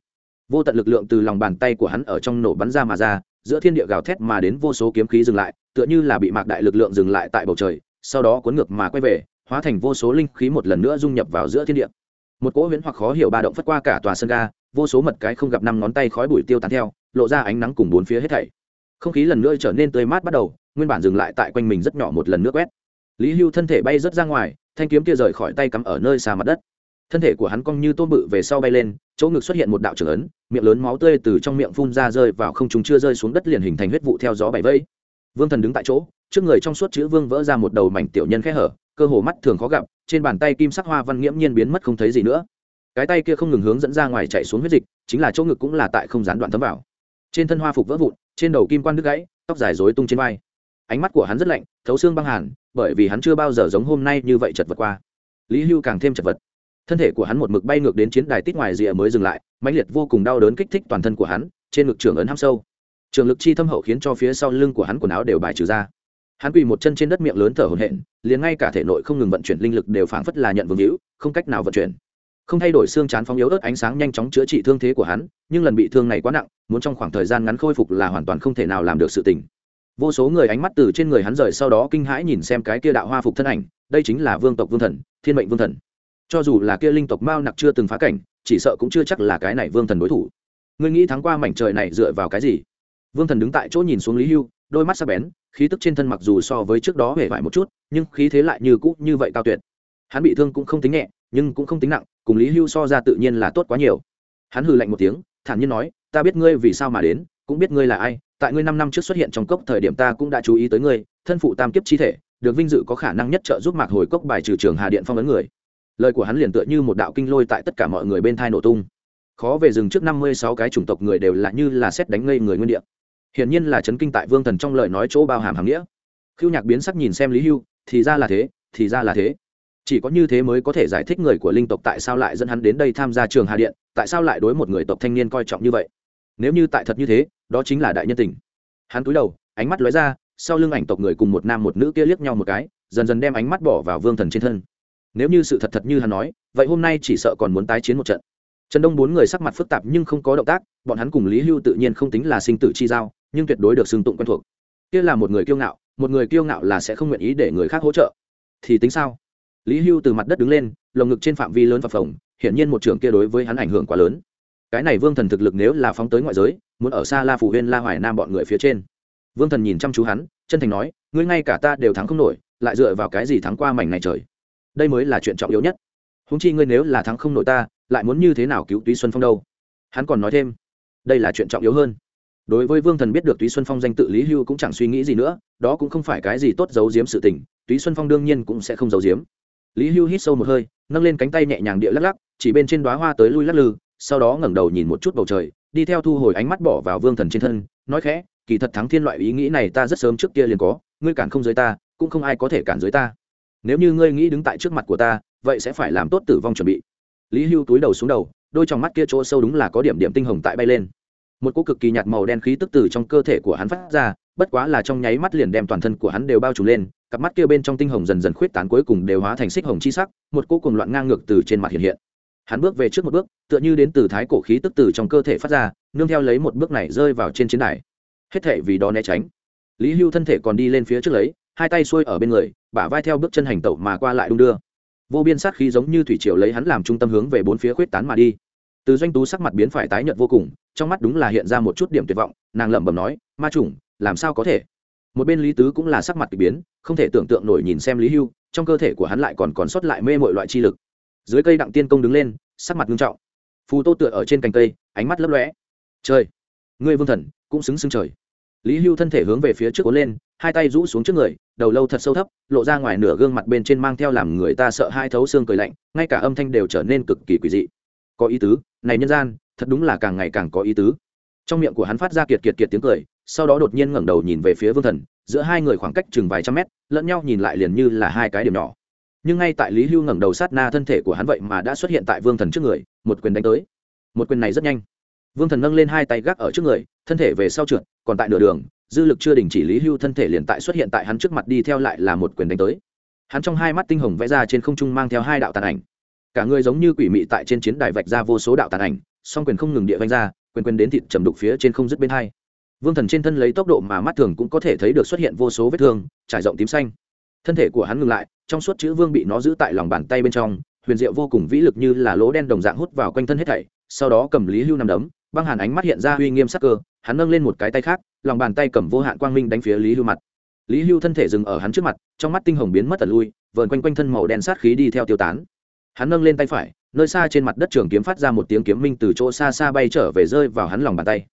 Vô tận lực lượng từ lòng bàn tay của hắn ở trong nổ bắn ra mà ra, giữa thiên địa gào thét mà đến vô số kiếm khí dừng lại, tựa như là bị mạc đại lực lượng dừng lại tại bầu trời, sau đó cuốn ngược mà quay về, hóa thành vô số linh khí một lần nữa dung nhập vào giữa thiên địa một cỗ huyễn hoặc khó hiểu ba động phất qua cả tòa sân ga, vô số mật cái không gặp năm ngón tay khói bụi tiêu tán theo, lộ ra ánh nắng cùng bốn phía hết thảy. Không khí lần nữa trở nên tươi mát bắt đầu, nguyên bản dừng lại tại quanh mình rất nhỏ một lần nước quét. Lý hưu thân thể bay rớt ra ngoài, thanh kiếm kia rời khỏi tay cắm ở nơi xa mặt đất. Thân thể của hắn cong như tôm bự về sau bay lên, chỗ ngực xuất hiện một đạo trưởng ấn, miệng lớn máu tươi từ trong miệng phun ra rơi vào không chúng chưa rơi xuống đất liền hình thành huyết vụ theo gió bảy vây. Vương thần đứng tại chỗ, trước người trong suốt chữ vương vỡ ra một đầu mảnh tiểu nhân khẽ hở, cơ hồ mắt thường khó gặp trên bàn tay kim sắc hoa văn nghiễm nhiên biến mất không thấy gì nữa. Cái tay kia không ngừng hướng dẫn ra ngoài chạy xuống huyết dịch, chính là chỗ ngực cũng là tại không gián đoạn thấm vào. Trên thân hoa phục vỡ vụn, trên đầu kim quan đứt gãy, tóc dài rối tung trên vai. Ánh mắt của hắn rất lạnh, thấu xương băng hàn, bởi vì hắn chưa bao giờ giống hôm nay như vậy chật vật qua. Lý hưu càng thêm chật vật. Thân thể của hắn một mực bay ngược đến chiến đài tít ngoài rìa mới dừng lại, mãnh liệt vô cùng đau đớn kích thích toàn thân của hắn, trên ngực trường ấn ham sâu. Trường lực chi thâm hậu khiến cho phía sau lưng của hắn quần áo đều bài trừ ra hắn quỳ một chân trên đất miệng lớn thở hổn hển, liền ngay cả thể nội không ngừng vận chuyển linh lực đều phảng phất là nhận vương hữu, không cách nào vận chuyển. Không thay đổi xương chán phóng yếu ớt ánh sáng nhanh chóng chữa trị thương thế của hắn, nhưng lần bị thương này quá nặng, muốn trong khoảng thời gian ngắn khôi phục là hoàn toàn không thể nào làm được sự tình. Vô số người ánh mắt từ trên người hắn rời sau đó kinh hãi nhìn xem cái kia đạo hoa phục thân ảnh, đây chính là vương tộc vương thần, thiên mệnh vương thần. Cho dù là kia linh tộc mao nặc chưa từng phá cảnh, chỉ sợ cũng chưa chắc là cái này vương thần đối thủ. Ngươi nghĩ thắng qua mảnh trời này dựa vào cái gì? Vương thần đứng tại chỗ nhìn xuống lý hưu, đôi mắt sắc bén khí tức trên thân mặc dù so với trước đó hề vải một chút, nhưng khí thế lại như cũ như vậy cao tuyệt. Hắn bị thương cũng không tính nhẹ, nhưng cũng không tính nặng, cùng lý hưu so ra tự nhiên là tốt quá nhiều. Hắn hừ lạnh một tiếng, thản nhiên nói, ta biết ngươi vì sao mà đến, cũng biết ngươi là ai, tại ngươi năm năm trước xuất hiện trong cốc thời điểm ta cũng đã chú ý tới ngươi, thân phụ tam kiếp chi thể, được vinh dự có khả năng nhất trợ giúp mạc hồi cốc bài trừ trường hà điện phong ấn người. Lời của hắn liền tựa như một đạo kinh lôi tại tất cả mọi người bên thai nổ tung. Khó về rừng trước năm mươi sáu cái chủng tộc người đều là như là xét đánh ngây người nguyên địa hiển nhiên là chấn kinh tại vương thần trong lời nói chỗ bao hàm hàm nghĩa. Khiêu nhạc biến sắc nhìn xem lý hưu, thì ra là thế, thì ra là thế. Chỉ có như thế mới có thể giải thích người của linh tộc tại sao lại dẫn hắn đến đây tham gia trường hà điện, tại sao lại đối một người tộc thanh niên coi trọng như vậy. Nếu như tại thật như thế, đó chính là đại nhân tình. Hắn cúi đầu, ánh mắt lóe ra, sau lưng ảnh tộc người cùng một nam một nữ kia liếc nhau một cái, dần dần đem ánh mắt bỏ vào vương thần trên thân. Nếu như sự thật thật như hắn nói, vậy hôm nay chỉ sợ còn muốn tái chiến một trận. Trần đông bốn người sắc mặt phức tạp nhưng không có động tác, bọn hắn cùng lý hưu tự nhiên không tính là sinh tử chi giao nhưng tuyệt đối được xưng tụng quen thuộc. Kia là một người kiêu ngạo, một người kiêu ngạo là sẽ không nguyện ý để người khác hỗ trợ. Thì tính sao? Lý hưu từ mặt đất đứng lên, lồng ngực trên phạm vi lớn phập phồng, hiển nhiên một trường kia đối với hắn ảnh hưởng quá lớn. Cái này vương thần thực lực nếu là phóng tới ngoại giới, muốn ở xa la phủ huyên, la hoài nam bọn người phía trên. Vương thần nhìn chăm chú hắn, chân thành nói, ngươi ngay cả ta đều thắng không nổi, lại dựa vào cái gì thắng qua mảnh này trời? Đây mới là chuyện trọng yếu nhất. Húng chi ngươi nếu là thắng không nổi ta, lại muốn như thế nào cứu túy xuân phong đâu? Hắn còn nói thêm, đây là chuyện trọng yếu hơn đối với vương thần biết được túy xuân phong danh tự lý hưu cũng chẳng suy nghĩ gì nữa, đó cũng không phải cái gì tốt giấu giếm sự tình, túy xuân phong đương nhiên cũng sẽ không giấu giếm. Lý hưu hít sâu một hơi, nâng lên cánh tay nhẹ nhàng địa lắc lắc, chỉ bên trên đoá hoa tới lui lắc lư, sau đó ngẩng đầu nhìn một chút bầu trời, đi theo thu hồi ánh mắt bỏ vào vương thần trên thân, nói khẽ, kỳ thật thắng thiên loại ý nghĩ này ta rất sớm trước kia liền có, ngươi cản không giới ta, cũng không ai có thể cản giới ta. Nếu như ngươi nghĩ đứng tại trước mặt của ta, vậy sẽ phải làm tốt tử vong chuẩn bị. Lý hưu túi đầu xuống đầu, đôi trong mắt kia chỗ sâu đúng là có điểm điểm tinh hồng tại bay lên một cỗ cực kỳ nhạt màu đen khí tức từ trong cơ thể của hắn phát ra, bất quá là trong nháy mắt liền đem toàn thân của hắn đều bao trùm lên, cặp mắt kia bên trong tinh hồng dần dần khuyết tán cuối cùng đều hóa thành xích hồng chi sắc, một cỗ cùng loạn ngang ngược từ trên mặt hiện hiện. Hắn bước về trước một bước, tựa như đến từ thái cổ khí tức từ trong cơ thể phát ra, nương theo lấy một bước này rơi vào trên chiến đài. Hết thể vì đó né tránh. Lý hưu thân thể còn đi lên phía trước lấy, hai tay xuôi ở bên người, bả vai theo bước chân hành tẩu mà qua lại đung đưa. Vô biên sát khí giống như thủy triều lấy hắn làm trung tâm hướng về bốn phía khuyết tán mà đi từ doanh tú sắc mặt biến phải tái nhợt vô cùng, trong mắt đúng là hiện ra một chút điểm tuyệt vọng, nàng lẩm bẩm nói, ma chủng, làm sao có thể? Một bên lý tứ cũng là sắc mặt k ỳ biến, không thể tưởng tượng nổi nhìn xem lý hưu, trong cơ thể của hắn lại còn còn sót lại mê mọi loại chi lực. Dưới cây đặng tiên công đứng lên, sắc mặt nghiêm trọng. Phù tô tựa ở trên cành cây, ánh mắt lấp lõe trời, ngươi vương thần, cũng xứng xứng trời. Lý hưu thân thể hướng về phía trước cố lên, hai tay rũ xuống trước người, đầu lâu thật sâu thấp, lộ ra ngoài nửa gương mặt bên trên mang theo làm người ta sợ hai thấu xương cười lạnh, ngay cả âm thanh đều trở nên cực kỳ quỳ dị có ý tứ, này nhân gian, thật đúng là càng ngày càng có ý tứ. Trong miệng của hắn phát ra kiệt kiệt kiệt tiếng cười, sau đó đột nhiên ngẩng đầu nhìn về phía vương thần, giữa hai người khoảng cách chừng vài trăm mét, lẫn nhau nhìn lại liền như là hai cái điểm nhỏ. Nhưng ngay tại lý hưu ngẩng đầu sát na thân thể của hắn vậy mà đã xuất hiện tại vương thần trước người, một quyền đánh tới. Một quyền này rất nhanh. Vương thần nâng lên hai tay gác ở trước người, thân thể về sau trượt, còn tại nửa đường, dư lực chưa đình chỉ lý hưu thân thể liền tại xuất hiện tại hắn trước mặt đi theo lại là một quyền đánh tới. Hắn trong hai mắt tinh hồng vẽ ra trên không trung mang theo hai đạo tàn ảnh cả người giống như quỷ mị tại trên chiến đài vạch ra vô số đạo tàn ảnh, song quyền không ngừng địa vanh ra, quyền quyền đến thịt trầm đục phía trên không dứt bên hai. Vương thần trên thân lấy tốc độ mà mắt thường cũng có thể thấy được xuất hiện vô số vết thương, trải rộng tím xanh. Thân thể của hắn ngừng lại, trong suốt chữ vương bị nó giữ tại lòng bàn tay bên trong, huyền diệu vô cùng vĩ lực như là lỗ đen đồng dạng hút vào quanh thân hết thảy, sau đó cầm lý hưu nằm đấm, băng hàn ánh mắt hiện ra uy nghiêm sắc cơ, hắn nâng lên một cái tay khác, lòng bàn tay cầm vô hạn quang minh đánh phía lý hưu mặt. Lý hưu thân thể dừng ở hắn trước mặt, trong mắt tinh hồng biến mất tật lui, vờn quanh quanh thân màu đen sát khí đi theo tiêu tán hắn nâng lên tay phải, nơi xa trên mặt đất trường kiếm phát ra một tiếng kiếm minh từ chỗ xa xa bay trở về rơi vào hắn lòng bàn tay.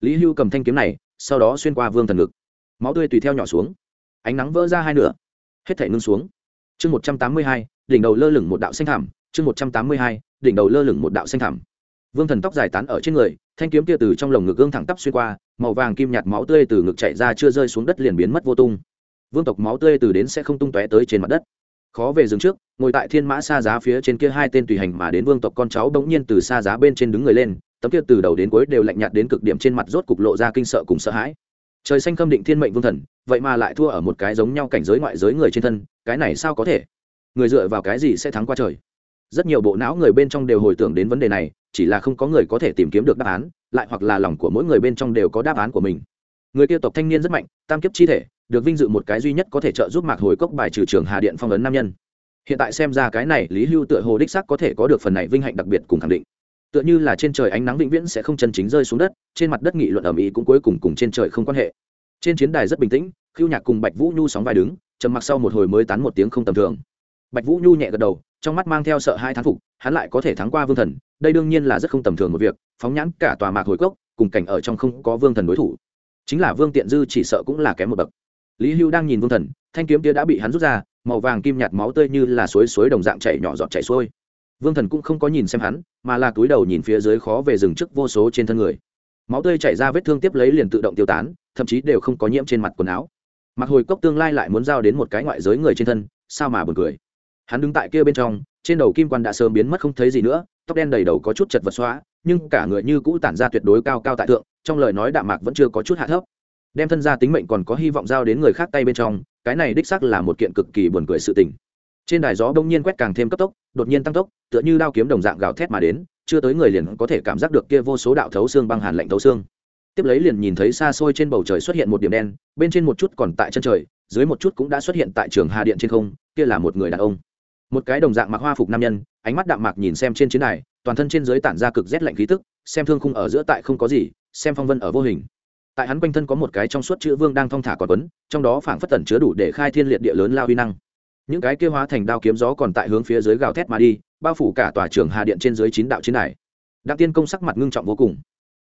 Lý hưu cầm thanh kiếm này, sau đó xuyên qua vương thần ngực. Máu tươi tùy theo nhỏ xuống. Ánh nắng vỡ ra hai nửa. Hết thể ngưng xuống. Chương một trăm tám mươi hai, đỉnh đầu lơ lửng một đạo xanh thảm chương một trăm tám mươi hai, đỉnh đầu lơ lửng một đạo xanh thảm vương thần tóc dài tán ở trên người, thanh kiếm kia từ trong lồng ngực gương thẳng tắp xuyên qua, màu vàng kim nhạt máu tươi từ ngực chạy ra chưa rơi xuống đất liền biến mất vô tung. Vương tộc máu tươi từ đến sẽ không tung tóe tới trên mặt đất khó về dừng trước, ngồi tại thiên mã xa giá phía trên kia hai tên tùy hành mà đến vương tộc con cháu bỗng nhiên từ xa giá bên trên đứng người lên, tấm kia từ đầu đến cuối đều lạnh nhạt đến cực điểm trên mặt rốt cục lộ ra kinh sợ cùng sợ hãi. Trời xanh khâm định thiên mệnh vương thần, vậy mà lại thua ở một cái giống nhau cảnh giới ngoại giới người trên thân, cái này sao có thể? Người dựa vào cái gì sẽ thắng qua trời? Rất nhiều bộ não người bên trong đều hồi tưởng đến vấn đề này, chỉ là không có người có thể tìm kiếm được đáp án, lại hoặc là lòng của mỗi người bên trong đều có đáp án của mình. Người kia tộc thanh niên rất mạnh, tam kiếp chi thể được vinh dự một cái duy nhất có thể trợ giúp mạc hồi cốc bài trừ trường hà điện phong ấn nam nhân. Hiện tại xem ra cái này lý hưu tựa hồ đích sắc có thể có được phần này vinh hạnh đặc biệt cùng khẳng định. Tựa như là trên trời ánh nắng vĩnh viễn sẽ không chân chính rơi xuống đất, trên mặt đất nghị luận ẩm ý cũng cuối cùng cùng trên trời không quan hệ. Trên chiến đài rất bình tĩnh khiêu nhạc cùng bạch vũ nhu sóng vai đứng, trầm mặc sau một hồi mới tán một tiếng không tầm thường. Bạch vũ nhu nhẹ gật đầu, trong mắt mang theo sợ hai thán phục, hắn lại có thể thắng qua vương thần, đây đương nhiên là rất không tầm thường một việc, phóng nhãn cả tòa mạc hồi cốc, cùng cảnh ở trong không có vương thần đối thủ. Chính là vương tiện dư chỉ sợ cũng là kém một bậc lý hưu đang nhìn vương thần, thanh kiếm kia đã bị hắn rút ra, màu vàng kim nhạt máu tươi như là suối suối đồng dạng chảy nhỏ giọt chảy xuôi. Vương thần cũng không có nhìn xem hắn, mà là túi đầu nhìn phía dưới khó về rừng trước vô số trên thân người. Máu tươi chảy ra vết thương tiếp lấy liền tự động tiêu tán, thậm chí đều không có nhiễm trên mặt quần áo. Mặc hồi cốc tương lai lại muốn giao đến một cái ngoại giới người trên thân, sao mà buồn cười. Hắn đứng tại kia bên trong, trên đầu kim quan đã sớm biến mất không thấy gì nữa, tóc đen đầy đầu có chút chật vật xóa, nhưng cả người như cũ tản ra tuyệt đối cao cao tại thượng, trong lời nói đạm mạc vẫn chưa có chút hạ thấp đem thân gia tính mệnh còn có hy vọng giao đến người khác tay bên trong, cái này đích xác là một kiện cực kỳ buồn cười sự tình. Trên đài gió đông nhiên quét càng thêm cấp tốc, đột nhiên tăng tốc, tựa như đao kiếm đồng dạng gào thét mà đến, chưa tới người liền có thể cảm giác được kia vô số đạo thấu xương băng hàn lạnh thấu xương. Tiếp lấy liền nhìn thấy xa xôi trên bầu trời xuất hiện một điểm đen, bên trên một chút còn tại chân trời, dưới một chút cũng đã xuất hiện tại trường hà điện trên không, kia là một người đàn ông. Một cái đồng dạng mặc hoa phục nam nhân, ánh mắt đạm mạc nhìn xem trên chiến đài, toàn thân trên dưới tản ra cực rét lạnh khí tức, xem thương khung ở giữa tại không có gì, xem phong vân ở vô hình tại hắn quanh thân có một cái trong suốt chữ vương đang thong thả còn tuấn trong đó phảng phất tẩn chứa đủ để khai thiên liệt địa lớn lao huy năng. Những cái kia hóa thành đao kiếm gió còn tại hướng phía dưới gào thét mà đi, bao phủ cả tòa trường hà điện trên dưới chín đạo chiến này đặng tiên công sắc mặt ngưng trọng vô cùng.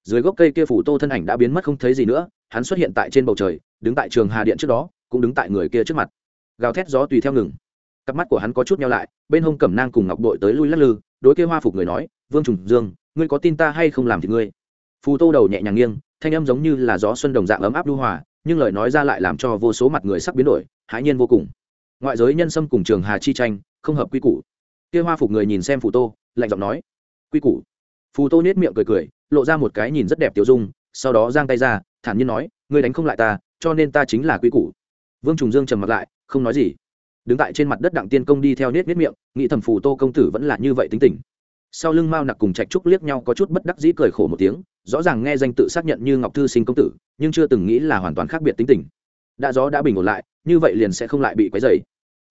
Dưới gốc cây kia phủ tô thân ảnh đã biến mất không thấy gì nữa, hắn xuất hiện tại trên bầu trời, đứng tại trường hà điện trước đó, cũng đứng tại người kia trước mặt. Gào thét gió tùy theo ngừng. Cặp mắt của hắn có chút nhau lại, bên hông cẩm nang cùng ngọc đội tới lui lắc lư, đối kia hoa phục người nói, vương trùng dương, ngươi có tin ta hay không làm thì ngươi? Phù tô đầu nhẹ nhàng nghiêng thanh âm giống như là gió xuân đồng dạng ấm áp lưu hòa, nhưng lời nói ra lại làm cho vô số mặt người sắc biến đổi, hãi nhiên vô cùng. Ngoại giới nhân sâm cùng trường hà chi tranh, không hợp quy củ. Kia hoa phục người nhìn xem phù tô, lạnh giọng nói, quy củ. Phù tô nết miệng cười cười, lộ ra một cái nhìn rất đẹp tiểu dung, sau đó giang tay ra, thản nhiên nói, ngươi đánh không lại ta, cho nên ta chính là quy củ. Vương trùng dương trầm mặt lại, không nói gì. Đứng tại trên mặt đất đặng tiên công đi theo nết nết miệng, nghĩ thầm phù tô công tử vẫn là như vậy tính tình sau lưng mao nặc cùng trạch trúc liếc nhau có chút bất đắc dĩ cười khổ một tiếng, rõ ràng nghe danh tự xác nhận như ngọc thư sinh công tử, nhưng chưa từng nghĩ là hoàn toàn khác biệt tính tình. Đã gió đã bình ổn lại, như vậy liền sẽ không lại bị quấy dày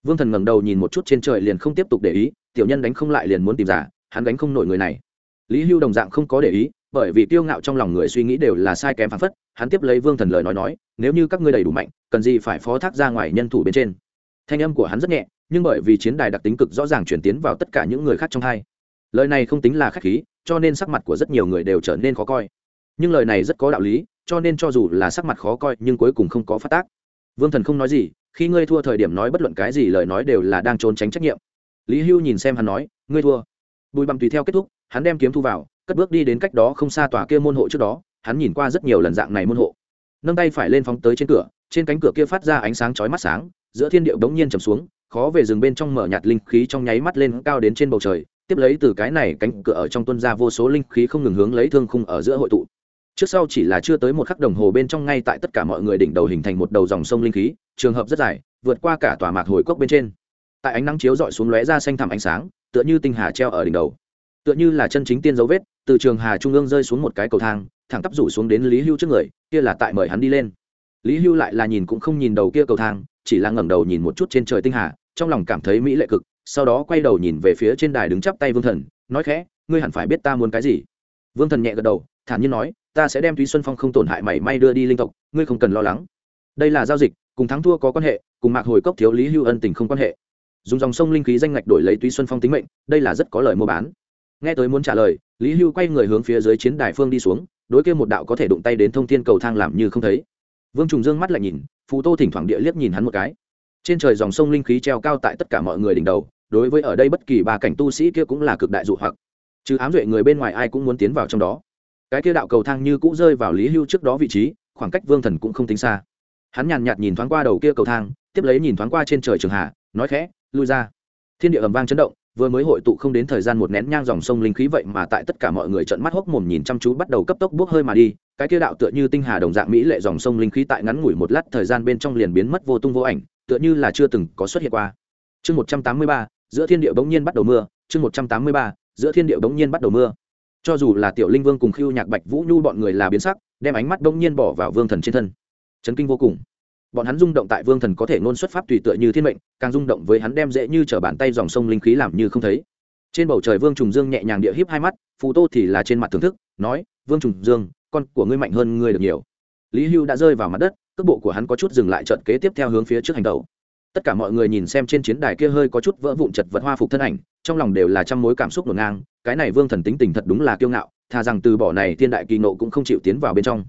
vương thần ngẩng đầu nhìn một chút trên trời liền không tiếp tục để ý, tiểu nhân đánh không lại liền muốn tìm giả, hắn đánh không nổi người này. Lý hưu đồng dạng không có để ý, bởi vì tiêu ngạo trong lòng người suy nghĩ đều là sai kém phán phất, hắn tiếp lấy vương thần lời nói nói, nếu như các ngươi đầy đủ mạnh, cần gì phải phó thác ra ngoài nhân thủ bên trên? Thanh âm của hắn rất nhẹ, nhưng bởi vì chiến đài đặc tính cực rõ ràng chuyển tiến vào tất cả những người khác trong hai lời này không tính là khách khí, cho nên sắc mặt của rất nhiều người đều trở nên khó coi. Nhưng lời này rất có đạo lý, cho nên cho dù là sắc mặt khó coi nhưng cuối cùng không có phát tác. Vương thần không nói gì, khi ngươi thua thời điểm nói bất luận cái gì lời nói đều là đang trốn tránh trách nhiệm. Lý hưu nhìn xem hắn nói, ngươi thua. Bùi bằm tùy theo kết thúc, hắn đem kiếm thu vào, cất bước đi đến cách đó không xa tòa kia môn hộ trước đó, hắn nhìn qua rất nhiều lần dạng này môn hộ. Nâng tay phải lên phóng tới trên cửa, trên cánh cửa kia phát ra ánh sáng chói mắt sáng, giữa thiên điệu bỗng nhiên trầm xuống, khó về rừng bên trong mở nhạt linh khí trong nháy mắt lên cao đến trên bầu trời tiếp lấy từ cái này cánh cửa ở trong tuân ra vô số linh khí không ngừng hướng lấy thương khung ở giữa hội tụ. Trước sau chỉ là chưa tới một khắc đồng hồ bên trong ngay tại tất cả mọi người đỉnh đầu hình thành một đầu dòng sông linh khí, trường hợp rất dài, vượt qua cả tòa mạc hồi cốc bên trên. Tại ánh nắng chiếu dọi xuống lóe ra xanh thẳm ánh sáng, tựa như tinh hà treo ở đỉnh đầu. Tựa như là chân chính tiên dấu vết, từ trường hà trung ương rơi xuống một cái cầu thang, thẳng tắp rủ xuống đến lý hưu trước người, kia là tại mời hắn đi lên. Lý hưu lại là nhìn cũng không nhìn đầu kia cầu thang, chỉ là ngẩng đầu nhìn một chút trên trời tinh hà, trong lòng cảm thấy mỹ lệ cực sau đó quay đầu nhìn về phía trên đài đứng chắp tay vương thần, nói khẽ, ngươi hẳn phải biết ta muốn cái gì? Vương thần nhẹ gật đầu, thản nhiên nói, ta sẽ đem túy xuân phong không tổn hại mảy may đưa đi linh tộc, ngươi không cần lo lắng. Đây là giao dịch, cùng thắng thua có quan hệ, cùng mạc hồi cốc thiếu lý hưu ân tình không quan hệ. Dùng dòng sông linh khí danh ngạch đổi lấy túy xuân phong tính mệnh, đây là rất có lời mua bán. Nghe tới muốn trả lời, lý hưu quay người hướng phía dưới chiến đài phương đi xuống, đối kia một đạo có thể đụng tay đến thông thiên cầu thang làm như không thấy. Vương trùng dương mắt lại nhìn, phù tô thỉnh thoảng địa liếc nhìn hắn một cái. Trên trời dòng sông linh khí treo cao tại tất cả mọi người đỉnh đầu đối với ở đây bất kỳ ba cảnh tu sĩ kia cũng là cực đại dụ hoặc. Chứ ám duệ người bên ngoài ai cũng muốn tiến vào trong đó. Cái kia đạo cầu thang như cũng rơi vào lý hưu trước đó vị trí, khoảng cách vương thần cũng không tính xa. Hắn nhàn nhạt nhìn thoáng qua đầu kia cầu thang, tiếp lấy nhìn thoáng qua trên trời trường hạ nói khẽ, lui ra. Thiên địa ầm vang chấn động, vừa mới hội tụ không đến thời gian một nén nhang dòng sông linh khí vậy mà tại tất cả mọi người trợn mắt hốc mồm nhìn chăm chú bắt đầu cấp tốc bước hơi mà đi. Cái kia đạo tựa như tinh hà đồng dạng mỹ lệ dòng sông linh khí tại ngắn ngủi một lát thời gian bên trong liền biến mất vô tung vô ảnh, tựa như là chưa từng có xuất hiện qua. Chương một trăm tám mươi ba giữa thiên địa bỗng nhiên bắt đầu mưa, chương một trăm tám mươi ba, giữa thiên địa bỗng nhiên bắt đầu mưa. Cho dù là tiểu linh vương cùng khiêu nhạc bạch vũ nhu bọn người là biến sắc, đem ánh mắt bỗng nhiên bỏ vào vương thần trên thân. Chấn kinh vô cùng. Bọn hắn rung động tại vương thần có thể ngôn xuất pháp tùy tựa như thiên mệnh, càng rung động với hắn đem dễ như t bàn tay dòng sông linh khí làm như không thấy. Trên bầu trời vương trùng dương nhẹ nhàng địa híp hai mắt, phù tô thì là trên mặt thưởng thức, nói, vương trùng dương, con của ngươi mạnh hơn ngươi được nhiều. Lý hưu đã rơi vào mặt đất, cước bộ của hắn có chút dừng lại trận kế tiếp theo hướng phía trước hành tẩu tất cả mọi người nhìn xem trên chiến đài kia hơi có chút vỡ vụn chật vật hoa phục thân ảnh, trong lòng đều là trăm mối cảm xúc ngổn ngang, cái này vương thần tính tình thật đúng là kiêu ngạo, thà rằng từ bỏ này thiên đại kỳ nộ cũng không chịu tiến vào bên trong.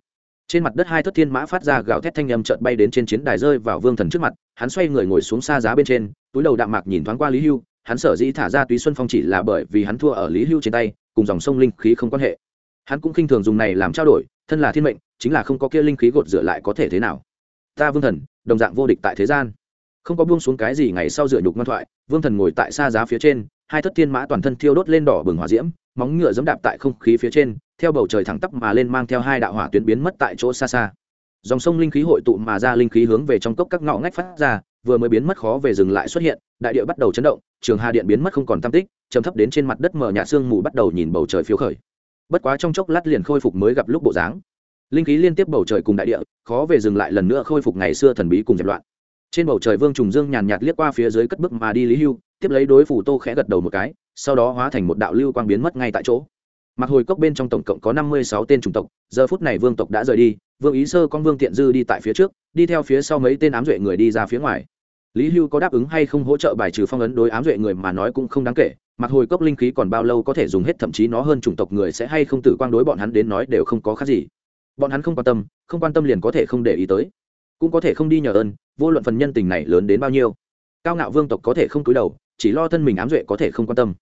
Trên mặt đất hai thất thiên mã phát ra gạo thét thanh âm chợt bay đến trên chiến đài rơi vào vương thần trước mặt, hắn xoay người ngồi xuống xa giá bên trên, túi đầu đạm mạc nhìn thoáng qua lý hưu, hắn sở dĩ thả ra túy xuân phong chỉ là bởi vì hắn thua ở lý hưu trên tay, cùng dòng sông linh khí không quan hệ. Hắn cũng khinh thường dùng này làm trao đổi, thân là thiên mệnh, chính là không có kia linh khí gột rửa lại có thể thế nào. Ta vương thần, đồng dạng vô địch tại thế gian không có buông xuống cái gì ngày sau dựa nhục ngoan thoại, vương thần ngồi tại xa giá phía trên, hai thất thiên mã toàn thân thiêu đốt lên đỏ bừng hỏa diễm, móng ngựa dẫm đạp tại không khí phía trên, theo bầu trời thẳng tắp mà lên mang theo hai đạo hỏa tuyến biến mất tại chỗ xa xa. Dòng sông linh khí hội tụ mà ra linh khí hướng về trong cốc các ngõ ngách phát ra, vừa mới biến mất khó về dừng lại xuất hiện, đại địa bắt đầu chấn động, trường hà điện biến mất không còn tam tích chấm thấp đến trên mặt đất mở nhà sương mù bắt đầu nhìn bầu trời phiếu khởi. Bất quá trong chốc lát liền khôi phục mới gặp lúc bộ dáng. Linh khí liên tiếp bầu trời cùng đại địa, khó về dừng lại lần nữa khôi phục ngày xưa thần bí cùng dẹp loạn trên bầu trời vương trùng dương nhàn nhạt liếc qua phía dưới cất bước mà đi lý hưu, tiếp lấy đối phủ tô khẽ gật đầu một cái, sau đó hóa thành một đạo lưu quang biến mất ngay tại chỗ. Mặc hồi cốc bên trong tổng cộng có năm mươi sáu tên chủng tộc, giờ phút này vương tộc đã rời đi, vương ý sơ con vương tiện dư đi tại phía trước, đi theo phía sau mấy tên ám duệ người đi ra phía ngoài. Lý hưu có đáp ứng hay không hỗ trợ bài trừ phong ấn đối ám duệ người mà nói cũng không đáng kể, mặc hồi cốc linh khí còn bao lâu có thể dùng hết, thậm chí nó hơn chủng tộc người sẽ hay không tử quang đối bọn hắn đến nói đều không có khác gì. Bọn hắn không quan tâm, không quan tâm liền có thể không để ý tới cũng có thể không đi nhờ ơn, vô luận phần nhân tình này lớn đến bao nhiêu. Cao ngạo vương tộc có thể không cúi đầu, chỉ lo thân mình ám duệ có thể không quan tâm.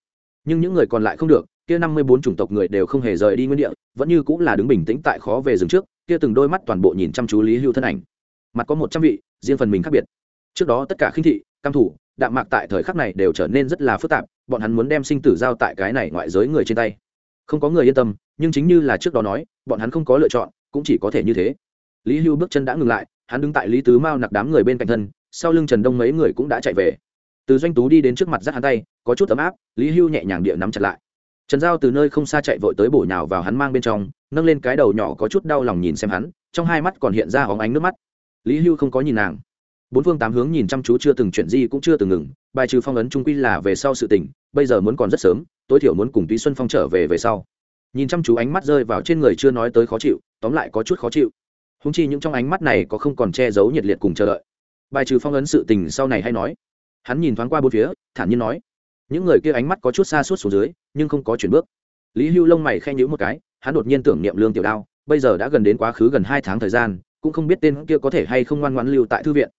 Nhưng những người còn lại không được, kia năm mươi bốn chủng tộc người đều không hề rời đi nguyên địa, vẫn như cũng là đứng bình tĩnh tại khó về rừng trước, kia từng đôi mắt toàn bộ nhìn chăm chú lý hưu thân ảnh. Mặt có một trăm vị, riêng phần mình khác biệt. Trước đó tất cả khinh thị cam thủ, đạm mạc tại thời khắc này đều trở nên rất là phức tạp, bọn hắn muốn đem sinh tử giao tại cái này ngoại giới người trên tay. Không có người yên tâm, nhưng chính như là trước đó nói, bọn hắn không có lựa chọn, cũng chỉ có thể như thế. Lý hưu bước chân đã ngừng lại hắn đứng tại lý tứ mao nặc đám người bên cạnh thân, sau lưng trần đông mấy người cũng đã chạy về. Từ doanh tú đi đến trước mặt giắt hắn tay, có chút ấm áp, lý hưu nhẹ nhàng địa nắm chặt lại. Trần giao từ nơi không xa chạy vội tới bổ nhào vào hắn mang bên trong, nâng lên cái đầu nhỏ có chút đau lòng nhìn xem hắn, trong hai mắt còn hiện ra hóng ánh nước mắt. Lý hưu không có nhìn nàng. Bốn phương tám hướng nhìn chăm chú chưa từng chuyện gì cũng chưa từng ngừng, bài trừ phong ấn trung quy là về sau sự tình, bây giờ muốn còn rất sớm, tối thiểu muốn cùng túy xuân phong trở về về sau. Nhìn chăm chú ánh mắt rơi vào trên người chưa nói tới khó chịu, tóm lại có chút khó chịu húng chi những trong ánh mắt này có không còn che giấu nhiệt liệt cùng chờ đợi. Bài trừ phong ấn sự tình sau này hay nói. Hắn nhìn thoáng qua bốn phía, thản nhiên nói. Những người kia ánh mắt có chút xa suốt xuống dưới, nhưng không có chuyển bước. Lý hưu lông mày khen nhữ một cái, hắn đột nhiên tưởng niệm lương tiểu đao, bây giờ đã gần đến quá khứ gần hai tháng thời gian, cũng không biết tên kia có thể hay không ngoan ngoãn lưu tại thư viện.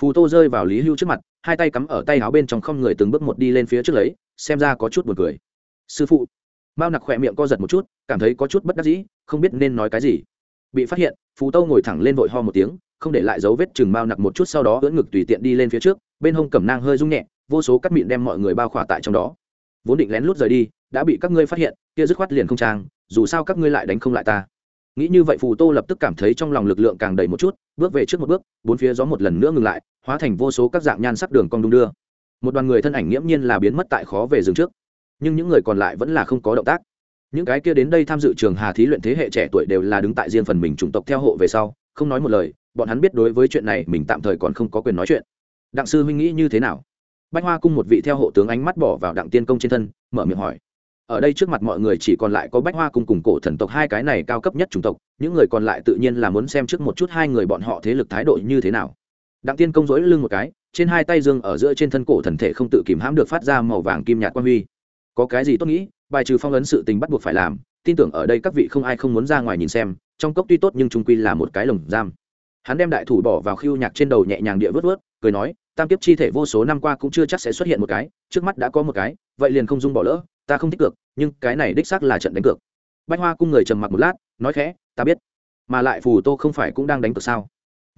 Phù tô rơi vào lý hưu trước mặt, hai tay cắm ở tay áo bên trong không người từng bước một đi lên phía trước lấy, xem ra có chút buồn cười. Sư phụ. Mao nặc khỏe miệng co giật một chút, cảm thấy có chút bất đắc dĩ, không biết nên nói cái gì bị phát hiện phù tô ngồi thẳng lên vội ho một tiếng, không để lại dấu vết chừng mao nặc một chút sau đó ưỡn ngực tùy tiện đi lên phía trước, bên hông cẩm nang hơi rung nhẹ, vô số cắt mịn đem mọi người bao khỏa tại trong đó. Vốn định lén lút rời đi, đã bị các ngươi phát hiện, kia dứt khoát liền không trang, dù sao các ngươi lại đánh không lại ta. Nghĩ như vậy phù tô lập tức cảm thấy trong lòng lực lượng càng đầy một chút, bước về trước một bước, bốn phía gió một lần nữa ngừng lại, hóa thành vô số các dạng nhan sắc đường cong đung đưa. Một đoàn người thân ảnh nghiễm nhiên là biến mất tại khó về rừng trước, nhưng những người còn lại vẫn là không có động tác những cái kia đến đây tham dự trường hà thí luyện thế hệ trẻ tuổi đều là đứng tại riêng phần mình chủng tộc theo hộ về sau, không nói một lời, bọn hắn biết đối với chuyện này mình tạm thời còn không có quyền nói chuyện. Đặng sư huynh nghĩ như thế nào? Bách hoa cung một vị theo hộ tướng ánh mắt bỏ vào đặng tiên công trên thân, mở miệng hỏi. Ở đây trước mặt mọi người chỉ còn lại có bách hoa cung cùng cổ thần tộc hai cái này cao cấp nhất chủng tộc, những người còn lại tự nhiên là muốn xem trước một chút hai người bọn họ thế lực thái độ như thế nào. Đặng tiên công dối lưng một cái, trên hai tay dương ở giữa trên thân cổ thần thể không tự kìm hãm được phát ra màu vàng kim nhạt quan huy. Có cái gì tốt nghĩ bài trừ phong ấn sự tình bắt buộc phải làm, tin tưởng ở đây các vị không ai không muốn ra ngoài nhìn xem, trong cốc tuy tốt nhưng trung quy là một cái lồng giam. Hắn đem đại thủ bỏ vào khiêu nhạc trên đầu nhẹ nhàng địa vớt vớt, cười nói, tam kiếp chi thể vô số năm qua cũng chưa chắc sẽ xuất hiện một cái, trước mắt đã có một cái, vậy liền không dung bỏ lỡ, ta không thích cược, nhưng cái này đích xác là trận đánh cược. Bách hoa cung người trầm mặc một lát, nói khẽ, ta biết, mà lại phù tô không phải cũng đang đánh cược sao?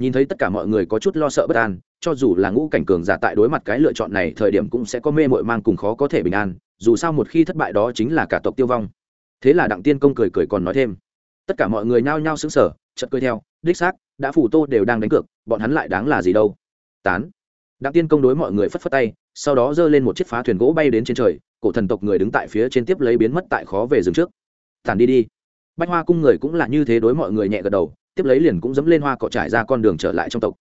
Nhìn thấy tất cả mọi người có chút lo sợ bất an, cho dù là ngũ cảnh cường giả tại đối mặt cái lựa chọn này thời điểm cũng sẽ có mê mội mang cùng khó có thể bình an dù sao một khi thất bại đó chính là cả tộc tiêu vong. Thế là đặng tiên công cười cười còn nói thêm. Tất cả mọi người nhao nhao xứng sở chật cười theo, đích xác, đã phủ tô đều đang đánh cược, bọn hắn lại đáng là gì đâu. Tán. Đặng tiên công đối mọi người phất phất tay, sau đó giơ lên một chiếc phá thuyền gỗ bay đến trên trời, cổ thần tộc người đứng tại phía trên tiếp lấy biến mất tại khó về rừng trước. Tản đi đi. Bách hoa cung người cũng là như thế đối mọi người nhẹ gật đầu, tiếp lấy liền cũng dẫm lên hoa cọ trải ra con đường trở lại trong tộc.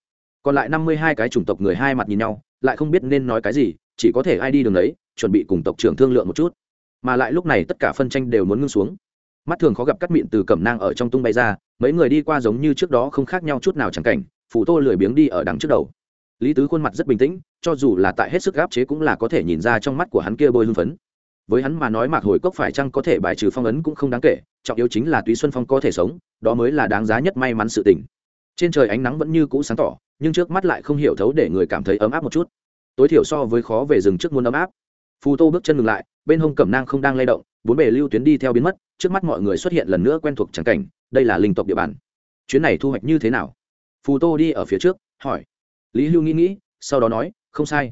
Còn lại năm mươi hai cái chủng tộc người hai mặt nhìn nhau, lại không biết nên nói cái gì, chỉ có thể ai đi đường ấy chuẩn bị cùng tộc trưởng thương lượng một chút. Mà lại lúc này tất cả phân tranh đều muốn ngưng xuống. Mắt thường khó gặp cắt miệng từ cẩm nang ở trong tung bay ra, mấy người đi qua giống như trước đó không khác nhau chút nào chẳng cảnh phủ tô lười biếng đi ở đằng trước đầu. Lý tứ khuôn mặt rất bình tĩnh, cho dù là tại hết sức gáp chế cũng là có thể nhìn ra trong mắt của hắn kia bôi hưng phấn. Với hắn mà nói mạc hồi cốc phải chăng có thể bài trừ phong ấn cũng không đáng kể, trọng yếu chính là túy xuân phong có thể sống, đó mới là đáng giá nhất may mắn sự tình. Trên trời ánh nắng vẫn như cũ sáng tỏ, nhưng trước mắt lại không hiểu thấu để người cảm thấy ấm áp một chút. Tối thiểu so với khó về rừng trước muôn ấm áp phù tô bước chân ngừng lại, bên hông cẩm nang không đang lay động, bốn bề lưu tuyến đi theo biến mất, trước mắt mọi người xuất hiện lần nữa quen thuộc trắng cảnh, đây là linh tộc địa bàn. Chuyến này thu hoạch như thế nào? Phù tô đi ở phía trước, hỏi. Lý hưu nghĩ nghĩ, sau đó nói, không sai.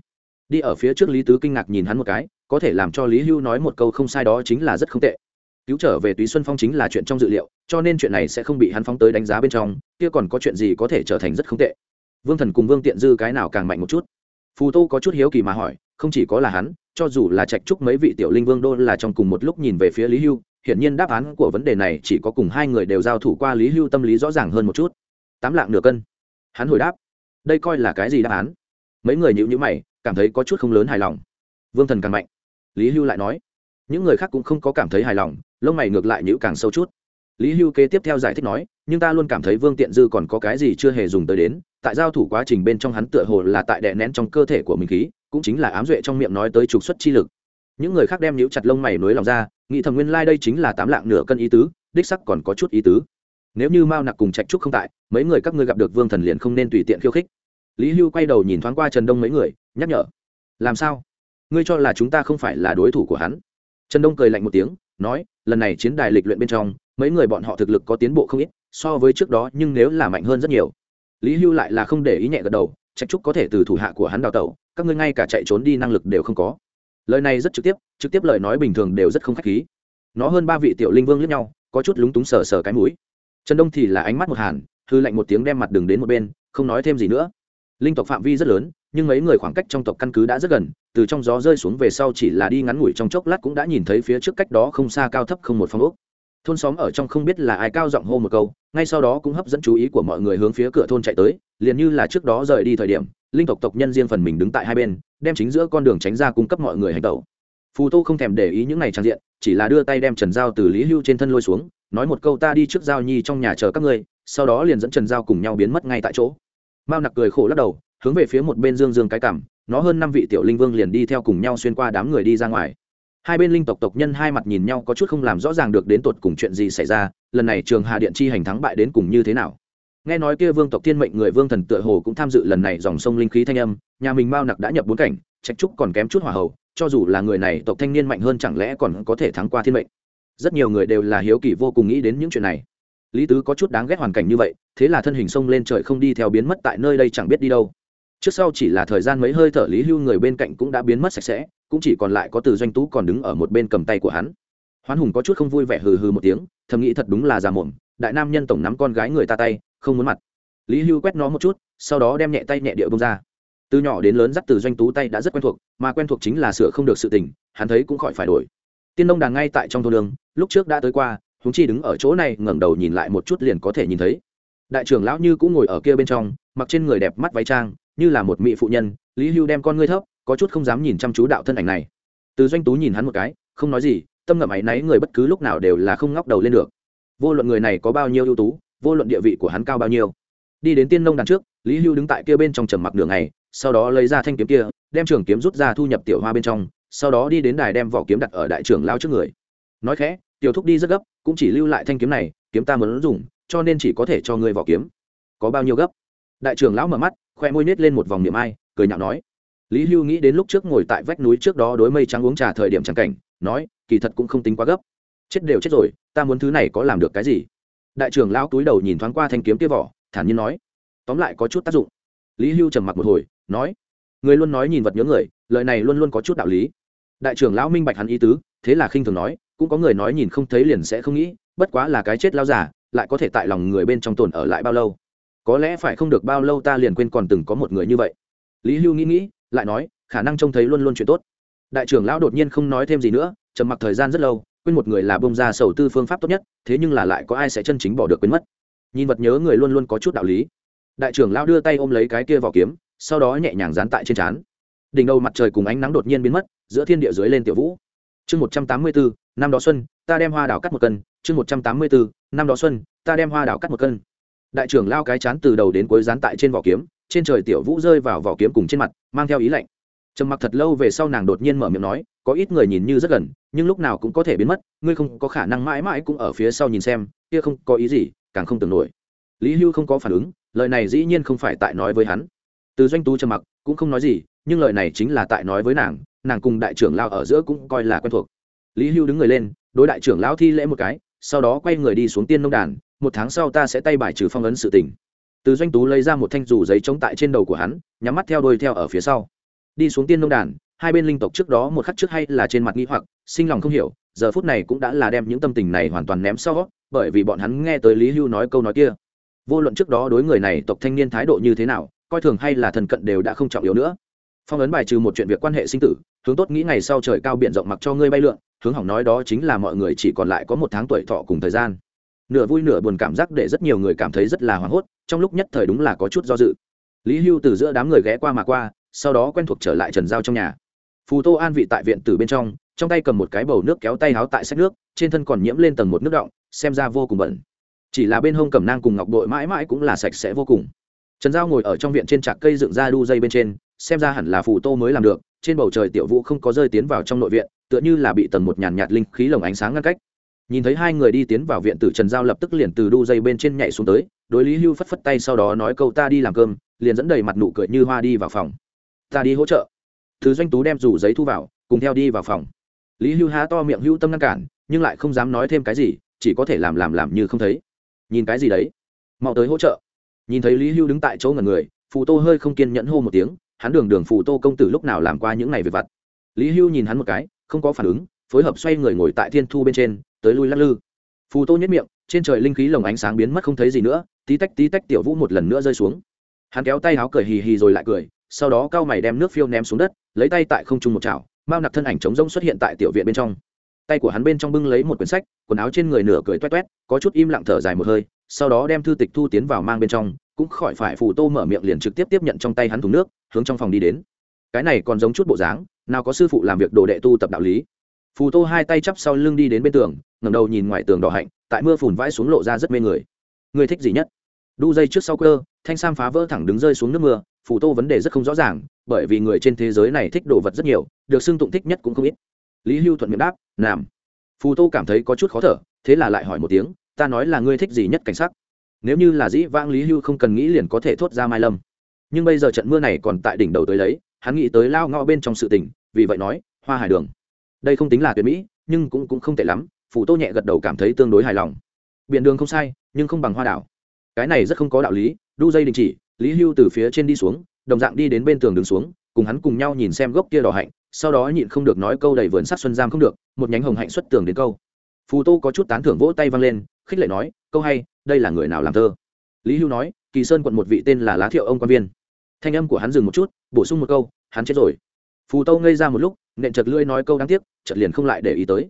Đi ở phía trước lý tứ kinh ngạc nhìn hắn một cái, có thể làm cho lý hưu nói một câu không sai đó chính là rất không tệ. Cứu trở về túy xuân phong chính là chuyện trong dự liệu, cho nên chuyện này sẽ không bị hắn phóng tới đánh giá bên trong, kia còn có chuyện gì có thể trở thành rất không tệ. Vương thần cùng vương tiện dư cái nào càng mạnh một chút? Phù tô có chút hiếu kỳ mà hỏi, không chỉ có là hắn cho dù là trạch trúc mấy vị tiểu linh vương đô là trong cùng một lúc nhìn về phía lý hưu, hiển nhiên đáp án của vấn đề này chỉ có cùng hai người đều giao thủ qua lý hưu tâm lý rõ ràng hơn một chút. Tám lạng nửa cân. Hắn hồi đáp, đây coi là cái gì đáp án? Mấy người nhịu nhữ mày, cảm thấy có chút không lớn hài lòng. Vương thần càng mạnh. Lý hưu lại nói, những người khác cũng không có cảm thấy hài lòng, lông mày ngược lại nhữ càng sâu chút. Lý hưu kế tiếp theo giải thích nói, nhưng ta luôn cảm thấy vương tiện dư còn có cái gì chưa hề dùng tới đến, tại giao thủ quá trình bên trong hắn tựa hồ là tại đè nén trong cơ thể của mình khí cũng chính là ám duệ trong miệng nói tới trục xuất chi lực. Những người khác đem nhíu chặt lông mày nối lòng ra, nghĩ thầm nguyên lai、like、đây chính là tám lạng nửa cân ý tứ, đích sắc còn có chút ý tứ. Nếu như mao nặc cùng trạch trúc không tại, mấy người các ngươi gặp được vương thần liền không nên tùy tiện khiêu khích. Lý hưu quay đầu nhìn thoáng qua trần đông mấy người, nhắc nhở. Làm sao? Ngươi cho là chúng ta không phải là đối thủ của hắn? Trần đông cười lạnh một tiếng, nói, lần này chiến đài lịch luyện bên trong, mấy người bọn họ thực lực có tiến bộ không ít, so với trước đó nhưng nếu là mạnh hơn rất nhiều. Lý hưu lại là không để ý nhẹ gật đầu trạch trúc có thể từ thủ hạ của hắn đào tẩu, các ngươi ngay cả chạy trốn đi năng lực đều không có. Lời này rất trực tiếp trực tiếp lời nói bình thường đều rất không khách khí. Nó hơn ba vị tiểu linh vương lướt nhau, có chút lúng túng sờ sờ cái mũi. Trần đông thì là ánh mắt một hàn, hư lạnh một tiếng đem mặt đường đến một bên, không nói thêm gì nữa. Linh tộc phạm vi rất lớn, nhưng mấy người khoảng cách trong tộc căn cứ đã rất gần, từ trong gió rơi xuống về sau chỉ là đi ngắn ngủi trong chốc lát cũng đã nhìn thấy phía trước cách đó không xa cao thấp không một phong ốc thôn xóm ở trong không biết là ai cao giọng hô một câu, ngay sau đó cũng hấp dẫn chú ý của mọi người hướng phía cửa thôn chạy tới, liền như là trước đó rời đi thời điểm, linh tộc tộc nhân riêng phần mình đứng tại hai bên, đem chính giữa con đường tránh ra cung cấp mọi người hành tẩu. Phù tô không thèm để ý những ngày trang diện, chỉ là đưa tay đem trần giao từ lý hưu trên thân lôi xuống, nói một câu ta đi trước giao nhi trong nhà chờ các ngươi, sau đó liền dẫn trần giao cùng nhau biến mất ngay tại chỗ. Mao nặc cười khổ lắc đầu, hướng về phía một bên dương dương cái cảm, nó hơn năm vị tiểu linh vương liền đi theo cùng nhau xuyên qua đám người đi ra ngoài hai bên linh tộc tộc nhân hai mặt nhìn nhau có chút không làm rõ ràng được đến tột cùng chuyện gì xảy ra, lần này trường hà điện chi hành thắng bại đến cùng như thế nào. Nghe nói kia vương tộc thiên mệnh người vương thần tựa hồ cũng tham dự lần này dòng sông linh khí thanh âm, nhà mình mao nặc đã nhập bốn cảnh, trạch trúc còn kém chút hỏa hậu cho dù là người này tộc thanh niên mạnh hơn chẳng lẽ còn có thể thắng qua thiên mệnh? Rất nhiều người đều là hiếu kỳ vô cùng nghĩ đến những chuyện này. Lý tứ có chút đáng ghét hoàn cảnh như vậy, thế là thân hình sông lên trời không đi theo biến mất tại nơi đây chẳng biết đi đâu trước sau chỉ là thời gian mấy hơi thở lý hưu người bên cạnh cũng đã biến mất sạch sẽ, cũng chỉ còn lại có từ doanh tú còn đứng ở một bên cầm tay của hắn. Hoán hùng có chút không vui vẻ hừ hừ một tiếng, thầm nghĩ thật đúng là già mồm đại nam nhân tổng nắm con gái người ta tay, không muốn mặt. Lý hưu quét nó một chút, sau đó đem nhẹ tay nhẹ điệu bông ra. Từ nhỏ đến lớn dắt từ doanh tú tay đã rất quen thuộc, mà quen thuộc chính là sửa không được sự tình, hắn thấy cũng khỏi phải đổi. Tiên nông đàng ngay tại trong thôn đường, lúc trước đã tới qua húng chi đứng ở chỗ này, ngẩng đầu nhìn lại một chút liền có thể nhìn thấy. Đại trưởng lão như cũng ngồi ở kia bên trong, mặc trên người đẹp mắt váy trang như là một mỹ phụ nhân, lý hưu đem con ngươi thấp, có chút không dám nhìn chăm chú đạo thân ảnh này. Từ doanh tú nhìn hắn một cái, không nói gì, tâm ngậm áy náy, người bất cứ lúc nào đều là không ngóc đầu lên được. Vô luận người này có bao nhiêu ưu tú, vô luận địa vị của hắn cao bao nhiêu. Đi đến tiên nông đằng trước, lý hưu đứng tại kia bên trong trầm mặc đường này sau đó lấy ra thanh kiếm kia, đem trường kiếm rút ra thu nhập tiểu hoa bên trong, sau đó đi đến đài đem vỏ kiếm đặt ở đại trưởng lao trước người. Nói khẽ, tiểu thúc đi rất gấp, cũng chỉ lưu lại thanh kiếm này, kiếm ta muốn dùng, cho nên chỉ có thể cho ngươi vỏ kiếm. Có bao nhiêu gấp? Đại trưởng lão mở mắt khoe môi nết lên một vòng niệm ai, cười nhạo nói. Lý hưu nghĩ đến lúc trước ngồi tại vách núi trước đó đối mây trắng uống trà thời điểm trắng cảnh, nói, kỳ thật cũng không tính quá gấp. Chết đều chết rồi, ta muốn thứ này có làm được cái gì? Đại trưởng lão túi đầu nhìn thoáng qua thanh kiếm kia vỏ, thản nhiên nói. Tóm lại có chút tác dụng. Lý hưu trầm mặc một hồi, nói. Người luôn nói nhìn vật nhớ người, lời này luôn luôn có chút đạo lý. Đại trưởng lão minh bạch hắn ý tứ, thế là khinh thường nói, cũng có người nói nhìn không thấy liền sẽ không nghĩ, bất quá là cái chết lao giả lại có thể tại lòng người bên trong tồn ở lại bao lâu có lẽ phải không được bao lâu ta liền quên còn từng có một người như vậy. Lý hưu nghĩ nghĩ, lại nói, khả năng trông thấy luôn luôn chuyện tốt. Đại trưởng lão đột nhiên không nói thêm gì nữa, trầm mặc thời gian rất lâu, quên một người là bông ra sầu tư phương pháp tốt nhất, thế nhưng là lại có ai sẽ chân chính bỏ được quên mất. Nhìn vật nhớ người luôn luôn có chút đạo lý. Đại trưởng lão đưa tay ôm lấy cái kia vỏ kiếm, sau đó nhẹ nhàng dán tại trên trán. Đỉnh đầu mặt trời cùng ánh nắng đột nhiên biến mất, giữa thiên địa dưới lên tiểu vũ. Chương một trăm tám mươi bốn năm đó xuân, ta đem hoa đảo cắt một cân. Chương một trăm tám mươi bốn năm đó xuân, ta đem hoa đảo cắt một cân đại trưởng lao cái chán từ đầu đến cuối dán tại trên vỏ kiếm, trên trời tiểu vũ rơi vào vỏ kiếm cùng trên mặt, mang theo ý lạnh. Trầm mặc thật lâu về sau nàng đột nhiên mở miệng nói, có ít người nhìn như rất gần, nhưng lúc nào cũng có thể biến mất, ngươi không có khả năng mãi mãi cũng ở phía sau nhìn xem, kia không có ý gì, càng không tưởng nổi. Lý hưu không có phản ứng, lời này dĩ nhiên không phải tại nói với hắn. Từ doanh tú trầm mặc, cũng không nói gì, nhưng lời này chính là tại nói với nàng nàng cùng đại trưởng lao ở giữa cũng coi là quen thuộc. Lý hưu đứng người lên, đối đại trưởng lão thi lễ một cái, sau đó quay người đi xuống tiên nông đàn một tháng sau ta sẽ tay bài trừ phong ấn sự tình. Từ doanh tú lấy ra một thanh dù giấy chống tại trên đầu của hắn, nhắm mắt theo đôi theo ở phía sau. Đi xuống tiên nông đàn, hai bên linh tộc trước đó một khắc trước hay là trên mặt nghi hoặc, sinh lòng không hiểu, giờ phút này cũng đã là đem những tâm tình này hoàn toàn ném sau, bởi vì bọn hắn nghe tới lý hưu nói câu nói kia. Vô luận trước đó đối người này tộc thanh niên thái độ như thế nào, coi thường hay là thần cận đều đã không trọng yếu nữa. Phong ấn bài trừ một chuyện việc quan hệ sinh tử, hướng tốt nghĩ ngày sau trời cao biển rộng mặc cho ngươi bay lượn, hướng hỏng nói đó chính là mọi người chỉ còn lại có một tháng tuổi thọ cùng thời gian nửa vui nửa buồn cảm giác để rất nhiều người cảm thấy rất là hoảng hốt, trong lúc nhất thời đúng là có chút do dự. Lý hưu từ giữa đám người ghé qua mà qua, sau đó quen thuộc trở lại trần giao trong nhà. Phù tô an vị tại viện từ bên trong trong tay cầm một cái bầu nước kéo tay háo tại sách nước, trên thân còn nhiễm lên tầng một nước động, xem ra vô cùng bẩn. Chỉ là bên hông cầm nang cùng ngọc bội mãi mãi cũng là sạch sẽ vô cùng. Trần giao ngồi ở trong viện trên trạc cây dựng ra đu dây bên trên, xem ra hẳn là phù tô mới làm được, trên bầu trời tiểu vũ không có rơi tiến vào trong nội viện, tựa như là bị tầng một nhàn nhạt linh khí lồng ánh sáng ngăn cách nhìn thấy hai người đi tiến vào viện tử trần giao lập tức liền từ đu dây bên trên nhảy xuống tới, đối lý hưu phất phất tay sau đó nói câu ta đi làm cơm liền dẫn đầy mặt nụ cười như hoa đi vào phòng. Ta đi hỗ trợ. Thứ doanh tú đem rủ giấy thu vào, cùng theo đi vào phòng. Lý hưu há to miệng hưu tâm ngăn cản, nhưng lại không dám nói thêm cái gì, chỉ có thể làm làm làm như không thấy. Nhìn cái gì đấy? Mau tới hỗ trợ. Nhìn thấy lý hưu đứng tại chỗ ngần người, phù tô hơi không kiên nhẫn hô một tiếng, hắn đường đường phù tô công tử lúc nào làm qua những ngày về vặt. Lý hưu nhìn hắn một cái, không có phản ứng, phối hợp xoay người ngồi tại thiên thu bên trên tới lui lắc lư. Phù tô nhất miệng, trên trời linh khí lồng ánh sáng biến mất không thấy gì nữa, tí tách tí tách tiểu vũ một lần nữa rơi xuống. Hắn kéo tay áo cười hì hì rồi lại cười, sau đó cao mày đem nước phiêu ném xuống đất, lấy tay tại không trung một chảo mao nặc thân ảnh trống rông xuất hiện tại tiểu viện bên trong. Tay của hắn bên trong bưng lấy một quyển sách, quần áo trên người nửa cười toét toét, có chút im lặng thở dài một hơi, sau đó đem thư tịch thu tiến vào mang bên trong, cũng khỏi phải phù tô mở miệng liền trực tiếp tiếp nhận trong tay hắn thùng nước, hướng trong phòng đi đến. Cái này còn giống chút bộ dáng, nào có sư phụ làm việc đồ đệ tu tập đạo lý phù tô hai tay chắp sau lưng đi đến bên tường, ngẩng đầu nhìn ngoài tường đỏ hạnh, tại mưa phùn vãi xuống lộ ra rất mê người. Người thích gì nhất? Đu dây trước sau cơ thanh sam phá vỡ thẳng đứng rơi xuống nước mưa, phù tô vấn đề rất không rõ ràng, bởi vì người trên thế giới này thích đồ vật rất nhiều, được xưng tụng thích nhất cũng không ít. Lý hưu thuận miệng đáp làm phù tô cảm thấy có chút khó thở, thế là lại hỏi một tiếng, ta nói là ngươi thích gì nhất cảnh sắc? Nếu như là dĩ vãng lý hưu không cần nghĩ liền có thể thốt ra mai lâm. Nhưng bây giờ trận mưa này còn tại đỉnh đầu tới lấy, hắn nghĩ tới lao ngõ bên trong sự tình, vì vậy nói, hoa hải đường đây không tính là tuyệt mỹ, nhưng cũng cũng không tệ lắm phủ tô nhẹ gật đầu cảm thấy tương đối hài lòng. Biển đường không sai, nhưng không bằng hoa đảo. Cái này rất không có đạo lý, đu dây đình chỉ, lý hưu từ phía trên đi xuống, đồng dạng đi đến bên tường đứng xuống, cùng hắn cùng nhau nhìn xem gốc kia đỏ hạnh, sau đó nhịn không được nói câu đầy vườn sắc xuân giam không được, một nhánh hồng hạnh xuất tường đến câu. Phù tô có chút tán thưởng vỗ tay văng lên, khích lệ nói, câu hay, đây là người nào làm thơ? Lý hưu nói, kỳ sơn quận một vị tên là lá thiệu ông quan viên. Thanh âm của hắn dừng một chút, bổ sung một câu, hắn chết rồi. Phù tô ngây ra một lúc nện chật lưỡi nói câu đáng tiếc chật liền không lại để ý tới.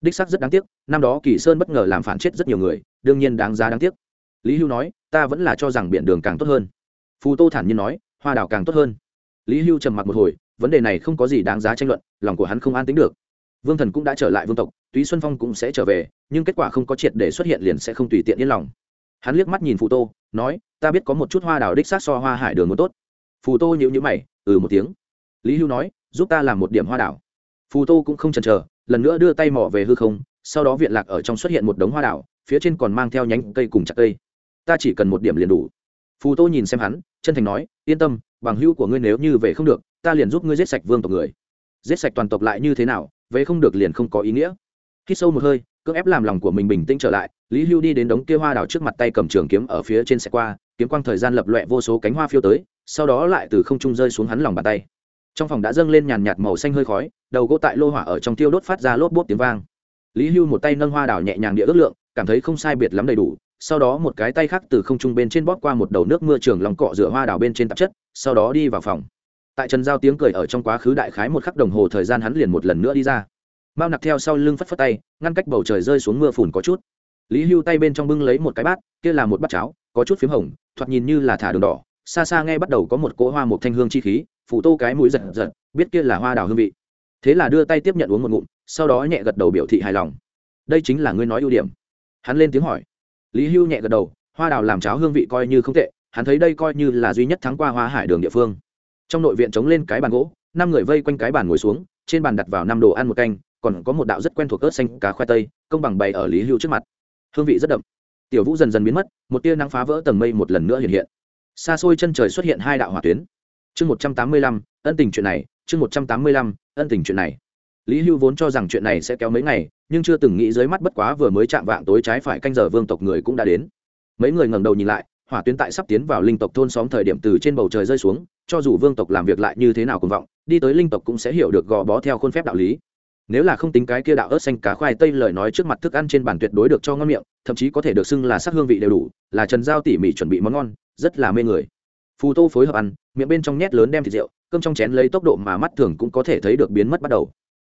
Đích xác rất đáng tiếc, năm đó kỳ sơn bất ngờ làm phản chết rất nhiều người, đương nhiên đáng giá đáng tiếc. Lý hưu nói, ta vẫn là cho rằng biển đường càng tốt hơn. Phù tô thản nhiên nói, hoa đào càng tốt hơn. Lý hưu trầm mặc một hồi, vấn đề này không có gì đáng giá tranh luận, lòng của hắn không an tính được. Vương thần cũng đã trở lại vương tộc, túy xuân phong cũng sẽ trở về, nhưng kết quả không có triệt để xuất hiện liền sẽ không tùy tiện yên lòng. Hắn liếc mắt nhìn phù tô, nói, ta biết có một chút hoa đào đích xác so hoa hải đường muốn tốt. Phù tô nhịu nhữ mày ừ một tiếng. Lý hưu nói giúp ta làm một điểm hoa đảo. Phù tô cũng không chần chờ, lần nữa đưa tay mỏ về hư không, sau đó viện lạc ở trong xuất hiện một đống hoa đảo, phía trên còn mang theo nhánh cây cùng chặt cây. Ta chỉ cần một điểm liền đủ. Phù tô nhìn xem hắn, chân thành nói, yên tâm, bằng hữu của ngươi nếu như về không được, ta liền giúp ngươi giết sạch vương tộc người. Giết sạch toàn tộc lại như thế nào, về không được liền không có ý nghĩa. Khi sâu một hơi, cưỡng ép làm lòng của mình bình tĩnh trở lại, lý hưu đi đến đống kia hoa đảo trước mặt tay cầm trường kiếm ở phía trên xe qua, kiếm quang thời gian lập loẹ vô số cánh hoa phiêu tới, sau đó lại từ không trung rơi xuống hắn lòng bàn tay trong phòng đã dâng lên nhàn nhạt màu xanh hơi khói, đầu gỗ tại lô hỏa ở trong tiêu đốt phát ra lốp bốt tiếng vang. Lý hưu một tay nâng hoa đảo nhẹ nhàng địa ước lượng, cảm thấy không sai biệt lắm đầy đủ, sau đó một cái tay khác từ không trung bên trên bóp qua một đầu nước mưa trường lòng cọ rửa hoa đảo bên trên tạp chất, sau đó đi vào phòng. Tại trần giao tiếng cười ở trong quá khứ đại khái một khắc đồng hồ thời gian hắn liền một lần nữa đi ra. Mao nặc theo sau lưng phất phất tay, ngăn cách bầu trời rơi xuống mưa phùn có chút. Lý hưu tay bên trong bưng lấy một cái bát, kia là một bát cháo, có chút p h í m hồng, thoạt nhìn như là thả đường đỏ, xa xa nghe bắt đầu có một cỗ hoa một thanh hương chi khí phủ tô cái mũi giật giật, biết kia là hoa đào hương vị. Thế là đưa tay tiếp nhận uống một ngụm, sau đó nhẹ gật đầu biểu thị hài lòng. Đây chính là ngươi nói ưu điểm. Hắn lên tiếng hỏi. Lý hưu nhẹ gật đầu, hoa đào làm cháo hương vị coi như không tệ, hắn thấy đây coi như là duy nhất thắng qua hoa hải đường địa phương. Trong nội viện chống lên cái bàn gỗ, năm người vây quanh cái bàn ngồi xuống, trên bàn đặt vào năm đồ ăn một canh, còn có một đạo rất quen thuộc ớt xanh cá khoai tây, công bằng bày ở lý hưu trước mặt. Hương vị rất đậm. Tiểu vũ dần dần biến mất, một tia nắng phá vỡ tầng mây một lần nữa hiện hiện. Xa xôi chân trời xuất hiện hai đạo hỏa tuyến chương một trăm tám mươi lăm, ân tình chuyện này, chương một trăm tám mươi lăm, ân tình chuyện này. Lý hưu vốn cho rằng chuyện này sẽ kéo mấy ngày, nhưng chưa từng nghĩ dưới mắt bất quá vừa mới chạm vạng tối trái phải canh giờ vương tộc người cũng đã đến. Mấy người ngẩng đầu nhìn lại, hỏa tuyến tại sắp tiến vào linh tộc thôn xóm thời điểm từ trên bầu trời rơi xuống, cho dù vương tộc làm việc lại như thế nào cùng vọng, đi tới linh tộc cũng sẽ hiểu được gò bó theo khuôn phép đạo lý. Nếu là không tính cái kia đạo ớt xanh cá khoai tây lời nói trước mặt thức ăn trên bàn tuyệt đối được cho ngon miệng, thậm chí có thể được xưng là sắc hương vị đều đủ, là trần giao tỉ mỉ chuẩn bị món ngon, rất là mê người. Phù tô phối hợp ăn miệng bên trong nhét lớn đem thịt rượu, cơm trong chén lấy tốc độ mà mắt thường cũng có thể thấy được biến mất bắt đầu.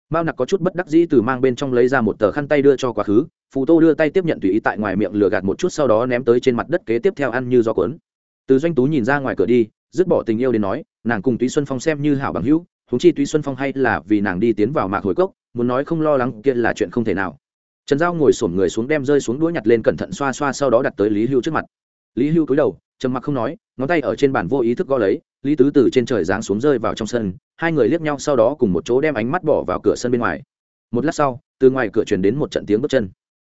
Mao nặc có chút bất đắc dĩ từ mang bên trong lấy ra một tờ khăn tay đưa cho quá khứ, phù tô đưa tay tiếp nhận tùy ý tại ngoài miệng lừa gạt một chút sau đó ném tới trên mặt đất kế tiếp theo ăn như do cuốn. Từ doanh tú nhìn ra ngoài cửa đi, dứt bỏ tình yêu đến nói, nàng cùng túy xuân phong xem như hảo bằng hữu thúng chi túy xuân phong hay là vì nàng đi tiến vào mạc hồi cốc, muốn nói không lo lắng kia là chuyện không thể nào. Trần giao ngồi sổm người xuống đem rơi xuống đũa nhặt lên cẩn thận xoa xoa sau đó đặt tới lý hưu trước mặt. Lý hưu cúi đầu, trầm mặc không nói, ngón tay ở trên bàn vô ý thức gõ lấy lý tứ từ trên trời giáng xuống rơi vào trong sân, hai người liếc nhau sau đó cùng một chỗ đem ánh mắt bỏ vào cửa sân bên ngoài. Một lát sau, từ ngoài cửa truyền đến một trận tiếng bước chân.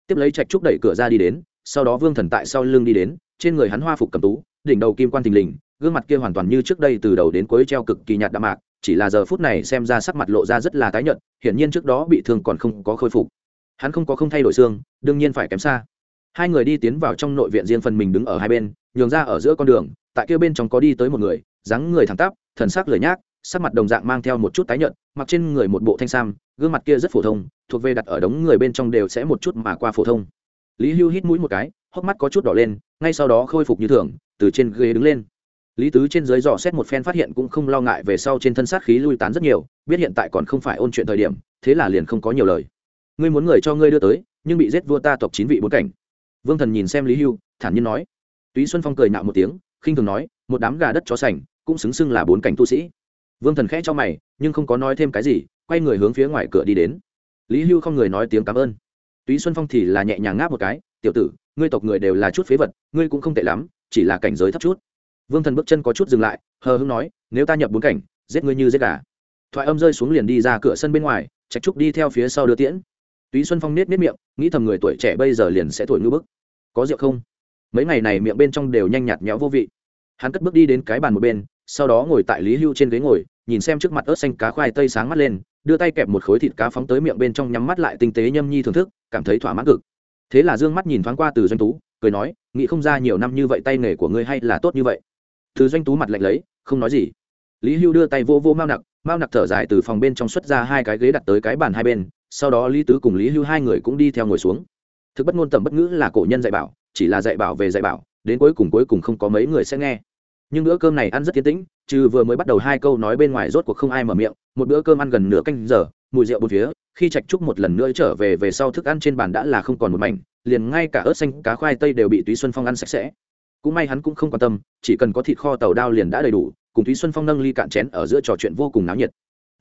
Tiếp lấy trạch trúc đẩy cửa ra đi đến, sau đó vương thần tại sau lưng đi đến, trên người hắn hoa phục cầm tú, đỉnh đầu kim quan thình lình, gương mặt kia hoàn toàn như trước đây từ đầu đến cuối treo cực kỳ nhạt đạm mạc, chỉ là giờ phút này xem ra sắc mặt lộ ra rất là tái nhợt, hiển nhiên trước đó bị thương còn không có khôi phục. Hắn không có không thay đổi xương, đương nhiên phải kém xa. Hai người đi tiến vào trong nội viện riêng phần mình đứng ở hai bên, nhường ra ở giữa con đường, tại kia bên trong có đi tới một người dáng người thẳng tắp, thần sắc lười nhác, sắc mặt đồng dạng mang theo một chút tái nhợt, mặc trên người một bộ thanh sam, gương mặt kia rất phổ thông, thuộc về đặt ở đống người bên trong đều sẽ một chút mà qua phổ thông. Lý hưu hít mũi một cái, hốc mắt có chút đỏ lên, ngay sau đó khôi phục như thường, từ trên ghế đứng lên. Lý tứ trên dưới dò xét một phen phát hiện cũng không lo ngại về sau trên thân sát khí lui tán rất nhiều, biết hiện tại còn không phải ôn chuyện thời điểm, thế là liền không có nhiều lời. Ngươi muốn người cho ngươi đưa tới, nhưng bị giết vua ta tộc chín vị bốn cảnh. Vương thần nhìn xem lý hưu, thản nhiên nói. Túy xuân phong cười nạo một tiếng, khinh thường nói, một đám gà đất chó sành cũng xứng xưng là bốn cảnh tu sĩ. Vương thần khẽ cho mày, nhưng không có nói thêm cái gì, quay người hướng phía ngoài cửa đi đến. Lý hưu không người nói tiếng cảm ơn. Túy xuân phong thì là nhẹ nhàng ngáp một cái, tiểu tử, ngươi tộc người đều là chút phế vật, ngươi cũng không tệ lắm, chỉ là cảnh giới thấp chút. Vương thần bước chân có chút dừng lại, hờ hưng nói, nếu ta nhập bốn cảnh, giết ngươi như giết gà. Thoại âm rơi xuống liền đi ra cửa sân bên ngoài, trạch trúc đi theo phía sau đưa tiễn. Túy xuân phong nết nết miệng, nghĩ thầm người tuổi trẻ bây giờ liền sẽ tuổi ngư bức. Có rượu không? Mấy ngày này miệng bên trong đều nhanh nhạt nhẽo vô vị. Hắn cất bước đi đến cái bàn một bên sau đó ngồi tại lý hưu trên ghế ngồi, nhìn xem trước mặt ớt xanh cá khoai tây sáng mắt lên, đưa tay kẹp một khối thịt cá phóng tới miệng bên trong nhắm mắt lại tinh tế nhâm nhi thưởng thức, cảm thấy thỏa mãn cực. Thế là dương mắt nhìn thoáng qua từ doanh tú, cười nói nghĩ không ra nhiều năm như vậy tay nghề của ngươi hay là tốt như vậy. Từ doanh tú mặt lạnh lấy, không nói gì. Lý hưu đưa tay vô vô mao nặc mao nặc thở dài từ phòng bên trong xuất ra hai cái ghế đặt tới cái bàn hai bên, sau đó lý tứ cùng lý hưu hai người cũng đi theo ngồi xuống. Thực bất ngôn tầm bất ngữ là cổ nhân dạy bảo, chỉ là dạy bảo về dạy bảo, đến cuối cùng cuối cùng không có mấy người sẽ nghe nhưng bữa cơm này ăn rất tiến tĩnh, trừ vừa mới bắt đầu hai câu nói bên ngoài rốt cuộc không ai mở miệng, một bữa cơm ăn gần nửa canh giờ, mùi rượu bốn phía, khi trạch trúc một lần nữa trở về về sau thức ăn trên bàn đã là không còn một mảnh, liền ngay cả ớt xanh, cá khoai tây đều bị túy xuân phong ăn sạch sẽ. Cũng may hắn cũng không quan tâm, chỉ cần có thịt kho tàu đao liền đã đầy đủ, cùng túy xuân phong nâng ly cạn chén ở giữa trò chuyện vô cùng náo nhiệt.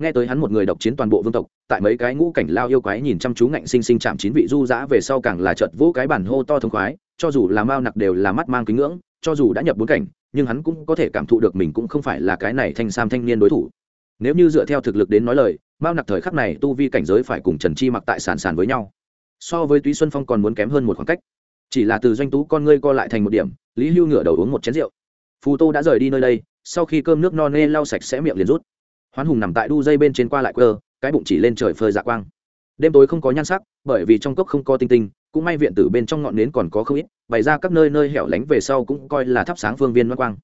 Nghe tới hắn một người độc chiến toàn bộ vương tộc, tại mấy cái ngũ cảnh lao yêu quái nhìn chăm chú ngạnh sinh sinh chạm chín vị du dã về sau càng là chợt vỗ cái bản hô to thông khoái, cho dù là mao nặc đều là mắt mang kính ngưỡng, cho dù đã nhập bốn cảnh nhưng hắn cũng có thể cảm thụ được mình cũng không phải là cái này thanh sam thanh niên đối thủ. Nếu như dựa theo thực lực đến nói lời, mao nặc thời khắc này tu vi cảnh giới phải cùng trần chi mặc tại sản sản với nhau. So với túy xuân phong còn muốn kém hơn một khoảng cách. Chỉ là từ doanh tú con ngươi co lại thành một điểm, lý hưu ngửa đầu uống một chén rượu. Phù tô đã rời đi nơi đây, sau khi cơm nước no nê lau sạch sẽ miệng liền rút. Hoán hùng nằm tại đu dây bên trên qua lại quơ, cái bụng chỉ lên trời phơi dạ quang đêm tối không có nhan sắc, bởi vì trong cốc không có tinh tinh, cũng may viện tử bên trong ngọn nến còn có không ít, bày ra các nơi nơi hẻo lánh về sau cũng coi là thắp sáng phương viên ngoan quang.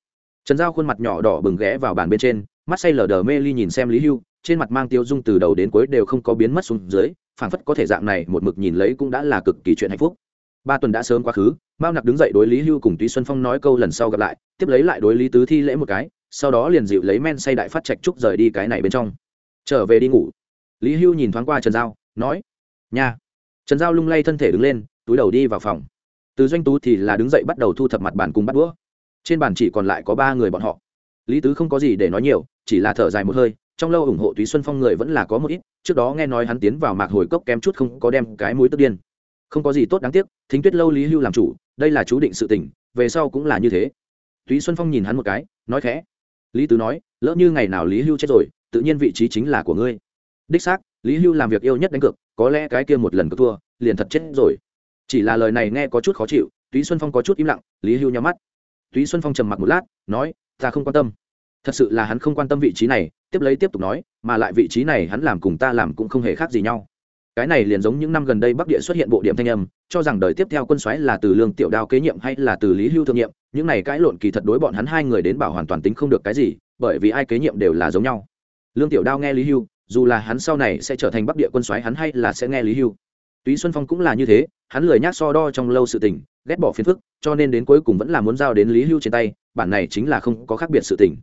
Trần giao khuôn mặt nhỏ đỏ bừng ghé vào bàn bên trên, mắt say lờ đờ mê ly nhìn xem lý hưu, trên mặt mang tiêu dung từ đầu đến cuối đều không có biến mất xuống dưới, phảng phất có thể dạng này một mực nhìn lấy cũng đã là cực kỳ chuyện hạnh phúc. Ba tuần đã sớm quá khứ, mao nặc đứng dậy đối lý hưu cùng túy xuân phong nói câu lần sau gặp lại, tiếp lấy lại đối lý tứ thi lễ một cái, sau đó liền dịu lấy men say đại phát trạch trúc rời đi cái này bên trong. Trở về đi ngủ. Lý hưu nhìn thoáng qua trần giao nói nhà trần giao lung lay thân thể đứng lên, túi đầu đi vào phòng. Từ doanh tú thì là đứng dậy bắt đầu thu thập mặt bàn cùng bắt đũa. Trên bàn chỉ còn lại có ba người bọn họ. Lý tứ không có gì để nói nhiều, chỉ là thở dài một hơi, trong lâu ủng hộ túy xuân phong người vẫn là có một ít, trước đó nghe nói hắn tiến vào mạc hồi cốc kém chút không có đem cái mũi tức điên. Không có gì tốt đáng tiếc, thính tuyết lâu lý hưu làm chủ, đây là chú định sự tình, về sau cũng là như thế. Túy xuân phong nhìn hắn một cái, nói khẽ. Lý tứ nói, lỡ như ngày nào lý hưu chết rồi, tự nhiên vị trí chính là của ngươi. Đích xác lý hưu làm việc yêu nhất đánh cược, có lẽ cái kia một lần cược thua, liền thật chết rồi. Chỉ là lời này nghe có chút khó chịu, túy xuân phong có chút im lặng, lý hưu nhắm mắt. Túy xuân phong trầm mặc một lát, nói, ta không quan tâm. Thật sự là hắn không quan tâm vị trí này. Tiếp lấy tiếp tục nói, mà lại vị trí này hắn làm cùng ta làm cũng không hề khác gì nhau. Cái này liền giống những năm gần đây bắc địa xuất hiện bộ điểm thanh âm, cho rằng đời tiếp theo quân soái là từ lương tiểu đao kế nhiệm hay là từ lý hưu thương nhiệm, những này cãi lộn kỳ thật đối bọn hắn hai người đến bảo hoàn toàn tính không được cái gì, bởi vì ai kế nhiệm đều là giống nhau. Lương tiểu đao nghe lý hưu dù là hắn sau này sẽ trở thành bắc địa quân soái, hắn hay là sẽ nghe lý hưu. Túy xuân phong cũng là như thế, hắn lười nhác so đo trong lâu sự tình, ghét bỏ phiền phức, cho nên đến cuối cùng vẫn là muốn giao đến lý hưu trên tay, bản này chính là không có khác biệt sự tình.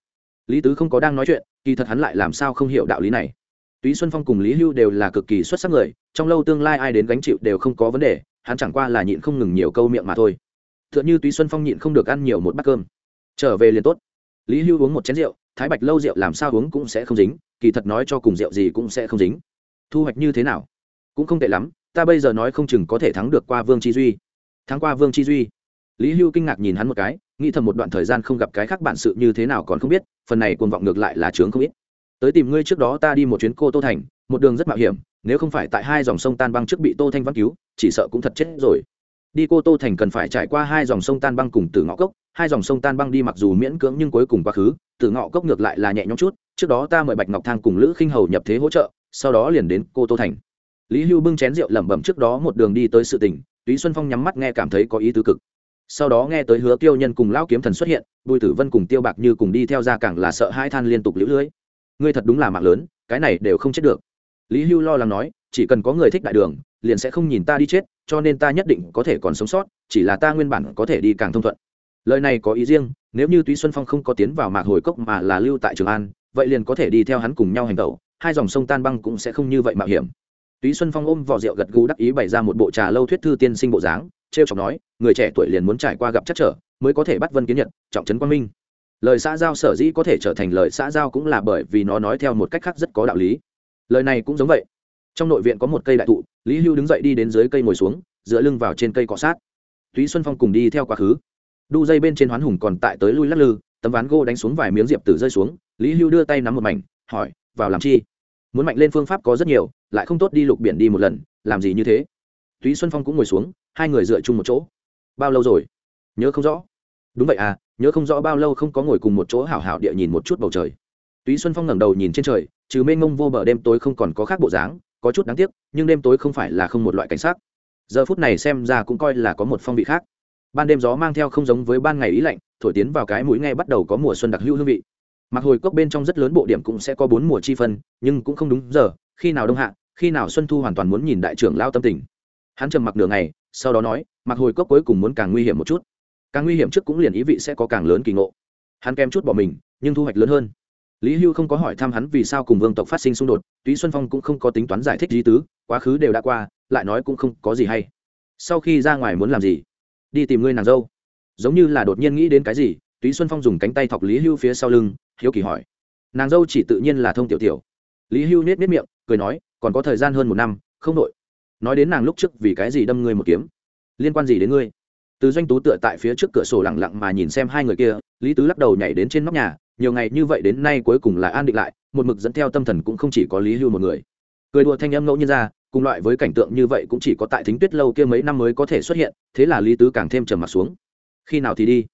Lý tứ không có đang nói chuyện, kỳ thật hắn lại làm sao không hiểu đạo lý này. Túy xuân phong cùng lý hưu đều là cực kỳ xuất sắc người, trong lâu tương lai ai đến gánh chịu đều không có vấn đề, hắn chẳng qua là nhịn không ngừng nhiều câu miệng mà thôi. T h ư ợ n h ư túy xuân phong nhịn không được ăn nhiều một bát cơm. Trở về liền tốt. Lý hưu uống một chén rượu, thái bạch lâu rượu làm sao uống cũng sẽ không dính kỳ thật nói cho cùng rượu gì cũng sẽ không dính. Thu hoạch như thế nào? Cũng không tệ lắm, ta bây giờ nói không chừng có thể thắng được qua vương chi duy. Thắng qua vương chi duy. Lý hưu kinh ngạc nhìn hắn một cái, nghĩ thầm một đoạn thời gian không gặp cái khác bản sự như thế nào còn không biết, phần này cuồng vọng ngược lại là chướng không ít. Tới tìm ngươi trước đó ta đi một chuyến cô tô thành, một đường rất mạo hiểm, nếu không phải tại hai dòng sông tan băng trước bị tô thanh văn cứu, chỉ sợ cũng thật chết rồi đi cô tô thành cần phải trải qua hai dòng sông tan băng cùng từ ngõ cốc. Hai dòng sông tan băng đi mặc dù miễn cưỡng nhưng cuối cùng quá khứ từ ngõ cốc ngược lại là nhẹ nhõm chút. Trước đó ta mời bạch ngọc thang cùng lữ khinh hầu nhập thế hỗ trợ, sau đó liền đến cô tô thành. Lý hưu bưng chén rượu lẩm bẩm trước đó một đường đi tới sự tỉnh túy xuân phong nhắm mắt nghe cảm thấy có ý tứ cực. Sau đó nghe tới hứa tiêu nhân cùng lão kiếm thần xuất hiện, bùi tử vân cùng tiêu bạc như cùng đi theo ra càng là sợ hai than liên tục lũ lưới. Ngươi thật đúng là mạng lớn, cái này đều không chết được. Lý hưu lo lắng nói chỉ cần có người thích đại đường, liền sẽ không nhìn ta đi chết, cho nên ta nhất định có thể còn sống sót, chỉ là ta nguyên bản có thể đi càng thông thuận. Lời này có ý riêng, nếu như túy xuân phong không có tiến vào mạc hồi cốc mà là lưu tại trường an, vậy liền có thể đi theo hắn cùng nhau hành tẩu, hai dòng sông tan băng cũng sẽ không như vậy mạo hiểm. Túy xuân phong ôm vỏ rượu gật gù đắc ý bày ra một bộ trà lâu thuyết thư tiên sinh bộ dáng t r e o chọc nói, người trẻ tuổi liền muốn trải qua gặp chắc trở, mới có thể bắt vân kiến nhật, trọng trấn quang minh. Lời xã giao sở dĩ có thể trở thành lời xã giao cũng là bởi vì nó nói theo một cách khác rất có đạo lý. Lời này cũng giống vậy trong nội viện có một cây đại thụ, lý hưu đứng dậy đi đến dưới cây ngồi xuống, dựa lưng vào trên cây cọ sát. Túy xuân phong cùng đi theo quá khứ. Đu dây bên trên hoán hùng còn tại tới lui lắc lư, tấm ván gỗ đánh xuống vài miếng diệp tử rơi xuống, lý hưu đưa tay nắm một mảnh, hỏi, vào làm chi? Muốn mạnh lên phương pháp có rất nhiều, lại không tốt đi lục biển đi một lần, làm gì như thế? Túy xuân phong cũng ngồi xuống, hai người dựa chung một chỗ. Bao lâu rồi? Nhớ không rõ. Đúng vậy à nhớ không rõ bao lâu không có ngồi cùng một chỗ hảo hảo địa nhìn một chút bầu trời. Túy xuân phong ngẩng đầu nhìn trên trời, trừ mênh mông vô bờ đêm tối không còn có khác bộ dáng có chút đáng tiếc, nhưng đêm tối không phải là không một loại cảnh sát giờ phút này xem ra cũng coi là có một phong vị khác. Ban đêm gió mang theo không giống với ban ngày ý lạnh, thổi tiến vào cái mũi nghe bắt đầu có mùa xuân đặc hữu hương vị. Mặc hồi cốc bên trong rất lớn bộ điểm cũng sẽ có bốn mùa chi phân, nhưng cũng không đúng giờ, khi nào đông hạ, khi nào xuân thu hoàn toàn muốn nhìn đại trưởng lao tâm tình. Hắn trầm mặc nửa ngày, sau đó nói, mặc hồi cốc cuối cùng muốn càng nguy hiểm một chút. Càng nguy hiểm trước cũng liền ý vị sẽ có càng lớn kỳ ngộ. Hắn kém chút bỏ mình, nhưng thu hoạch lớn hơn lý hưu không có hỏi thăm hắn vì sao cùng vương tộc phát sinh xung đột, túy xuân phong cũng không có tính toán giải thích lý tứ, quá khứ đều đã qua, lại nói cũng không có gì hay. Sau khi ra ngoài muốn làm gì? Đi tìm ngươi nàng dâu. Giống như là đột nhiên nghĩ đến cái gì, túy xuân phong dùng cánh tay thọc lý hưu phía sau lưng, hiếu kỳ hỏi. Nàng dâu chỉ tự nhiên là thông tiểu tiểu. Lý hưu nết nết miệng, cười nói, còn có thời gian hơn một năm, không đội nói đến nàng lúc trước vì cái gì đâm ngươi một kiếm? Liên quan gì đến ngươi? Từ doanh tú tựa tại phía trước cửa sổ lẳng lặng mà nhìn xem hai người kia, lý tứ lắc đầu nhảy đến trên nóc nhà nhiều ngày như vậy đến nay cuối cùng là an định lại, một mực dẫn theo tâm thần cũng không chỉ có lý hưu một người. Cười đùa thanh âm ngẫu nhiên ra, cùng loại với cảnh tượng như vậy cũng chỉ có tại thính tuyết lâu kia mấy năm mới có thể xuất hiện, thế là lý tứ càng thêm trầm m ặ t xuống. Khi nào thì đi?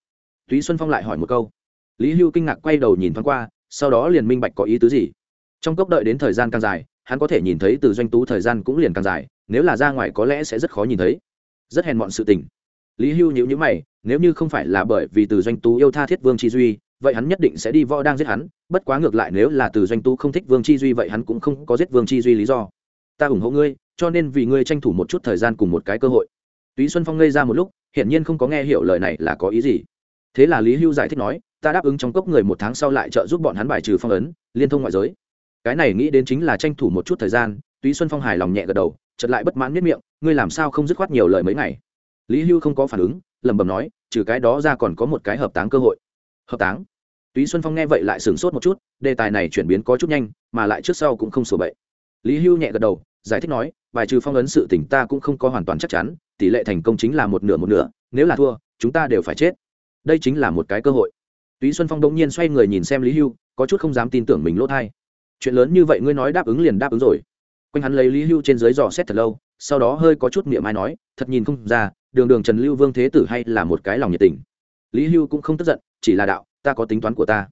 Túy xuân phong lại hỏi một câu. Lý hưu kinh ngạc quay đầu nhìn thoáng qua, sau đó liền minh bạch có ý tứ gì. Trong cốc đợi đến thời gian càng dài, hắn có thể nhìn thấy từ doanh tú thời gian cũng liền càng dài, nếu là ra ngoài có lẽ sẽ rất khó nhìn thấy. Rất hèn mọn sự tình. Lý hưu nhữ nhữ mày, nếu như không phải là bởi vì từ doanh tú yêu tha thiết vương chi duy vậy hắn nhất định sẽ đi võ đang giết hắn, bất quá ngược lại nếu là từ doanh tu không thích vương chi duy vậy hắn cũng không có giết vương chi duy lý do. Ta ủng hộ ngươi, cho nên vì ngươi tranh thủ một chút thời gian cùng một cái cơ hội. Túy xuân phong ngây ra một lúc, hiển nhiên không có nghe hiểu lời này là có ý gì. Thế là lý hưu giải thích nói, ta đáp ứng trong cốc người một tháng sau lại trợ giúp bọn hắn bài trừ phong ấn, liên thông ngoại giới. Cái này nghĩ đến chính là tranh thủ một chút thời gian, túy xuân phong hài lòng nhẹ gật đầu chật lại bất mãn miết miệng, ngươi làm sao không dứt khoát nhiều lời mấy ngày? Lý hưu không có phản ứng, lẩm bẩm nói, trừ cái đó ra còn có một cái hợp táng cơ hội hợp táng. Túy xuân phong nghe vậy lại sửng sốt một chút, đề tài này chuyển biến có chút nhanh, mà lại trước sau cũng không sổ bậy. Lý hưu nhẹ gật đầu, giải thích nói, bài trừ phong ấn sự tỉnh ta cũng không có hoàn toàn chắc chắn, tỷ lệ thành công chính là một nửa một nửa, nếu là thua, chúng ta đều phải chết. Đây chính là một cái cơ hội. Túy xuân phong đông nhiên xoay người nhìn xem lý hưu, có chút không dám tin tưởng mình lỗ thai. Chuyện lớn như vậy ngươi nói đáp ứng liền đáp ứng rồi. Quanh hắn lấy lý hưu trên dưới dò xét thật lâu, sau đó hơi có chút miệng mai nói, thật nhìn không ra, đường đường trần lưu vương thế tử hay là một cái lòng nhiệt tình. Lý hưu cũng không tức giận chỉ là đạo, ta có tính toán của ta.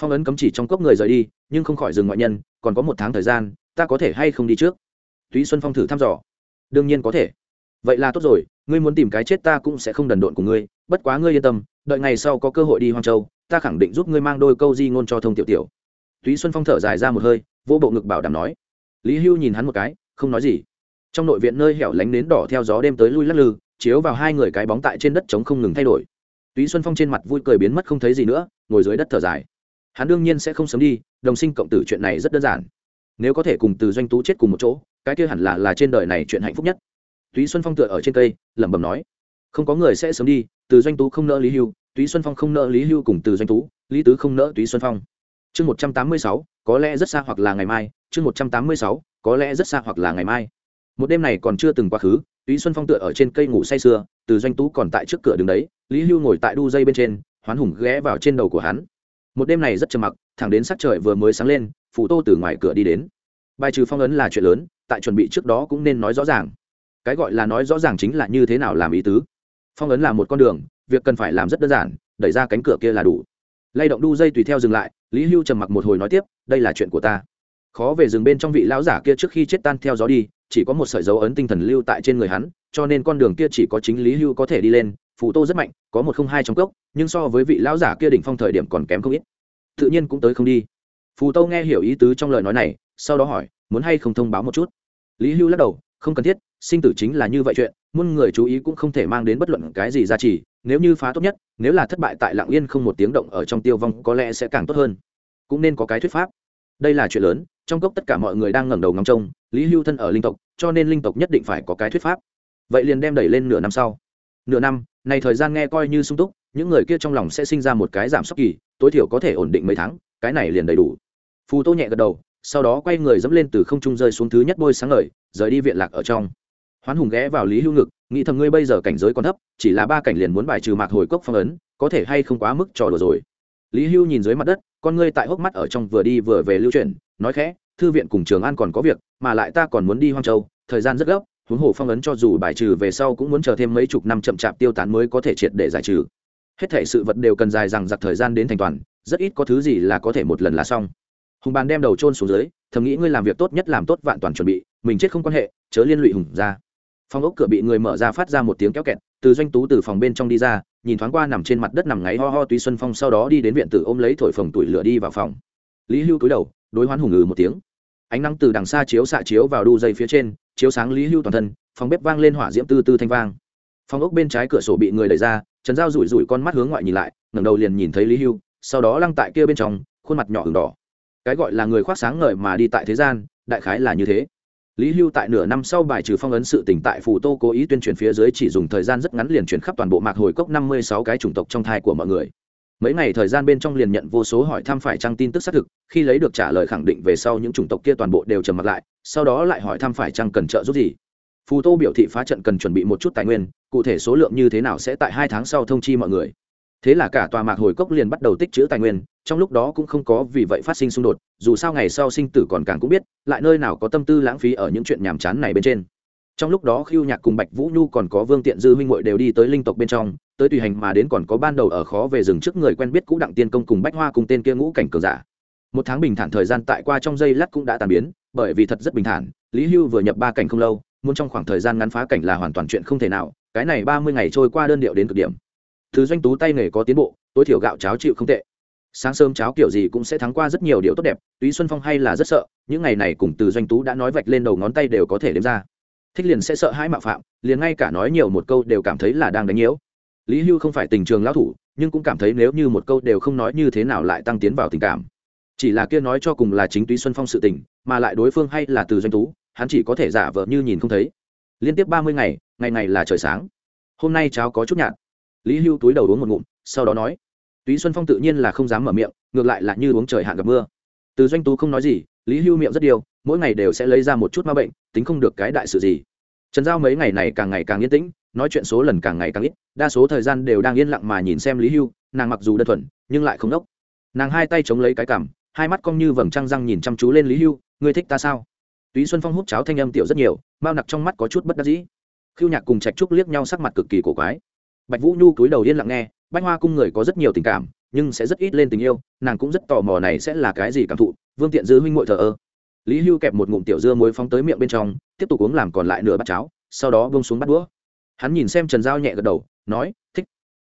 Phong ấn cấm chỉ trong cốc người rời đi, nhưng không khỏi dừng ngoại nhân, còn có một tháng thời gian, ta có thể hay không đi trước? Túy xuân phong thử thăm dò. Đương nhiên có thể. Vậy là tốt rồi, ngươi muốn tìm cái chết ta cũng sẽ không đần độn của ngươi, bất quá ngươi yên tâm, đợi ngày sau có cơ hội đi hoang châu, ta khẳng định giúp ngươi mang đôi câu di ngôn cho thông tiểu tiểu. Túy xuân phong thở dài ra một hơi vô bộ ngực bảo đảm nói. Lý hưu nhìn hắn một cái, không nói gì. Trong nội viện nơi hẻo lánh nến đỏ theo gió đêm tới lui lắc lư, chiếu vào hai người cái bóng tại trên đất trống không ngừng thay đổi túy xuân phong trên mặt vui cười biến mất không thấy gì nữa, ngồi dưới đất thở dài. Hắn đương nhiên sẽ không sớm đi, đồng sinh cộng tử chuyện này rất đơn giản. Nếu có thể cùng từ doanh tú chết cùng một chỗ, cái kia hẳn là là trên đời này chuyện hạnh phúc nhất. Túy xuân phong tựa ở trên cây, lẩm bẩm nói, không có người sẽ sớm đi, từ doanh tú không nỡ lý hưu, túy xuân phong không nỡ lý hưu cùng từ doanh tú, lý tứ không nỡ túy xuân phong. Chương một trăm tám mươi sáu, có lẽ rất xa hoặc là ngày mai. Chương một trăm tám mươi sáu, có lẽ rất xa hoặc là ngày mai. Một đêm này còn chưa từng quá khứ, túy xuân phong tựa ở trên cây ngủ say sưa, từ doanh tú còn tại trước cửa đứng đấy lý hưu ngồi tại đu dây bên trên, hoán hùng ghé vào trên đầu của hắn. Một đêm này rất trầm mặc, thẳng đến sắc trời vừa mới sáng lên phủ tô từ ngoài cửa đi đến. Bài trừ phong ấn là chuyện lớn, tại chuẩn bị trước đó cũng nên nói rõ ràng. Cái gọi là nói rõ ràng chính là như thế nào làm ý tứ. Phong ấn là một con đường, việc cần phải làm rất đơn giản, đẩy ra cánh cửa kia là đủ. Lay động đu dây tùy theo dừng lại, lý hưu trầm mặc một hồi nói tiếp, đây là chuyện của ta. Khó về rừng bên trong vị lão giả kia trước khi chết tan theo gió đi, chỉ có một sợi dấu ấn tinh thần lưu tại trên người hắn, cho nên con đường kia chỉ có chính lý hưu có thể đi lên phù tô rất mạnh, có một không hai trong cốc, nhưng so với vị lão giả kia đỉnh phong thời điểm còn kém không ít. Tự nhiên cũng tới không đi. Phù tô nghe hiểu ý tứ trong lời nói này, sau đó hỏi, muốn hay không thông báo một chút? Lý hưu lắc đầu, không cần thiết, sinh tử chính là như vậy chuyện, muôn người chú ý cũng không thể mang đến bất luận cái gì giá trị, nếu như phá tốt nhất, nếu là thất bại tại lạng yên không một tiếng động ở trong tiêu vong, có lẽ sẽ càng tốt hơn. Cũng nên có cái thuyết pháp. Đây là chuyện lớn, trong cốc tất cả mọi người đang ngẩng đầu ngắm trông, lý hưu thân ở linh tộc, cho nên linh tộc nhất định phải có cái thuyết pháp. Vậy liền đem đẩy lên nửa năm sau. Nửa năm này thời gian nghe coi như sung túc, những người kia trong lòng sẽ sinh ra một cái giảm sốc kỳ, tối thiểu có thể ổn định mấy tháng, cái này liền đầy đủ. Phù tô nhẹ gật đầu, sau đó quay người dẫm lên từ không trung rơi xuống thứ nhất bôi sáng ngời, rời đi viện lạc ở trong. Hoán hùng ghé vào lý hưu ngực, nghĩ thầm ngươi bây giờ cảnh giới còn thấp, chỉ là ba cảnh liền muốn bài trừ mạc hồi cốc phong ấn, có thể hay không quá mức trò đùa rồi. Lý hưu nhìn dưới mặt đất, con ngươi tại hốc mắt ở trong vừa đi vừa về lưu chuyển, nói khẽ, thư viện cùng trường an còn có việc, mà lại ta còn muốn đi hoang châu, thời gian rất gấp huống hồ phong ấn cho dù bài trừ về sau cũng muốn chờ thêm mấy chục năm chậm chạp tiêu tán mới có thể triệt để giải trừ. Hết thể sự vật đều cần dài rằng giặc thời gian đến thành toàn, rất ít có thứ gì là có thể một lần là xong. Hùng bàn đem đầu trôn xuống dưới, thầm nghĩ ngươi làm việc tốt nhất làm tốt vạn toàn chuẩn bị, mình chết không quan hệ, chớ liên lụy hùng ra. Phòng ốc cửa bị người mở ra phát ra một tiếng kéo kẹt, từ doanh tú từ phòng bên trong đi ra, nhìn thoáng qua nằm trên mặt đất nằm ngáy ho ho túy xuân phong sau đó đi đến viện tử ôm lấy thổi phồng tuổi lửa đi vào phòng. Lý hưu cúi đầu, đối hoán hùng ngừ một tiếng. Ánh nắng từ đằng xa chiếu xạ chiếu vào đu dây phía trên chiếu sáng lý hưu toàn thân, phòng bếp vang lên hỏa diễm tư tư thanh vang. Phòng ốc bên trái cửa sổ bị người đẩy ra, trần giao rủi rủi con mắt hướng ngoại nhìn lại, ngẩng đầu liền nhìn thấy lý hưu, sau đó lăng tại kia bên trong, khuôn mặt nhỏ hừng đỏ. Cái gọi là người khoác sáng ngời mà đi tại thế gian, đại khái là như thế. Lý hưu tại nửa năm sau bài trừ phong ấn sự tỉnh tại phù tô cố ý tuyên truyền phía dưới chỉ dùng thời gian rất ngắn liền chuyển khắp toàn bộ mạc hồi cốc năm mươi sáu cái chủng tộc trong thai của mọi người. Mấy ngày thời gian bên trong liền nhận vô số hỏi thăm phải trăng tin tức xác thực, khi lấy được trả lời khẳng định về sau những chủng tộc kia toàn bộ đều trầm mặt lại sau đó lại hỏi thăm phải chăng cần trợ giúp gì. Phù tô biểu thị phá trận cần chuẩn bị một chút tài nguyên, cụ thể số lượng như thế nào sẽ tại hai tháng sau thông chi mọi người. Thế là cả tòa mạc hồi cốc liền bắt đầu tích trữ tài nguyên, trong lúc đó cũng không có vì vậy phát sinh xung đột, dù sao ngày sau sinh tử còn càng cũng biết, lại nơi nào có tâm tư lãng phí ở những chuyện nhàm chán này bên trên. Trong lúc đó khiêu nhạc cùng bạch vũ nhu còn có vương tiện dư huynh hội đều đi tới linh tộc bên trong, tới tùy hành mà đến còn có ban đầu ở khó về rừng trước người quen biết cũ đặng tiên công cùng bách hoa cùng tên kia ngũ cảnh cường giả. Một tháng bình thản thời gian tại qua trong giây lát cũng đã tàn biến bởi vì thật rất bình thản, lý hưu vừa nhập ba cảnh không lâu, muốn trong khoảng thời gian ngắn phá cảnh là hoàn toàn chuyện không thể nào, cái này ba mươi ngày trôi qua đơn điệu đến cực điểm. Thứ doanh tú tay nghề có tiến bộ, tối thiểu gạo cháo chịu không tệ. Sáng sớm cháo kiểu gì cũng sẽ thắng qua rất nhiều điều tốt đẹp, túy xuân phong hay là rất sợ, những ngày này cùng từ doanh tú đã nói vạch lên đầu ngón tay đều có thể đếm ra. Thích liền sẽ sợ hãi mạo phạm, liền ngay cả nói nhiều một câu đều cảm thấy là đang đánh nhiễu. Lý hưu không phải tình trường lão thủ, nhưng cũng cảm thấy nếu như một câu đều không nói như thế nào lại tăng tiến vào tình cảm chỉ là kia nói cho cùng là chính túy xuân phong sự tình, mà lại đối phương hay là từ doanh tú, hắn chỉ có thể giả vờ như nhìn không thấy. Liên tiếp ba mươi ngày ngày ngày là trời sáng. Hôm nay cháu có chút nhạt. Lý hưu túi đầu uống một ngụm, sau đó nói, túy xuân phong tự nhiên là không dám mở miệng, ngược lại là như uống trời hạn gặp mưa. Từ doanh tú không nói gì, lý hưu miệng rất điều mỗi ngày đều sẽ lấy ra một chút ma bệnh, tính không được cái đại sự gì. Trần giao mấy ngày này càng ngày càng yên tĩnh, nói chuyện số lần càng ngày càng ít, đa số thời gian đều đang yên lặng mà nhìn xem lý hưu, nàng mặc dù đơn thuần, nhưng lại không đốc. Nàng hai tay chống lấy cái cằm hai mắt cong như vầng trăng răng nhìn chăm chú lên lý hưu, ngươi thích ta sao? Túy xuân phong hút cháo thanh âm tiểu rất nhiều, mao nặc trong mắt có chút bất đắc dĩ. Khiêu nhạc cùng trạch trúc liếc nhau sắc mặt cực kỳ cổ quái. Bạch vũ nhu cúi đầu yên lặng nghe, bách hoa cung người có rất nhiều tình cảm, nhưng sẽ rất ít lên tình yêu, nàng cũng rất tò mò này sẽ là cái gì cảm thụ, vương tiện dư huynh ngội thờ ơ. Lý hưu kẹp một ngụm tiểu dưa muối phóng tới miệng bên trong, tiếp tục uống làm còn lại nửa bát cháo, sau đó bông xuống bắt đũa. Hắn nhìn xem trần giao nhẹ gật đầu, nói, thích.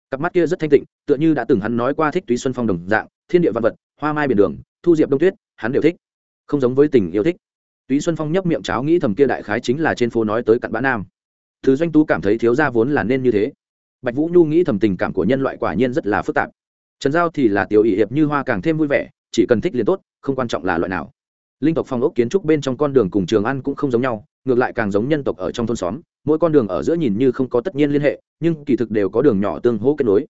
Cặp mắt kia rất thanh tịnh, tựa như đã từng hắn nói qua thích túy xuân phong đồng dạng, thiên địa văn vật, hoa mai biển đường thu diệp đông tuyết, hắn đều thích. Không giống với tình yêu thích. Túy xuân phong nhấp miệng cháo nghĩ thầm kia đại khái chính là trên phố nói tới cặn bã nam. Thứ doanh tú cảm thấy thiếu gia vốn là nên như thế. Bạch vũ nhu nghĩ thầm tình cảm của nhân loại quả nhiên rất là phức tạp. Trần giao thì là tiểu ỷ hiệp như hoa càng thêm vui vẻ, chỉ cần thích liền tốt, không quan trọng là loại nào. Linh tộc phong ốc kiến trúc bên trong con đường cùng trường ăn cũng không giống nhau, ngược lại càng giống nhân tộc ở trong thôn xóm, mỗi con đường ở giữa nhìn như không có tất nhiên liên hệ, nhưng kỳ thực đều có đường nhỏ tương hỗ kết nối.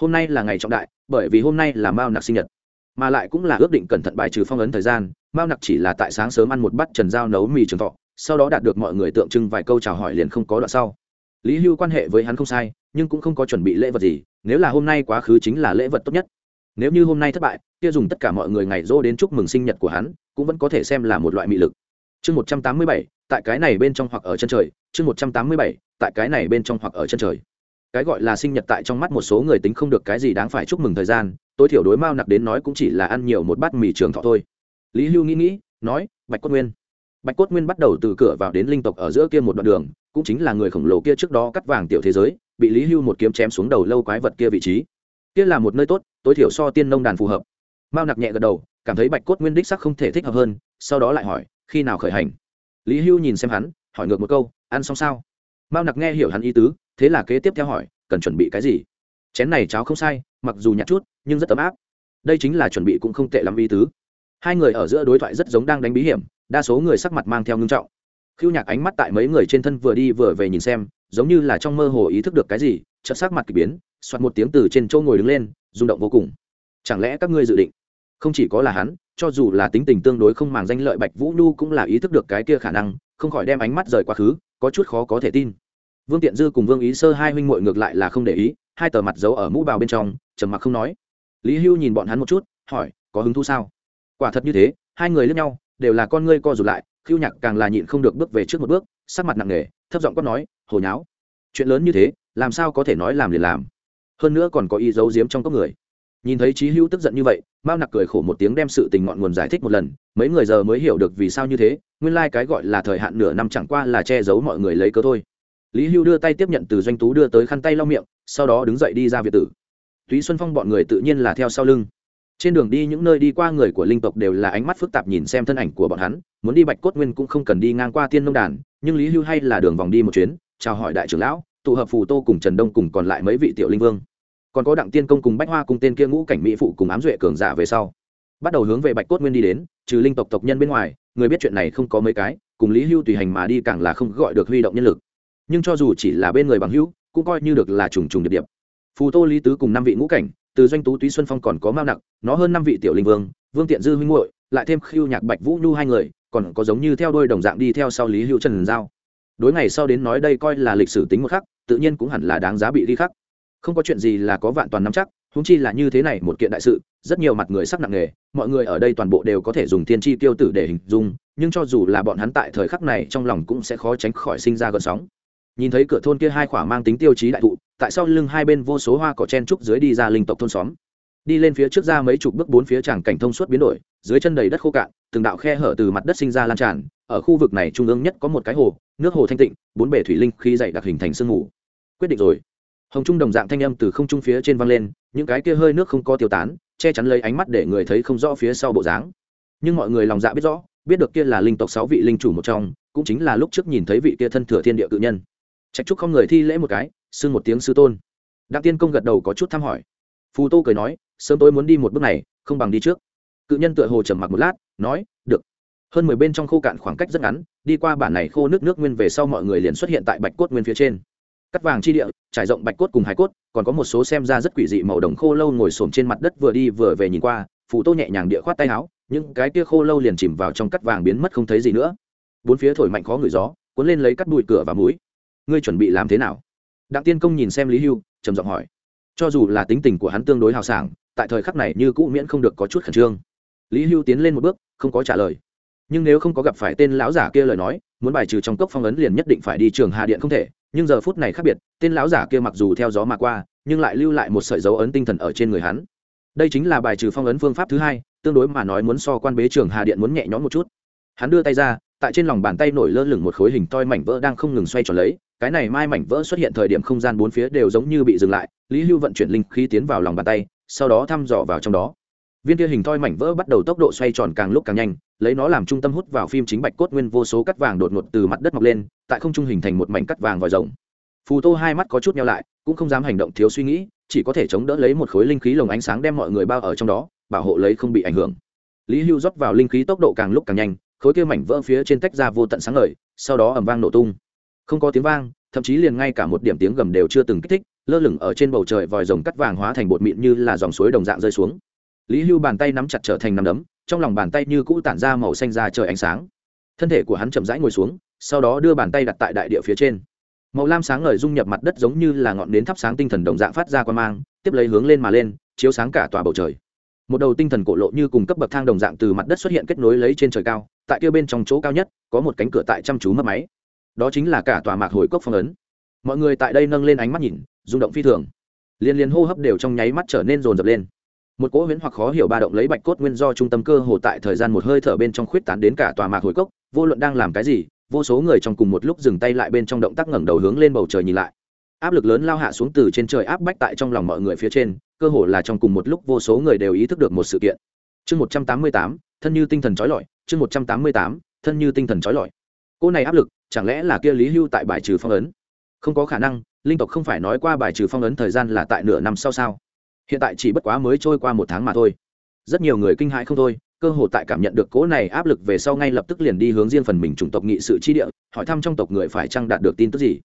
Hôm nay là ngày trọng đại, bởi vì hôm nay là mao nặc sinh nhật mà lại cũng là ước định cẩn thận bài trừ phong ấn thời gian, mao nặc chỉ là tại sáng sớm ăn một bát trần giao nấu mì trường thọ, sau đó đạt được mọi người tượng trưng vài câu chào hỏi liền không có đoạn sau. Lý hưu quan hệ với hắn không sai, nhưng cũng không có chuẩn bị lễ vật gì, nếu là hôm nay quá khứ chính là lễ vật tốt nhất. Nếu như hôm nay thất bại, kia dùng tất cả mọi người ngày rô đến chúc mừng sinh nhật của hắn, cũng vẫn có thể xem là một loại mị lực. Chương một trăm tám mươi bảy, tại cái này bên trong hoặc ở chân trời, chương một trăm tám mươi bảy, tại cái này bên trong hoặc ở chân trời. Cái gọi là sinh nhật tại trong mắt một số người tính không được cái gì đáng phải chúc mừng thời gian tối thiểu đối mao nặc đến nói cũng chỉ là ăn nhiều một bát mì trường thọ thôi. Lý hưu nghĩ nghĩ, nói, bạch cốt nguyên. Bạch cốt nguyên bắt đầu từ cửa vào đến linh tộc ở giữa kia một đoạn đường, cũng chính là người khổng lồ kia trước đó cắt vàng tiểu thế giới, bị lý hưu một kiếm chém xuống đầu lâu quái vật kia vị trí. Kia là một nơi tốt, tối thiểu so tiên nông đàn phù hợp. Mao nặc nhẹ gật đầu, cảm thấy bạch cốt nguyên đích sắc không thể thích hợp hơn, sau đó lại hỏi, khi nào khởi hành? Lý hưu nhìn xem hắn, hỏi ngược một câu, ăn xong sao? Mao nặc nghe hiểu hắn ý tứ, thế là kế tiếp theo hỏi, cần chuẩn bị cái gì? Chén này cháo không sai, mặc dù nhạt chút, nhưng rất ấm áp. Đây chính là chuẩn bị cũng không tệ lắm ý tứ. Hai người ở giữa đối thoại rất giống đang đánh bí hiểm, đa số người sắc mặt mang theo ngưng trọng. Khiêu nhạc ánh mắt tại mấy người trên thân vừa đi vừa về nhìn xem, giống như là trong mơ hồ ý thức được cái gì, chợt sắc mặt k ỳ biến, soạt một tiếng từ trên chỗ ngồi đứng lên, rung động vô cùng. Chẳng lẽ các ngươi dự định? Không chỉ có là hắn, cho dù là tính tình tương đối không màng danh lợi bạch vũ nhu cũng là ý thức được cái kia khả năng, không khỏi đem ánh mắt rời quá khứ, có chút khó có thể tin. Vương tiện dư cùng vương ý sơ hai huynh muội ngược lại là không để ý hai tờ mặt giấu ở mũ bào bên trong, trầm mặc không nói. Lý hưu nhìn bọn hắn một chút, hỏi, có hứng thú sao? Quả thật như thế, hai người lẫn nhau, đều là con ngươi co rụt lại khiêu nhạc càng là nhịn không được bước về trước một bước, sắc mặt nặng nề, thấp giọng quát nói, hồ nháo, chuyện lớn như thế, làm sao có thể nói làm liền làm? Hơn nữa còn có ý giấu giếm trong cốc người. Nhìn thấy trí hữu tức giận như vậy, mao nặc cười khổ một tiếng đem sự tình ngọn nguồn giải thích một lần, mấy người giờ mới hiểu được vì sao như thế, nguyên lai、like、cái gọi là thời hạn nửa năm chẳng qua là che giấu mọi người lấy cớ thôi lý hưu đưa tay tiếp nhận từ doanh tú đưa tới khăn tay lau miệng, sau đó đứng dậy đi ra việt tử. Túy xuân phong bọn người tự nhiên là theo sau lưng. Trên đường đi những nơi đi qua người của linh tộc đều là ánh mắt phức tạp nhìn xem thân ảnh của bọn hắn, muốn đi bạch cốt nguyên cũng không cần đi ngang qua tiên nông đàn, nhưng lý hưu hay là đường vòng đi một chuyến, chào hỏi đại trưởng lão, tụ hợp phù tô cùng trần đông cùng còn lại mấy vị tiểu linh vương. Còn có đặng tiên công cùng bách hoa cùng tên kia ngũ cảnh mỹ phụ cùng ám duệ cường giả về sau. Bắt đầu hướng về bạch cốt nguyên đi đến, trừ linh tộc tộc nhân bên ngoài, người biết chuyện này không có mấy cái, cùng lý hưu tùy hành mà đi càng là không gọi được huy động nhân lực nhưng cho dù chỉ là bên người bằng hữu, cũng coi như được là trùng trùng điệp điệp. Phù tô lý tứ cùng năm vị ngũ cảnh, từ doanh tú túy xuân phong còn có mao nặng nó hơn năm vị tiểu linh vương vương tiện dư huynh muội, lại thêm khiêu nhạc bạch vũ nhu hai người, còn có giống như theo đôi đồng dạng đi theo sau lý hữu trần giao. Đối ngày sau đến nói đây coi là lịch sử tính một khắc, tự nhiên cũng hẳn là đáng giá bị đi khắc. Không có chuyện gì là có vạn toàn nắm chắc húng chi là như thế này một kiện đại sự, rất nhiều mặt người sắc nặng nề, mọi người ở đây toàn bộ đều có thể dùng thiên tri tiêu tử để hình dung, nhưng cho dù là bọn hắn tại thời khắc này trong lòng cũng sẽ khó tránh khỏi sinh ra gợn sóng nhìn thấy cửa thôn kia hai khỏa mang tính tiêu chí đại thụ, tại sau lưng hai bên vô số hoa cỏ chen trúc dưới đi ra linh tộc thôn xóm. Đi lên phía trước ra mấy chục bước bốn phía tràng cảnh thông suốt biến đổi, dưới chân đầy đất khô cạn, từng đạo khe hở từ mặt đất sinh ra lan tràn, ở khu vực này trung ương nhất có một cái hồ, nước hồ thanh tịnh, bốn bể thủy linh khi dậy đặc hình thành sương mù. Quyết định rồi. Hồng trung đồng dạng thanh âm từ không trung phía trên văng lên, những cái kia hơi nước không có tiêu tán, che chắn lấy ánh mắt để người thấy không rõ phía sau bộ dáng. Nhưng mọi người lòng dạ biết rõ, biết được kia là linh tộc sáu vị linh chủ một trong, cũng chính là lúc trước nhìn thấy vị kia thân thừa thiên địa cự nhân trạch trúc không người thi lễ một cái, xưng một tiếng sư tôn. Đặng tiên công gật đầu có chút thăm hỏi. Phù tô cười nói, sớm tôi muốn đi một bước này, không bằng đi trước. Cự nhân tựa hồ trầm mặc một lát, nói, được. Hơn mười bên trong khô cạn khoảng cách rất ngắn, đi qua bản này khô nước nước nguyên về sau mọi người liền xuất hiện tại bạch cốt nguyên phía trên. Cắt vàng chi địa, trải rộng bạch cốt cùng hải cốt, còn có một số xem ra rất quỷ dị màu đồng khô lâu ngồi xổm trên mặt đất vừa đi vừa về nhìn qua, phù tô nhẹ nhàng địa khoát tay áo, những cái kia khô lâu liền chìm vào trong cắt vàng biến mất không thấy gì nữa. Bốn phía thổi mạnh khó ngửi gió, cuốn lên lấy cắt bụi cửa và mũi ngươi chuẩn bị làm thế nào? Đặng tiên công nhìn xem lý hưu, trầm giọng hỏi. Cho dù là tính tình của hắn tương đối hào sảng, tại thời khắc này như cũ miễn không được có chút khẩn trương. Lý hưu tiến lên một bước, không có trả lời. Nhưng nếu không có gặp phải tên lão giả kia lời nói, muốn bài trừ trong cốc phong ấn liền nhất định phải đi trường hà điện không thể, nhưng giờ phút này khác biệt, tên lão giả kia mặc dù theo gió mà qua, nhưng lại lưu lại một sợi dấu ấn tinh thần ở trên người hắn. Đây chính là bài trừ phong ấn phương pháp thứ hai, tương đối mà nói muốn so quan bế trường hà điện muốn nhẹ nhõm một chút. Hắn đưa tay ra, tại trên lòng bàn tay nổi lơ lửng một khối hình toi mảnh vỡ đang không ngừng xoay tròn lấy cái này mai mảnh vỡ xuất hiện thời điểm không gian bốn phía đều giống như bị dừng lại, lý hưu vận chuyển linh khí tiến vào lòng bàn tay, sau đó thăm dò vào trong đó. Viên kia hình toi mảnh vỡ bắt đầu tốc độ xoay tròn càng lúc càng nhanh, lấy nó làm trung tâm hút vào phim chính bạch cốt nguyên vô số cắt vàng đột ngột từ mặt đất mọc lên, tại không trung hình thành một mảnh cắt vàng vòi rồng. Phù tô hai mắt có chút nhau lại, cũng không dám hành động thiếu suy nghĩ, chỉ có thể chống đỡ lấy một khối linh khí lồng ánh sáng đem mọi người bao ở trong đó, bảo hộ lấy không bị ảnh hưởng. Lý hưu rót vào linh khí tốc độ càng lúc càng nhanh, khối kia mảnh vỡ phía trên tách ra vô tận sáng ngời, sau đó ầm vang nổ tung không có tiếng vang, thậm chí liền ngay cả một điểm tiếng gầm đều chưa từng kích thích, lơ lửng ở trên bầu trời vòi rồng cắt vàng hóa thành bột mịn như là dòng suối đồng dạng rơi xuống. Lý hưu bàn tay nắm chặt trở thành nắm đấm, trong lòng bàn tay như cũ tản ra màu xanh ra trời ánh sáng. Thân thể của hắn chậm rãi ngồi xuống, sau đó đưa bàn tay đặt tại đại địa phía trên. Màu lam sáng ngời dung nhập mặt đất giống như là ngọn nến thắp sáng tinh thần đồng dạng phát ra qua mang, tiếp lấy hướng lên mà lên, chiếu sáng cả tòa bầu trời. Một đầu tinh thần cổ lộ như cùng cấp bậc thang đồng dạng từ mặt đất xuất hiện kết nối lấy trên trời cao, tại kia bên trong chỗ cao nhất, có một cánh cửa tại chăm chú mất máy đó chính là cả tòa mạc hồi cốc phong ấn. Mọi người tại đây nâng lên ánh mắt nhìn, rung động phi thường. Liên liên hô hấp đều trong nháy mắt trở nên rồn rập lên. Một cỗ huyễn hoặc khó hiểu ba động lấy bạch cốt nguyên do trung tâm cơ hồ tại thời gian một hơi thở bên trong khuyết tán đến cả tòa mạc hồi cốc, vô luận đang làm cái gì, vô số người trong cùng một lúc dừng tay lại bên trong động tác ngẩng đầu hướng lên bầu trời nhìn lại. Áp lực lớn lao hạ xuống từ trên trời áp bách tại trong lòng mọi người phía trên, cơ hồ là trong cùng một lúc vô số người đều ý thức được một sự kiện. Chương một trăm tám mươi tám, thân như tinh thần trói lọi, chương một trăm tám mươi tám, thân như tinh thần trói lọi cô này áp lực, chẳng lẽ là kia lý hưu tại bài trừ phong ấn? Không có khả năng, linh tộc không phải nói qua bài trừ phong ấn thời gian là tại nửa năm sau sao? Hiện tại chỉ bất quá mới trôi qua một tháng mà thôi. Rất nhiều người kinh hãi không thôi, cơ hồ tại cảm nhận được cố này áp lực về sau ngay lập tức liền đi hướng riêng phần mình chủng tộc nghị sự chi địa, hỏi thăm trong tộc người phải chăng đạt được tin tức gì.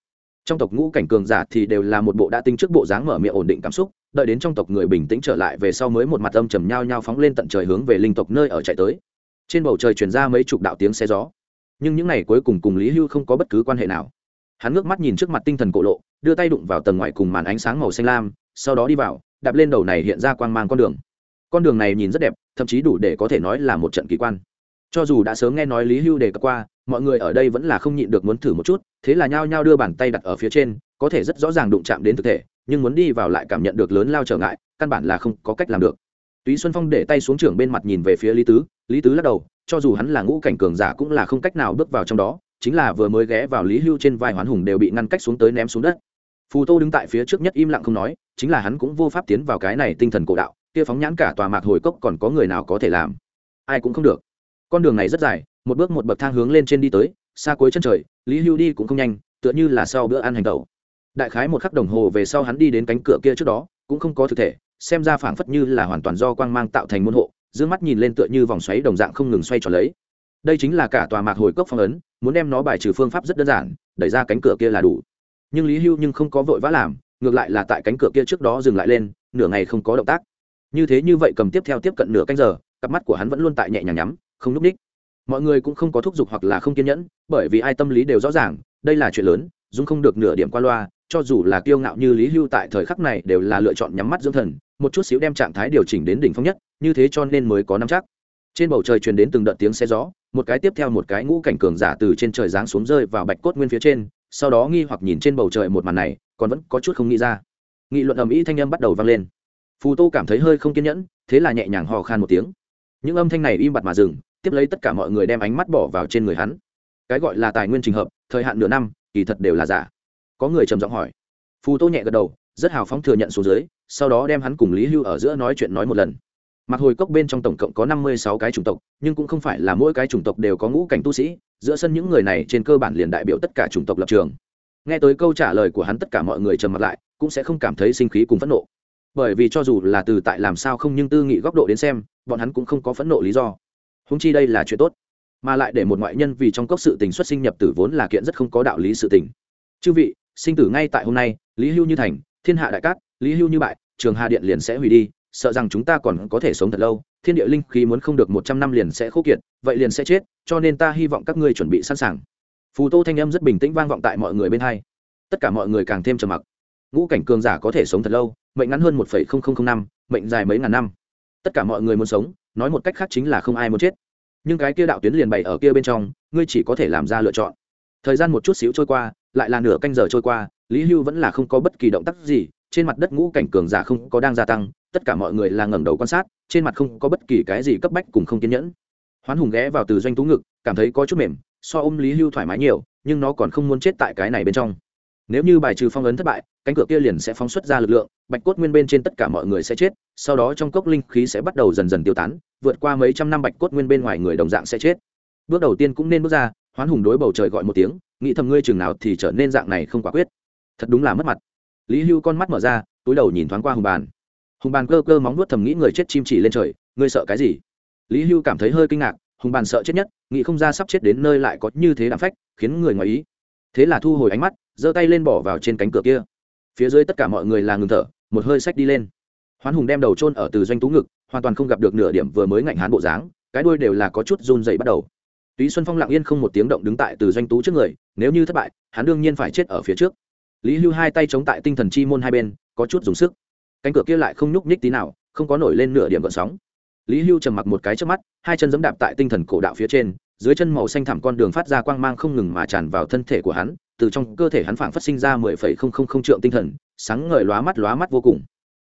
Trong tộc ngũ cảnh cường giả thì đều là một bộ đã tinh trước bộ dáng mở miệng ổn định cảm xúc, đợi đến trong tộc người bình tĩnh trở lại về sau mới một mặt âm trầm nhao nhao phóng lên tận trời hướng về linh tộc nơi ở chạy tới. Trên bầu trời chuyển ra mấy chục đạo tiếng xe gió nhưng những này cuối cùng cùng lý hưu không có bất cứ quan hệ nào. Hắn ngước mắt nhìn trước mặt tinh thần cổ lộ, đưa tay đụng vào tầng ngoài cùng màn ánh sáng màu xanh lam, sau đó đi vào, đạp lên đầu này hiện ra quang mang con đường. Con đường này nhìn rất đẹp, thậm chí đủ để có thể nói là một trận kỳ quan. Cho dù đã sớm nghe nói lý hưu đề cập qua, mọi người ở đây vẫn là không nhịn được muốn thử một chút, thế là nhao nhao đưa bàn tay đặt ở phía trên, có thể rất rõ ràng đụng chạm đến thực thể, nhưng muốn đi vào lại cảm nhận được lớn lao trở ngại, căn bản là không có cách làm được. Túy xuân phong để tay xuống trưởng bên mặt nhìn về phía lý tứ lý tứ lắc đầu, cho dù hắn là ngũ cảnh cường giả cũng là không cách nào bước vào trong đó, chính là vừa mới ghé vào lý hưu trên vai hoán hùng đều bị ngăn cách xuống tới ném xuống đất. Phù tô đứng tại phía trước nhất im lặng không nói, chính là hắn cũng vô pháp tiến vào cái này tinh thần cổ đạo, kia phóng nhãn cả tòa mạc hồi cốc còn có người nào có thể làm? Ai cũng không được. Con đường này rất dài, một bước một bậc thang hướng lên trên đi tới, xa cuối chân trời, lý hưu đi cũng không nhanh, tựa như là sau bữa ăn hành tẩu. Đại khái một khắc đồng hồ về sau hắn đi đến cánh cửa kia trước đó, cũng không có thực thể, xem ra phảng phất như là hoàn toàn do quang mang tạo thành môn hộ d mắt nhìn lên tựa như vòng xoáy đồng dạng không ngừng xoay tròn lấy. Đây chính là cả tòa mạc hồi cốc phong ấn, muốn đem nó bài trừ phương pháp rất đơn giản, đẩy ra cánh cửa kia là đủ. Nhưng lý hưu nhưng không có vội vã làm, ngược lại là tại cánh cửa kia trước đó dừng lại lên, nửa ngày không có động tác. Như thế như vậy cầm tiếp theo tiếp cận nửa canh giờ, cặp mắt của hắn vẫn luôn tại nhẹ nhàng nhắm, không núp ních. Mọi người cũng không có thúc giục hoặc là không kiên nhẫn, bởi vì ai tâm lý đều rõ ràng, đây là chuyện lớn dung không được nửa điểm qua loa, cho dù là kiêu ngạo như lý hưu tại thời khắc này đều là lựa chọn nhắm mắt dưỡng thần, một chút xíu đem trạng thái điều chỉnh đến đỉnh phong nhất như thế cho nên mới có năm chắc. Trên bầu trời truyền đến từng đợt tiếng xe gió, một cái tiếp theo một cái ngũ cảnh cường giả từ trên trời giáng xuống rơi vào bạch cốt nguyên phía trên, sau đó nghi hoặc nhìn trên bầu trời một màn này, còn vẫn có chút không nghĩ ra. Nghị luận ầm ĩ thanh âm bắt đầu vang lên. Phù tô cảm thấy hơi không kiên nhẫn, thế là nhẹ nhàng hò khan một tiếng. Những âm thanh này im bặt mà dừng, tiếp lấy tất cả mọi người đem ánh mắt bỏ vào trên người hắn. Cái gọi là tài nguyên trình hợp, thời hạn nửa năm, kỳ thật đều là giả. Có người trầm giọng hỏi. Phù tô nhẹ gật đầu, rất hào phóng thừa nhận số dưới, sau đó đem hắn cùng lý hưu ở giữa nói chuyện nói một lần mặc hồi cốc bên trong tổng cộng có năm mươi sáu cái chủng tộc, nhưng cũng không phải là mỗi cái chủng tộc đều có ngũ cảnh tu sĩ, giữa sân những người này trên cơ bản liền đại biểu tất cả chủng tộc lập trường. Nghe tới câu trả lời của hắn tất cả mọi người trầm mặt lại, cũng sẽ không cảm thấy sinh khí cùng phẫn nộ. Bởi vì cho dù là từ tại làm sao không nhưng tư nghị góc độ đến xem, bọn hắn cũng không có phẫn nộ lý do. Húng chi đây là chuyện tốt. Mà lại để một ngoại nhân vì trong cốc sự tình xuất sinh nhập tử vốn là kiện rất không có đạo lý sự tình. Chư vị, sinh tử ngay tại hôm nay, lý hưu như thành, thiên hạ đại cát, lý hưu như bại, trường hà điện liền sẽ hủy đi sợ rằng chúng ta còn có thể sống thật lâu, thiên địa linh khí muốn không được một trăm năm liền sẽ khô kiệt, vậy liền sẽ chết, cho nên ta hy vọng các ngươi chuẩn bị sẵn sàng. Phù tô thanh âm rất bình tĩnh vang vọng tại mọi người bên hai. Tất cả mọi người càng thêm trầm mặc. Ngũ cảnh cường giả có thể sống thật lâu, mệnh ngắn hơn một năm, mệnh dài mấy ngàn năm. Tất cả mọi người muốn sống, nói một cách khác chính là không ai muốn chết. Nhưng cái kia đạo tuyến liền bày ở kia bên trong, ngươi chỉ có thể làm ra lựa chọn. Thời gian một chút xíu trôi qua, lại là nửa canh giờ trôi qua, lý hưu vẫn là không có bất kỳ động tác gì, trên mặt đất ngũ cảnh cường giả không có đang gia tăng tất cả mọi người là ngẩng đầu quan sát, trên mặt không có bất kỳ cái gì cấp bách cùng không kiên nhẫn. Hoán hùng ghé vào từ doanh tú ngực, cảm thấy có chút mềm, so ôm lý hưu thoải mái nhiều, nhưng nó còn không muốn chết tại cái này bên trong. Nếu như bài trừ phong ấn thất bại, cánh cửa kia liền sẽ phóng xuất ra lực lượng, bạch cốt nguyên bên trên tất cả mọi người sẽ chết, sau đó trong cốc linh khí sẽ bắt đầu dần dần tiêu tán, vượt qua mấy trăm năm bạch cốt nguyên bên ngoài người đồng dạng sẽ chết. Bước đầu tiên cũng nên bước ra, hoán hùng đối bầu trời gọi một tiếng, nghĩ thầm ngươi chừng nào thì trở nên dạng này không quả quyết. Thật đúng là mất mặt. Lý hưu con mắt mở ra, túi đầu nhìn thoáng qua hùng bàn hùng bàn cơ cơ móng nuốt thầm nghĩ người chết chim chỉ lên trời, ngươi sợ cái gì? Lý hưu cảm thấy hơi kinh ngạc, hùng bàn sợ chết nhất, nghĩ không ra sắp chết đến nơi lại có như thế đạm phách, khiến người ngoài ý. Thế là thu hồi ánh mắt, giơ tay lên bỏ vào trên cánh cửa kia. Phía dưới tất cả mọi người là ngừng thở, một hơi sách đi lên. Hoán hùng đem đầu trôn ở từ doanh tú ngực, hoàn toàn không gặp được nửa điểm vừa mới ngạnh hán bộ dáng, cái đuôi đều là có chút run dậy bắt đầu. Túy xuân phong lặng yên không một tiếng động đứng tại từ doanh tú trước người, nếu như thất bại, hắn đương nhiên phải chết ở phía trước. Lý hưu hai tay chống tại tinh thần chi môn hai bên, có chút dùng sức cánh cửa kia lại không nhúc nhích tí nào, không có nổi lên nửa điểm gợn sóng. Lý hưu trầm mặc một cái trước mắt, hai chân giẫm đạp tại tinh thần cổ đạo phía trên, dưới chân màu xanh thẳm con đường phát ra quang mang không ngừng mà tràn vào thân thể của hắn, từ trong cơ thể hắn phảng phát sinh ra mười phẩy không không không trượng tinh thần, sáng ngời lóa mắt lóa mắt vô cùng.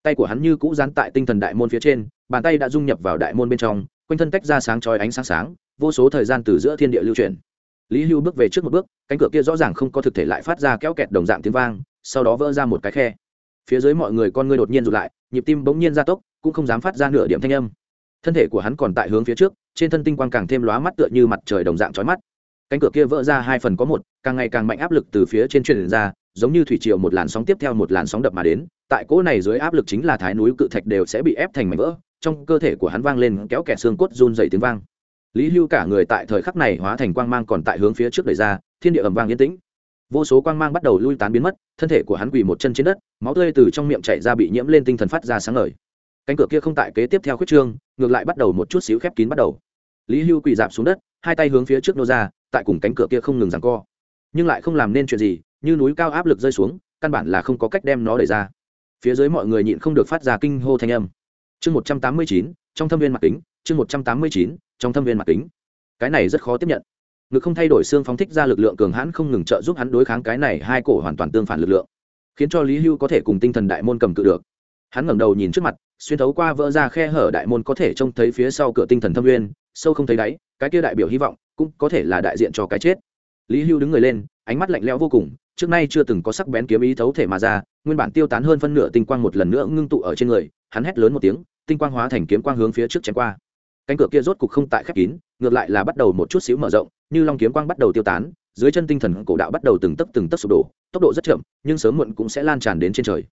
Tay của hắn như cũ dán tại tinh thần đại môn phía trên, bàn tay đã dung nhập vào đại môn bên trong, quanh thân tách ra sáng chói ánh sáng sáng, vô số thời gian từ giữa thiên địa lưu truyền lý hưu bước về trước một bước, cánh cửa kia rõ ràng không có thực thể lại phát ra kéo kẹt đồng dạng tiếng vang, sau đó vỡ ra một cái khe phía dưới mọi người con ngươi đột nhiên rụt lại, nhịp tim bỗng nhiên gia tốc, cũng không dám phát ra nửa điểm thanh âm. Thân thể của hắn còn tại hướng phía trước, trên thân tinh quang càng thêm lóa mắt tựa như mặt trời đồng dạng chói mắt. Cánh cửa kia vỡ ra hai phần có một, càng ngày càng mạnh áp lực từ phía trên truyền ra, giống như thủy triều một làn sóng tiếp theo một làn sóng đập mà đến. Tại cỗ này dưới áp lực chính là thái núi cự thạch đều sẽ bị ép thành mảnh vỡ, trong cơ thể của hắn vang lên kéo kẹt xương cốt run dày tiếng vang. Lý hưu cả người tại thời khắc này hóa thành quang mang còn tại hướng phía trước đẩy ra, thiên địa ầm vang yên tĩnh. Vô số quang mang bắt đầu lui tán biến mất, thân thể của hắn quỳ một chân trên đất máu tươi từ trong miệng chảy ra bị nhiễm lên tinh thần phát ra sáng ngời. Cánh cửa kia không tại kế tiếp theo khuyết trương, ngược lại bắt đầu một chút xíu khép kín bắt đầu. Lý hưu quỳ dạp xuống đất, hai tay hướng phía trước nô ra, tại cùng cánh cửa kia không ngừng rằng co. Nhưng lại không làm nên chuyện gì, như núi cao áp lực rơi xuống, căn bản là không có cách đem nó đẩy ra. Phía dưới mọi người nhịn không được phát ra kinh hô thanh âm. Chương một trăm tám mươi chín, trong thâm viên mặt kính, chương một trăm tám mươi chín, trong thâm viên mặt kính. Cái này rất khó tiếp nhận. Ngực không thay đổi xương phóng thích ra lực lượng cường hãn không ngừng trợ giúp hắn đối kháng cái này hai cổ hoàn toàn tương phản lực lượng khiến cho lý hưu có thể cùng tinh thần đại môn cầm cự được. Hắn ngẩng đầu nhìn trước mặt, xuyên thấu qua vỡ ra khe hở đại môn có thể trông thấy phía sau cửa tinh thần thâm nguyên, sâu không thấy đáy, cái kia đại biểu hy vọng cũng có thể là đại diện cho cái chết. Lý hưu đứng người lên, ánh mắt lạnh lẽo vô cùng, trước nay chưa từng có sắc bén kiếm ý thấu thể mà ra, nguyên bản tiêu tán hơn phân nửa tinh quang một lần nữa ngưng tụ ở trên người, hắn hét lớn một tiếng, tinh quang hóa thành kiếm quang hướng phía trước chém qua. Cánh cửa kia rốt cục không tại khép kín, ngược lại là bắt đầu một chút xíu mở rộng, như long kiếm quang bắt đầu tiêu tán dưới chân tinh thần cổ đạo bắt đầu từng tấc từng tấc sụp đổ, tốc độ rất chậm, nhưng sớm muộn cũng sẽ lan tràn đến trên trời.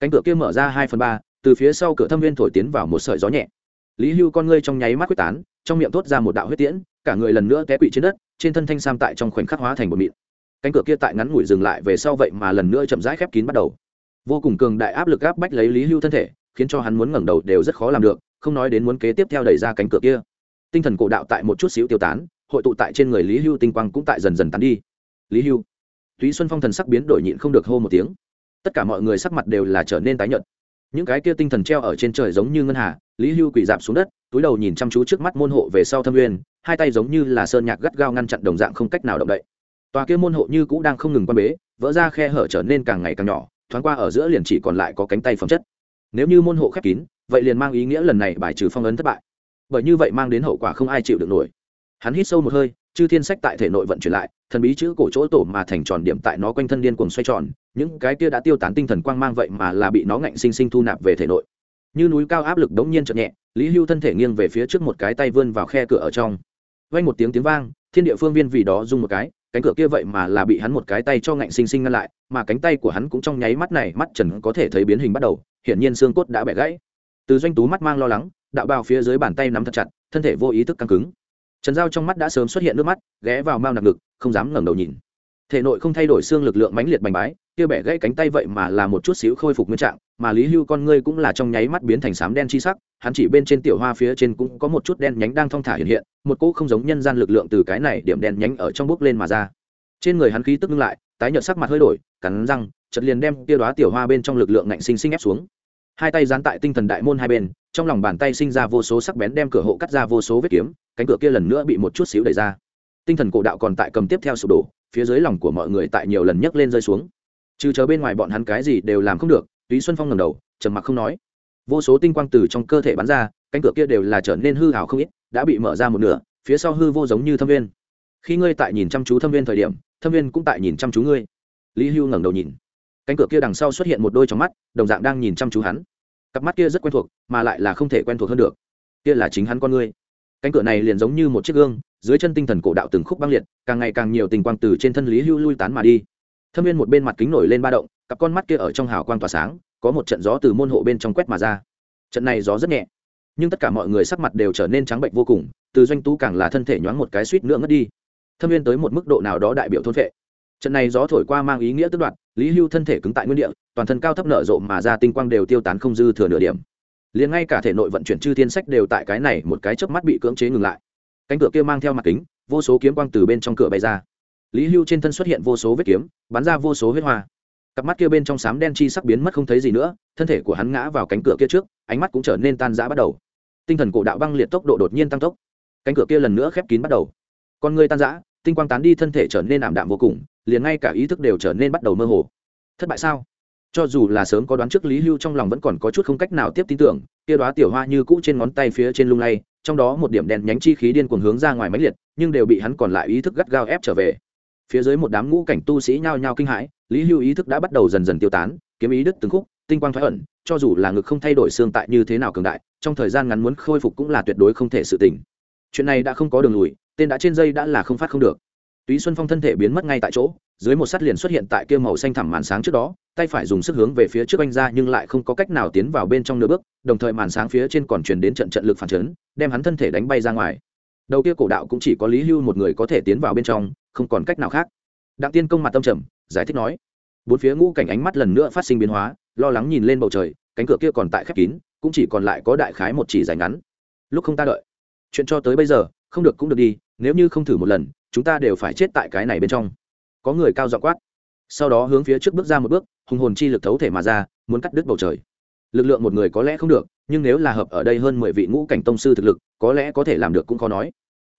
Cánh cửa kia mở ra hai phần ba, từ phía sau cửa thâm viên thổi tiến vào một sợi gió nhẹ. Lý hưu con ngươi trong nháy mắt quyết tán, trong miệng thốt ra một đạo huyết tiễn, cả người lần nữa té quỵ trên đất, trên thân thanh sam tại trong khoảnh khắc hóa thành một mịn. Cánh cửa kia tại ngắn ngủi dừng lại về sau vậy mà lần nữa chậm rãi khép kín bắt đầu. Vô cùng cường đại áp lực áp bách lấy lý hưu thân thể, khiến cho hắn muốn ngẩng đầu đều rất khó làm được, không nói đến muốn kế tiếp theo đẩy ra cánh cửa kia. Tinh thần cổ đạo tại một chút xíu tiêu tán hội tụ tại trên người lý hưu tinh quang cũng tại dần dần tán đi. Lý hưu túy xuân phong thần sắc biến đổi nhịn không được hô một tiếng. Tất cả mọi người sắc mặt đều là trở nên tái nhợt. Những cái kia tinh thần treo ở trên trời giống như ngân hà, lý hưu quỳ dạp xuống đất, túi đầu nhìn chăm chú trước mắt môn hộ về sau thâm uyên, hai tay giống như là sơn nhạc gắt gao ngăn chặn đồng dạng không cách nào động đậy. Tòa kia môn hộ như cũ đang không ngừng quan bế, vỡ ra khe hở trở nên càng ngày càng nhỏ, thoáng qua ở giữa liền chỉ còn lại có cánh tay phẩm chất. Nếu như môn hộ khép kín, vậy liền mang ý nghĩa lần này bài trừ phong ấn thất bại. Bởi như vậy mang đến hậu quả không ai chịu được nổi hắn hít sâu một hơi, chư thiên sách tại thể nội vận chuyển lại, thần bí chữ cổ chỗ tổ mà thành tròn điểm tại nó quanh thân điên cuồng xoay tròn, những cái kia đã tiêu tán tinh thần quang mang vậy mà là bị nó ngạnh sinh sinh thu nạp về thể nội. Như núi cao áp lực đống nhiên chợt nhẹ, lý hưu thân thể nghiêng về phía trước một cái tay vươn vào khe cửa ở trong. Vang một tiếng tiếng vang, thiên địa phương viên vì đó rung một cái, cánh cửa kia vậy mà là bị hắn một cái tay cho ngạnh sinh sinh ngăn lại, mà cánh tay của hắn cũng trong nháy mắt này mắt trần có thể thấy biến hình bắt đầu, hiển nhiên xương cốt đã bẻ gãy. Từ doanh tú mắt mang lo lắng, đạo bao phía dưới bàn tay nắm thật chặt, thân thể vô ý thức căng cứng trần giao trong mắt đã sớm xuất hiện nước mắt, ghé vào mao nặc ngực, không dám ngẩng đầu nhìn. Thể nội không thay đổi xương lực lượng mãnh liệt bành bái, kia bẻ gãy cánh tay vậy mà là một chút xíu khôi phục nguyên trạng, mà lý hưu con ngươi cũng là trong nháy mắt biến thành sám đen chi sắc, hắn chỉ bên trên tiểu hoa phía trên cũng có một chút đen nhánh đang thong thả hiện hiện, một cỗ không giống nhân gian lực lượng từ cái này điểm đen nhánh ở trong bước lên mà ra. Trên người hắn khí tức ngưng lại, tái nhợt sắc mặt hơi đổi, cắn răng chật liền đem kia đóa tiểu hoa bên trong lực lượng ngạnh sinh sinh ép xuống hai tay dán tại tinh thần đại môn hai bên, trong lòng bàn tay sinh ra vô số sắc bén đem cửa hộ cắt ra vô số vết kiếm, cánh cửa kia lần nữa bị một chút xíu đẩy ra. Tinh thần cổ đạo còn tại cầm tiếp theo sụp đổ, phía dưới lòng của mọi người tại nhiều lần nhấc lên rơi xuống. Trừ chờ bên ngoài bọn hắn cái gì đều làm không được, túy xuân phong ngầm đầu, trầm mặc không nói. Vô số tinh quang từ trong cơ thể bắn ra, cánh cửa kia đều là trở nên hư hào không ít, đã bị mở ra một nửa, phía sau hư vô giống như thâm viên. Khi ngươi tại nhìn chăm chú thâm viên thời điểm, thâm viên cũng tại nhìn chăm chú ngươi. Lý hưu ngẩng đầu nhìn cánh cửa kia đằng sau xuất hiện một đôi trong mắt, đồng dạng đang nhìn chăm chú hắn. Cặp mắt kia rất quen thuộc, mà lại là không thể quen thuộc hơn được. Kia là chính hắn con ngươi. Cánh cửa này liền giống như một chiếc gương, dưới chân tinh thần cổ đạo từng khúc băng liệt, càng ngày càng nhiều tình quang từ trên thân lý hưu lui tán mà đi. Thâm viên một bên mặt kính nổi lên ba động, cặp con mắt kia ở trong hào quang tỏa sáng, có một trận gió từ môn hộ bên trong quét mà ra. Trận này gió rất nhẹ, nhưng tất cả mọi người sắc mặt đều trở nên trắng bệnh vô cùng, từ doanh tú càng là thân thể nhoáng một cái suýt nữa ngất đi. Thâm viên tới một mức độ nào đó đại biểu thôn vệ trận này gió thổi qua mang ý nghĩa tức đoạt, lý hưu thân thể cứng tại nguyên địa, toàn thân cao thấp nở rộ mà ra tinh quang đều tiêu tán không dư thừa nửa điểm. Liền ngay cả thể nội vận chuyển chư thiên sách đều tại cái này một cái chớp mắt bị cưỡng chế ngừng lại. Cánh cửa kia mang theo mặt kính, vô số kiếm quang từ bên trong cửa bay ra. Lý hưu trên thân xuất hiện vô số vết kiếm, bắn ra vô số huyết hoa. Cặp mắt kia bên trong sám đen chi sắc biến mất không thấy gì nữa, thân thể của hắn ngã vào cánh cửa kia trước, ánh mắt cũng trở nên tan rã bắt đầu. Tinh thần cổ đạo băng liệt tốc độ đột nhiên tăng tốc. Cánh cửa kia lần nữa khép kín bắt đầu. Con người tan rã tinh quang tán đi thân thể trở nên ảm đạm vô cùng, liền ngay cả ý thức đều trở nên bắt đầu mơ hồ. Thất bại sao? Cho dù là sớm có đoán trước lý hưu trong lòng vẫn còn có chút không cách nào tiếp tin tưởng, kia đoá tiểu hoa như cũ trên ngón tay phía trên lung lay, trong đó một điểm đèn nhánh chi khí điên cuồng hướng ra ngoài máy liệt, nhưng đều bị hắn còn lại ý thức gắt gao ép trở về. Phía dưới một đám ngũ cảnh tu sĩ nhao nhao kinh hãi, lý hưu ý thức đã bắt đầu dần dần tiêu tán, kiếm ý đức từng khúc, tinh quang thoái ẩn, cho dù là ngực không thay đổi xương tại như thế nào cường đại, trong thời gian ngắn muốn khôi phục cũng là tuyệt đối không thể sự tỉnh. Chuyện này đã không có đường lùi tên đã trên dây đã là không phát không được. Túy xuân phong thân thể biến mất ngay tại chỗ, dưới một sắt liền xuất hiện tại kia màu xanh thẳm màn sáng trước đó, tay phải dùng sức hướng về phía trước anh ra nhưng lại không có cách nào tiến vào bên trong nửa bước, đồng thời màn sáng phía trên còn truyền đến trận trận lực phản chấn, đem hắn thân thể đánh bay ra ngoài. Đầu kia cổ đạo cũng chỉ có lý hưu một người có thể tiến vào bên trong, không còn cách nào khác. Đặng tiên công mặt tâm trầm, giải thích nói, bốn phía ngũ cảnh ánh mắt lần nữa phát sinh biến hóa, lo lắng nhìn lên bầu trời, cánh cửa kia còn tại khép kín, cũng chỉ còn lại có đại khái một chỉ dài ngắn. Lúc không ta đợi, chuyện cho tới bây giờ, không được cũng được đi nếu như không thử một lần, chúng ta đều phải chết tại cái này bên trong. Có người cao dọ quát. Sau đó hướng phía trước bước ra một bước, hùng hồn chi lực thấu thể mà ra, muốn cắt đứt bầu trời. Lực lượng một người có lẽ không được, nhưng nếu là hợp ở đây hơn mười vị ngũ cảnh tông sư thực lực, có lẽ có thể làm được cũng khó nói.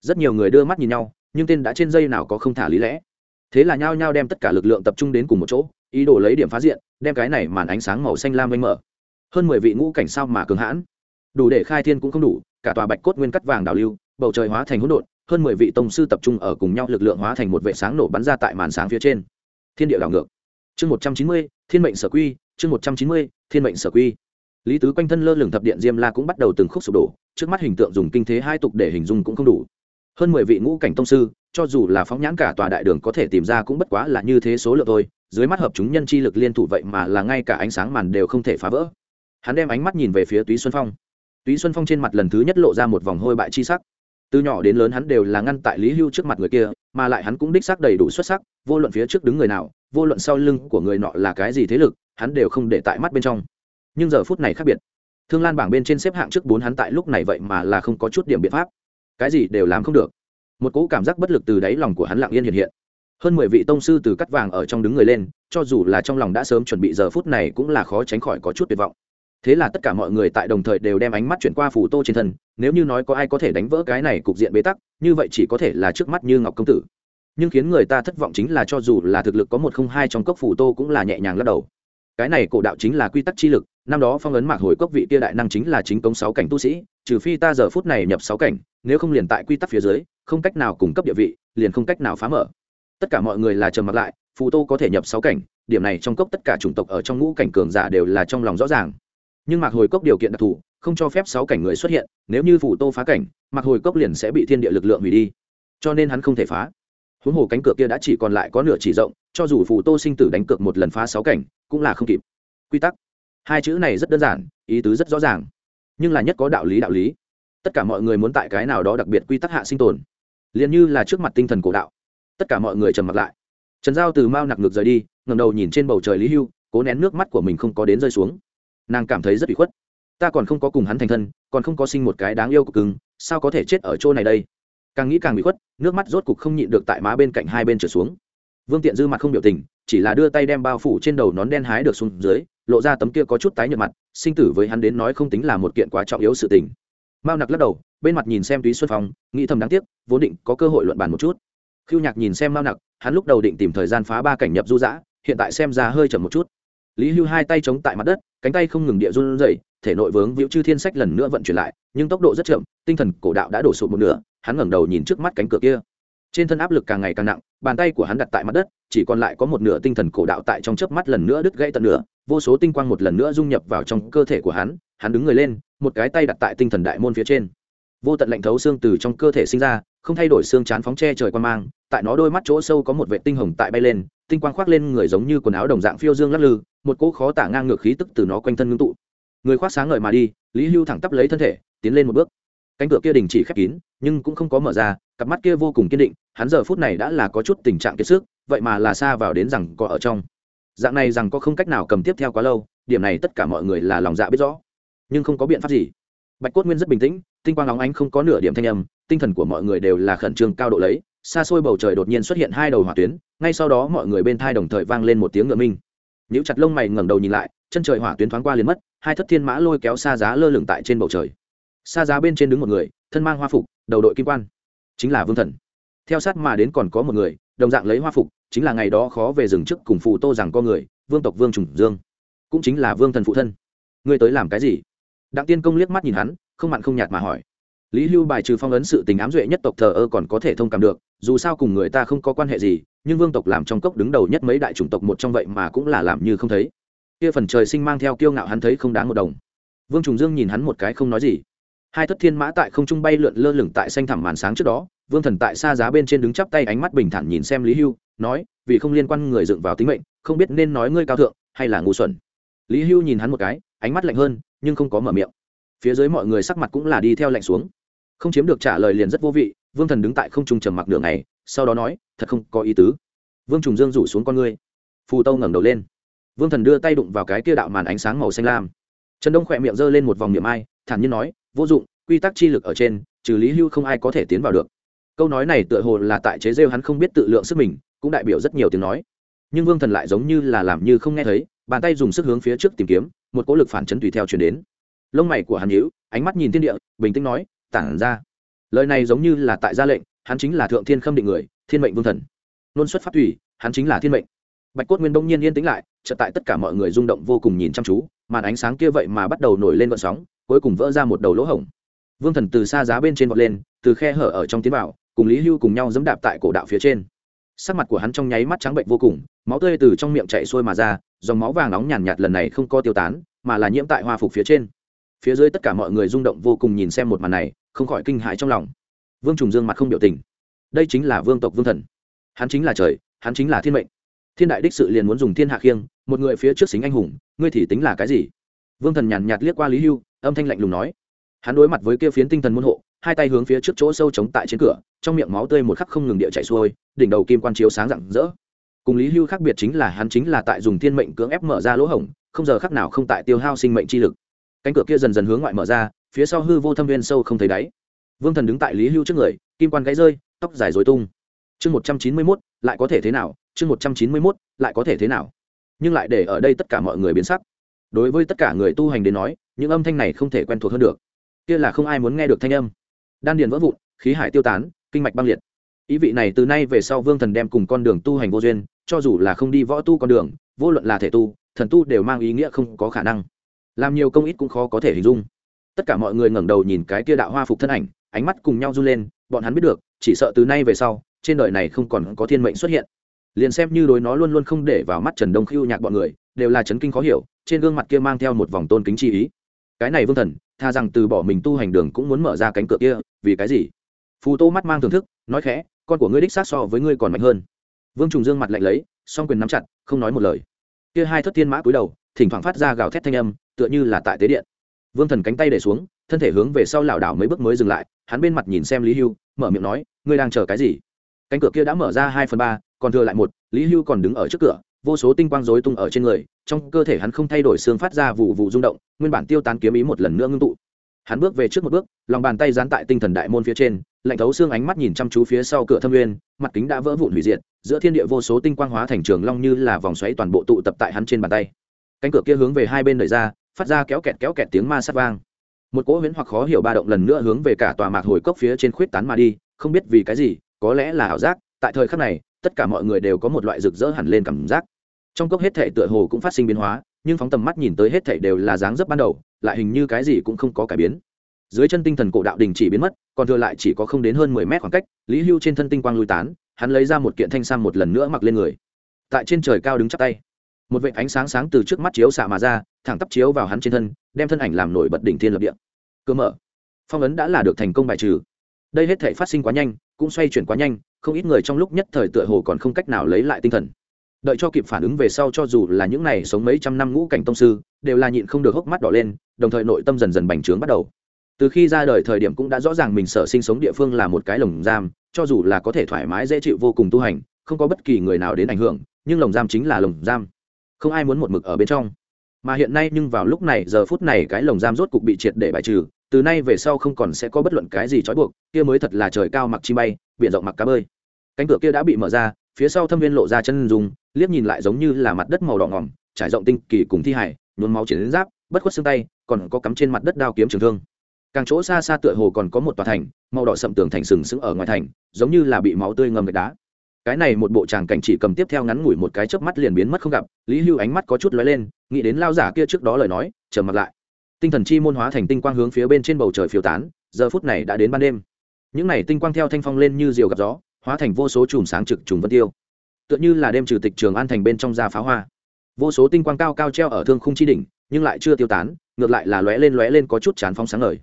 Rất nhiều người đưa mắt nhìn nhau, nhưng tên đã trên dây nào có không thả lý lẽ. Thế là nhao nhao đem tất cả lực lượng tập trung đến cùng một chỗ, ý đồ lấy điểm phá diện, đem cái này màn ánh sáng màu xanh lam mênh mở. Hơn mười vị ngũ cảnh sao mà cường hãn. Đủ để khai thiên cũng không đủ, cả tòa bạch cốt nguyên cắt vàng đào lưu, bầu trời hóa thành hỗn độn hơn mười vị tông sư tập trung ở cùng nhau lực lượng hóa thành một vệ sáng nổ bắn ra tại màn sáng phía trên. Thiên địa đảo ngược. Chương một trăm chín mươi, thiên mệnh sở quy, chương một trăm chín mươi, thiên mệnh sở quy. Lý tứ quanh thân lơ lửng thập điện diêm la cũng bắt đầu từng khúc sụp đổ, trước mắt hình tượng dùng kinh thế hai tục để hình dung cũng không đủ. Hơn mười vị ngũ cảnh tông sư, cho dù là phóng nhãn cả tòa đại đường có thể tìm ra cũng bất quá là như thế số lượng thôi, dưới mắt hợp chúng nhân chi lực liên thủ vậy mà là ngay cả ánh sáng màn đều không thể phá vỡ. Hắn đem ánh mắt nhìn về phía túy xuân phong. Túy xuân phong trên mặt lần thứ nhất lộ ra một vòng hôi bại chi sắc từ nhỏ đến lớn hắn đều là ngăn tại lý hưu trước mặt người kia, mà lại hắn cũng đích xác đầy đủ xuất sắc, vô luận phía trước đứng người nào, vô luận sau lưng của người nọ là cái gì thế lực, hắn đều không để tại mắt bên trong. Nhưng giờ phút này khác biệt. Thương lan bảng bên trên xếp hạng trước bốn hắn tại lúc này vậy mà là không có chút điểm biện pháp. Cái gì đều làm không được. Một cỗ cảm giác bất lực từ đáy lòng của hắn lặng yên hiện hiện. Hơn mười vị tông sư từ cắt vàng ở trong đứng người lên, cho dù là trong lòng đã sớm chuẩn bị giờ phút này cũng là khó tránh khỏi có chút tuyệt vọng thế là tất cả mọi người tại đồng thời đều đem ánh mắt chuyển qua phủ tô trên thân, nếu như nói có ai có thể đánh vỡ cái này cục diện bế tắc, như vậy chỉ có thể là trước mắt như ngọc công tử. Nhưng khiến người ta thất vọng chính là cho dù là thực lực có một không hai trong cốc phủ tô cũng là nhẹ nhàng lắc đầu. Cái này cổ đạo chính là quy tắc chi lực, năm đó phong ấn mạc hồi cốc vị kia đại năng chính là chính công sáu cảnh tu sĩ, trừ phi ta giờ phút này nhập sáu cảnh, nếu không liền tại quy tắc phía dưới, không cách nào cung cấp địa vị, liền không cách nào phá mở. Tất cả mọi người là trầm mặc lại, phù tô có thể nhập sáu cảnh, điểm này trong cốc tất cả chủng tộc ở trong ngũ cảnh cường giả đều là trong lòng rõ ràng nhưng mạc hồi cốc điều kiện đặc thù, không cho phép sáu cảnh người xuất hiện, nếu như phủ tô phá cảnh, mạc hồi cốc liền sẽ bị thiên địa lực lượng hủy đi. Cho nên hắn không thể phá. Huống hồ cánh cửa kia đã chỉ còn lại có nửa chỉ rộng, cho dù phủ tô sinh tử đánh cược một lần phá sáu cảnh, cũng là không kịp. Quy tắc. Hai chữ này rất đơn giản, ý tứ rất rõ ràng. Nhưng là nhất có đạo lý đạo lý. Tất cả mọi người muốn tại cái nào đó đặc biệt quy tắc hạ sinh tồn. Liền như là trước mặt tinh thần cổ đạo. Tất cả mọi người trầm mặt lại. Trần giao từ mao nặc ngược rời đi ngầm đầu nhìn trên bầu trời lý hưu, cố nén nước mắt của mình không có đến rơi xuống nàng cảm thấy rất bị khuất. Ta còn không có cùng hắn thành thân, còn không có sinh một cái đáng yêu của cưng, sao có thể chết ở chỗ này đây? Càng nghĩ càng bị khuất, nước mắt rốt cục không nhịn được tại má bên cạnh hai bên trở xuống. Vương tiện dư mặt không biểu tình, chỉ là đưa tay đem bao phủ trên đầu nón đen hái được xuống dưới, lộ ra tấm kia có chút tái nhợt mặt, sinh tử với hắn đến nói không tính là một kiện quá trọng yếu sự tình. Mao nặc lắc đầu, bên mặt nhìn xem túy xuân phong, nghĩ thầm đáng tiếc, vốn định có cơ hội luận bàn một chút. Khiêu nhạc nhìn xem mao nặc, hắn lúc đầu định tìm thời gian phá ba cảnh nhập du dã, hiện tại xem ra hơi chậm một chút lý hưu hai tay chống tại mặt đất, cánh tay không ngừng địa run rẩy, thể nội vướng víu chư thiên sách lần nữa vận chuyển lại, nhưng tốc độ rất chậm, tinh thần cổ đạo đã đổ sụt một nửa, hắn ngẩng đầu nhìn trước mắt cánh cửa kia. Trên thân áp lực càng ngày càng nặng, bàn tay của hắn đặt tại mặt đất, chỉ còn lại có một nửa tinh thần cổ đạo tại trong chớp mắt lần nữa đứt gãy tận nửa, vô số tinh quang một lần nữa dung nhập vào trong cơ thể của hắn hắn đứng người lên, một cái tay đặt tại tinh thần đại môn phía trên vô tận lạnh thấu xương từ trong cơ thể sinh ra, không thay đổi xương chán phóng che trời quan mang, tại nó đôi mắt chỗ sâu có một vệ tinh hồng tại bay lên, tinh quang khoác lên người giống như quần áo đồng dạng phiêu dương lắc lư, một cỗ khó tả ngang ngược khí tức từ nó quanh thân ngưng tụ. Người khoác sáng ngời mà đi, lý hưu thẳng tắp lấy thân thể, tiến lên một bước. Cánh cửa kia đình chỉ khép kín, nhưng cũng không có mở ra, cặp mắt kia vô cùng kiên định, hắn giờ phút này đã là có chút tình trạng kiệt sức, vậy mà là xa vào đến rằng có ở trong. Dạng này rằng có không cách nào cầm tiếp theo quá lâu, điểm này tất cả mọi người là lòng dạ biết rõ, nhưng không có biện pháp gì. Bạch cốt nguyên rất bình tĩnh tinh quang óng ánh không có nửa điểm thanh âm, tinh thần của mọi người đều là khẩn trương cao độ lấy, xa xôi bầu trời đột nhiên xuất hiện hai đầu hỏa tuyến, ngay sau đó mọi người bên thai đồng thời vang lên một tiếng ngựa minh. Nếu chặt lông mày ngẩng đầu nhìn lại, chân trời hỏa tuyến thoáng qua liền mất, hai thất thiên mã lôi kéo xa giá lơ lửng tại trên bầu trời. Xa giá bên trên đứng một người, thân mang hoa phục, đầu đội kim quan. Chính là vương thần. Theo sát mà đến còn có một người, đồng dạng lấy hoa phục, chính là ngày đó khó về rừng trước cùng phụ tô rằng con người, vương tộc vương trùng dương. Cũng chính là vương thần phụ thân. Ngươi tới làm cái gì? Đặng tiên công liếc mắt nhìn hắn không mặn không nhạt mà hỏi. Lý hưu bài trừ phong ấn sự tình ám duệ nhất tộc thờ ơ còn có thể thông cảm được, dù sao cùng người ta không có quan hệ gì, nhưng vương tộc làm trong cốc đứng đầu nhất mấy đại chủng tộc một trong vậy mà cũng là làm như không thấy. Kia phần trời sinh mang theo kiêu ngạo hắn thấy không đáng một đồng. Vương trùng dương nhìn hắn một cái không nói gì. Hai thất thiên mã tại không trung bay lượn lơ lửng tại xanh thẳm màn sáng trước đó, vương thần tại xa giá bên trên đứng chắp tay ánh mắt bình thản nhìn xem lý hưu, nói, vì không liên quan người dựng vào tính mệnh, không biết nên nói ngươi cao thượng hay là ngu xuẩn. Lý hưu nhìn hắn một cái, ánh mắt lạnh hơn, nhưng không có mở miệng phía dưới mọi người sắc mặt cũng là đi theo lạnh xuống. Không chiếm được trả lời liền rất vô vị, vương thần đứng tại không trung trầm mặc đường này sau đó nói, thật không có ý tứ. Vương trùng dương rủ xuống con ngươi. Phù tâu ngẩng đầu lên. Vương thần đưa tay đụng vào cái kia đạo màn ánh sáng màu xanh lam. Trần đông khỏe miệng giơ lên một vòng miệng ai, thản nhiên nói, vô dụng, quy tắc chi lực ở trên, trừ lý hưu không ai có thể tiến vào được. Câu nói này tựa hồ là tại chế rêu hắn không biết tự lượng sức mình, cũng đại biểu rất nhiều tiếng nói. Nhưng vương thần lại giống như là làm như không nghe thấy, bàn tay dùng sức hướng phía trước tìm kiếm, một cỗ lực phản chấn tùy theo chuyển đến lông mày của hắn nhíu ánh mắt nhìn thiên địa bình tĩnh nói tản ra. Lời này giống như là tại gia lệnh hắn chính là thượng thiên khâm định người thiên mệnh vương thần. Luôn xuất phát thủy hắn chính là thiên mệnh. Bạch cốt nguyên đông nhiên yên tĩnh lại chợt tại tất cả mọi người rung động vô cùng nhìn chăm chú màn ánh sáng kia vậy mà bắt đầu nổi lên vận sóng cuối cùng vỡ ra một đầu lỗ hổng. Vương thần từ xa giá bên trên vọt lên từ khe hở ở trong tiến vào cùng lý hưu cùng nhau dẫm đạp tại cổ đạo phía trên. Sắc mặt của hắn trong nháy mắt trắng bệnh vô cùng máu tươi từ trong miệng chạy xuôi mà ra dòng máu vàng nóng nhàn nhạt, nhạt lần này không có tiêu tán mà là nhiễm tại hoa phục phía trên phía dưới tất cả mọi người rung động vô cùng nhìn xem một màn này, không khỏi kinh hãi trong lòng. Vương trùng dương mặt không biểu tình. Đây chính là vương tộc vương thần. Hắn chính là trời, hắn chính là thiên mệnh. Thiên đại đích sự liền muốn dùng thiên hạ khiêng, một người phía trước xính anh hùng, ngươi thì tính là cái gì? Vương thần nhàn nhạt liếc qua lý hưu, âm thanh lạnh lùng nói. Hắn đối mặt với kia phiến tinh thần môn hộ, hai tay hướng phía trước chỗ sâu chống tại trên cửa, trong miệng máu tươi một khắc không ngừng địa chạy xuôi, đỉnh đầu kim quan chiếu sáng rạng rỡ. Cùng lý hưu khác biệt chính là hắn chính là tại dùng thiên mệnh cưỡng ép mở ra lỗ hổng, không giờ khắc nào không tại tiêu hao sinh mệnh chi lực cánh cửa kia dần dần hướng ngoại mở ra, phía sau hư vô thâm viên sâu không thấy đáy. Vương thần đứng tại lý hưu trước người, kim quan gãy rơi, tóc dài dối tung. Chương một trăm chín mươi mốt, lại có thể thế nào? Chương một trăm chín mươi mốt, lại có thể thế nào? Nhưng lại để ở đây tất cả mọi người biến sắc. Đối với tất cả người tu hành đến nói, những âm thanh này không thể quen thuộc hơn được. Kia là không ai muốn nghe được thanh âm. Đan điền vỡ vụn, khí hải tiêu tán, kinh mạch băng liệt. Ý vị này từ nay về sau vương thần đem cùng con đường tu hành vô duyên, cho dù là không đi võ tu con đường, vô luận là thể tu, thần tu đều mang ý nghĩa không có khả năng làm nhiều công ít cũng khó có thể hình dung. Tất cả mọi người ngẩng đầu nhìn cái kia đạo hoa phục thân ảnh, ánh mắt cùng nhau run lên, bọn hắn biết được, chỉ sợ từ nay về sau, trên đời này không còn có thiên mệnh xuất hiện. Liền xem như đối nó luôn luôn không để vào mắt trần đông khiêu nhạc bọn người, đều là chấn kinh khó hiểu, trên gương mặt kia mang theo một vòng tôn kính chi ý. Cái này vương thần, tha rằng từ bỏ mình tu hành đường cũng muốn mở ra cánh cửa kia, vì cái gì? Phù tô mắt mang thưởng thức, nói khẽ, con của ngươi đích xác so với ngươi còn mạnh hơn. Vương trùng dương mặt lạnh lấy, song quyền nắm chặt, không nói một lời. Kia hai thất thiên mã cúi đầu, thỉnh thoảng phát ra gào thét thanh âm tựa như là tại tế điện. Vương thần cánh tay để xuống, thân thể hướng về sau lảo đảo mấy bước mới dừng lại, hắn bên mặt nhìn xem lý hưu, mở miệng nói, ngươi đang chờ cái gì? Cánh cửa kia đã mở ra hai phần ba, còn thừa lại một, lý hưu còn đứng ở trước cửa, vô số tinh quang rối tung ở trên người, trong cơ thể hắn không thay đổi xương phát ra vụ vụ rung động, nguyên bản tiêu tán kiếm ý một lần nữa ngưng tụ. Hắn bước về trước một bước, lòng bàn tay dán tại tinh thần đại môn phía trên, lạnh thấu xương ánh mắt nhìn chăm chú phía sau cửa thâm nguyên, mặt kính đã vỡ vụn hủy diệt, giữa thiên địa vô số tinh quang hóa thành trường long như là vòng xoáy toàn bộ tụ tập tại hắn trên bàn tay. Cánh cửa kia hướng về hai bên đời ra phát ra kéo kẹt kéo kẹt tiếng ma sát vang. Một cỗ huyễn hoặc khó hiểu ba động lần nữa hướng về cả tòa mạc hồi cốc phía trên khuyết tán mà đi, không biết vì cái gì, có lẽ là ảo giác, tại thời khắc này, tất cả mọi người đều có một loại rực rỡ hẳn lên cảm giác. Trong cốc hết thể tựa hồ cũng phát sinh biến hóa, nhưng phóng tầm mắt nhìn tới hết thảy đều là dáng dấp ban đầu, lại hình như cái gì cũng không có cải biến. Dưới chân tinh thần cổ đạo đình chỉ biến mất, còn thừa lại chỉ có không đến hơn mười mét khoảng cách, lý hưu trên thân tinh quang lui tán, hắn lấy ra một kiện thanh sam một lần nữa mặc lên người. Tại trên trời cao đứng chắp tay một vệt ánh sáng sáng từ trước mắt chiếu xạ mà ra, thẳng tắp chiếu vào hắn trên thân, đem thân ảnh làm nổi bật đỉnh thiên lập địa. Cơ mở. Phong ấn đã là được thành công bài trừ. Đây hết thể phát sinh quá nhanh, cũng xoay chuyển quá nhanh, không ít người trong lúc nhất thời tựa hồ còn không cách nào lấy lại tinh thần. Đợi cho kịp phản ứng về sau cho dù là những này sống mấy trăm năm ngũ cảnh tông sư, đều là nhịn không được hốc mắt đỏ lên, đồng thời nội tâm dần dần bành trướng bắt đầu. Từ khi ra đời thời điểm cũng đã rõ ràng mình sở sinh sống địa phương là một cái lồng giam, cho dù là có thể thoải mái dễ chịu vô cùng tu hành, không có bất kỳ người nào đến ảnh hưởng, nhưng lồng giam chính là lồng giam không ai muốn một mực ở bên trong. Mà hiện nay nhưng vào lúc này, giờ phút này cái lồng giam rốt cục bị triệt để bài trừ, từ nay về sau không còn sẽ có bất luận cái gì trói buộc, kia mới thật là trời cao mặc chi bay, biển rộng mặc cá bơi. Cánh cửa kia đã bị mở ra, phía sau thâm viên lộ ra chân dùng liếc nhìn lại giống như là mặt đất màu đỏ ngỏm, trải rộng tinh kỳ cùng thi hải, nhuốm máu chiến giáp, bất khuất xương tay, còn có cắm trên mặt đất đao kiếm trường thương. Càng chỗ xa xa tựa hồ còn có một tòa thành, màu đỏ sậm tường thành sừng sững ở ngoài thành, giống như là bị máu tươi ngầm gạch đá cái này một bộ tràng cảnh chỉ cầm tiếp theo ngắn ngủi một cái chớp mắt liền biến mất không gặp, lý hưu ánh mắt có chút lóe lên, nghĩ đến lao giả kia trước đó lời nói trở mặt lại. Tinh thần chi môn hóa thành tinh quang hướng phía bên trên bầu trời phiêu tán, giờ phút này đã đến ban đêm. Những này tinh quang theo thanh phong lên như diều gặp gió, hóa thành vô số chùm sáng trực trùng vân tiêu. Tựa như là đêm trừ tịch trường an thành bên trong da pháo hoa. Vô số tinh quang cao cao treo ở thương khung chi đỉnh, nhưng lại chưa tiêu tán, ngược lại là lóe lên lóe lên có chút chán phong sáng ngời.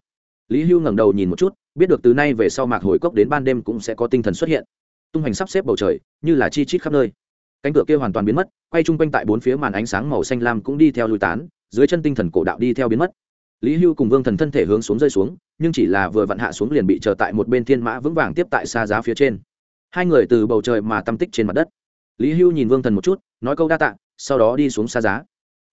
Lý hưu ngẩng đầu nhìn một chút, biết được từ nay về sau mạc hồi cốc đến ban đêm cũng sẽ có tinh thần xuất hiện tung hành sắp xếp bầu trời, như là chi chít khắp nơi. Cánh cửa kia hoàn toàn biến mất, quay chung quanh tại bốn phía màn ánh sáng màu xanh lam cũng đi theo lui tán, dưới chân tinh thần cổ đạo đi theo biến mất. Lý hưu cùng vương thần thân thể hướng xuống rơi xuống, nhưng chỉ là vừa vặn hạ xuống liền bị chờ tại một bên thiên mã vững vàng tiếp tại xa giá phía trên. Hai người từ bầu trời mà tâm tích trên mặt đất. Lý hưu nhìn vương thần một chút, nói câu đa tạ, sau đó đi xuống xa giá.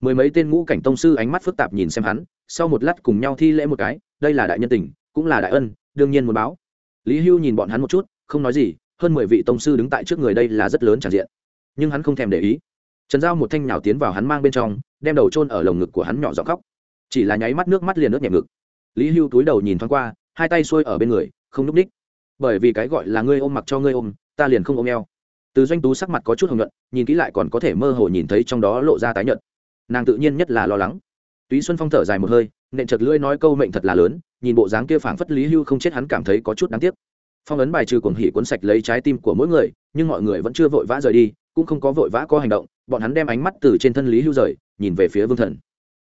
Mười mấy tên ngũ cảnh tông sư ánh mắt phức tạp nhìn xem hắn, sau một lát cùng nhau thi lễ một cái, đây là đại nhân tình, cũng là đại ân, đương nhiên muốn báo. Lý hưu nhìn bọn hắn một chút, không nói gì hơn mười vị tông sư đứng tại trước người đây là rất lớn tràn diện. Nhưng hắn không thèm để ý. Trần giao một thanh nhào tiến vào hắn mang bên trong, đem đầu trôn ở lồng ngực của hắn nhỏ giọng khóc. Chỉ là nháy mắt nước mắt liền nước nhẹ ngực. Lý hưu túi đầu nhìn thoáng qua, hai tay xuôi ở bên người, không núp ních. Bởi vì cái gọi là ngươi ôm mặc cho ngươi ôm, ta liền không ôm eo. Từ doanh tú sắc mặt có chút hồng nhuận, nhìn kỹ lại còn có thể mơ hồ nhìn thấy trong đó lộ ra tái nhuận. nàng tự nhiên nhất là lo lắng. Túy xuân phong thở dài một hơi, nện chật lưỡi nói câu mệnh thật là lớn, nhìn bộ dáng kia phảng phất lý hưu không chết hắn cảm thấy có chút đáng tiếc phong ấn bài trừ cuồng hỉ cuốn sạch lấy trái tim của mỗi người, nhưng mọi người vẫn chưa vội vã rời đi, cũng không có vội vã có hành động, bọn hắn đem ánh mắt từ trên thân lý hưu rời, nhìn về phía vương thần.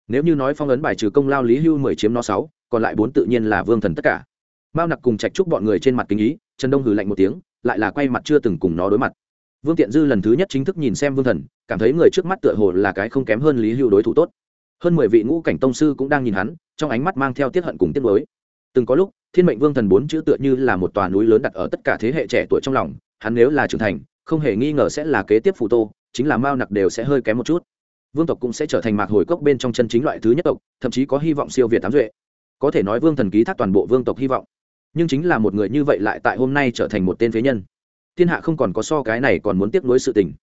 Nếu như nói phong ấn bài trừ công lao lý hưu mười chiếm nó sáu, còn lại bốn tự nhiên là vương thần tất cả. Mao nặc cùng trạch chúc bọn người trên mặt kính ý, trần đông hừ lạnh một tiếng, lại là quay mặt chưa từng cùng nó đối mặt. Vương tiện dư lần thứ nhất chính thức nhìn xem vương thần, cảm thấy người trước mắt tựa hồ là cái không kém hơn lý hưu đối thủ tốt. Hơn mười vị ngũ cảnh tông sư cũng đang nhìn hắn, trong ánh mắt mang theo tiết hận cùng tiết mới từng có lúc, thiên mệnh vương thần bốn chữ tựa như là một tòa núi lớn đặt ở tất cả thế hệ trẻ tuổi trong lòng, hắn nếu là trưởng thành, không hề nghi ngờ sẽ là kế tiếp phù tô, chính là mao nặc đều sẽ hơi kém một chút. Vương tộc cũng sẽ trở thành mạc hồi cốc bên trong chân chính loại thứ nhất tộc, thậm chí có hy vọng siêu việt tám duệ. Có thể nói vương thần ký thác toàn bộ vương tộc hy vọng. Nhưng chính là một người như vậy lại tại hôm nay trở thành một tên phế nhân. Thiên hạ không còn có so cái này còn muốn tiếp nối sự tình.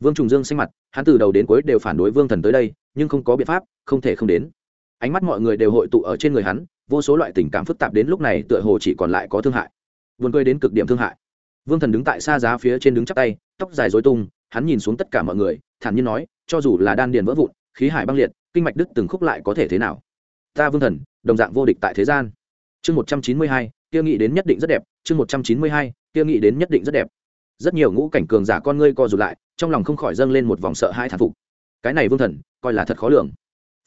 Vương trùng dương xanh mặt, hắn từ đầu đến cuối đều phản đối vương thần tới đây, nhưng không có biện pháp, không thể không đến. Ánh mắt mọi người đều hội tụ ở trên người hắn vô số loại tình cảm phức tạp đến lúc này tựa hồ chỉ còn lại có thương hại. Vườn cười đến cực điểm thương hại. Vương thần đứng tại xa giá phía trên đứng chắp tay, tóc dài dối tung, hắn nhìn xuống tất cả mọi người, thản nhiên nói, cho dù là đan điền vỡ vụn, khí hải băng liệt, kinh mạch đứt từng khúc lại có thể thế nào? Ta, vương thần, đồng dạng vô địch tại thế gian. Chương một trăm chín mươi hai, kia nghĩ đến nhất định rất đẹp. Chương một trăm chín mươi hai, kia nghĩ đến nhất định rất đẹp. Rất nhiều ngũ cảnh cường giả con ngươi co rụt lại, trong lòng không khỏi dâng lên một vòng sợ hai thản phục. Cái này, vương thần, coi là thật khó lường.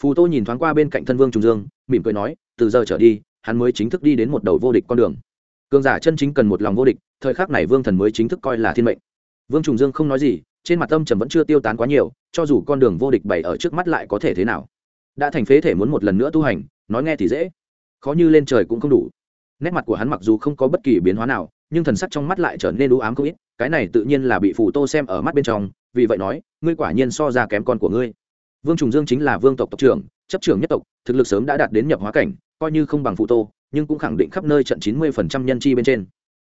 Phù tô nhìn thoáng qua bên cạnh thân vương trùng dương, mỉm cười nói từ giờ trở đi, hắn mới chính thức đi đến một đầu vô địch con đường. Cường giả chân chính cần một lòng vô địch, thời khắc này vương thần mới chính thức coi là thiên mệnh. Vương trùng dương không nói gì, trên mặt tâm trầm vẫn chưa tiêu tán quá nhiều, cho dù con đường vô địch bày ở trước mắt lại có thể thế nào. Đã thành phế thể muốn một lần nữa tu hành, nói nghe thì dễ. Khó như lên trời cũng không đủ. Nét mặt của hắn mặc dù không có bất kỳ biến hóa nào, nhưng thần sắc trong mắt lại trở nên đũ ám không ít, cái này tự nhiên là bị phù tô xem ở mắt bên trong, vì vậy nói, ngươi quả nhiên so ra kém con của ngươi. Vương trùng dương chính là vương tộc tộc trưởng chấp trưởng nhất tộc, thực lực sớm đã đạt đến nhập hóa cảnh, coi như không bằng phụ tô, nhưng cũng khẳng định khắp nơi trận chín mươi phần trăm nhân chi bên trên.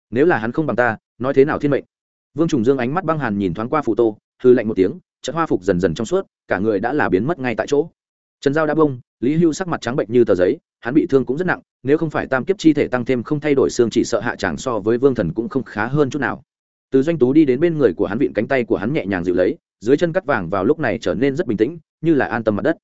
Nếu là hắn không bằng ta, nói thế nào thiên mệnh? Vương trùng dương ánh mắt băng hàn nhìn thoáng qua phụ tô hư lạnh một tiếng, trận hoa phục dần dần trong suốt, cả người đã là biến mất ngay tại chỗ. Trần giao đã bông, lý hưu sắc mặt trắng bệnh như tờ giấy, hắn bị thương cũng rất nặng, nếu không phải tam kiếp chi thể tăng thêm không thay đổi xương chỉ sợ hạ tràng so với vương thần cũng không khá hơn chút nào. Từ doanh tú đi đến bên người của hắn vịn cánh tay của hắn nhẹ nhàng dịu lấy, dưới chân cắt vàng vào lúc này trở nên rất bình tĩnh, như là an tâm mặt đất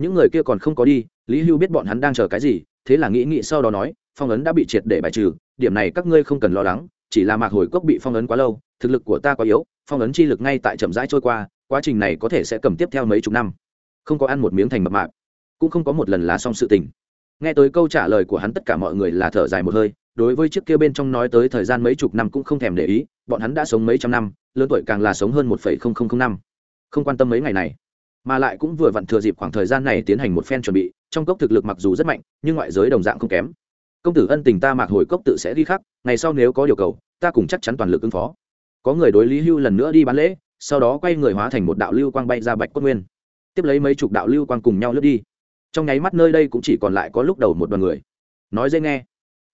những người kia còn không có đi, lý hưu biết bọn hắn đang chờ cái gì, thế là nghĩ nghĩ sau đó nói, phong ấn đã bị triệt để bài trừ, điểm này các ngươi không cần lo lắng, chỉ là mạc hồi cốc bị phong ấn quá lâu, thực lực của ta quá yếu, phong ấn chi lực ngay tại chậm rãi trôi qua, quá trình này có thể sẽ cầm tiếp theo mấy chục năm. Không có ăn một miếng thành mập mạp, cũng không có một lần lá xong sự tình. Nghe tới câu trả lời của hắn tất cả mọi người là thở dài một hơi, đối với chiếc kia bên trong nói tới thời gian mấy chục năm cũng không thèm để ý, bọn hắn đã sống mấy trăm năm, lớn tuổi càng là sống hơn một phẩy không không không năm. Không quan tâm mấy ngày này mà lại cũng vừa vặn thừa dịp khoảng thời gian này tiến hành một phen chuẩn bị, trong cốc thực lực mặc dù rất mạnh, nhưng ngoại giới đồng dạng không kém. Công tử ân tình ta mạc hồi cốc tự sẽ đi khắc, ngày sau nếu có điều cầu, ta cùng chắc chắn toàn lực ứng phó. Có người đối lý hưu lần nữa đi bán lễ, sau đó quay người hóa thành một đạo lưu quang bay ra bạch cốt nguyên. Tiếp lấy mấy chục đạo lưu quang cùng nhau lướt đi. Trong nháy mắt nơi đây cũng chỉ còn lại có lúc đầu một đoàn người. Nói dễ nghe.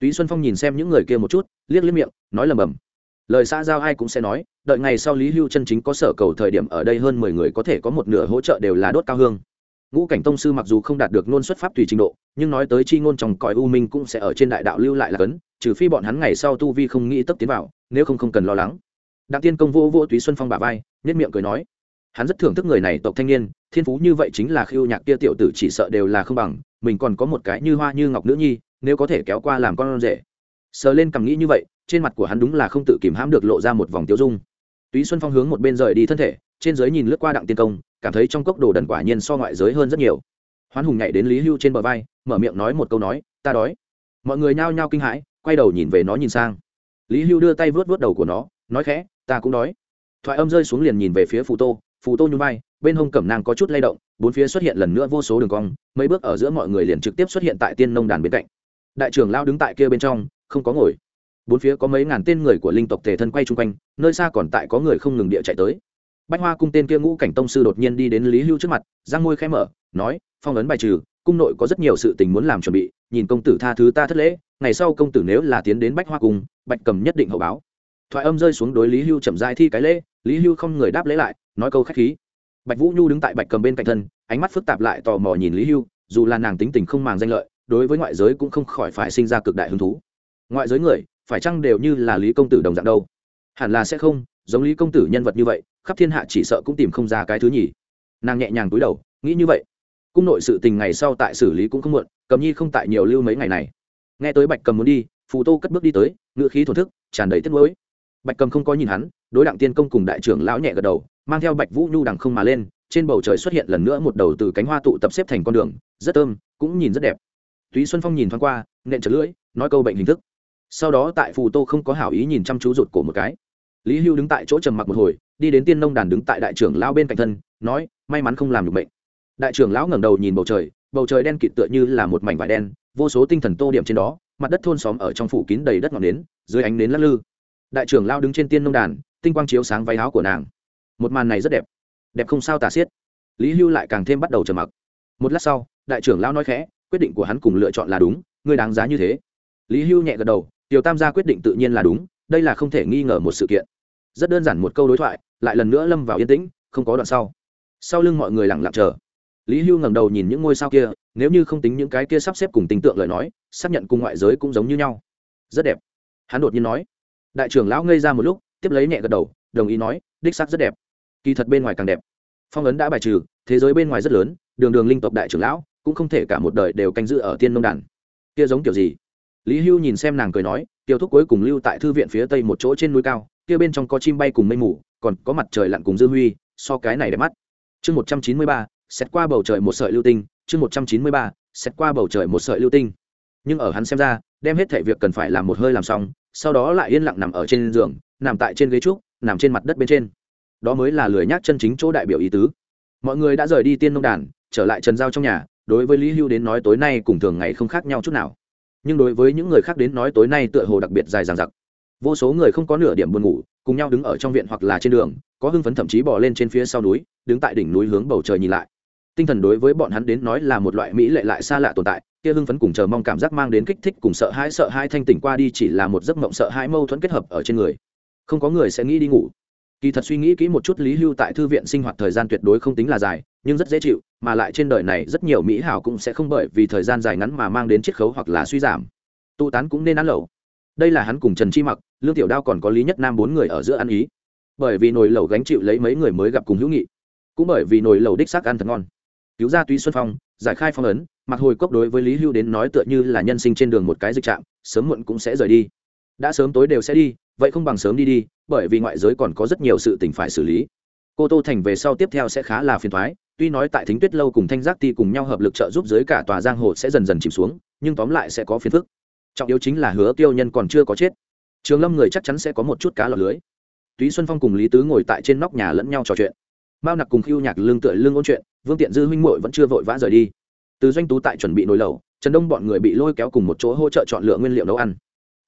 Túy xuân phong nhìn xem những người kia một chút, liếc liếc miệng, nói lầm bầm lời xã giao ai cũng sẽ nói, đợi ngày sau lý hưu chân chính có sở cầu thời điểm ở đây hơn mười người có thể có một nửa hỗ trợ đều là đốt cao hương. Ngũ cảnh tông sư mặc dù không đạt được nôn xuất pháp tùy trình độ, nhưng nói tới chi ngôn trong cõi u minh cũng sẽ ở trên đại đạo lưu lại là cấn, trừ phi bọn hắn ngày sau tu vi không nghĩ tấp tiến vào, nếu không không cần lo lắng. Đặng tiên công vô vô túy xuân phong bà vai nhất miệng cười nói, hắn rất thưởng thức người này tộc thanh niên, thiên phú như vậy chính là khiêu nhạc kia tiểu tử chỉ sợ đều là không bằng, mình còn có một cái như hoa như ngọc nữ nhi, nếu có thể kéo qua làm con rể. Sờ lên cầm nghĩ như vậy trên mặt của hắn đúng là không tự kìm hãm được lộ ra một vòng tiêu dung. Túy xuân phong hướng một bên rời đi thân thể, trên giới nhìn lướt qua đặng tiên công, cảm thấy trong cốc đồ đần quả nhiên so ngoại giới hơn rất nhiều. Hoán hùng nhảy đến lý hưu trên bờ vai, mở miệng nói một câu nói, ta đói. Mọi người nhao nhao kinh hãi, quay đầu nhìn về nó nhìn sang. Lý hưu đưa tay vớt vớt đầu của nó, nói khẽ, ta cũng đói. Thoại âm rơi xuống liền nhìn về phía phù tô phù tô nhún vai, bên hông cẩm nàng có chút lay động, bốn phía xuất hiện lần nữa vô số đường cong, mấy bước ở giữa mọi người liền trực tiếp xuất hiện tại tiên nông đàn bên cạnh. Đại trưởng lao đứng tại kia bên trong, không có ngồi bốn phía có mấy ngàn tên người của linh tộc tề thân quay chung quanh, nơi xa còn tại có người không ngừng địa chạy tới. Bách hoa cung tên kia ngũ cảnh tông sư đột nhiên đi đến lý hưu trước mặt giang môi khẽ mở, nói, phong ấn bài trừ, cung nội có rất nhiều sự tình muốn làm chuẩn bị, nhìn công tử tha thứ ta thất lễ, ngày sau công tử nếu là tiến đến bách hoa cung, bạch cầm nhất định hậu báo. Thoại âm rơi xuống đối lý hưu chậm dai thi cái lễ, lý hưu không người đáp lễ lại, nói câu k h á c h khí. Bạch vũ nhu đứng tại bạch cầm bên cạnh thân, ánh mắt phức tạp lại tò mò nhìn lý hưu, dù là nàng tính tình không màng danh lợi, đối với ngoại giới cũng không khỏi phải sinh ra cực đại hứng thú. Ngoại giới người phải chăng đều như là lý công tử đồng dạng đâu? Hẳn là sẽ không, giống lý công tử nhân vật như vậy, khắp thiên hạ chỉ sợ cũng tìm không ra cái thứ nhỉ nàng nhẹ nhàng túi đầu, nghĩ như vậy. Cung nội sự tình ngày sau tại xử lý cũng không muộn, cầm nhi không tại nhiều lưu mấy ngày này. Nghe tới bạch cầm muốn đi, phù tô cất bước đi tới ngựa khí thổn thức, tràn đầy tiếc nuối. Bạch cầm không có nhìn hắn, đối đặng tiên công cùng đại trưởng lão nhẹ gật đầu, mang theo bạch vũ nhu đằng không mà lên, trên bầu trời xuất hiện lần nữa một đầu từ cánh hoa tụ tập xếp thành con đường, rất thơm, cũng nhìn rất đẹp. Túy xuân phong nhìn thoáng qua, nện trở lưỡi, nói câu bệnh hình thức sau đó tại phù tô không có hảo ý nhìn chăm chú rụt cổ một cái. Lý hưu đứng tại chỗ trầm mặc một hồi, đi đến tiên nông đàn đứng tại đại trưởng lão bên cạnh thân, nói, may mắn không làm được bệnh đại trưởng lão ngẩng đầu nhìn bầu trời bầu trời đen kịt tựa như là một mảnh vải đen, vô số tinh thần tô điểm trên đó, mặt đất thôn xóm ở trong phủ kín đầy đất ngọn nến, dưới ánh nến lắc lư. Đại trưởng lao đứng trên tiên nông đàn, tinh quang chiếu sáng váy áo của nàng. Một màn này rất đẹp. Đẹp không sao tả xiết. Lý hưu lại càng thêm bắt đầu trầm mặc. Một lát sau, đại trưởng lao nói khẽ, quyết định của hắn cùng lựa chọn là đúng, ngươi đáng giá như thế. Lý hưu nhẹ gật đầu tiểu tam gia quyết định tự nhiên là đúng, đây là không thể nghi ngờ một sự kiện. Rất đơn giản một câu đối thoại, lại lần nữa lâm vào yên tĩnh, không có đoạn sau. Sau lưng mọi người lặng lặng chờ. Lý hưu ngẩng đầu nhìn những ngôi sao kia, nếu như không tính những cái kia sắp xếp cùng tình tượng lời nói, xác nhận cùng ngoại giới cũng giống như nhau. Rất đẹp. Hắn đột nhiên nói. Đại trưởng lão ngây ra một lúc, tiếp lấy nhẹ gật đầu, đồng ý nói, đích xác rất đẹp. Kỳ thật bên ngoài càng đẹp. Phong ấn đã bài trừ, thế giới bên ngoài rất lớn, đường đường linh tộc đại trưởng lão, cũng không thể cả một đời đều canh giữ ở tiên nông đàn. Kia giống kiểu gì? Lý hưu nhìn xem nàng cười nói, tiêu thúc cuối cùng lưu tại thư viện phía tây một chỗ trên núi cao, kia bên trong có chim bay cùng mây mù, còn có mặt trời lặn cùng dư huy, so cái này đẹp mắt. Chương một trăm chín mươi ba, xét qua bầu trời một sợi lưu tinh, chương một trăm chín mươi ba, xét qua bầu trời một sợi lưu tinh. Nhưng ở hắn xem ra, đem hết thể việc cần phải làm một hơi làm xong, sau đó lại yên lặng nằm ở trên giường, nằm tại trên ghế trúc, nằm trên mặt đất bên trên. Đó mới là lười nhác chân chính chỗ đại biểu ý tứ. Mọi người đã rời đi tiên nông đàn, trở lại trần giao trong nhà, đối với lý hưu đến nói tối nay cùng thường ngày không khác nhau chút nào nhưng đối với những người khác đến nói tối nay tựa hồ đặc biệt dài dằng dặc. Vô số người không có nửa điểm buồn ngủ, cùng nhau đứng ở trong viện hoặc là trên đường, có hưng phấn thậm chí bỏ lên trên phía sau núi, đứng tại đỉnh núi hướng bầu trời nhìn lại. Tinh thần đối với bọn hắn đến nói là một loại mỹ lệ lại xa lạ tồn tại, kia hưng phấn cùng chờ mong cảm giác mang đến kích thích cùng sợ hãi sợ hãi thanh tỉnh qua đi chỉ là một giấc mộng sợ hãi mâu thuẫn kết hợp ở trên người. Không có người sẽ nghĩ đi ngủ kỳ thật suy nghĩ kỹ một chút lý hưu tại thư viện sinh hoạt thời gian tuyệt đối không tính là dài, nhưng rất dễ chịu, mà lại trên đời này rất nhiều mỹ hảo cũng sẽ không bởi vì thời gian dài ngắn mà mang đến chiết khấu hoặc là suy giảm. Tụ tán cũng nên ăn lẩu. Đây là hắn cùng trần chi mặc, lương tiểu đao còn có lý nhất nam bốn người ở giữa ăn ý. Bởi vì nồi lẩu gánh chịu lấy mấy người mới gặp cùng hữu nghị, cũng bởi vì nồi lẩu đích xác ăn thật ngon. Cứu ra túy xuân phong, giải khai phong ấn mặc hồi cốc đối với lý hưu đến nói tựa như là nhân sinh trên đường một cái dịch trạm sớm muộn cũng sẽ rời đi đã sớm tối đều sẽ đi, vậy không bằng sớm đi đi, bởi vì ngoại giới còn có rất nhiều sự tình phải xử lý. Cô tô thành về sau tiếp theo sẽ khá là phiền thoái tuy nói tại thính tuyết lâu cùng thanh giác ti cùng nhau hợp lực trợ giúp giới cả tòa giang hồ sẽ dần dần chìm xuống, nhưng tóm lại sẽ có phiền phức. Trọng yếu chính là hứa tiêu nhân còn chưa có chết. Trường lâm người chắc chắn sẽ có một chút cá lọc lưới. Túy xuân phong cùng lý tứ ngồi tại trên nóc nhà lẫn nhau trò chuyện. Mao nặc cùng khiêu nhạc lương tựa lương ôn chuyện, vương tiện dư huynh muội vẫn chưa vội vã rời đi. Từ doanh tú tại chuẩn bị nồi lẩu, trần đông bọn người bị lôi kéo cùng một chỗ hỗ trợ chọn lựa nguyên liệu nấu ăn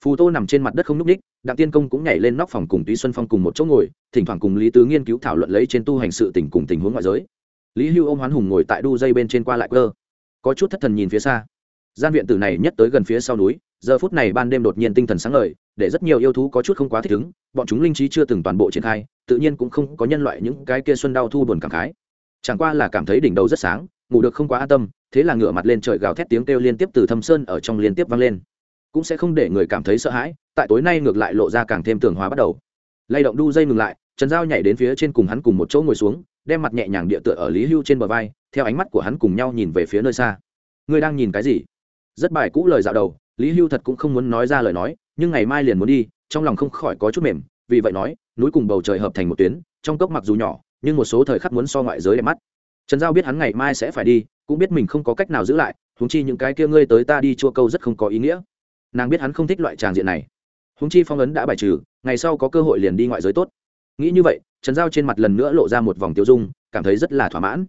phù tô nằm trên mặt đất không n ú c ních, đặng tiên công cũng nhảy lên nóc phòng cùng túy xuân phong cùng một chỗ ngồi, thỉnh thoảng cùng lý tứ nghiên cứu thảo luận lấy trên tu hành sự tình cùng tình huống ngoại giới. Lý hưu ô m hoán hùng ngồi tại đu dây bên trên qua lại cơ. Có chút thất thần nhìn phía xa. Gian viện tử này nhất tới gần phía sau núi, giờ phút này ban đêm đột nhiên tinh thần sáng lời để rất nhiều yêu thú có chút không quá thích ứng, bọn chúng linh trí chưa từng toàn bộ triển khai, tự nhiên cũng không có nhân loại những cái kia xuân đau thu buồn cảm khái. Chẳng qua là cảm thấy đỉnh đầu rất sáng, ngủ được không quá an tâm, thế là ngửa mặt lên trời gào thét tiếng kêu liên tiếp từ thâm sơn ở trong liên tiếp vang lên cũng sẽ không để người cảm thấy sợ hãi, tại tối nay ngược lại lộ ra càng thêm tường hóa bắt đầu. Lay động đu dây ngừng lại, trần giao nhảy đến phía trên cùng hắn cùng một chỗ ngồi xuống, đem mặt nhẹ nhàng địa tựa ở lý hưu trên bờ vai, theo ánh mắt của hắn cùng nhau nhìn về phía nơi xa. Ngươi đang nhìn cái gì? Rất bài cũ lời dạo đầu, lý hưu thật cũng không muốn nói ra lời nói, nhưng ngày mai liền muốn đi, trong lòng không khỏi có chút mềm, vì vậy nói, núi cùng bầu trời hợp thành một tuyến, trong cốc mặc dù nhỏ, nhưng một số thời khắc muốn so ngoại giới đẹp mắt. Trần giao biết hắn ngày mai sẽ phải đi, cũng biết mình không có cách nào giữ lại thúng chi những cái kia ngươi tới ta đi chua câu rất không có ý nghĩa nàng biết hắn không thích loại tràng diện này. Húng chi phong ấn đã bài trừ, ngày sau có cơ hội liền đi ngoại giới tốt. Nghĩ như vậy, trần giao trên mặt lần nữa lộ ra một vòng tiêu dung, cảm thấy rất là thỏa mãn.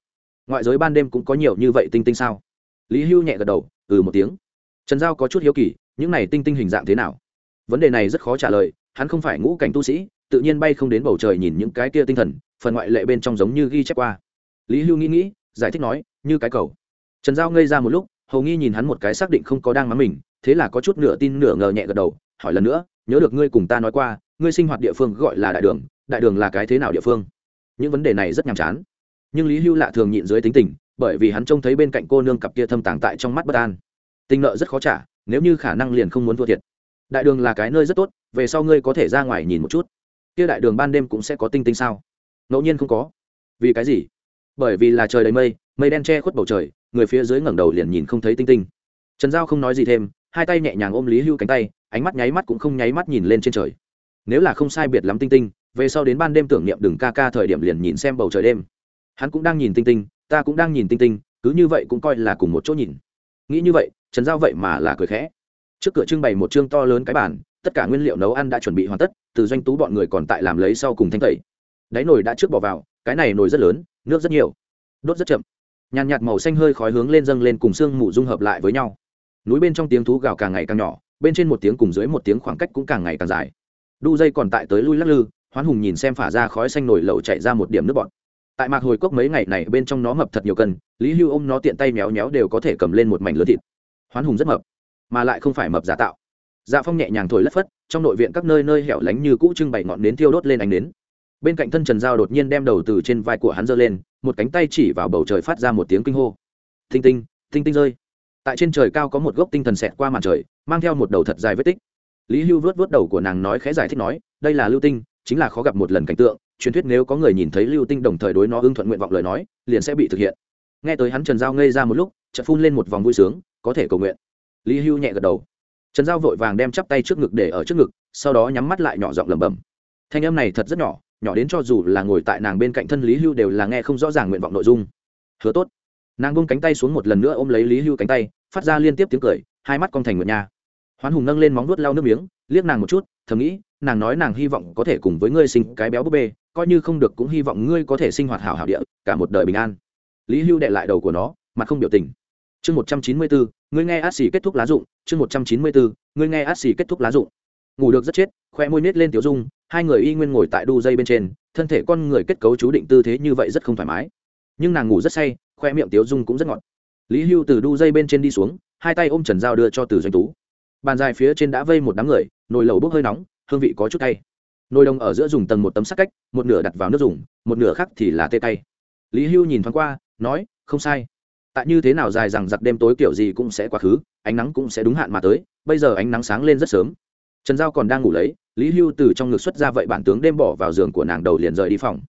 Ngoại giới ban đêm cũng có nhiều như vậy tinh tinh sao? Lý hưu nhẹ gật đầu ừ một tiếng. Trần giao có chút hiếu kỳ, những này tinh tinh hình dạng thế nào? Vấn đề này rất khó trả lời, hắn không phải ngũ cảnh tu sĩ, tự nhiên bay không đến bầu trời nhìn những cái kia tinh thần, phần ngoại lệ bên trong giống như ghi chép qua. Lý hưu nghĩ nghĩ, giải thích nói, như cái cầu. Trần giao ngây ra một lúc, hầu nghi nhìn hắn một cái xác định không có đang mắng mình thế là có chút nửa tin nửa ngờ nhẹ gật đầu, hỏi lần nữa, nhớ được ngươi cùng ta nói qua, ngươi sinh hoạt địa phương gọi là đại đường đại đường là cái thế nào địa phương? Những vấn đề này rất nhàm chán. Nhưng lý hưu lạ thường nhịn dưới tính tình, bởi vì hắn trông thấy bên cạnh cô nương cặp kia thâm tàng tại trong mắt bất an. Tình nợ rất khó trả, nếu như khả năng liền không muốn thua thiệt. Đại đường là cái nơi rất tốt, về sau ngươi có thể ra ngoài nhìn một chút. Kia đại đường ban đêm cũng sẽ có tinh tinh sao? Ngẫu nhiên không có. Vì cái gì? Bởi vì là trời đầy mây mây đen che khuất bầu trời, người phía dưới ngẩng đầu liền nhìn không thấy tinh tinh. Trần giao không nói gì thêm hai tay nhẹ nhàng ôm lý hưu cánh tay, ánh mắt nháy mắt cũng không nháy mắt nhìn lên trên trời. Nếu là không sai biệt lắm tinh tinh, về sau đến ban đêm tưởng niệm đừng ca ca thời điểm liền nhìn xem bầu trời đêm. Hắn cũng đang nhìn tinh tinh, ta cũng đang nhìn tinh tinh, cứ như vậy cũng coi là cùng một chỗ nhìn. Nghĩ như vậy, trần giao vậy mà là cười khẽ. Trước cửa trưng bày một chương to lớn cái bàn, tất cả nguyên liệu nấu ăn đã chuẩn bị hoàn tất, từ doanh tú bọn người còn tại làm lấy sau cùng thanh tẩy. Đáy nồi đã trước bỏ vào, cái này nồi rất lớn, nước rất nhiều. Đốt rất chậm. Nhàn nhạt màu xanh hơi khói hướng lên dâng lên cùng xương mù dung hợp lại với nhau núi bên trong tiếng thú gào càng ngày càng nhỏ, bên trên một tiếng cùng dưới một tiếng khoảng cách cũng càng ngày càng dài. Đu dây còn tại tới lui lắc lư, hoán hùng nhìn xem phả ra khói xanh nổi lẩu chạy ra một điểm nước bọt. Tại mạc hồi cốc mấy ngày này, bên trong nó mập thật nhiều cân, lý hưu ôm nó tiện tay méo méo đều có thể cầm lên một mảnh lứa thịt. Hoán hùng rất mập, mà lại không phải mập giả tạo. Dạ phong nhẹ nhàng thổi lất phất, trong nội viện các nơi nơi hẻo lánh như cũ trưng bày ngọn nến thiêu đốt lên ánh nến. Bên cạnh thân trần giao đột nhiên đem đầu từ trên vai của hắn giơ lên, một cánh tay chỉ vào bầu trời phát ra một tiếng kinh hô. Tinh tinh tinh tinh rơi! Tại trên trời cao có một gốc tinh thần xẹt qua màn trời, mang theo một đầu thật dài vết tích. Lý hưu vớt vớt đầu của nàng nói khẽ giải thích nói, đây là lưu tinh, chính là khó gặp một lần cảnh tượng. Truyền thuyết nếu có người nhìn thấy lưu tinh đồng thời đối nó ưng thuận nguyện vọng lời nói, liền sẽ bị thực hiện. Nghe tới hắn trần giao ngây ra một lúc, chợt phun lên một vòng vui sướng, có thể cầu nguyện. Lý hưu nhẹ gật đầu. Trần giao vội vàng đem chắp tay trước ngực để ở trước ngực, sau đó nhắm mắt lại nhỏ giọng lẩm bẩm. Thanh âm này thật rất nhỏ nhỏ đến cho dù là ngồi tại nàng bên cạnh thân lý hưu đều là nghe không rõ ràng nguyện vọng nội dung. Hứa tốt nàng bông cánh tay xuống một lần nữa ôm lấy lý hưu cánh tay phát ra liên tiếp tiếng cười hai mắt con thành nguyện nha hoán hùng nâng lên móng nuốt lau nước miếng liếc nàng một chút thầm nghĩ nàng nói nàng hy vọng có thể cùng với ngươi sinh cái béo búp bê coi như không được cũng hy vọng ngươi có thể sinh hoạt hảo hảo địa cả một đời bình an lý hưu đệ lại đầu của nó mặt không biểu tình chương một trăm chín mươi bốn ngươi nghe át xì kết thúc lá dụng chương một trăm chín mươi bốn ngươi nghe át xì kết thúc lá dụng ngủ được rất chết khoe môi nết lên tiểu dung hai người y nguyên ngồi tại đu dây bên trên thân thể con người kết cấu chú định tư thế như vậy rất không thoải mái nhưng nàng ngủ rất say khoe miệng tiếu dung cũng rất ngọt. Lý hưu từ đu dây bên trên đi xuống, hai tay ôm trần dao đưa cho từ doanh tú. Bàn dài phía trên đã vây một đám người, nồi lẩu bốc hơi nóng, hương vị có chút tay nồi đồng ở giữa dùng tầng một tấm sắt cách, một nửa đặt vào nước dùng, một nửa khác thì là tê tay. Lý hưu nhìn thoáng qua, nói, không sai. Tại như thế nào dài rằng giặc đêm tối kiểu gì cũng sẽ quá khứ, ánh nắng cũng sẽ đúng hạn mà tới, bây giờ ánh nắng sáng lên rất sớm. Trần giao còn đang ngủ lấy, lý hưu từ trong ngực xuất ra vậy bản tướng đêm bỏ vào giường của nàng đầu liền rời đi phòng.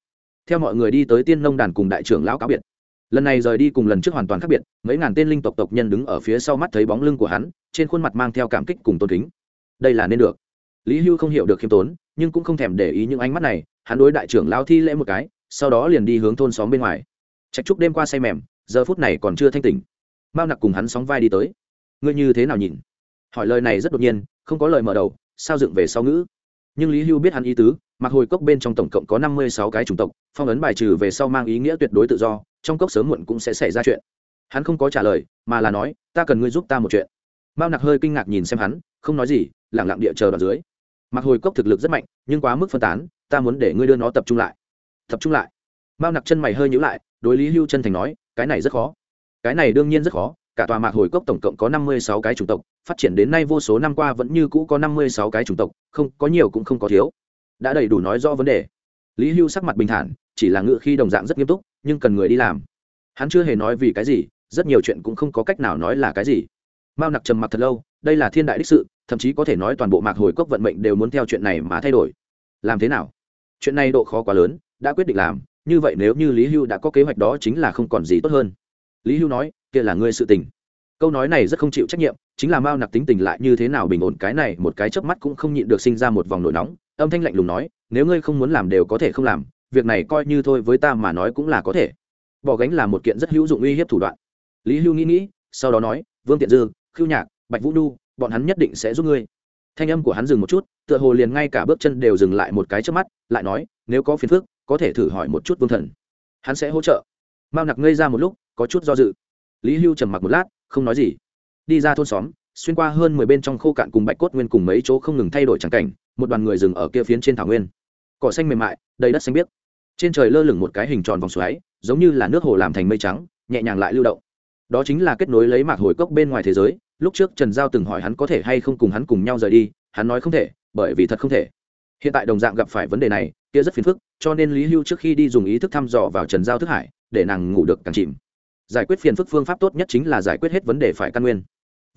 Theo mọi người đi tới tiên nông đàn cùng đại trưởng lão cáo biệt lần này rời đi cùng lần trước hoàn toàn khác biệt, mấy ngàn tên linh tộc tộc nhân đứng ở phía sau mắt thấy bóng lưng của hắn, trên khuôn mặt mang theo cảm kích cùng tôn kính. Đây là nên được. Lý hưu không hiểu được khiêm tốn, nhưng cũng không thèm để ý những ánh mắt này, hắn đối đại trưởng lao thi lễ một cái, sau đó liền đi hướng thôn xóm bên ngoài. Trạch trúc đêm qua say mềm, giờ phút này còn chưa thanh tỉnh. Mao nặc cùng hắn sóng vai đi tới. Ngươi như thế nào nhìn? Hỏi lời này rất đột nhiên, không có lời mở đầu, sao dựng về sau ngữ? Nhưng lý hưu biết hắn ý tứ, mặc hồi cốc bên trong tổng cộng có năm mươi sáu cái chủng tộc, phong ấn bài trừ về sau mang ý nghĩa tuyệt đối tự do trong cốc sớm muộn cũng sẽ xảy ra chuyện. Hắn không có trả lời, mà là nói, ta cần ngươi giúp ta một chuyện. Mao nặc hơi kinh ngạc nhìn xem hắn, không nói gì lẳng lặng địa chờ đoạn dưới. Mặc hồi cốc thực lực rất mạnh, nhưng quá mức phân tán, ta muốn để ngươi đưa nó tập trung lại. Tập trung lại? Mao nặc chân mày hơi nhữ lại, đối lý hưu chân thành nói, cái này rất khó. Cái này đương nhiên rất khó, cả tòa mạc hồi cốc tổng cộng có năm mươi sáu cái chủng tộc, phát triển đến nay vô số năm qua vẫn như cũ có năm mươi sáu cái chủng tộc, không, có nhiều cũng không có thiếu. Đã đầy đủ nói rõ vấn đề. Lý hưu sắc mặt bình thản, chỉ là ngự khi đồng dạng rất nghiêm túc nhưng cần người đi làm. Hắn chưa hề nói vì cái gì, rất nhiều chuyện cũng không có cách nào nói là cái gì. Mao nặc trầm mặc thật lâu, đây là thiên đại đích sự, thậm chí có thể nói toàn bộ mạc hồi cốc vận mệnh đều muốn theo chuyện này mà thay đổi. Làm thế nào? Chuyện này độ khó quá lớn, đã quyết định làm, như vậy nếu như lý hưu đã có kế hoạch đó chính là không còn gì tốt hơn. Lý hưu nói, kia là ngươi sự tình. Câu nói này rất không chịu trách nhiệm, chính là mao nặc tính tình lại như thế nào bình ổn cái này một cái chớp mắt cũng không nhịn được sinh ra một vòng nổi nóng, âm thanh lạnh lùng nói, nếu ngươi không muốn làm đều có thể không làm việc này coi như thôi với ta mà nói cũng là có thể. Bỏ gánh là một kiện rất hữu dụng uy hiếp thủ đoạn. Lý hưu nghĩ nghĩ, sau đó nói, vương tiện dư, khưu nhạc, bạch vũ nhu, bọn hắn nhất định sẽ giúp ngươi. Thanh âm của hắn dừng một chút, tựa hồ liền ngay cả bước chân đều dừng lại một cái trước mắt, lại nói, nếu có phiền phức, có thể thử hỏi một chút vương thần. Hắn sẽ hỗ trợ. Mao nặc ngây ra một lúc, có chút do dự. Lý hưu trầm mặc một lát, không nói gì. Đi ra thôn xóm, xuyên qua hơn mười bên trong khô cạn cùng bạch cốt nguyên cùng mấy chỗ không ngừng thay đổi trắng cảnh, một đoàn người dừng ở kia phiến trên thảo nguyên. Cỏ xanh mềm mại, đầy đất xanh biếc trên trời lơ lửng một cái hình tròn vòng xoáy, giống như là nước hồ làm thành mây trắng, nhẹ nhàng lại lưu động. Đó chính là kết nối lấy mạc hồi cốc bên ngoài thế giới, lúc trước trần giao từng hỏi hắn có thể hay không cùng hắn cùng nhau rời đi, hắn nói không thể, bởi vì thật không thể. Hiện tại đồng dạng gặp phải vấn đề này, kia rất phiền phức, cho nên lý hưu trước khi đi dùng ý thức thăm dò vào trần giao thức hải, để nàng ngủ được càng chìm. Giải quyết phiền phức phương pháp tốt nhất chính là giải quyết hết vấn đề phải căn nguyên.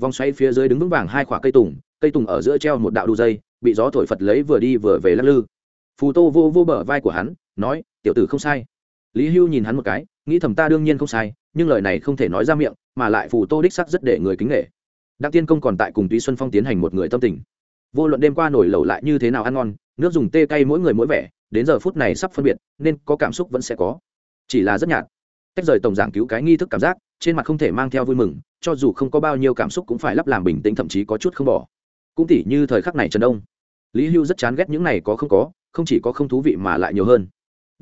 Vòng xoay phía dưới đứng vững vàng hai khoả cây tùng cây tùng ở giữa treo một đạo đu dây, bị gió thổi phật lấy vừa đi vừa về lắc lư. Phù tô vô vô bờ vai của hắn, nói tiểu tử không sai. Lý hưu nhìn hắn một cái, nghĩ thầm ta đương nhiên không sai, nhưng lời này không thể nói ra miệng, mà lại phù tô đích sắc rất để người kính nghệ đặng tiên công còn tại cùng túy xuân phong tiến hành một người tâm tình. Vô luận đêm qua nổi lẩu lại như thế nào ăn ngon, nước dùng tê cay mỗi người mỗi vẻ, đến giờ phút này sắp phân biệt, nên có cảm xúc vẫn sẽ có. Chỉ là rất nhạt. Tách rời tổng giảng cứu cái nghi thức cảm giác, trên mặt không thể mang theo vui mừng, cho dù không có bao nhiêu cảm xúc cũng phải lắp làm bình tĩnh thậm chí có chút không bỏ. Cũng tỉ như thời khắc này trần đông. Lý hưu rất chán ghét những này có không có, không chỉ có không thú vị mà lại nhiều hơn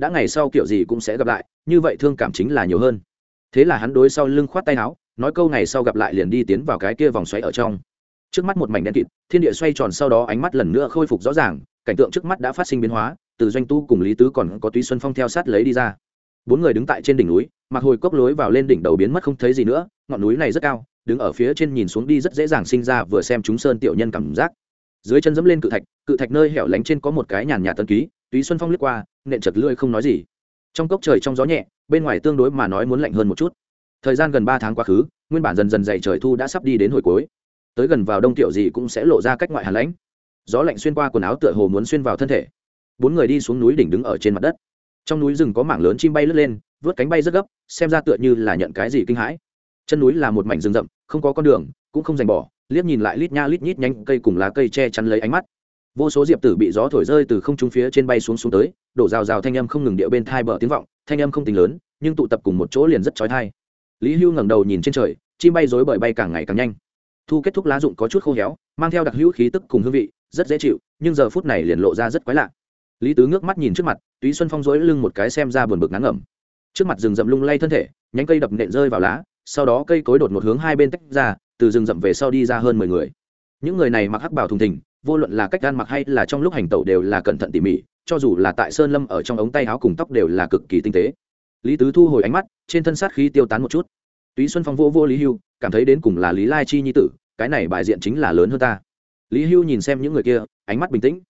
đã ngày sau kiểu gì cũng sẽ gặp lại, như vậy thương cảm chính là nhiều hơn. Thế là hắn đối sau lưng khoát tay áo, nói câu ngày sau gặp lại liền đi tiến vào cái kia vòng xoáy ở trong. Trước mắt một mảnh đen kịt, thiên địa xoay tròn sau đó ánh mắt lần nữa khôi phục rõ ràng, cảnh tượng trước mắt đã phát sinh biến hóa, từ doanh tu cùng lý tứ còn có túy xuân phong theo sát lấy đi ra. Bốn người đứng tại trên đỉnh núi, mặc hồi cốc lối vào lên đỉnh đầu biến mất không thấy gì nữa, ngọn núi này rất cao, đứng ở phía trên nhìn xuống đi rất dễ dàng sinh ra vừa xem chúng sơn tiểu nhân cảm giác. Dưới chân dẫm lên cự thạch cự thạch nơi hẻo lánh trên có một cái nhàn nhà tân ký túy xuân phong lướt qua, nện chật lưỡi không nói gì. Trong cốc trời trong gió nhẹ, bên ngoài tương đối mà nói muốn lạnh hơn một chút. Thời gian gần ba tháng quá khứ, nguyên bản dần dần dày trời thu đã sắp đi đến hồi cuối. Tới gần vào đông tiểu gì cũng sẽ lộ ra cách ngoại hàn lãnh. Gió lạnh xuyên qua quần áo tựa hồ muốn xuyên vào thân thể. Bốn người đi xuống núi đỉnh đứng ở trên mặt đất. Trong núi rừng có mảng lớn chim bay lướt lên, vớt cánh bay rất gấp, xem ra tựa như là nhận cái gì kinh hãi. Chân núi là một mảnh rừng rậm, không có con đường, cũng không dành bỏ liếc nhìn lại lít nha lít nhít nhanh cây cùng lá cây che chắn lấy ánh mắt vô số diệp tử bị gió thổi rơi từ không trung phía trên bay xuống xuống tới, đổ rào rào thanh âm không ngừng điệu bên thai bờ tiếng vọng, thanh âm không tính lớn, nhưng tụ tập cùng một chỗ liền rất trói thai lý hưu ngẩng đầu nhìn trên trời, chim bay rối bời bay càng ngày càng nhanh. Thu kết thúc lá dụng có chút khô héo, mang theo đặc hữu khí tức cùng hương vị, rất dễ chịu, nhưng giờ phút này liền lộ ra rất quái lạ. Lý tứ ngước mắt nhìn trước mặt, túy xuân phong dối lưng một cái xem ra buồn bực ngắn ngẩm. Trước mặt rừng rậm lung lay thân thể, nhánh cây đập nện rơi vào lá, sau đó cây cối đột một hướng hai bên tách ra, từ rừng rậm về sau đi ra hơn mười người. Những người này mặc hắc bảo thùng thình vô luận là cách gan mặc hay là trong lúc hành tẩu đều là cẩn thận tỉ mỉ, cho dù là tại sơn lâm ở trong ống tay áo cùng tóc đều là cực kỳ tinh tế. Lý tứ thu hồi ánh mắt, trên thân sát khí tiêu tán một chút. Túy xuân phong vô vô lý hưu, cảm thấy đến cùng là lý lai chi nhi tử, cái này bài diện chính là lớn hơn ta. Lý hưu nhìn xem những người kia, ánh mắt bình tĩnh.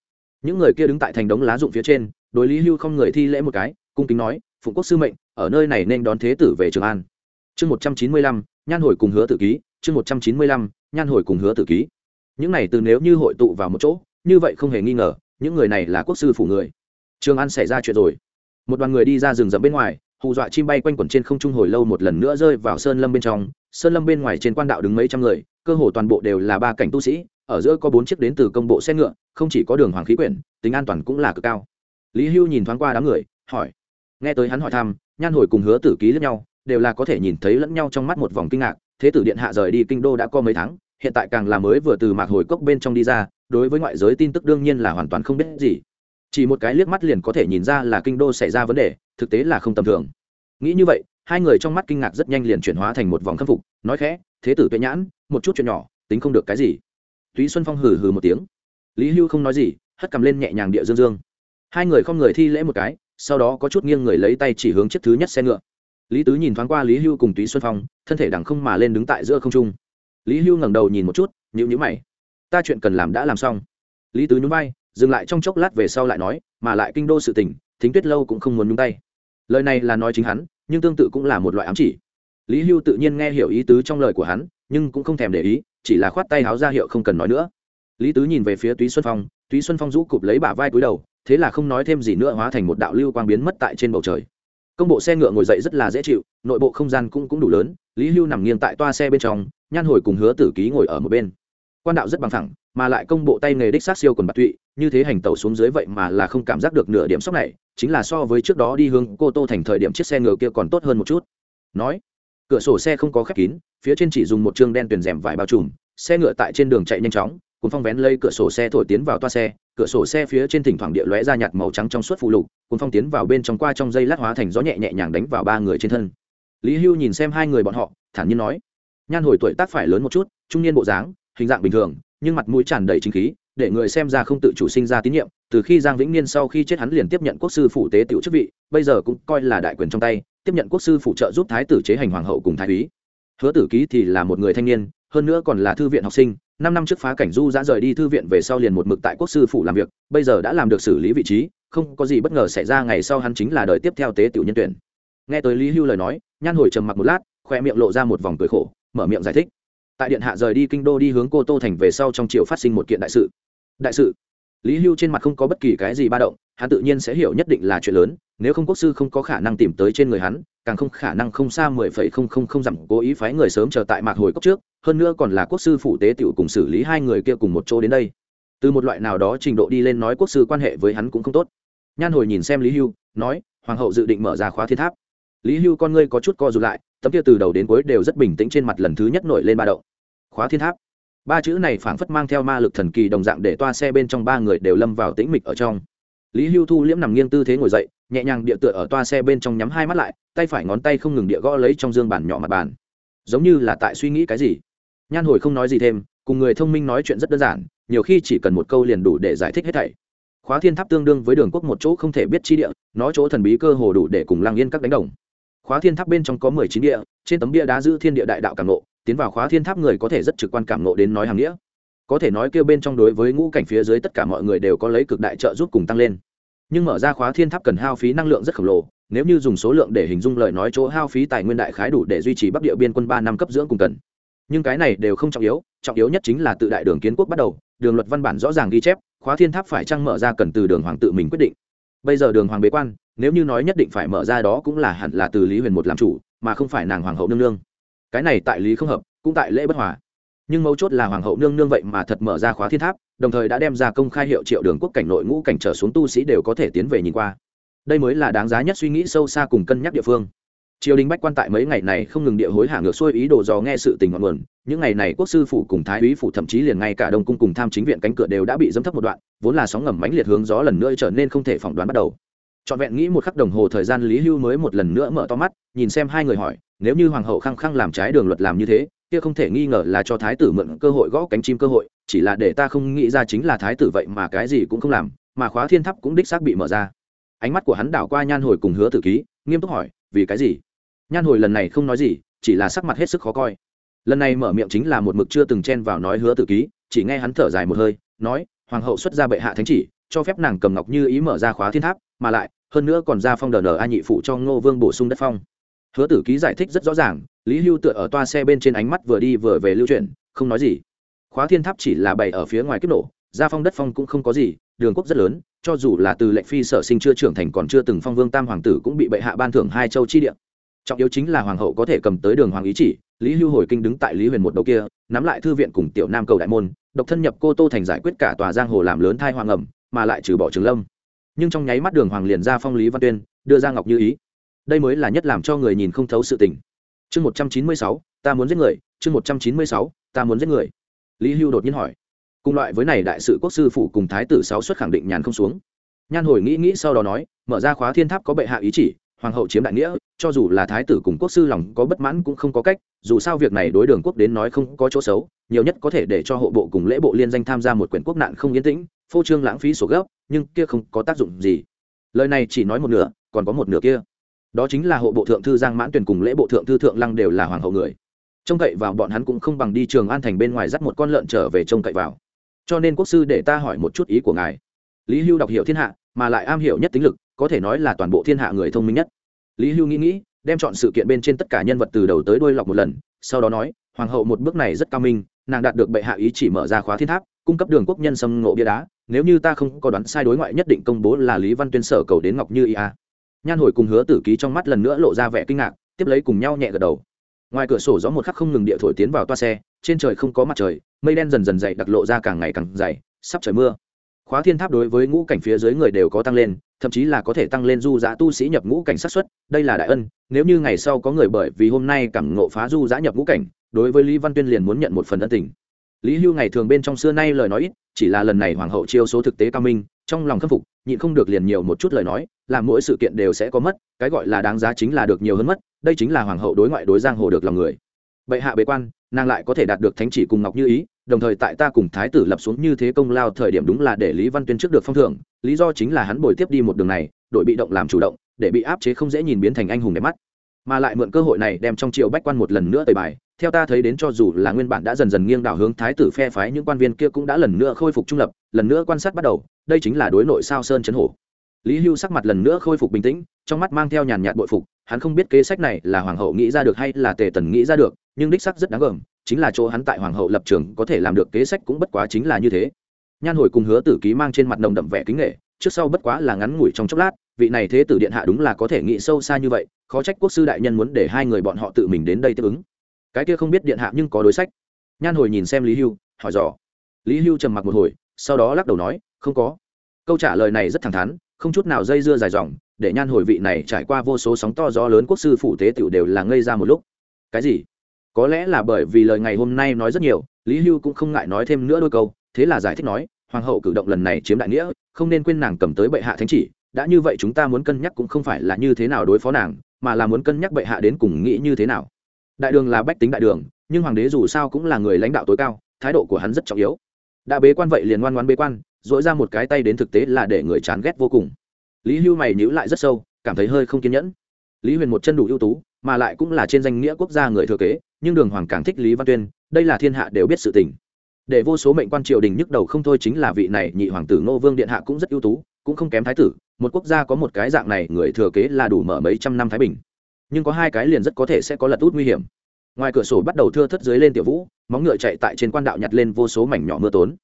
Những người kia đứng tại thành đống lá rụng phía trên, đối lý hưu không người thi lễ một cái, cung kính nói, phụng quốc sư mệnh, ở nơi này nên đón thế tử về trường an. Chương một trăm chín mươi lăm, nhan hồi cùng hứa tự ký, chương một trăm chín mươi lăm, nhan hồi cùng hứa tự ký những này từ nếu như hội tụ vào một chỗ, như vậy không hề nghi ngờ, những người này là quốc sư phủ người. Trường an xảy ra chuyện rồi. Một đoàn người đi ra rừng rậm bên ngoài, hù dọa chim bay quanh quẩn trên không trung hồi lâu một lần nữa rơi vào sơn lâm bên trong. Sơn lâm bên ngoài trên quan đạo đứng mấy trăm người, cơ hồ toàn bộ đều là ba cảnh tu sĩ, ở giữa có bốn chiếc đến từ công bộ xe ngựa, không chỉ có đường hoàng khí quyển, tính an toàn cũng là cực cao. Lý hưu nhìn thoáng qua đám người, hỏi. Nghe tới hắn hỏi thăm, nhan hồi cùng hứa tử ký lẫn nhau, đều là có thể nhìn thấy lẫn nhau trong mắt một vòng kinh ngạc, thế tử điện hạ rời đi kinh đô đã có mấy tháng hiện tại càng là mới vừa từ mạc hồi cốc bên trong đi ra, đối với ngoại giới tin tức đương nhiên là hoàn toàn không biết gì. Chỉ một cái liếc mắt liền có thể nhìn ra là kinh đô xảy ra vấn đề, thực tế là không tầm thường. Nghĩ như vậy, hai người trong mắt kinh ngạc rất nhanh liền chuyển hóa thành một vòng khâm phục, nói khẽ, thế tử tuệ nhãn, một chút chuyện nhỏ, tính không được cái gì. Túy xuân phong hừ hừ một tiếng. Lý hưu không nói gì, hất cầm lên nhẹ nhàng địa dương dương. Hai người không người thi lễ một cái, sau đó có chút nghiêng người lấy tay chỉ hướng chiếc thứ nhất xe ngựa. Lý tứ nhìn thoáng qua lý hưu cùng túy xuân phong, thân thể đằng không mà lên đứng tại giữa không trung lý hưu ngẩng đầu nhìn một chút nhữ nhữ mày. Ta chuyện cần làm đã làm xong. Lý tứ nhún vai, dừng lại trong chốc lát về sau lại nói, mà lại kinh đô sự tình, thính tuyết lâu cũng không muốn nhúng tay. Lời này là nói chính hắn, nhưng tương tự cũng là một loại ám chỉ. Lý hưu tự nhiên nghe hiểu ý tứ trong lời của hắn, nhưng cũng không thèm để ý, chỉ là khoát tay háo ra hiệu không cần nói nữa. Lý tứ nhìn về phía túy xuân phong, túy xuân phong rũ cụp lấy bả vai cúi đầu, thế là không nói thêm gì nữa hóa thành một đạo lưu quang biến mất tại trên bầu trời. Công bộ xe ngựa ngồi dậy rất là dễ chịu, nội bộ không gian cũng cũng đủ lớn, lý hưu nằm nghiêng tại toa xe bên trong nhan hồi cùng hứa tử ký ngồi ở một bên. Quan đạo rất bằng thẳng mà lại công bộ tay nghề đích sát siêu quần bạc tụy, như thế hành tẩu xuống dưới vậy mà là không cảm giác được nửa điểm sốc này, chính là so với trước đó đi hướng cô tô thành thời điểm chiếc xe ngựa kia còn tốt hơn một chút. Nói, cửa sổ xe không có khép kín, phía trên chỉ dùng một chương đen tuyển rèm vải bao trùm, xe ngựa tại trên đường chạy nhanh chóng, cuốn phong vén lây cửa sổ xe thổi tiến vào toa xe, cửa sổ xe phía trên thỉnh thoảng địa lóe ra nhạt màu trắng trong suốt phụ lục, cuốn phong tiến vào bên trong qua trong dây lát hóa thành gió nhẹ nhẹ nhàng đánh vào ba người trên thân. Lý hưu nhìn xem hai người bọn họ, thản nhiên nói nhan hồi tuổi tác phải lớn một chút, trung niên bộ dáng, hình dạng bình thường, nhưng mặt mũi tràn đầy chính khí, để người xem ra không tự chủ sinh ra tín nhiệm, từ khi giang vĩnh niên sau khi chết hắn liền tiếp nhận quốc sư phủ tế tiểu chức vị, bây giờ cũng coi là đại quyền trong tay, tiếp nhận quốc sư phụ trợ giúp thái tử chế hành hoàng hậu cùng thái úy. Hứa tử ký thì là một người thanh niên, hơn nữa còn là thư viện học sinh, năm năm trước phá cảnh du đã rời đi thư viện về sau liền một mực tại quốc sư phủ làm việc, bây giờ đã làm được xử lý vị trí, không có gì bất ngờ xảy ra ngày sau hắn chính là đời tiếp theo tế tiểu nhân tuyển. Nghe tới lý hưu lời nói, nhan hồi trầm mặc một lát, khoe miệng lộ ra một vòng cười khổ mở miệng giải thích. Tại điện hạ rời đi kinh đô đi hướng cô tô thành về sau trong triều phát sinh một kiện đại sự. Đại sự? Lý hưu trên mặt không có bất kỳ cái gì ba động, hắn tự nhiên sẽ hiểu nhất định là chuyện lớn, nếu không quốc sư không có khả năng tìm tới trên người hắn, càng không khả năng không xa mười phẩy không không không dặm cố ý phái người sớm chờ tại mạc hồi cốc trước, hơn nữa còn là quốc sư phủ tế tiểu cùng xử lý hai người kia cùng một chỗ đến đây. Từ một loại nào đó trình độ đi lên nói quốc sư quan hệ với hắn cũng không tốt. Nhan hồi nhìn xem lý hưu, nói, hoàng hậu dự định mở ra khóa thiên tháp lý hưu con ngươi có chút co rụt lại, tấm kia từ đầu đến cuối đều rất bình tĩnh trên mặt lần thứ nhất nổi lên ba động. Khóa thiên tháp. Ba chữ này phảng phất mang theo ma lực thần kỳ đồng dạng để toa xe bên trong ba người đều lâm vào tĩnh mịch ở trong. Lý hưu thu liễm nằm nghiêng tư thế ngồi dậy, nhẹ nhàng địa tựa ở toa xe bên trong nhắm hai mắt lại, tay phải ngón tay không ngừng địa gõ lấy trong dương bản nhỏ mặt bàn. Giống như là tại suy nghĩ cái gì. Nhan hồi không nói gì thêm, cùng người thông minh nói chuyện rất đơn giản, nhiều khi chỉ cần một câu liền đủ để giải thích hết thảy. Khóa thiên tháp tương đương với đường quốc một chỗ không thể biết chi địa, nó chỗ thần bí cơ hồ đủ để cùng lăng yên các đánh đồng khóa thiên tháp bên trong có mười chín địa, trên tấm bia đá giữ thiên địa đại đạo cảm nộ tiến vào khóa thiên tháp người có thể rất trực quan cảm nộ đến nói hàng nghĩa. Có thể nói kêu bên trong đối với ngũ cảnh phía dưới tất cả mọi người đều có lấy cực đại trợ giúp cùng tăng lên. Nhưng mở ra khóa thiên tháp cần hao phí năng lượng rất khổng lồ, nếu như dùng số lượng để hình dung lời nói chỗ hao phí tài nguyên đại khái đủ để duy trì bắc địa biên quân ba năm cấp dưỡng cùng cần. Nhưng cái này đều không trọng yếu trọng yếu nhất chính là tự đại đường kiến quốc bắt đầu, đường luật văn bản rõ ràng ghi chép, khóa thiên tháp phải trăng mở ra cần từ đường hoàng tự mình quyết định. Bây giờ đường hoàng bế quan nếu như nói nhất định phải mở ra đó cũng là hẳn là từ lý huyền một làm chủ, mà không phải nàng hoàng hậu nương nương. Cái này tại lý không hợp, cũng tại lễ bất hòa. Nhưng mấu chốt là hoàng hậu nương nương vậy mà thật mở ra khóa thiên tháp, đồng thời đã đem ra công khai hiệu triệu đường quốc cảnh nội ngũ cảnh trở xuống tu sĩ đều có thể tiến về nhìn qua. Đây mới là đáng giá nhất suy nghĩ sâu xa cùng cân nhắc địa phương. Triều đình bách quan tại mấy ngày này không ngừng địa hối hạ ngược xuôi ý đồ dò nghe sự tình ngọn nguồn. Những ngày này quốc sư phủ cùng thái úy phủ thậm chí liền ngay cả đông cung cùng tham chính viện cánh cửa đều đã bị dâm thấp một đoạn, vốn là sóng ngầm mãnh liệt hướng gió lần nữa trở nên không thể phỏng đoán bắt đầu trọn vẹn nghĩ một khắc đồng hồ thời gian lý hưu mới một lần nữa mở to mắt, nhìn xem hai người hỏi, nếu như hoàng hậu khăng khăng làm trái đường luật làm như thế, kia không thể nghi ngờ là cho thái tử mượn cơ hội gõ cánh chim cơ hội, chỉ là để ta không nghĩ ra chính là thái tử vậy mà cái gì cũng không làm, mà khóa thiên tháp cũng đích xác bị mở ra. Ánh mắt của hắn đảo qua nhan hồi cùng hứa tử ký, nghiêm túc hỏi, vì cái gì? Nhan hồi lần này không nói gì, chỉ là sắc mặt hết sức khó coi. Lần này mở miệng chính là một mực chưa từng chen vào nói hứa tử ký, chỉ nghe hắn thở dài một hơi, nói, hoàng hậu xuất ra bệ hạ thánh chỉ, cho phép nàng cầm ngọc như ý mở ra khóa thiên tháp mà lại, hơn nữa còn ra phong đờ nở a nhị phụ cho ngô vương bổ sung đất phong. Hứa tử ký giải thích rất rõ ràng, lý hưu tựa ở toa xe bên trên ánh mắt vừa đi vừa về lưu chuyển, không nói gì. Khóa thiên tháp chỉ là bày ở phía ngoài kiếp nổ gia phong đất phong cũng không có gì, đường quốc rất lớn, cho dù là từ lệnh phi sở sinh chưa trưởng thành còn chưa từng phong vương tam hoàng tử cũng bị bệ hạ ban thưởng hai châu chi địa. Trọng yếu chính là hoàng hậu có thể cầm tới đường hoàng ý chỉ, lý hưu hồi kinh đứng tại lý huyền một đầu kia, nắm lại thư viện cùng tiểu nam cầu đại môn, độc thân nhập cô tô thành giải quyết cả tòa giang hồ làm lớn thai hoàng ẩm, mà lại trừ bỏ trường lâm nhưng trong nháy mắt đường hoàng liền ra phong lý văn tuyên, đưa ra ngọc như ý. Đây mới là nhất làm cho người nhìn không thấu sự tình. Chương một trăm chín mươi sáu, ta muốn giết người. Chương một trăm chín mươi sáu, ta muốn giết người. Lý hưu đột nhiên hỏi. Cùng loại với này đại sự quốc sư phụ cùng thái tử sáu xuất khẳng định nhàn không xuống. Nhan hồi nghĩ nghĩ sau đó nói, mở ra khóa thiên tháp có bệ hạ ý chỉ, hoàng hậu chiếm đại nghĩa, cho dù là thái tử cùng quốc sư lòng có bất mãn cũng không có cách, dù sao việc này đối đường quốc đến nói không có chỗ xấu, nhiều nhất có thể để cho hộ bộ cùng lễ bộ liên danh tham gia một quyển quốc nạn không yên tĩnh, phô trương lãng phí sổ gấp nhưng kia không có tác dụng gì. Lời này chỉ nói một nửa, còn có một nửa kia. Đó chính là hộ bộ thượng thư giang mãn tuyển cùng lễ bộ thượng thư thượng lăng đều là hoàng hậu người. Trông cậy vào bọn hắn cũng không bằng đi trường an thành bên ngoài dắt một con lợn trở về trông cậy vào. Cho nên quốc sư để ta hỏi một chút ý của ngài. Lý hưu đọc hiểu thiên hạ, mà lại am hiểu nhất tính lực, có thể nói là toàn bộ thiên hạ người thông minh nhất. Lý hưu nghĩ nghĩ, đem chọn sự kiện bên trên tất cả nhân vật từ đầu tới đuôi lọc một lần, sau đó nói, hoàng hậu một bước này rất cao minh, nàng đạt được bệ hạ ý chỉ mở ra khóa thiên tháp, cung cấp đường quốc nhân xâm ngộ bia đá nếu như ta không có đoán sai đối ngoại nhất định công bố là lý văn tuyên sở cầu đến ngọc như ia nhan hồi cùng hứa tử ký trong mắt lần nữa lộ ra vẻ kinh ngạc, tiếp lấy cùng nhau nhẹ gật đầu. Ngoài cửa sổ gió một khắc không ngừng địa thổi tiến vào toa xe, trên trời không có mặt trời, mây đen dần dần dày đặc lộ ra càng ngày càng dày, sắp trời mưa. Khóa thiên tháp đối với ngũ cảnh phía dưới người đều có tăng lên, thậm chí là có thể tăng lên du giã tu sĩ nhập ngũ cảnh sát xuất đây là đại ân, nếu như ngày sau có người bởi vì hôm nay cảm ngộ phá du giã nhập ngũ cảnh, đối với lý văn tuyên liền muốn nhận một phần ân tình lý hưu ngày thường bên trong xưa nay lời nói ít, chỉ là lần này hoàng hậu chiêu số thực tế cao minh, trong lòng khâm phục, nhịn không được liền nhiều một chút lời nói làm mỗi sự kiện đều sẽ có mất, cái gọi là đáng giá chính là được nhiều hơn mất, đây chính là hoàng hậu đối ngoại đối giang hồ được lòng người. Bệ hạ bế quan, nàng lại có thể đạt được thánh chỉ cùng ngọc như ý, đồng thời tại ta cùng thái tử lập xuống như thế công lao thời điểm đúng là để lý văn tuyên trước được phong thưởng, lý do chính là hắn bồi tiếp đi một đường này, đội bị động làm chủ động, để bị áp chế không dễ nhìn biến thành anh hùng đẹp mắt. Mà lại mượn cơ hội này đem trong triều bách quan một lần nữa tời bài theo ta thấy đến cho dù là nguyên bản đã dần dần nghiêng đảo hướng thái tử phe phái, những quan viên kia cũng đã lần nữa khôi phục trung lập, lần nữa quan sát bắt đầu. Đây chính là đối nội sao sơn chấn hổ. Lý hưu sắc mặt lần nữa khôi phục bình tĩnh, trong mắt mang theo nhàn nhạt bội phục. Hắn không biết kế sách này là hoàng hậu nghĩ ra được hay là tề tần nghĩ ra được, nhưng đích sắc rất đáng gờm, chính là chỗ hắn tại hoàng hậu lập trường có thể làm được kế sách cũng bất quá chính là như thế. Nhan hồi cùng hứa tử ký mang trên mặt nồng đậm vẻ kính nghệ, trước sau bất quá là ngắn ngủi trong chốc lát, vị này thế tử điện hạ đúng là có thể nghĩ sâu xa như vậy, khó trách quốc sư đại nhân muốn để hai người bọn họ tự mình đến đây tiếp ứng cái kia không biết điện hạ nhưng có đối sách. Nhan hồi nhìn xem lý hưu, hỏi dò. Lý hưu trầm mặc một hồi, sau đó lắc đầu nói, không có. Câu trả lời này rất thẳng thắn, không chút nào dây dưa dài dòng, để nhan hồi vị này trải qua vô số sóng to gió lớn quốc sư phủ tế tiểu đều là ngây ra một lúc. Cái gì? Có lẽ là bởi vì lời ngày hôm nay nói rất nhiều, lý hưu cũng không ngại nói thêm nữa đôi câu, thế là giải thích nói, hoàng hậu cử động lần này chiếm đại nghĩa, không nên quên nàng cầm tới bệ hạ thánh chỉ, đã như vậy chúng ta muốn cân nhắc cũng không phải là như thế nào đối phó nàng, mà là muốn cân nhắc bệ hạ đến cùng nghĩ như thế nào đại đường là bách tính đại đường, nhưng hoàng đế dù sao cũng là người lãnh đạo tối cao, thái độ của hắn rất trọng yếu. Đã bế quan vậy liền ngoan ngoan bế quan dỗi ra một cái tay đến thực tế là để người chán ghét vô cùng. Lý hưu mày nhữ lại rất sâu, cảm thấy hơi không kiên nhẫn. Lý huyền một chân đủ ưu tú, mà lại cũng là trên danh nghĩa quốc gia người thừa kế, nhưng đường hoàng càng thích lý văn tuyên, đây là thiên hạ đều biết sự tình. Để vô số mệnh quan triều đình nhức đầu không thôi chính là vị này nhị hoàng tử ngô vương điện hạ cũng rất ưu tú, cũng không kém thái tử, một quốc gia có một cái dạng này người thừa kế là đủ mở mấy trăm năm thái bình nhưng có hai cái liền rất có thể sẽ có lật út nguy hiểm. Ngoài cửa sổ bắt đầu thưa thất dưới lên tiểu vũ, móng ngựa chạy tại trên quan đạo nhặt lên vô số mảnh nhỏ mưa tốn.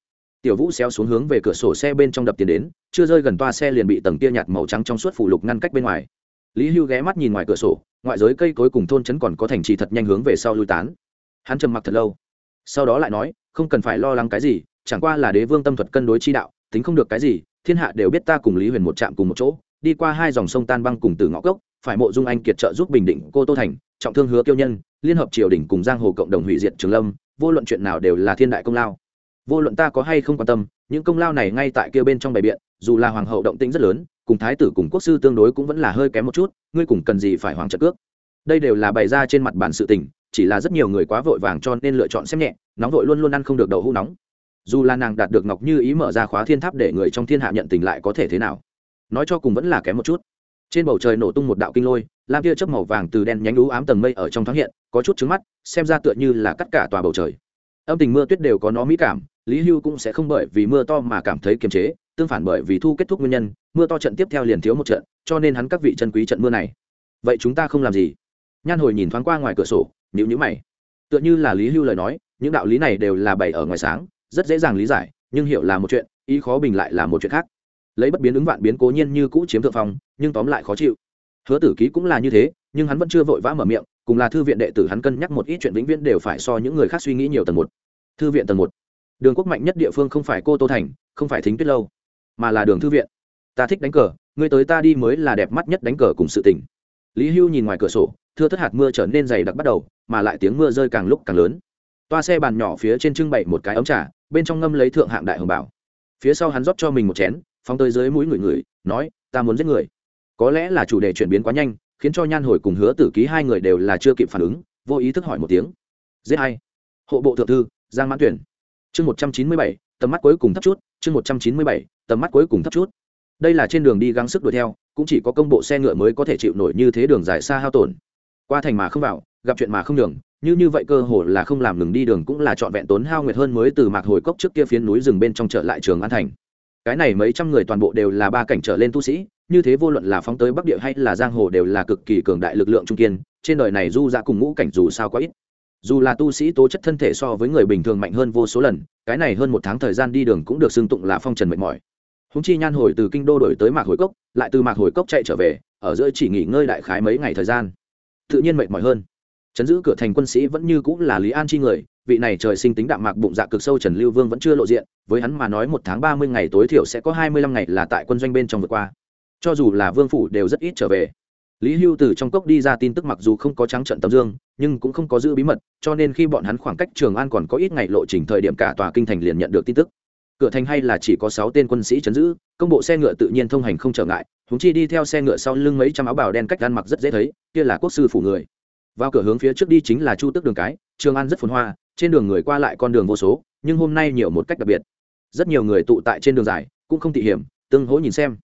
Tiểu vũ xéo xuống hướng về cửa sổ xe bên trong đập tiền đến, chưa rơi gần toa xe liền bị tầng tia nhạt màu trắng trong suốt phủ lục ngăn cách bên ngoài. Lý hưu ghé mắt nhìn ngoài cửa sổ, ngoại giới cây cối cùng thôn trấn còn có thành trì thật nhanh hướng về sau lui tán. Hắn trầm mặc thật lâu. Sau đó lại nói, không cần phải lo lắng cái gì, chẳng qua là đế vương tâm thuật cân đối chi đạo, tính không được cái gì, thiên hạ đều biết ta cùng lý huyền một trạm cùng một chỗ đi qua hai dòng sông tan băng cùng từ ngõ cốc, phải mộ dung anh kiệt trợ giúp bình định cô tô thành, trọng thương hứa kiêu nhân, liên hợp triều đình cùng giang hồ cộng đồng hủy diệt trường lâm, vô luận chuyện nào đều là thiên đại công lao. Vô luận ta có hay không quan tâm, những công lao này ngay tại kia bên trong bài biện, dù là hoàng hậu động tĩnh rất lớn, cùng thái tử cùng quốc sư tương đối cũng vẫn là hơi kém một chút, ngươi cùng cần gì phải hoàng trợ cước. Đây đều là bày ra trên mặt bản sự tình, chỉ là rất nhiều người quá vội vàng cho nên lựa chọn xem nhẹ, nóng vội luôn luôn ăn không được đậu hũ nóng. Dù là nàng đạt được ngọc như ý mở ra khóa thiên tháp để người trong thiên hạ nhận tình lại có thể thế nào? Nói cho cùng vẫn là kém một chút. Trên bầu trời nổ tung một đạo kinh lôi, lam tia chớp màu vàng từ đen nhánh lú ám tầng mây ở trong thoáng hiện, có chút trứng mắt, xem ra tựa như là cắt cả tòa bầu trời. Âm tình mưa tuyết đều có nó mỹ cảm, lý hưu cũng sẽ không bởi vì mưa to mà cảm thấy kiềm chế, tương phản bởi vì thu kết thúc nguyên nhân, mưa to trận tiếp theo liền thiếu một trận, cho nên hắn các vị chân quý trận mưa này. Vậy chúng ta không làm gì? Nhan hồi nhìn thoáng qua ngoài cửa sổ nhữ nhữ mày. Tựa như là lý hưu lời nói, những đạo lý này đều là bày ở ngoài sáng, rất dễ dàng lý giải, nhưng hiểu là một chuyện, ý khó bình lại là một chuyện khác lấy bất biến ứng vạn biến cố nhiên như cũ chiếm thượng phong, nhưng tóm lại khó chịu. Hứa tử ký cũng là như thế, nhưng hắn vẫn chưa vội vã mở miệng, cùng là thư viện đệ tử hắn cân nhắc một ít chuyện vĩnh viễn đều phải so những người khác suy nghĩ nhiều tầng một. Thư viện tầng một. Đường quốc mạnh nhất địa phương không phải cô tô thành, không phải thính tuyết lâu, mà là đường thư viện. Ta thích đánh cờ người tới ta đi mới là đẹp mắt nhất đánh cờ cùng sự tình. Lý hưu nhìn ngoài cửa sổ, thưa thất hạt mưa trở nên dày đặc bắt đầu, mà lại tiếng mưa rơi càng lúc càng lớn. Toa xe bàn nhỏ phía trên trưng bày một cái ống trà, bên trong ngâm lấy thượng hạng đại hồng bảo. Phía sau hắn rót cho mình một chén phóng tới dưới mũi người người, nói, ta muốn giết người. Có lẽ là chủ đề chuyển biến quá nhanh, khiến cho nhan hồi cùng hứa tử ký hai người đều là chưa kịp phản ứng, vô ý thức hỏi một tiếng. Giết hay hộ bộ thượng thư, giang mãn tuyển. Chương một trăm chín mươi bảy, tầm mắt cuối cùng thấp chút, chương một trăm chín mươi bảy, tầm mắt cuối cùng thấp chút. Đây là trên đường đi gắng sức đuổi theo, cũng chỉ có công bộ xe ngựa mới có thể chịu nổi như thế đường dài xa hao tổn. Qua thành mà không vào, gặp chuyện mà không đường như như vậy cơ hồ là không làm ngừng đi đường cũng là trọn vẹn tốn hao nguyệt hơn mới từ mạc hồi cốc trước kia phiến núi rừng bên trong trở lại trường an thành cái này mấy trăm người toàn bộ đều là ba cảnh trở lên tu sĩ, như thế vô luận là phóng tới bắc địa hay là giang hồ đều là cực kỳ cường đại lực lượng trung kiên, trên đời này du ra cùng ngũ cảnh dù sao quá ít. Dù là tu sĩ tố chất thân thể so với người bình thường mạnh hơn vô số lần, cái này hơn một tháng thời gian đi đường cũng được xưng tụng là phong trần mệt mỏi. Húng chi nhan hồi từ kinh đô đổi tới mạc hồi cốc, lại từ mạc hồi cốc chạy trở về, ở giữa chỉ nghỉ ngơi đại khái mấy ngày thời gian. Tự nhiên mệt mỏi hơn. Chấn giữ cửa thành quân sĩ vẫn như cũng là lý an chi người vị này trời sinh tính đạm mạc bụng dạ cực sâu trần lưu vương vẫn chưa lộ diện, với hắn mà nói một tháng ba mươi ngày tối thiểu sẽ có hai mươi lăm ngày là tại quân doanh bên trong vượt qua. Cho dù là vương phủ đều rất ít trở về. Lý hưu từ trong cốc đi ra tin tức mặc dù không có trắng trận tấm dương, nhưng cũng không có giữ bí mật, cho nên khi bọn hắn khoảng cách trường an còn có ít ngày lộ trình thời điểm cả tòa kinh thành liền nhận được tin tức. Cửa thành hay là chỉ có sáu tên quân sĩ chấn giữ, công bộ xe ngựa tự nhiên thông hành không trở ngại húng chi đi theo xe ngựa sau lưng mấy trăm áo bào đen cách ăn mặc rất dễ thấy, kia là quốc sư phủ người. Vào cửa hướng phía trước đi chính là chu tước đường cái trường an rất phồn hoa, trên đường người qua lại con đường vô số, nhưng hôm nay nhiều một cách đặc biệt. Rất nhiều người tụ tại trên đường dài, cũng không tị hiểm, tương hỗ nhìn xem.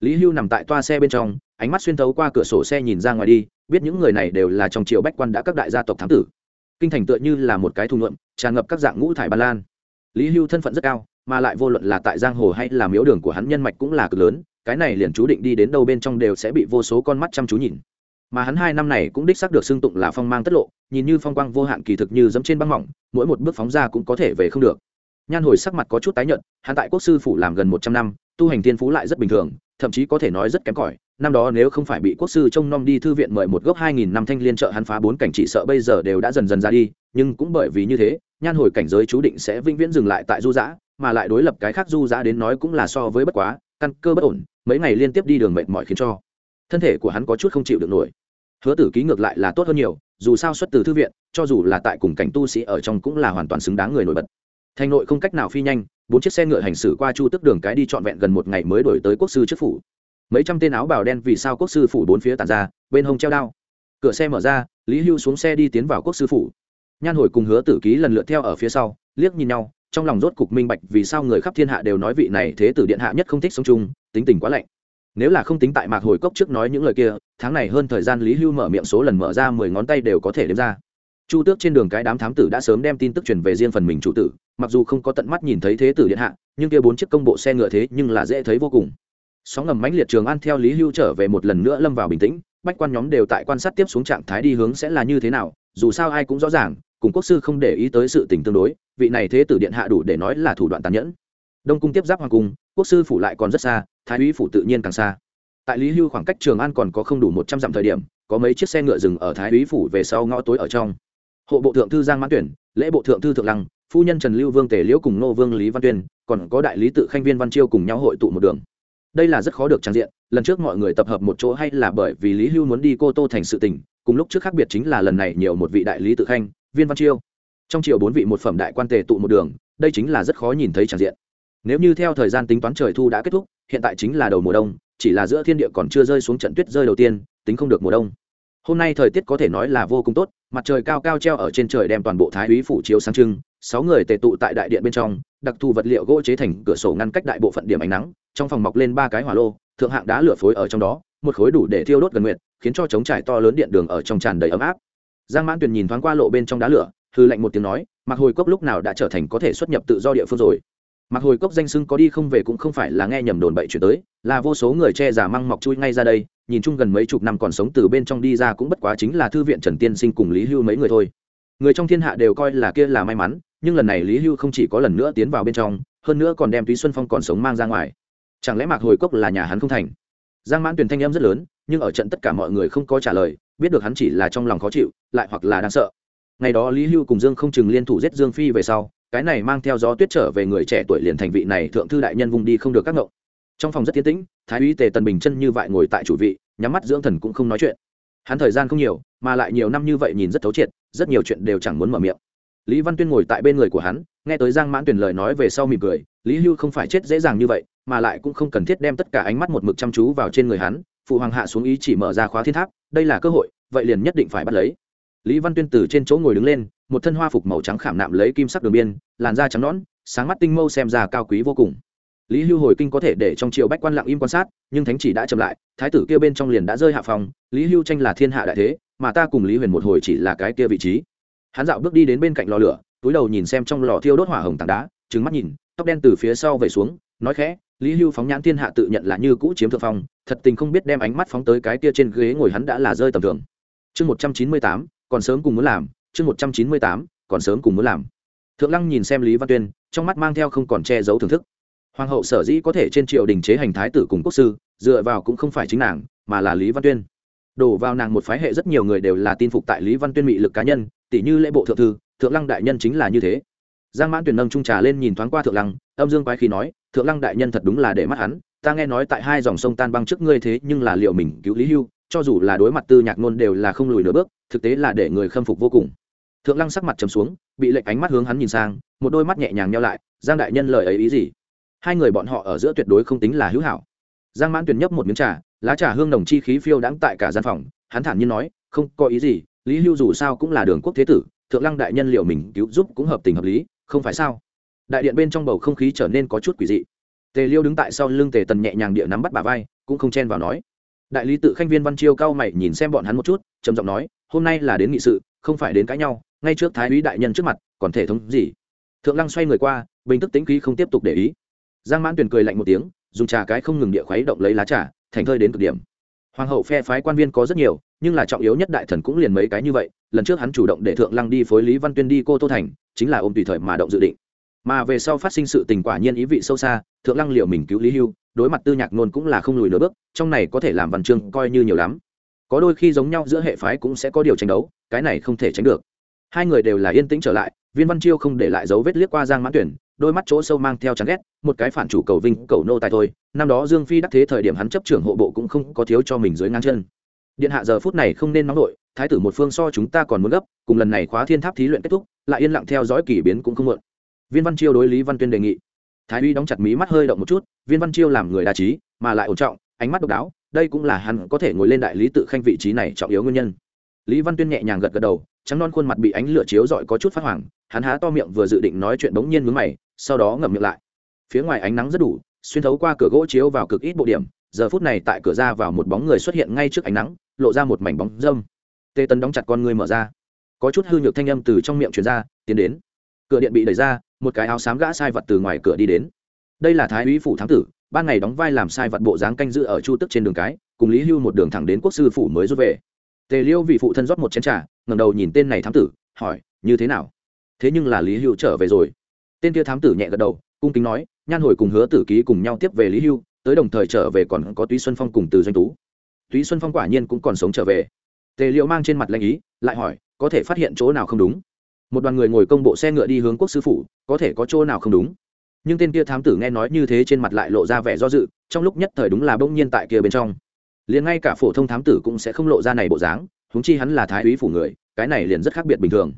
Lý hưu nằm tại toa xe bên trong, ánh mắt xuyên thấu qua cửa sổ xe nhìn ra ngoài đi, biết những người này đều là trong triều bách quan đã các đại gia tộc thám tử. Kinh thành tựa như là một cái thu luận tràn ngập các dạng ngũ thải ba lan. Lý hưu thân phận rất cao, mà lại vô luận là tại giang hồ hay là miếu đường của hắn nhân mạch cũng là cực lớn, cái này liền chú định đi đến đâu bên trong đều sẽ bị vô số con mắt chăm chú nhìn mà hắn hai năm này cũng đích xác được xưng tụng là phong mang tất lộ, nhìn như phong quang vô hạn kỳ thực như dẫm trên băng mỏng, mỗi một bước phóng ra cũng có thể về không được. Nhan hồi sắc mặt có chút tái nhợt, hắn tại quốc sư phủ làm gần một trăm năm, tu hành thiên phú lại rất bình thường, thậm chí có thể nói rất kém cỏi. Năm đó nếu không phải bị quốc sư trông nom đi thư viện mời một gốc hai nghìn năm thanh liên trợ hắn phá bốn cảnh chỉ sợ bây giờ đều đã dần dần ra đi, nhưng cũng bởi vì như thế, nhan hồi cảnh giới chú định sẽ vĩnh viễn dừng lại tại du giã, mà lại đối lập cái khác du giã đến nói cũng là so với bất quá, căn cơ bất ổn, mấy ngày liên tiếp đi đường mệt mỏi khiến cho thân thể của hắn có chút không chịu được nổi hứa tử ký ngược lại là tốt hơn nhiều, dù sao xuất từ thư viện, cho dù là tại cùng cảnh tu sĩ ở trong cũng là hoàn toàn xứng đáng người nổi bật. Thành nội không cách nào phi nhanh, bốn chiếc xe ngựa hành xử qua chu tức đường cái đi trọn vẹn gần một ngày mới đổi tới quốc sư trước phủ. Mấy trăm tên áo bào đen vì sao quốc sư phủ bốn phía tàn ra, bên hông treo đao. Cửa xe mở ra, lý hưu xuống xe đi tiến vào quốc sư phủ. Nhan hồi cùng hứa tử ký lần lượt theo ở phía sau, liếc nhìn nhau, trong lòng rốt cục minh bạch vì sao người khắp thiên hạ đều nói vị này thế tử điện hạ nhất không thích sống chung, tính tình quá lạnh nếu là không tính tại mạc hồi cốc trước nói những lời kia, tháng này hơn thời gian lý hưu mở miệng số lần mở ra mười ngón tay đều có thể đếm ra. Chu tước trên đường cái đám thám tử đã sớm đem tin tức truyền về riêng phần mình chủ tử, mặc dù không có tận mắt nhìn thấy thế tử điện hạ, nhưng kia bốn chiếc công bộ xe ngựa thế nhưng là dễ thấy vô cùng. Sóng ngầm mãnh liệt trường an theo lý hưu trở về một lần nữa lâm vào bình tĩnh, bách quan nhóm đều tại quan sát tiếp xuống trạng thái đi hướng sẽ là như thế nào, dù sao ai cũng rõ ràng, cùng quốc sư không để ý tới sự tình tương đối, vị này thế tử điện hạ đủ để nói là thủ đoạn tàn nhẫn. Đông cung tiếp giáp hoàng cung quốc sư phủ lại còn rất xa, thái úy phủ tự nhiên càng xa. Tại lý hưu khoảng cách trường an còn có không đủ một trăm dặm thời điểm, có mấy chiếc xe ngựa dừng ở thái úy phủ về sau ngõ tối ở trong. Hộ bộ thượng thư giang mãn tuyển, lễ bộ thượng thư thượng lăng, phu nhân trần lưu vương tề liễu cùng nô vương lý văn tuyên, còn có đại lý tự khanh viên văn chiêu cùng nhau hội tụ một đường. Đây là rất khó được trang diện, lần trước mọi người tập hợp một chỗ hay là bởi vì lý hưu muốn đi cô tô thành sự tình, cùng lúc trước khác biệt chính là lần này nhiều một vị đại lý tự khanh, viên văn chiêu. Trong triệu bốn vị một phẩm đại quan tề tụ một đường, đây chính là rất khó nhìn thấy trang diện nếu như theo thời gian tính toán trời thu đã kết thúc, hiện tại chính là đầu mùa đông, chỉ là giữa thiên địa còn chưa rơi xuống trận tuyết rơi đầu tiên, tính không được mùa đông. Hôm nay thời tiết có thể nói là vô cùng tốt, mặt trời cao cao treo ở trên trời đem toàn bộ thái úy phủ chiếu sáng trưng, sáu người tề tụ tại đại điện bên trong, đặc thù vật liệu gỗ chế thành cửa sổ ngăn cách đại bộ phận điểm ánh nắng, trong phòng mọc lên ba cái hỏa lô, thượng hạng đá lửa phối ở trong đó, một khối đủ để thiêu đốt gần nguyệt, khiến cho trống trải to lớn điện đường ở trong tràn đầy ấm áp. Giang mãn tuyền nhìn thoáng qua lộ bên trong đá lửa hư lạnh một tiếng nói mặc hồi cốc lúc nào đã trở thành có thể xuất nhập tự do địa phương rồi? Mặc hồi cốc danh sưng có đi không về cũng không phải là nghe nhầm đồn bậy chuyển tới, là vô số người che giả măng mọc chui ngay ra đây, nhìn chung gần mấy chục năm còn sống từ bên trong đi ra cũng bất quá chính là thư viện trần tiên sinh cùng lý hưu mấy người thôi. Người trong thiên hạ đều coi là kia là may mắn, nhưng lần này lý hưu không chỉ có lần nữa tiến vào bên trong, hơn nữa còn đem túy xuân phong còn sống mang ra ngoài. Chẳng lẽ mạc hồi cốc là nhà hắn không thành? Giang mãn tuyển thanh em rất lớn, nhưng ở trận tất cả mọi người không có trả lời, biết được hắn chỉ là trong lòng khó chịu, lại hoặc là đang sợ. Ngày đó lý hưu cùng dương không chừng liên thủ giết dương phi về sau cái này mang theo gió tuyết trở về người trẻ tuổi liền thành vị này thượng thư đại nhân vùng đi không được các ngộng trong phòng rất tiến tĩnh, thái úy tề tần bình chân như vậy ngồi tại chủ vị, nhắm mắt dưỡng thần cũng không nói chuyện. Hắn thời gian không nhiều, mà lại nhiều năm như vậy nhìn rất thấu triệt, rất nhiều chuyện đều chẳng muốn mở miệng. Lý văn tuyên ngồi tại bên người của hắn, nghe tới giang mãn tuyển lời nói về sau mỉm cười, lý hưu không phải chết dễ dàng như vậy, mà lại cũng không cần thiết đem tất cả ánh mắt một mực chăm chú vào trên người hắn, phụ hoàng hạ xuống ý chỉ mở ra khóa thiên tháp, đây là cơ hội, vậy liền nhất định phải bắt lấy lý văn tuyên từ trên chỗ ngồi đứng lên, một thân hoa phục màu trắng khảm nạm lấy kim sắc đường biên, làn da trắng nõn, sáng mắt tinh mâu xem ra cao quý vô cùng. Lý hưu hồi kinh có thể để trong triều bách quan lặng im quan sát, nhưng thánh chỉ đã chậm lại, thái tử kia bên trong liền đã rơi hạ phòng, lý hưu tranh là thiên hạ đại thế, mà ta cùng lý huyền một hồi chỉ là cái kia vị trí. Hắn dạo bước đi đến bên cạnh lò lửa, túi đầu nhìn xem trong lò thiêu đốt hỏa hồng tảng đá trứng mắt nhìn, tóc đen từ phía sau về xuống, nói khẽ, lý hưu phóng nhãn thiên hạ tự nhận là như cũ chiếm thượng phong, thật tình không biết đem ánh mắt phóng tới cái kia trên ghế ngồi hắn đã là rơi tầm thường. Chương một trăm chín mươi tám còn sớm cùng muốn làm, chương một trăm chín mươi tám, còn sớm cùng muốn làm. Thượng lăng nhìn xem lý văn tuyên, trong mắt mang theo không còn che giấu thưởng thức. Hoàng hậu sở dĩ có thể trên triều đình chế hành thái tử cùng quốc sư, dựa vào cũng không phải chính nàng, mà là lý văn tuyên. Đổ vào nàng một phái hệ rất nhiều người đều là tin phục tại lý văn tuyên mị lực cá nhân tỷ như lễ bộ thượng thư, thượng lăng đại nhân chính là như thế. Giang mãn tuyển nâng trung trà lên nhìn thoáng qua thượng lăng, âm dương quái khi nói, thượng lăng đại nhân thật đúng là để mắt hắn, ta nghe nói tại hai dòng sông tan băng trước ngươi thế nhưng là liệu mình cứu lý hưu cho dù là đối mặt tư nhạc nôn đều là không lùi nửa bước, thực tế là để người khâm phục vô cùng. Thượng lăng sắc mặt trầm xuống, bị lệnh ánh mắt hướng hắn nhìn sang, một đôi mắt nhẹ nhàng nhau lại, giang đại nhân lời ấy ý gì? Hai người bọn họ ở giữa tuyệt đối không tính là hữu hảo. Giang mãn tuyển nhấp một miếng trà, lá trà hương đồng chi khí phiêu đãng tại cả gian phòng, hắn thản nhiên nói, không có ý gì, lý hưu dù sao cũng là đường quốc thế tử, thượng lăng đại nhân liệu mình cứu giúp cũng hợp tình hợp lý, không phải sao? Đại điện bên trong bầu không khí trở nên có chút quỷ dị. Tề liêu đứng tại sau lưng tề tần nhẹ nhàng địa nắm bắt bà vai, cũng không chen vào nói đại lý tự khanh viên văn chiêu cao mày nhìn xem bọn hắn một chút, trầm giọng nói, hôm nay là đến nghị sự, không phải đến cãi nhau, ngay trước thái úy đại nhân trước mặt, còn thể thống gì? Thượng lăng xoay người qua, bình tức tính khí không tiếp tục để ý. Giang mãn tuyền cười lạnh một tiếng, dùng trà cái không ngừng địa khuấy động lấy lá trà, thành thơi đến cực điểm. Hoàng hậu phe phái quan viên có rất nhiều, nhưng là trọng yếu nhất đại thần cũng liền mấy cái như vậy, lần trước hắn chủ động để thượng lăng đi phối lý văn tuyên đi cô tô thành, chính là ôm tùy thời mà động dự định mà về sau phát sinh sự tình quả nhiên ý vị sâu xa, thượng lăng liệu mình cứu lý hưu, đối mặt tư nhạc nôn cũng là không lùi nửa bước, trong này có thể làm văn chương coi như nhiều lắm. Có đôi khi giống nhau giữa hệ phái cũng sẽ có điều tranh đấu, cái này không thể tránh được. Hai người đều là yên tĩnh trở lại, viên văn chiêu không để lại dấu vết liếc qua giang mãn tuyển, đôi mắt chỗ sâu mang theo chán ghét, một cái phản chủ cầu vinh, cầu nô tài thôi, năm đó dương phi đắc thế thời điểm hắn chấp trưởng hộ bộ cũng không có thiếu cho mình dưới ngang chân. Điện hạ giờ phút này không nên nóng nổi thái tử một phương so chúng ta còn muốn gấp, cùng lần này khóa thiên tháp thí luyện kết thúc, lại yên lặng theo dõi kỳ biến cũng không muộn viên văn chiêu đối lý văn tuyên đề nghị. Thái uy đóng chặt mí mắt hơi động một chút, viên văn chiêu làm người đa trí, mà lại ổn trọng, ánh mắt độc đáo, đây cũng là hắn có thể ngồi lên đại lý tự khanh vị trí này trọng yếu nguyên nhân. Lý văn tuyên nhẹ nhàng gật gật đầu, trắng non khuôn mặt bị ánh lửa chiếu rọi có chút phát hoàng hắn há to miệng vừa dự định nói chuyện bỗng nhiên mướn mày, sau đó ngậm miệng lại. Phía ngoài ánh nắng rất đủ, xuyên thấu qua cửa gỗ chiếu vào cực ít bộ điểm, giờ phút này tại cửa ra vào một bóng người xuất hiện ngay trước ánh nắng, lộ ra một mảnh bóng dâm. Tê tấn đóng chặt con người mở ra. Có chút hư nhược thanh âm từ trong miệng truyền ra, tiến đến. Cửa điện bị đẩy ra một cái áo xám gã sai vật từ ngoài cửa đi đến. Đây là thái úy phủ thám tử, ban ngày đóng vai làm sai vật bộ dáng canh giữ ở chu tức trên đường cái, cùng lý hưu một đường thẳng đến quốc sư phủ mới rút về. Tề liêu vị phụ thân rót một chén trà ngầm đầu nhìn tên này thám tử, hỏi, như thế nào? Thế nhưng là lý hưu trở về rồi. Tên kia thám tử nhẹ gật đầu, cung kính nói, nhan hồi cùng hứa tử ký cùng nhau tiếp về lý hưu, tới đồng thời trở về còn có túy xuân phong cùng từ doanh tú. Túy xuân phong quả nhiên cũng còn sống trở về. Tề liệu mang trên mặt lanh ý, lại hỏi, có thể phát hiện chỗ nào không đúng? Một đoàn người ngồi công bộ xe ngựa đi hướng quốc sư phủ, có thể có chỗ nào không đúng? Nhưng tên kia thám tử nghe nói như thế trên mặt lại lộ ra vẻ do dự, trong lúc nhất thời đúng là bỗng nhiên tại kia bên trong. Liền ngay cả phổ thông thám tử cũng sẽ không lộ ra này bộ dáng húng chi hắn là thái úy phủ người, cái này liền rất khác biệt bình thường.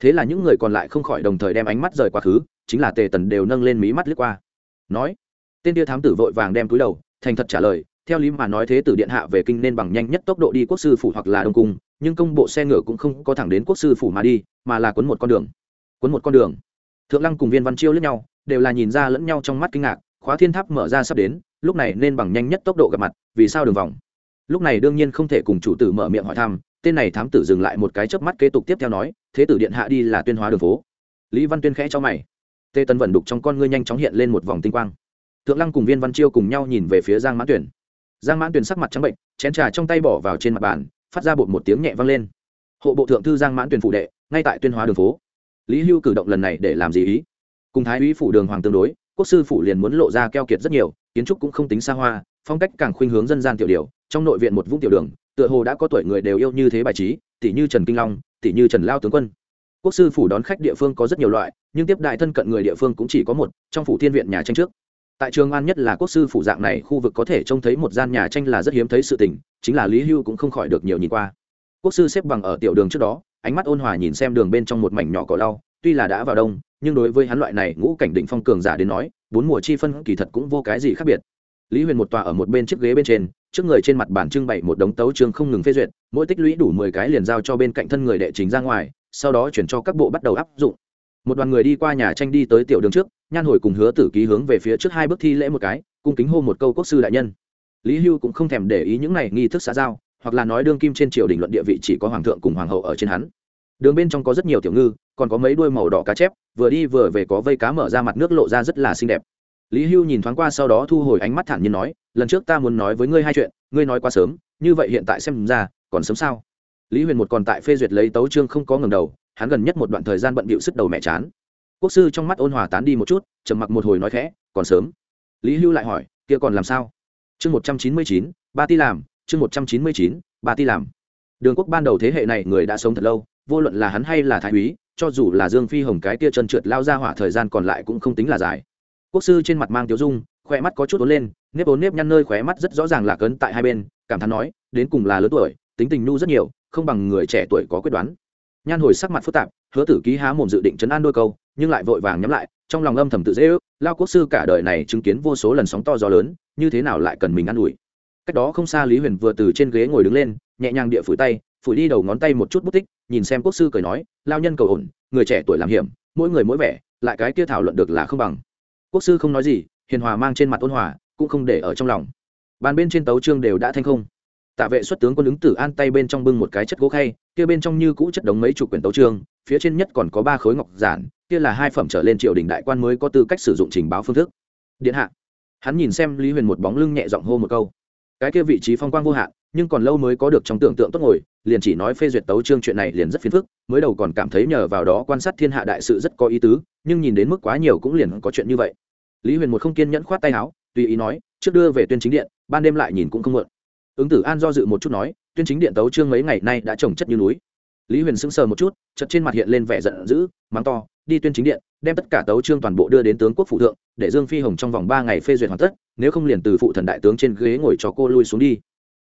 Thế là những người còn lại không khỏi đồng thời đem ánh mắt rời quá khứ chính là tề tần đều nâng lên mí mắt lướt qua. Nói, tên tia thám tử vội vàng đem túi đầu, thành thật trả lời theo lý mà nói thế tử điện hạ về kinh nên bằng nhanh nhất tốc độ đi quốc sư phủ hoặc là đông cung, nhưng công bộ xe ngựa cũng không có thẳng đến quốc sư phủ mà đi, mà là quấn một con đường. Quấn một con đường. Thượng lăng cùng viên văn chiêu lẫn nhau, đều là nhìn ra lẫn nhau trong mắt kinh ngạc, khóa thiên tháp mở ra sắp đến, lúc này nên bằng nhanh nhất tốc độ gặp mặt, vì sao đường vòng? Lúc này đương nhiên không thể cùng chủ tử mở miệng hỏi thăm, tên này thám tử dừng lại một cái chớp mắt kế tục tiếp theo nói, thế tử điện hạ đi là tuyên hóa đường phố. Lý văn tuyên khẽ cho mày. Tê tân vận đục trong con ngươi nhanh chóng hiện lên một vòng tinh quang. Thượng lăng cùng viên văn chiêu cùng nhau nhìn về phía giang mãn tuyển giang mãn tuyển sắc mặt trắng bệnh, chén trà trong tay bỏ vào trên mặt bàn, phát ra bột một tiếng nhẹ vang lên. Hộ bộ thượng thư giang mãn tuyển phụ đệ, ngay tại tuyên hóa đường phố. Lý hưu cử động lần này để làm gì ý? Cùng thái úy phủ đường hoàng tương đối, quốc sư phủ liền muốn lộ ra keo kiệt rất nhiều, kiến trúc cũng không tính xa hoa, phong cách càng khuynh hướng dân gian tiểu điều trong nội viện một vũng tiểu đường, tựa hồ đã có tuổi người đều yêu như thế bài trí, tỷ như trần kinh long, tỷ như trần lao tướng quân. Quốc sư phủ đón khách địa phương có rất nhiều loại, nhưng tiếp đại thân cận người địa phương cũng chỉ có một, trong phủ thiên viện nhà tranh trước tại trường an nhất là quốc sư phủ dạng này, khu vực có thể trông thấy một gian nhà tranh là rất hiếm thấy sự tình, chính là lý hưu cũng không khỏi được nhiều nhìn qua. Quốc sư xếp bằng ở tiểu đường trước đó, ánh mắt ôn hòa nhìn xem đường bên trong một mảnh nhỏ cỏ lau, tuy là đã vào đông, nhưng đối với hắn loại này ngũ cảnh định phong cường giả đến nói, bốn mùa chi phân kỳ thật cũng vô cái gì khác biệt. Lý huyền một tòa ở một bên chiếc ghế bên trên, trước người trên mặt bàn trưng bày một đống tấu chương không ngừng phê duyệt, mỗi tích lũy đủ mười cái liền giao cho bên cạnh thân người đệ chính ra ngoài, sau đó chuyển cho các bộ bắt đầu áp dụng. Một đoàn người đi qua nhà tranh đi tới tiểu đường trước nhan hồi cùng hứa tử ký hướng về phía trước hai bước thi lễ một cái, cung kính hô một câu quốc sư đại nhân. Lý hưu cũng không thèm để ý những này nghi thức xã giao, hoặc là nói đương kim trên triều đình luận địa vị chỉ có hoàng thượng cùng hoàng hậu ở trên hắn. Đường bên trong có rất nhiều tiểu ngư, còn có mấy đuôi màu đỏ cá chép, vừa đi vừa về có vây cá mở ra mặt nước lộ ra rất là xinh đẹp. Lý hưu nhìn thoáng qua sau đó thu hồi ánh mắt thản nhiên nói, lần trước ta muốn nói với ngươi hai chuyện, ngươi nói quá sớm, như vậy hiện tại xem ra, còn sớm sao? Lý huyền một còn tại phê duyệt lấy tấu trương không có ngừng đầu, hắn gần nhất một đoạn thời gian bận bịu sức đầu mẹ chán quốc sư trong mắt ôn hòa tán đi một chút, trầm mặc một hồi nói khẽ, còn sớm. Lý hưu lại hỏi, kia còn làm sao? Chương một trăm chín mươi chín, ba ti làm, chương một trăm chín mươi chín, ba ti làm. Đường quốc ban đầu thế hệ này người đã sống thật lâu, vô luận là hắn hay là thái úy, cho dù là dương phi hồng cái kia chân trượt lao ra hỏa thời gian còn lại cũng không tính là dài. Quốc sư trên mặt mang tiếu dung, khỏe mắt có chút ốn lên, nếp ốn nếp nhăn nơi khóe mắt rất rõ ràng là cấn tại hai bên, cảm thán nói, đến cùng là lớn tuổi, tính tình nu rất nhiều, không bằng người trẻ tuổi có quyết đoán nhan hồi sắc mặt phức tạp, hứa tử ký há mồm dự định chấn an đôi câu, nhưng lại vội vàng nhắm lại, trong lòng âm thầm tự dễ ước, lao quốc sư cả đời này chứng kiến vô số lần sóng to gió lớn, như thế nào lại cần mình ă n ủi? Cách đó không xa lý huyền vừa từ trên ghế ngồi đứng lên, nhẹ nhàng địa phủi tay, phủi đi đầu ngón tay một chút bút tích, nhìn xem quốc sư cười nói, lao nhân cầu ổn, người trẻ tuổi làm hiểm, mỗi người mỗi vẻ, lại cái kia thảo luận được là không bằng. Quốc sư không nói gì, hiền hòa mang trên mặt ôn hòa, cũng không để ở trong lòng. Bàn bên trên tấu trương đều đã thanh không tạ vệ xuất tướng quân ứng tử an tay bên trong bưng một cái chất gỗ khay, kia bên trong như cũ chất đống mấy chục quyển tấu trương phía trên nhất còn có ba khối ngọc giản, kia là hai phẩm trở lên triều đình đại quan mới có tư cách sử dụng trình báo phương thức. Điện hạ. Hắn nhìn xem lý huyền một bóng lưng nhẹ giọng hô một câu. Cái kia vị trí phong quang vô hạn, nhưng còn lâu mới có được trong tưởng tượng tốt ngồi, liền chỉ nói phê duyệt tấu chương chuyện này liền rất phiền phức, mới đầu còn cảm thấy nhờ vào đó quan sát thiên hạ đại sự rất có ý tứ, nhưng nhìn đến mức quá nhiều cũng liền có chuyện như vậy. Lý huyền một không kiên nhẫn khoát tay áo, tùy ý nói, trước đưa về tuyên chính điện, ban đêm lại nhìn cũng không mượn ứng tử an do dự một chút nói, tuyên chính điện tấu trương mấy ngày nay đã trồng chất như núi. Lý huyền sững sờ một chút chật trên mặt hiện lên vẻ giận dữ, mắng to, đi tuyên chính điện, đem tất cả tấu trương toàn bộ đưa đến tướng quốc phụ thượng, để dương phi hồng trong vòng ba ngày phê duyệt hoàn tất, nếu không liền từ phụ thần đại tướng trên ghế ngồi cho cô lui xuống đi.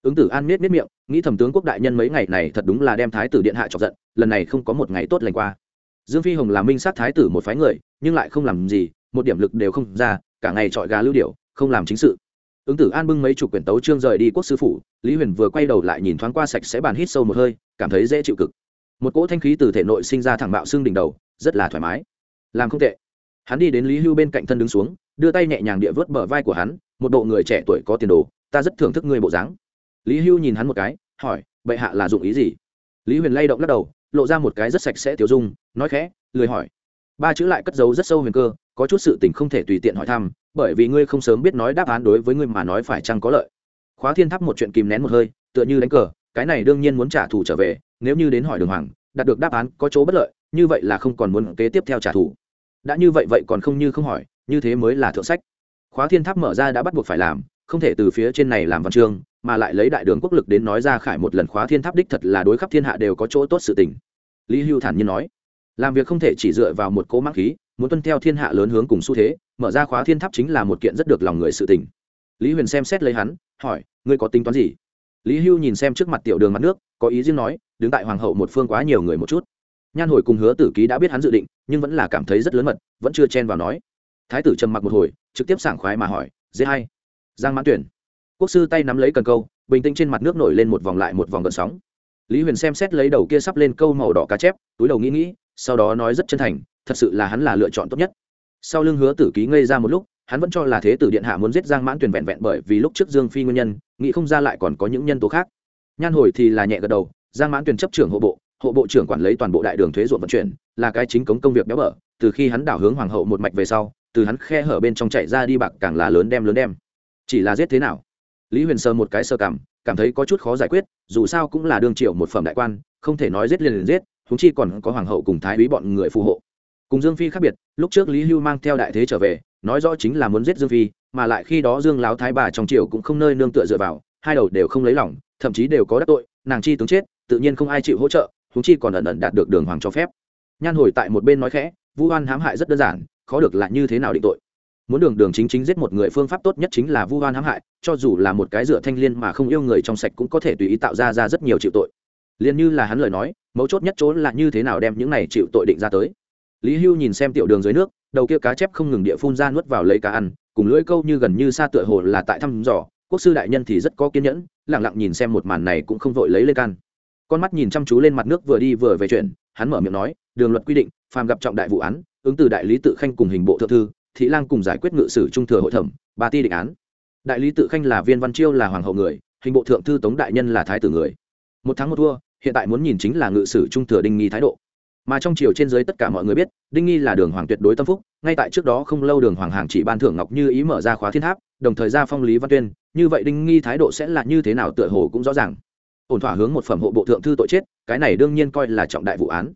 Ứng tử an miết miết miệng, nghĩ thầm tướng quốc đại nhân mấy ngày này thật đúng là đem thái tử điện hạ chọc giận, lần này không có một ngày tốt lành qua. Dương phi hồng là minh sát thái tử một phái người, nhưng lại không làm gì, một điểm lực đều không ra, cả ngày trọi gà lưu điệu không làm chính sự ứng tử an bưng mấy chục quyển tấu trương rời đi quốc sư phủ, lý huyền vừa quay đầu lại nhìn thoáng qua sạch sẽ bàn hít sâu một hơi, cảm thấy dễ chịu cực. Một cỗ thanh khí từ thể nội sinh ra thẳng bạo xương đỉnh đầu, rất là thoải mái. Làm không tệ. Hắn đi đến lý hưu bên cạnh thân đứng xuống, đưa tay nhẹ nhàng địa vớt bờ vai của hắn, một bộ người trẻ tuổi có tiền đồ, ta rất thưởng thức người bộ dáng. Lý hưu nhìn hắn một cái, hỏi, bệ hạ là dụng ý gì? Lý huyền lay động lắc đầu, lộ ra một cái rất sạch sẽ tiêu dung, nói khẽ, lười hỏi. Ba chữ lại cất giấu rất sâu huyền cơ, có chút sự tình không thể tùy tiện hỏi thăm bởi vì ngươi không sớm biết nói đáp án đối với ngươi mà nói phải chăng có lợi. Khóa thiên tháp một chuyện kìm nén một hơi, tựa như đánh cờ, cái này đương nhiên muốn trả thù trở về, nếu như đến hỏi đường hoàng, đạt được đáp án có chỗ bất lợi, như vậy là không còn muốn kế tiếp theo trả thù. Đã như vậy vậy còn không như không hỏi, như thế mới là thượng sách. Khóa thiên tháp mở ra đã bắt buộc phải làm, không thể từ phía trên này làm văn chương, mà lại lấy đại đường quốc lực đến nói ra khải một lần khóa thiên tháp đích thật là đối khắp thiên hạ đều có chỗ tốt sự tình. Lý hưu thản nhiên nói, làm việc không thể chỉ dựa vào một cỗ mắc khí muốn tuân theo thiên hạ lớn hướng cùng xu thế, mở ra khóa thiên tháp chính là một kiện rất được lòng người sự tình. Lý huyền xem xét lấy hắn, hỏi, ngươi có tính toán gì? Lý hưu nhìn xem trước mặt tiểu đường mặt nước, có ý riêng nói, đứng tại hoàng hậu một phương quá nhiều người một chút. Nhan hồi cùng hứa tử ký đã biết hắn dự định, nhưng vẫn là cảm thấy rất lớn mật, vẫn chưa chen vào nói. Thái tử trầm mặc một hồi, trực tiếp sảng khoái mà hỏi dễ hay giang mãn tuyển. Quốc sư tay nắm lấy cần câu, bình tĩnh trên mặt nước nổi lên một vòng lại một vòng gợn sóng. Lý huyền xem xét lấy đầu kia sắp lên câu màu đỏ cá chép, túi đầu nghĩ nghĩ, sau đó nói rất chân thành thật sự là hắn là lựa chọn tốt nhất. Sau lưng hứa tử ký ngây ra một lúc, hắn vẫn cho là thế tử điện hạ muốn giết giang mãn tuyển vẹn vẹn bởi vì lúc trước dương phi nguyên nhân, nghĩ không ra lại còn có những nhân tố khác. Nhan hồi thì là nhẹ gật đầu, giang mãn tuyển chấp trưởng hộ bộ hộ bộ trưởng quản lý toàn bộ đại đường thuế ruộng vận chuyển, là cái chính cống công việc béo bở, từ khi hắn đảo hướng hoàng hậu một mạch về sau, từ hắn khe hở bên trong chạy ra đi bạc càng là lớn đem lớn đem. Chỉ là giết thế nào? Lý huyền sơ một cái sơ cảm cảm thấy có chút khó giải quyết, dù sao cũng là đương triệu một phẩm đại quan, không thể nói giết liền liền giết húng chi còn có hoàng hậu cùng thái úy bọn người phù hộ cùng dương phi khác biệt, lúc trước lý hưu mang theo đại thế trở về, nói rõ chính là muốn giết dương phi, mà lại khi đó dương láo thái bà trong triều cũng không nơi nương tựa dựa vào, hai đầu đều không lấy lòng, thậm chí đều có đắc tội, nàng chi tướng chết, tự nhiên không ai chịu hỗ trợ húng chi còn ẩn ẩn đạt được đường hoàng cho phép. Nhan hồi tại một bên nói khẽ, vu hoan hãm hại rất đơn giản, khó được là như thế nào định tội. Muốn đường đường chính chính giết một người phương pháp tốt nhất chính là vu hoan hãm hại, cho dù là một cái dựa thanh liên mà không yêu người trong sạch cũng có thể tùy ý tạo ra ra rất nhiều chịu tội. Liền như là hắn lời nói, mấu chốt nhất chỗ là như thế nào đem những này chịu tội định ra tới lý hưu nhìn xem tiểu đường dưới nước, đầu kia cá chép không ngừng địa phun ra nuốt vào lấy cá ăn, cùng lưỡi câu như gần như xa tựa hồ là tại thăm dò, quốc sư đại nhân thì rất có kiên nhẫn lẳng lặng nhìn xem một màn này cũng không vội lấy lên can. Con mắt nhìn chăm chú lên mặt nước vừa đi vừa về chuyện, hắn mở miệng nói, đường luật quy định, phàm gặp trọng đại vụ án, ứng từ đại lý tự khanh cùng hình bộ thượng thư, thị lang cùng giải quyết ngự sử trung thừa hội thẩm, ba ti định án. Đại lý tự khanh là viên văn chiêu là hoàng hậu người, hình bộ thượng thư tống đại nhân là thái tử người. Một tháng một thua, hiện tại muốn nhìn chính là ngự sử trung thừa đinh nghi thái độ mà trong triều trên dưới tất cả mọi người biết, đinh nghi là đường hoàng tuyệt đối tâm phúc, ngay tại trước đó không lâu đường hoàng hàng chỉ ban thưởng ngọc như ý mở ra khóa thiên tháp, đồng thời ra phong lý văn tuyên, như vậy đinh nghi thái độ sẽ là như thế nào tựa hồ cũng rõ ràng. Ổn thỏa hướng một phẩm hộ bộ thượng thư tội chết, cái này đương nhiên coi là trọng đại vụ án.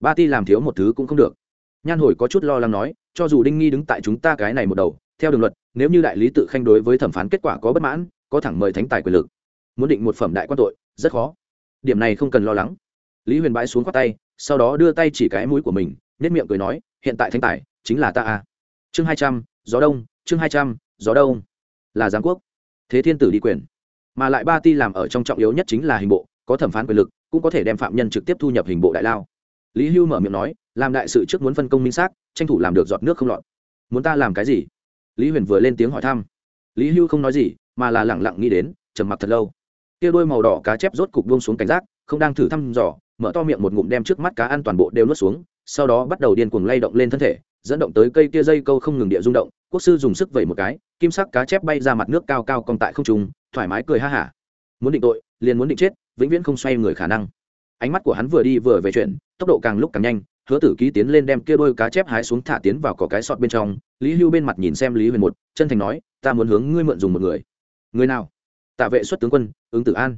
Ba ti làm thiếu một thứ cũng không được. Nhan hồi có chút lo lắng nói, cho dù đinh nghi đứng tại chúng ta cái này một đầu, theo đường luật, nếu như đại lý tự khanh đối với thẩm phán kết quả có bất mãn, có thẳng mời thánh tài quyền lực, muốn định một phẩm đại quan tội, rất khó. Điểm này không cần lo lắng. Lý huyền bãi xuống khoát tay sau đó đưa tay chỉ cái mũi của mình nết miệng cười nói, hiện tại thánh tài chính là ta a chương hai trăm, gió đông, chương hai trăm, gió đông. Là giáng quốc. Thế thiên tử đi quyền. Mà lại ba ti làm ở trong trọng yếu nhất chính là hình bộ, có thẩm phán quyền lực, cũng có thể đem phạm nhân trực tiếp thu nhập hình bộ đại lao. Lý hưu mở miệng nói, làm đại sự trước muốn phân công minh xác, tranh thủ làm được giọt nước không lọt. Muốn ta làm cái gì? Lý huyền vừa lên tiếng hỏi thăm. Lý hưu không nói gì, mà là lẳng lặng nghĩ đến, trầm mặc thật lâu. Kia đôi màu đỏ cá chép rốt cục buông xuống cảnh giác, không đang thử thăm dò mở to miệng một ngụm đem trước mắt cá ăn toàn bộ đều nuốt xuống, sau đó bắt đầu điên cuồng lay động lên thân thể, dẫn động tới cây kia dây câu không ngừng địa rung động, quốc sư dùng sức vẩy một cái, kim sắc cá chép bay ra mặt nước cao cao cong tại không trung, thoải mái cười ha hả. Muốn định tội, liền muốn định chết, vĩnh viễn không xoay người khả năng. Ánh mắt của hắn vừa đi vừa về chuyện, tốc độ càng lúc càng nhanh, hứa tử ký tiến lên đem kia đôi cá chép hái xuống thả tiến vào cỏ cái sọt bên trong, lý hưu bên mặt nhìn xem lý huyền một, chân thành nói, ta muốn hướng ngươi mượn dùng một người. Người nào? Tạ vệ xuất tướng quân, ứng tử an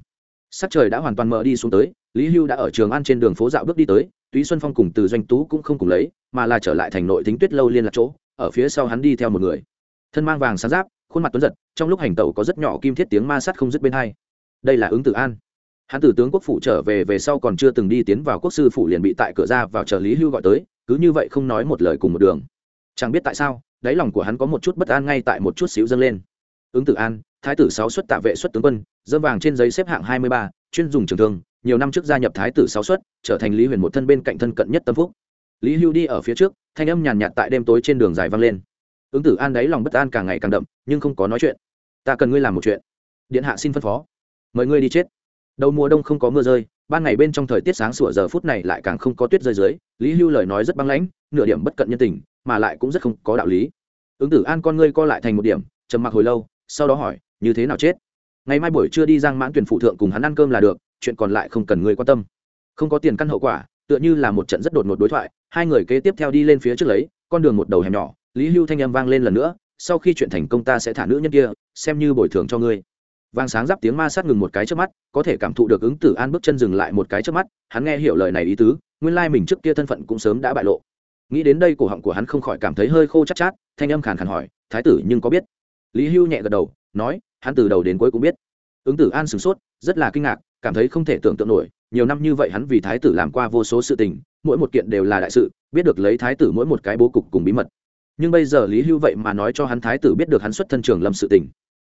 sắc trời đã hoàn toàn mở đi xuống tới, lý hưu đã ở trường an trên đường phố dạo bước đi tới, túy xuân phong cùng từ doanh tú cũng không cùng lấy, mà là trở lại thành nội tính tuyết lâu liên lạc chỗ, ở phía sau hắn đi theo một người. Thân mang vàng sáng giáp, khuôn mặt tuấn giật, trong lúc hành tẩu có rất nhỏ kim thiết tiếng ma sát không dứt bên hai. Đây là ứng tử an. Hắn từ tướng quốc phủ trở về về sau còn chưa từng đi tiến vào quốc sư phủ liền bị tại cửa ra vào chờ lý hưu gọi tới, cứ như vậy không nói một lời cùng một đường. Chẳng biết tại sao, đáy lòng của hắn có một chút bất an ngay tại một chút xíu dâng lên. Ứng tử an thái tử sáu xuất tạ vệ xuất tướng quân dâm vàng trên giấy xếp hạng hai mươi ba, chuyên dùng trường thương, nhiều năm trước gia nhập thái tử sáu xuất, trở thành lý huyền một thân bên cạnh thân cận nhất tâm phúc. Lý hưu đi ở phía trước, thanh âm nhàn nhạt tại đêm tối trên đường dài vang lên. Ứng tử an đáy lòng bất an càng ngày càng đậm, nhưng không có nói chuyện. Ta cần ngươi làm một chuyện. Điện hạ xin phân phó. Mời ngươi đi chết. Đầu mùa đông không có mưa rơi, ban ngày bên trong thời tiết sáng sủa giờ phút này lại càng không có tuyết rơi dưới, lý hưu lời nói rất băng lãnh, nửa điểm bất cận nhân tình, mà lại cũng rất không có đạo lý. Ứng tử an con ngươi co lại thành một điểm, trầm mặc hồi lâu, sau đó hỏi như thế nào chết? Ngày mai buổi trưa đi giang mãn tuyển phụ thượng cùng hắn ăn cơm là được chuyện còn lại không cần ngươi quan tâm. Không có tiền căn hậu quả tựa như là một trận rất đột ngột đối thoại hai người kế tiếp theo đi lên phía trước lấy con đường một đầu hẻm nhỏ lý hưu thanh âm vang lên lần nữa sau khi chuyện thành công ta sẽ thả nữ nhân kia xem như bồi thường cho ngươi. Vang sáng giáp tiếng ma sát ngừng một cái trước mắt có thể cảm thụ được ứng tử an bước chân dừng lại một cái trước mắt hắn nghe hiểu lời này ý tứ nguyên lai mình trước kia thân phận cũng sớm đã bại lộ. Nghĩ đến đây cổ họng của hắn không khỏi cảm thấy hơi khô chát, chát thanh âm khàn khàn hỏi thái tử nhưng có biết? Lý hưu nhẹ gật đầu nói, hắn từ đầu đến cuối cũng biết. Ứng tử an sửng sốt, rất là kinh ngạc, cảm thấy không thể tưởng tượng nổi, nhiều năm như vậy hắn vì thái tử làm qua vô số sự tình, mỗi một kiện đều là đại sự, biết được lấy thái tử mỗi một cái bố cục cùng bí mật. Nhưng bây giờ lý hưu vậy mà nói cho hắn thái tử biết được hắn xuất thân trường lâm sự tình.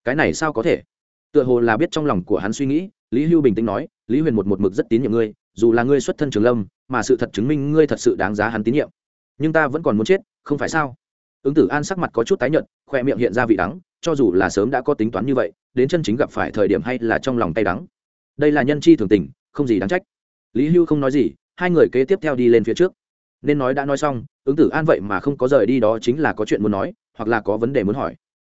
Cái này sao có thể? Tựa hồ là biết trong lòng của hắn suy nghĩ, lý hưu bình tĩnh nói, lý huyền một một mực rất tín nhiệm ngươi, dù là ngươi xuất thân trường lâm, mà sự thật chứng minh ngươi thật sự đáng giá hắn tín nhiệm. Nhưng ta vẫn còn muốn chết, không phải sao? Ứng tử an sắc mặt có chút tái nhợt, khoe miệng hiện ra vị đắng, cho dù là sớm đã có tính toán như vậy, đến chân chính gặp phải thời điểm hay là trong lòng tay đắng. Đây là nhân chi thường tình, không gì đáng trách. Lý hưu không nói gì, hai người kế tiếp theo đi lên phía trước. Nên nói đã nói xong, ứng tử an vậy mà không có rời đi đó chính là có chuyện muốn nói, hoặc là có vấn đề muốn hỏi.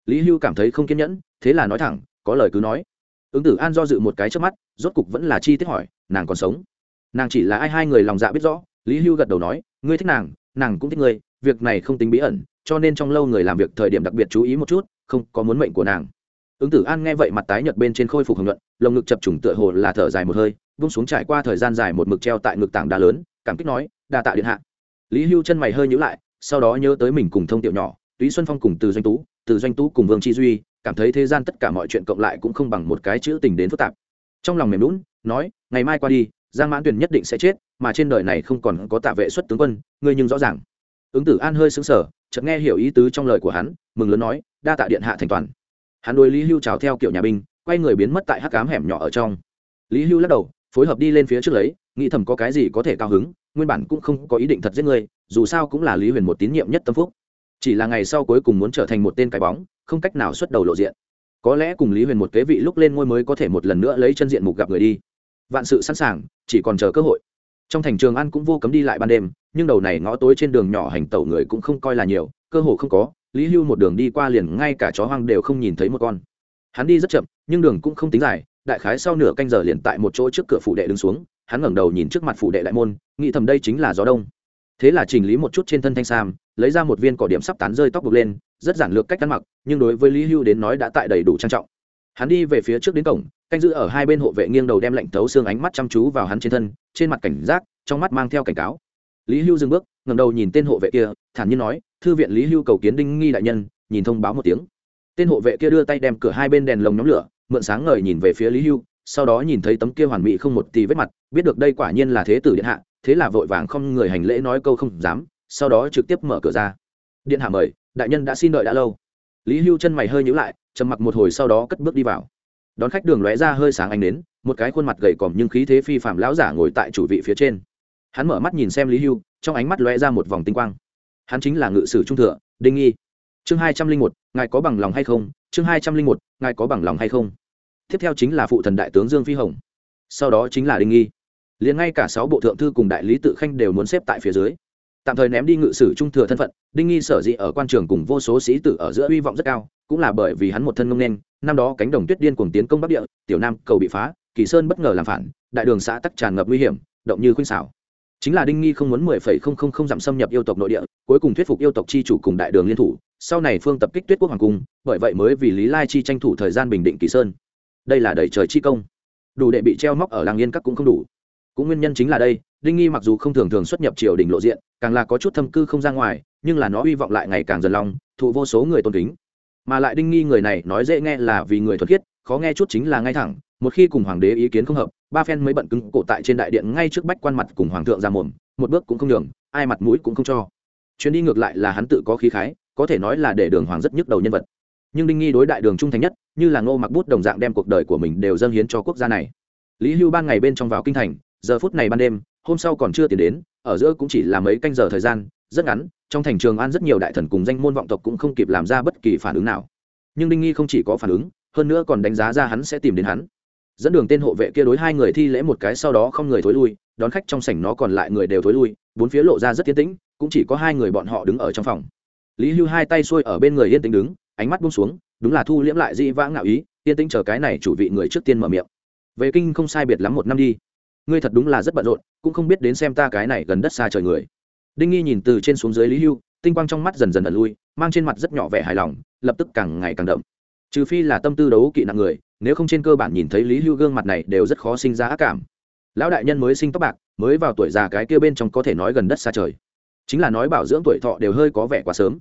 Lý hưu cảm thấy không kiên nhẫn, thế là nói thẳng, có lời cứ nói. Ứng tử an do dự một cái trước mắt, rốt cục vẫn là chi tiết hỏi, nàng còn sống? Nàng chỉ là ai hai người lòng dạ biết rõ, lý hưu gật đầu nói, ngươi thích nàng nàng cũng thích ngươi, việc này không tính bí ẩn cho nên trong lâu người làm việc thời điểm đặc biệt chú ý một chút, không có muốn mệnh của nàng. Ứng tử an nghe vậy mặt tái nhợt bên trên khôi phục hưởng luận lồng ngực chập trùng tựa hồ là thở dài một hơi, vung xuống trải qua thời gian dài một mực treo tại ngực tảng đá lớn, cảm kích nói, đa tạ điện hạ. Lý hưu chân mày hơi nhíu lại, sau đó nhớ tới mình cùng thông tiểu nhỏ, túy xuân phong cùng từ doanh tú, từ doanh tú cùng vương chi duy, cảm thấy thế gian tất cả mọi chuyện cộng lại cũng không bằng một cái chữ tình đến phức tạp. Trong lòng mềm lún nói, ngày mai qua đi, giang mãn tuyền nhất định sẽ chết, mà trên đời này không còn có tạ vệ xuất tướng quân, ngươi nhưng rõ ràng. Ứng tử an hơi xứng sờ chợt nghe hiểu ý tứ trong lời của hắn, mừng lớn nói, đa tạ điện hạ thành toàn. Hắn đối lý hưu chào theo kiểu nhà binh, quay người biến mất tại hắc cám hẻm nhỏ ở trong. Lý hưu lắc đầu, phối hợp đi lên phía trước lấy, nghĩ thầm có cái gì có thể cao hứng, nguyên bản cũng không có ý định thật giết người, dù sao cũng là lý huyền một tín nhiệm nhất tâm phúc. Chỉ là ngày sau cuối cùng muốn trở thành một tên cái bóng, không cách nào xuất đầu lộ diện. Có lẽ cùng lý huyền một kế vị lúc lên ngôi mới có thể một lần nữa lấy chân diện mục gặp người đi. Vạn sự sẵn sàng, chỉ còn chờ cơ hội trong thành trường ăn cũng vô cấm đi lại ban đêm, nhưng đầu này ngõ tối trên đường nhỏ hành tẩu người cũng không coi là nhiều, cơ hồ không có, lý hưu một đường đi qua liền ngay cả chó hoang đều không nhìn thấy một con. Hắn đi rất chậm, nhưng đường cũng không tính dài, đại khái sau nửa canh giờ liền tại một chỗ trước cửa phủ đệ đứng xuống, hắn ngẩng đầu nhìn trước mặt phủ đệ đại môn, nghĩ thầm đây chính là gió đông. Thế là chỉnh lý một chút trên thân thanh sam, lấy ra một viên cỏ điểm sắp tán rơi tóc buộc lên, rất giản lược cách ăn mặc, nhưng đối với lý hưu đến nói đã tại đầy đủ trang trọng hắn đi về phía trước đến cổng, canh giữ ở hai bên hộ vệ nghiêng đầu đem lạnh thấu xương ánh mắt chăm chú vào hắn trên thân, trên mặt cảnh giác, trong mắt mang theo cảnh cáo. Lý hưu dừng bước ngầm đầu nhìn tên hộ vệ kia, thản nhiên nói, thư viện lý hưu cầu kiến đinh nghi đại nhân, nhìn thông báo một tiếng. Tên hộ vệ kia đưa tay đem cửa hai bên đèn lồng nhóm lửa, mượn sáng ngời nhìn về phía lý hưu, sau đó nhìn thấy tấm kia hoàn mỹ không một tì vết mặt, biết được đây quả nhiên là thế tử điện hạ, thế là vội vàng không người hành lễ nói câu không dám, sau đó trực tiếp mở cửa ra. Điện hạ mời, đại nhân đã xin đợi đã lâu. Lý hưu chân mày hơi nhữ lại trầm mặc một hồi sau đó cất bước đi vào. Đón khách đường lóe ra hơi sáng ánh đến một cái khuôn mặt gầy còm nhưng khí thế phi phạm lão giả ngồi tại chủ vị phía trên. Hắn mở mắt nhìn xem lý hưu, trong ánh mắt lóe ra một vòng tinh quang. Hắn chính là ngự sử trung thừa, đinh nghi. Chương hai trăm linh một, ngài có bằng lòng hay không? Chương hai trăm linh một, ngài có bằng lòng hay không? Tiếp theo chính là phụ thần đại tướng dương phi hồng. Sau đó chính là đinh nghi. Liền ngay cả sáu bộ thượng thư cùng đại lý tự khanh đều muốn xếp tại phía dưới. Tạm thời ném đi ngự sử trung thừa thân phận, đinh nghi sở dĩ ở quan trường cùng vô số sĩ tử ở giữa hy vọng rất cao cũng là bởi vì hắn một thân ngông nên, năm đó cánh đồng tuyết điên cuồng tiến công bắc địa, tiểu nam cầu bị phá, kỳ sơn bất ngờ làm phản, đại đường xã tắc tràn ngập nguy hiểm, động như khuynh xảo. Chính là đinh nghi không muốn mười phẩy không không không dặm xâm nhập yêu tộc nội địa, cuối cùng thuyết phục yêu tộc chi chủ cùng đại đường liên thủ, sau này phương tập kích tuyết quốc hoàng cung, bởi vậy mới vì lý lai chi tranh thủ thời gian bình định kỳ sơn. Đây là đầy trời chi công. Đủ để bị treo móc ở làng yên các cũng không đủ. Cũng nguyên nhân chính là đây, đinh nghi mặc dù không thường thường xuất nhập triều đình lộ diện, càng là có chút thâm cư không ra ngoài, nhưng là nó hy vọng lại ngày càng dần lòng, thụ vô số người tôn kính mà lại đinh nghi người này nói dễ nghe là vì người thuật khiết, khó nghe chút chính là ngay thẳng, một khi cùng hoàng đế ý kiến không hợp, ba phen mới bận cứng cổ tại trên đại điện ngay trước bách quan mặt cùng hoàng thượng ra mồm, một bước cũng không đường ai mặt mũi cũng không cho. Chuyến đi ngược lại là hắn tự có khí khái, có thể nói là để đường hoàng rất nhức đầu nhân vật. Nhưng đinh nghi đối đại đường trung thành nhất, như là ngô mặc bút đồng dạng đem cuộc đời của mình đều dâng hiến cho quốc gia này. Lý hưu ban ngày bên trong vào kinh thành, giờ phút này ban đêm, hôm sau còn chưa tiến đến, ở giữa cũng chỉ là mấy canh giờ thời gian rất ngắn, trong thành trường an rất nhiều đại thần cùng danh môn vọng tộc cũng không kịp làm ra bất kỳ phản ứng nào. Nhưng đinh nghi không chỉ có phản ứng, hơn nữa còn đánh giá ra hắn sẽ tìm đến hắn. Dẫn đường tên hộ vệ kia đối hai người thi lễ một cái sau đó không người thối lui, đón khách trong sảnh nó còn lại người đều thối lui, bốn phía lộ ra rất tiến tĩnh, cũng chỉ có hai người bọn họ đứng ở trong phòng. Lý hưu hai tay xuôi ở bên người yên tĩnh đứng, ánh mắt buông xuống, đúng là thu liễm lại dị vãng ngạo ý, yên tĩnh chờ cái này chủ vị người trước tiên mở miệng. Về kinh không sai biệt lắm một năm đi. Ngươi thật đúng là rất bận rộn, cũng không biết đến xem ta cái này gần đất xa trời người đinh nghi nhìn từ trên xuống dưới lý hưu, tinh quang trong mắt dần dần ẩn lui, mang trên mặt rất nhỏ vẻ hài lòng, lập tức càng ngày càng đậm. Trừ phi là tâm tư đấu kỵ nặng người, nếu không trên cơ bản nhìn thấy lý hưu gương mặt này đều rất khó sinh ra ác cảm. Lão đại nhân mới sinh tóc bạc, mới vào tuổi già cái kia bên trong có thể nói gần đất xa trời. Chính là nói bảo dưỡng tuổi thọ đều hơi có vẻ quá sớm.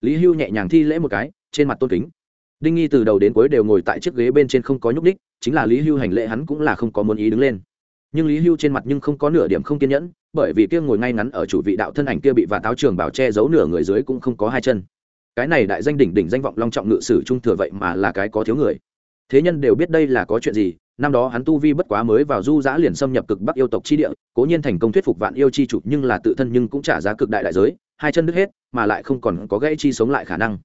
Lý hưu nhẹ nhàng thi lễ một cái, trên mặt tôn kính. Đinh nghi từ đầu đến cuối đều ngồi tại chiếc ghế bên trên không có nhúc ních chính là lý hưu hành lễ hắn cũng là không có muốn ý đứng lên. Nhưng lý hưu trên mặt nhưng không có nửa điểm không kiên nhẫn bởi vì kia ngồi ngay ngắn ở chủ vị đạo thân ảnh kia bị và táo trường bảo che giấu nửa người dưới cũng không có hai chân. Cái này đại danh đỉnh đỉnh danh vọng long trọng ngự sử trung thừa vậy mà là cái có thiếu người. Thế nhân đều biết đây là có chuyện gì, năm đó hắn tu vi bất quá mới vào du giã liền xâm nhập cực bắc yêu tộc chi địa, cố nhiên thành công thuyết phục vạn yêu chi chủ nhưng là tự thân nhưng cũng trả giá cực đại đại giới, hai chân đứt hết, mà lại không còn có gãy chi sống lại khả năng.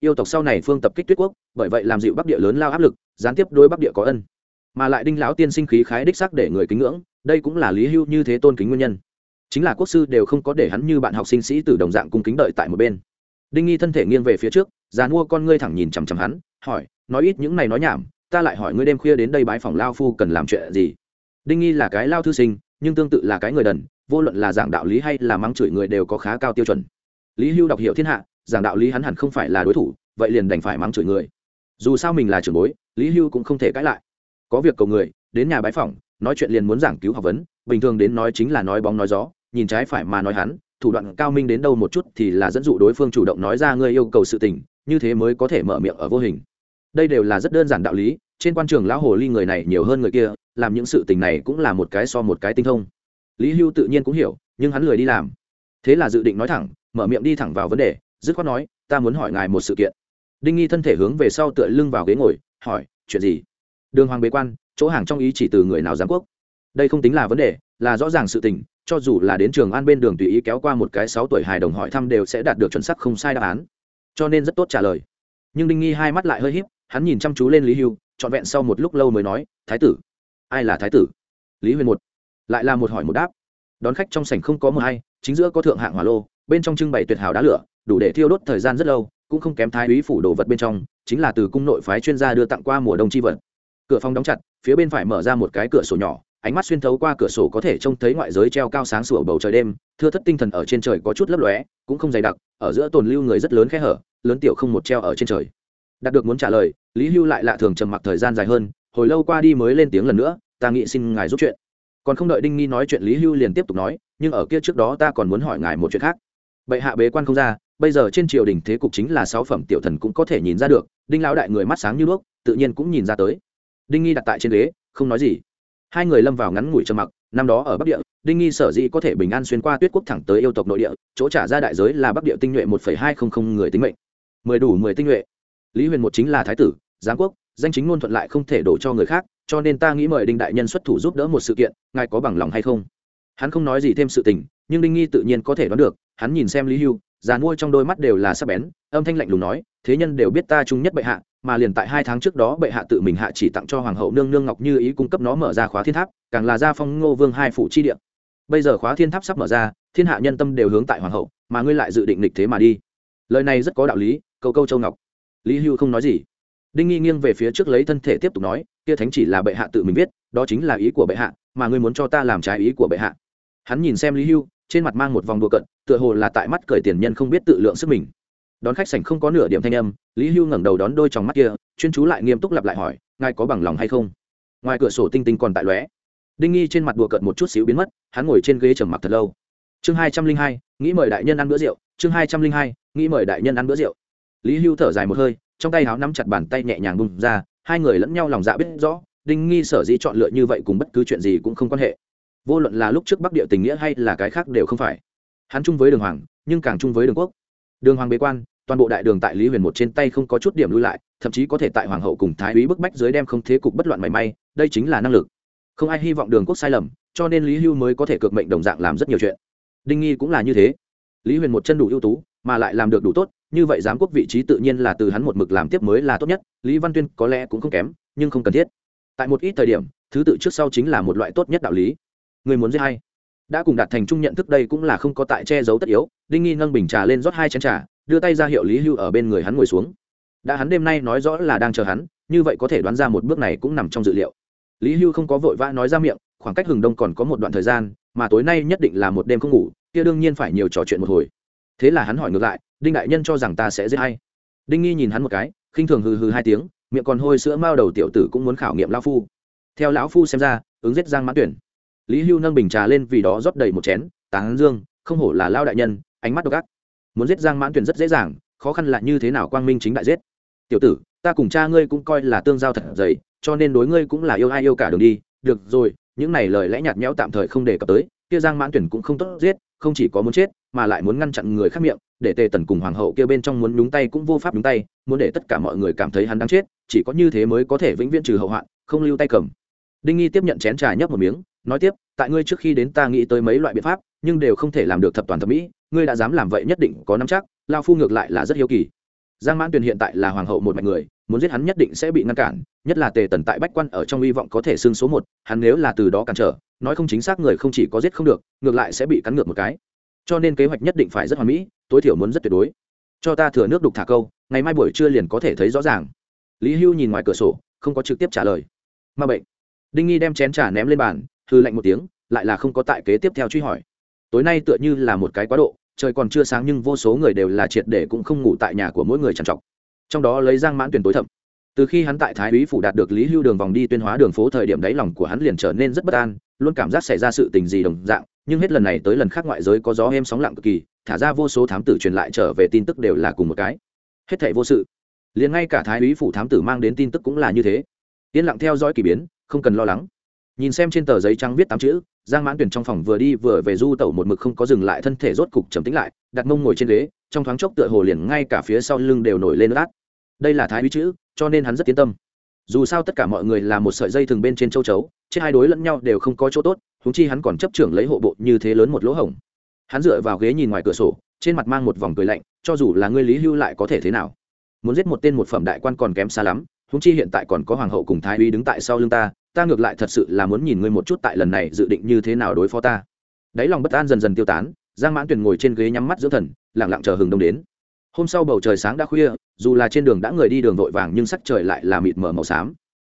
Yêu tộc sau này phương tập kích tuyết quốc, bởi vậy làm dịu bắc địa lớn lao áp lực, gián tiếp đối bắc địa có ân. Mà lại đinh lão tiên sinh khí khái đích sắc để người kính ngưỡng, đây cũng là lý hưu như thế tôn kính nguyên nhân chính là quốc sư đều không có để hắn như bạn học sinh sĩ từ đồng dạng cung kính đợi tại một bên. Đinh nghi thân thể nghiêng về phía trước, già mua con ngươi thẳng nhìn chằm chằm hắn, hỏi, nói ít những này nói nhảm, ta lại hỏi ngươi đêm khuya đến đây bái phòng lao phu cần làm chuyện gì? Đinh nghi là cái lao thư sinh, nhưng tương tự là cái người đần, vô luận là giảng đạo lý hay là mắng chửi người đều có khá cao tiêu chuẩn. Lý hưu đọc hiệu thiên hạ, giảng đạo lý hắn hẳn không phải là đối thủ, vậy liền đành phải mắng chửi người. Dù sao mình là trưởng bối, lý hưu cũng không thể cãi lại. Có việc cầu người, đến nhà bái phỏng, nói chuyện liền muốn giảng cứu học vấn, bình thường đến nói chính là nói bóng nói gió nhìn trái phải mà nói hắn, thủ đoạn cao minh đến đâu một chút thì là dẫn dụ đối phương chủ động nói ra ngươi yêu cầu sự tình, như thế mới có thể mở miệng ở vô hình. Đây đều là rất đơn giản đạo lý, trên quan trường lão hồ ly người này nhiều hơn người kia, làm những sự tình này cũng là một cái so một cái tinh thông. Lý hưu tự nhiên cũng hiểu, nhưng hắn lười đi làm. Thế là dự định nói thẳng, mở miệng đi thẳng vào vấn đề, dứt khoát nói, ta muốn hỏi ngài một sự kiện. Đinh nghi thân thể hướng về sau tựa lưng vào ghế ngồi, hỏi, chuyện gì? Đường hoàng bế quan, chỗ hàng trong ý chỉ từ người nào giám quốc. Đây không tính là vấn đề, là rõ ràng sự tình cho dù là đến trường an bên đường tùy ý kéo qua một cái sáu tuổi hài đồng hỏi thăm đều sẽ đạt được chuẩn sắc không sai đáp án. Cho nên rất tốt trả lời. Nhưng đinh nghi hai mắt lại hơi híp, hắn nhìn chăm chú lên lý hưu, trọn vẹn sau một lúc lâu mới nói, thái tử. Ai là thái tử? Lý huyền một. Lại là một hỏi một đáp. Đón khách trong sảnh không có mờ hay, chính giữa có thượng hạng hỏa lô, bên trong trưng bày tuyệt hảo đá lửa, đủ để thiêu đốt thời gian rất lâu, cũng không kém thái úy phủ đồ vật bên trong, chính là từ cung nội phái chuyên gia đưa tặng qua mùa đông chi vật. Cửa phòng đóng chặt, phía bên phải mở ra một cái cửa sổ nhỏ ánh mắt xuyên thấu qua cửa sổ có thể trông thấy ngoại giới treo cao sáng sủa bầu trời đêm, thưa thất tinh thần ở trên trời có chút lấp lóe, cũng không dày đặc, ở giữa tồn lưu người rất lớn khe hở, lớn tiểu không một treo ở trên trời. Đạt được muốn trả lời, lý hưu lại lạ thường trầm mặc thời gian dài hơn, hồi lâu qua đi mới lên tiếng lần nữa, ta nghĩ xin ngài giúp chuyện. Còn không đợi đinh nghi nói chuyện, lý hưu liền tiếp tục nói, nhưng ở kia trước đó ta còn muốn hỏi ngài một chuyện khác. Bệ hạ bế quan không ra, bây giờ trên triều đình thế cục chính là sáu phẩm tiểu thần cũng có thể nhìn ra được. Đinh lão đại người mắt sáng như đuốc, tự nhiên cũng nhìn ra tới. Đinh nghi đặt tại trên ghế, không nói gì hai người lâm vào ngắn ngủi trầm mặc, năm đó ở bắc địa, đinh nghi sở dĩ có thể bình an xuyên qua tuyết quốc thẳng tới yêu tộc nội địa, chỗ trả ra đại giới là bắc địa tinh nhuệ một hai không không người tính mệnh. Mười đủ mười tinh nhuệ. Lý huyền một chính là thái tử, giáng quốc, danh chính ngôn thuận lại không thể đổ cho người khác, cho nên ta nghĩ mời đinh đại nhân xuất thủ giúp đỡ một sự kiện, ngài có bằng lòng hay không? Hắn không nói gì thêm sự tình, nhưng đinh nghi tự nhiên có thể đoán được, hắn nhìn xem lý hưu, già nuôi trong đôi mắt đều là sắc bén, âm thanh lạnh lùng nói, thế nhân đều biết ta chung nhất bệ hạ mà liền tại hai tháng trước đó bệ hạ tự mình hạ chỉ tặng cho hoàng hậu nương nương ngọc như ý cung cấp nó mở ra khóa thiên tháp, càng là gia phong ngô vương hai phủ chi địa. Bây giờ khóa thiên tháp sắp mở ra, thiên hạ nhân tâm đều hướng tại hoàng hậu, mà ngươi lại dự định lịch thế mà đi. Lời này rất có đạo lý câu câu châu ngọc. Lý hưu không nói gì. Đinh nghi nghiêng về phía trước lấy thân thể tiếp tục nói, kia thánh chỉ là bệ hạ tự mình viết, đó chính là ý của bệ hạ, mà ngươi muốn cho ta làm trái ý của bệ hạ. Hắn nhìn xem lý hưu, trên mặt mang một vòng đùa cận tựa hồ là tại mắt cởi tiền nhân không biết tự lượng sức mình đón khách sảnh không có nửa điểm thanh âm, lý hưu ngẩng đầu đón đôi trong mắt kia, chuyên chú lại nghiêm túc lặp lại hỏi, ngài có bằng lòng hay không? Ngoài cửa sổ tinh tinh còn tại lóe. Đinh nghi trên mặt đùa cận một chút xíu biến mất, hắn ngồi trên ghế trầm mặc thật lâu. Chương hai trăm linh hai, nghĩ mời đại nhân ăn bữa rượu. Chương hai trăm linh hai, nghĩ mời đại nhân ăn bữa rượu. Lý hưu thở dài một hơi, trong tay háo nắm chặt bàn tay nhẹ nhàng bung ra, hai người lẫn nhau lòng dạ biết rõ, đinh nghi sở dĩ chọn lựa như vậy cùng bất cứ chuyện gì cũng không quan hệ. Vô luận là lúc trước bắc địa tình nghĩa hay là cái khác đều không phải. Hắn chung với đường hoàng, nhưng càng chung với đường quốc. Đường hoàng bế quan toàn bộ đại đường tại lý huyền một trên tay không có chút điểm lui lại, thậm chí có thể tại hoàng hậu cùng thái úy bức bách dưới đem không thế cục bất loạn mảy may, đây chính là năng lực. Không ai hy vọng đường quốc sai lầm, cho nên lý hưu mới có thể cược mệnh đồng dạng làm rất nhiều chuyện. Đinh nghi cũng là như thế. Lý huyền một chân đủ ưu tú, mà lại làm được đủ tốt, như vậy giám quốc vị trí tự nhiên là từ hắn một mực làm tiếp mới là tốt nhất, lý văn tuyên có lẽ cũng không kém, nhưng không cần thiết. Tại một ít thời điểm, thứ tự trước sau chính là một loại tốt nhất đạo lý. Người muốn giết hay đã cùng đạt thành chung nhận thức đây cũng là không có tại che giấu tất yếu, đinh nghi nâng bình trà lên rót hai chén trà, đưa tay ra hiệu lý hưu ở bên người hắn ngồi xuống. Đã hắn đêm nay nói rõ là đang chờ hắn, như vậy có thể đoán ra một bước này cũng nằm trong dự liệu. Lý hưu không có vội vã nói ra miệng, khoảng cách hừng đông còn có một đoạn thời gian, mà tối nay nhất định là một đêm không ngủ, kia đương nhiên phải nhiều trò chuyện một hồi. Thế là hắn hỏi ngược lại, đinh đại nhân cho rằng ta sẽ giết hay đinh nghi nhìn hắn một cái, khinh thường hừ hừ hai tiếng, miệng còn hôi sữa mao đầu tiểu tử cũng muốn khảo nghiệm lão phu. Theo lão phu xem ra, ứng giết giang mãn tuyển lý hưu nâng bình trà lên vì đó rót đầy một chén, tán dương, không hổ là lao đại nhân, ánh mắt độc ác. Muốn giết giang mãn tuyển rất dễ dàng, khó khăn là như thế nào quang minh chính đại giết. Tiểu tử, ta cùng cha ngươi cũng coi là tương giao thật dày, cho nên đối ngươi cũng là yêu ai yêu cả đường đi. Được rồi, những này lời lẽ nhạt nhẽo tạm thời không đề cập tới, kia giang mãn tuyển cũng không tốt giết, không chỉ có muốn chết, mà lại muốn ngăn chặn người khác miệng, để tề tần cùng hoàng hậu kia bên trong muốn nhúng tay cũng vô pháp nhúng tay, muốn để tất cả mọi người cảm thấy hắn đang chết, chỉ có như thế mới có thể vĩnh viễn trừ hậu hoạn, không lưu tay cầm. Đinh nghi tiếp nhận chén trà nhấp một miếng nói tiếp, tại ngươi trước khi đến ta nghĩ tới mấy loại biện pháp, nhưng đều không thể làm được thập toàn thẩm mỹ, ngươi đã dám làm vậy nhất định có nắm chắc, lao phu ngược lại là rất hiếu kỳ. Giang mãn tuyền hiện tại là hoàng hậu một mạch người, muốn giết hắn nhất định sẽ bị ngăn cản, nhất là tề tần tại bách quan ở trong hy vọng có thể xương số một, hắn nếu là từ đó cản trở, nói không chính xác người không chỉ có giết không được, ngược lại sẽ bị cắn ngược một cái. Cho nên kế hoạch nhất định phải rất hoàn mỹ, tối thiểu muốn rất tuyệt đối. Cho ta thừa nước đục thả câu, ngày mai buổi trưa liền có thể thấy rõ ràng. Lý hưu nhìn ngoài cửa sổ, không có trực tiếp trả lời. Ma bệnh. Đinh nghi đem chén trà ném lên bàn hư lạnh một tiếng, lại là không có tại kế tiếp theo truy hỏi. Tối nay tựa như là một cái quá độ, trời còn chưa sáng nhưng vô số người đều là triệt để cũng không ngủ tại nhà của mỗi người trằn trọc. Trong đó lấy giang mãn tuyển tối thậm. Từ khi hắn tại thái úy phủ đạt được lý hưu đường vòng đi tuyên hóa đường phố thời điểm đáy lòng của hắn liền trở nên rất bất an, luôn cảm giác xảy ra sự tình gì đồng dạng, nhưng hết lần này tới lần khác ngoại giới có gió êm sóng lặng cực kỳ, thả ra vô số thám tử truyền lại trở về tin tức đều là cùng một cái. Hết thảy vô sự. Liền ngay cả thái úy phủ thám tử mang đến tin tức cũng là như thế. Yên lặng theo dõi k ỳ biến, không cần lo lắng nhìn xem trên tờ giấy trắng viết tám chữ, giang mãn tuyển trong phòng vừa đi vừa về du tẩu một mực không có dừng lại, thân thể rốt cục trầm tính lại, đặt mông ngồi trên ghế, trong thoáng chốc tựa hồ liền ngay cả phía sau lưng đều nổi lên lát đây là thái úy chữ, cho nên hắn rất yên tâm. Dù sao tất cả mọi người là một sợi dây thường bên trên châu chấu chứ hai đối lẫn nhau đều không có chỗ tốt húng chi hắn còn chấp trưởng lấy hộ bộ như thế lớn một lỗ hổng. Hắn dựa vào ghế nhìn ngoài cửa sổ, trên mặt mang một vòng cười lạnh, cho dù là ngươi lý hưu lại có thể thế nào? Muốn giết một tên một phẩm đại quan còn kém xa lắm húng chi hiện tại còn có hoàng hậu cùng thái uy đứng tại sau lưng ta ta ngược lại thật sự là muốn nhìn ngươi một chút tại lần này dự định như thế nào đối phó ta. Đáy lòng bất an dần dần tiêu tán, giang mãn tuyền ngồi trên ghế nhắm mắt giữa thần lẳng lặng chờ hừng đông đến. Hôm sau bầu trời sáng đã khuya, dù là trên đường đã người đi đường vội vàng nhưng sắc trời lại là mịt mờ màu xám.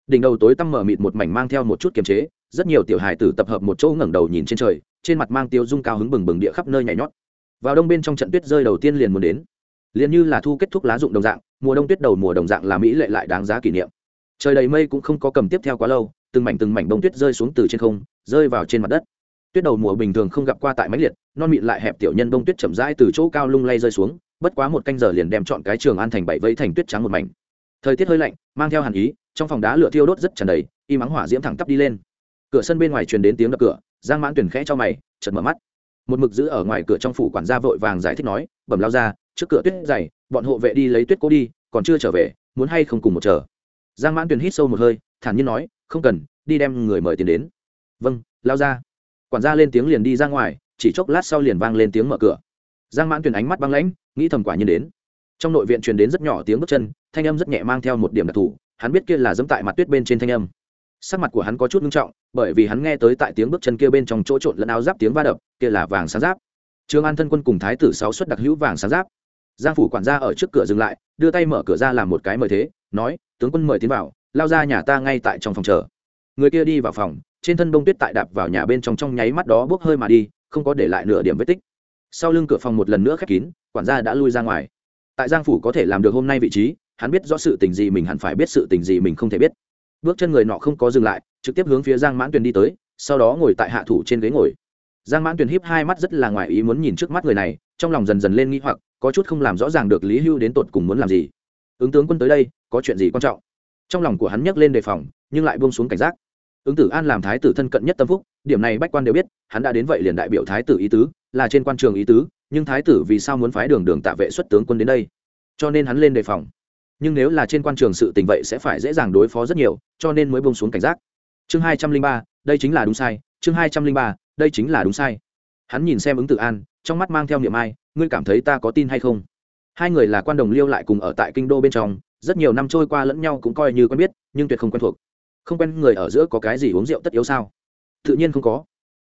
Đỉnh đầu tối tăm mờ mịt một mảnh mang theo một chút kiềm chế, rất nhiều tiểu hài tử tập hợp một chỗ ngẩng đầu nhìn trên trời, trên mặt mang tiêu dung cao hứng bừng bừng địa khắp nơi nhảy nhót. Vào đông bên trong trận tuyết rơi đầu tiên liền muốn đến liền như là thu kết thúc lá dụng đồng dạng, mùa đông tuyết đầu mùa đồng dạng là mỹ lệ lại đáng giá kỷ niệm. Trời đầy mây cũng không có cầm tiếp theo quá lâu, từng mảnh từng mảnh bông tuyết rơi xuống từ trên không, rơi vào trên mặt đất. Tuyết đầu mùa bình thường không gặp qua tại máy liệt, non mịn lại hẹp tiểu nhân bông tuyết chậm rãi từ chỗ cao lung lay rơi xuống, bất quá một canh giờ liền đem chọn cái trường an thành bảy vây thành tuyết trắng một mảnh. Thời tiết hơi lạnh, mang theo hàn ý, trong phòng đá lửa thiêu đốt rất tràn đầy, y mắng hỏa diễm thẳng tắp đi lên. Cửa sân bên ngoài truyền đến tiếng đập cửa, giang mãn tuyển khẽ cho mày chật mở mắt. Một mực giữ ở ngoài cửa trong phủ quản gia vội vàng giải thích nói, bẩm lao ra trước cửa tuyết dày, bọn hộ vệ đi lấy tuyết cố đi, còn chưa trở về, muốn hay không cùng một chờ. Giang mãn tuyền hít sâu một hơi, thản nhiên nói, không cần, đi đem người mời tiền đến. Vâng lao ra. Quản gia lên tiếng liền đi ra ngoài, chỉ chốc lát sau liền vang lên tiếng mở cửa. Giang mãn tuyền ánh mắt băng lãnh, nghĩ thầm quả nhiên đến. Trong nội viện truyền đến rất nhỏ tiếng bước chân, thanh âm rất nhẹ mang theo một điểm đặc thù, hắn biết kia là dẫm tại mặt tuyết bên trên thanh âm. Sắc mặt của hắn có chút nghiêm trọng, bởi vì hắn nghe tới tại tiếng bước chân kia bên trong chỗ trộn lẫn áo giáp tiếng va đập, kia là vàng sáng giáp. Trương an thân quân cùng thái tử sáu xuất đặc hữu vàng sáng giáp giang phủ quản gia ở trước cửa dừng lại, đưa tay mở cửa ra làm một cái mời thế, nói, tướng quân mời tiến vào, lao ra nhà ta ngay tại trong phòng chờ. Người kia đi vào phòng, trên thân đông tuyết tại đạp vào nhà bên trong trong nháy mắt đó bốc hơi mà đi, không có để lại nửa điểm vết tích. Sau lưng cửa phòng một lần nữa khép kín, quản gia đã lui ra ngoài. Tại giang phủ có thể làm được hôm nay vị trí, hắn biết rõ sự tình gì mình hẳn phải biết sự tình gì mình không thể biết. Bước chân người nọ không có dừng lại, trực tiếp hướng phía giang mãn tuyền đi tới, sau đó ngồi tại hạ thủ trên ghế ngồi. Giang mãn tuyền híp hai mắt rất là ngoài ý muốn nhìn trước mắt người này, trong lòng dần dần lên nghi hoặc có chút không làm rõ ràng được lý hưu đến tột cùng muốn làm gì. Ứng tướng quân tới đây, có chuyện gì quan trọng? Trong lòng của hắn nhấc lên đề phòng, nhưng lại buông xuống cảnh giác. Ứng tử an làm thái tử thân cận nhất tâm phúc, điểm này bách quan đều biết, hắn đã đến vậy liền đại biểu thái tử ý tứ, là trên quan trường ý tứ, nhưng thái tử vì sao muốn phái đường đường tạ vệ xuất tướng quân đến đây? Cho nên hắn lên đề phòng. Nhưng nếu là trên quan trường sự tình vậy sẽ phải dễ dàng đối phó rất nhiều, cho nên mới bông xuống cảnh giác. Chương hai trăm linh ba, đây chính là đúng sai, chương hai trăm linh ba, đây chính là đúng sai. Hắn nhìn xem ứng tử an, trong mắt mang theo niệm ai ngươi cảm thấy ta có tin hay không? Hai người là quan đồng liêu lại cùng ở tại kinh đô bên trong, rất nhiều năm trôi qua lẫn nhau cũng coi như quen biết, nhưng tuyệt không quen thuộc. Không quen người ở giữa có cái gì uống rượu tất yếu sao? Tự nhiên không có.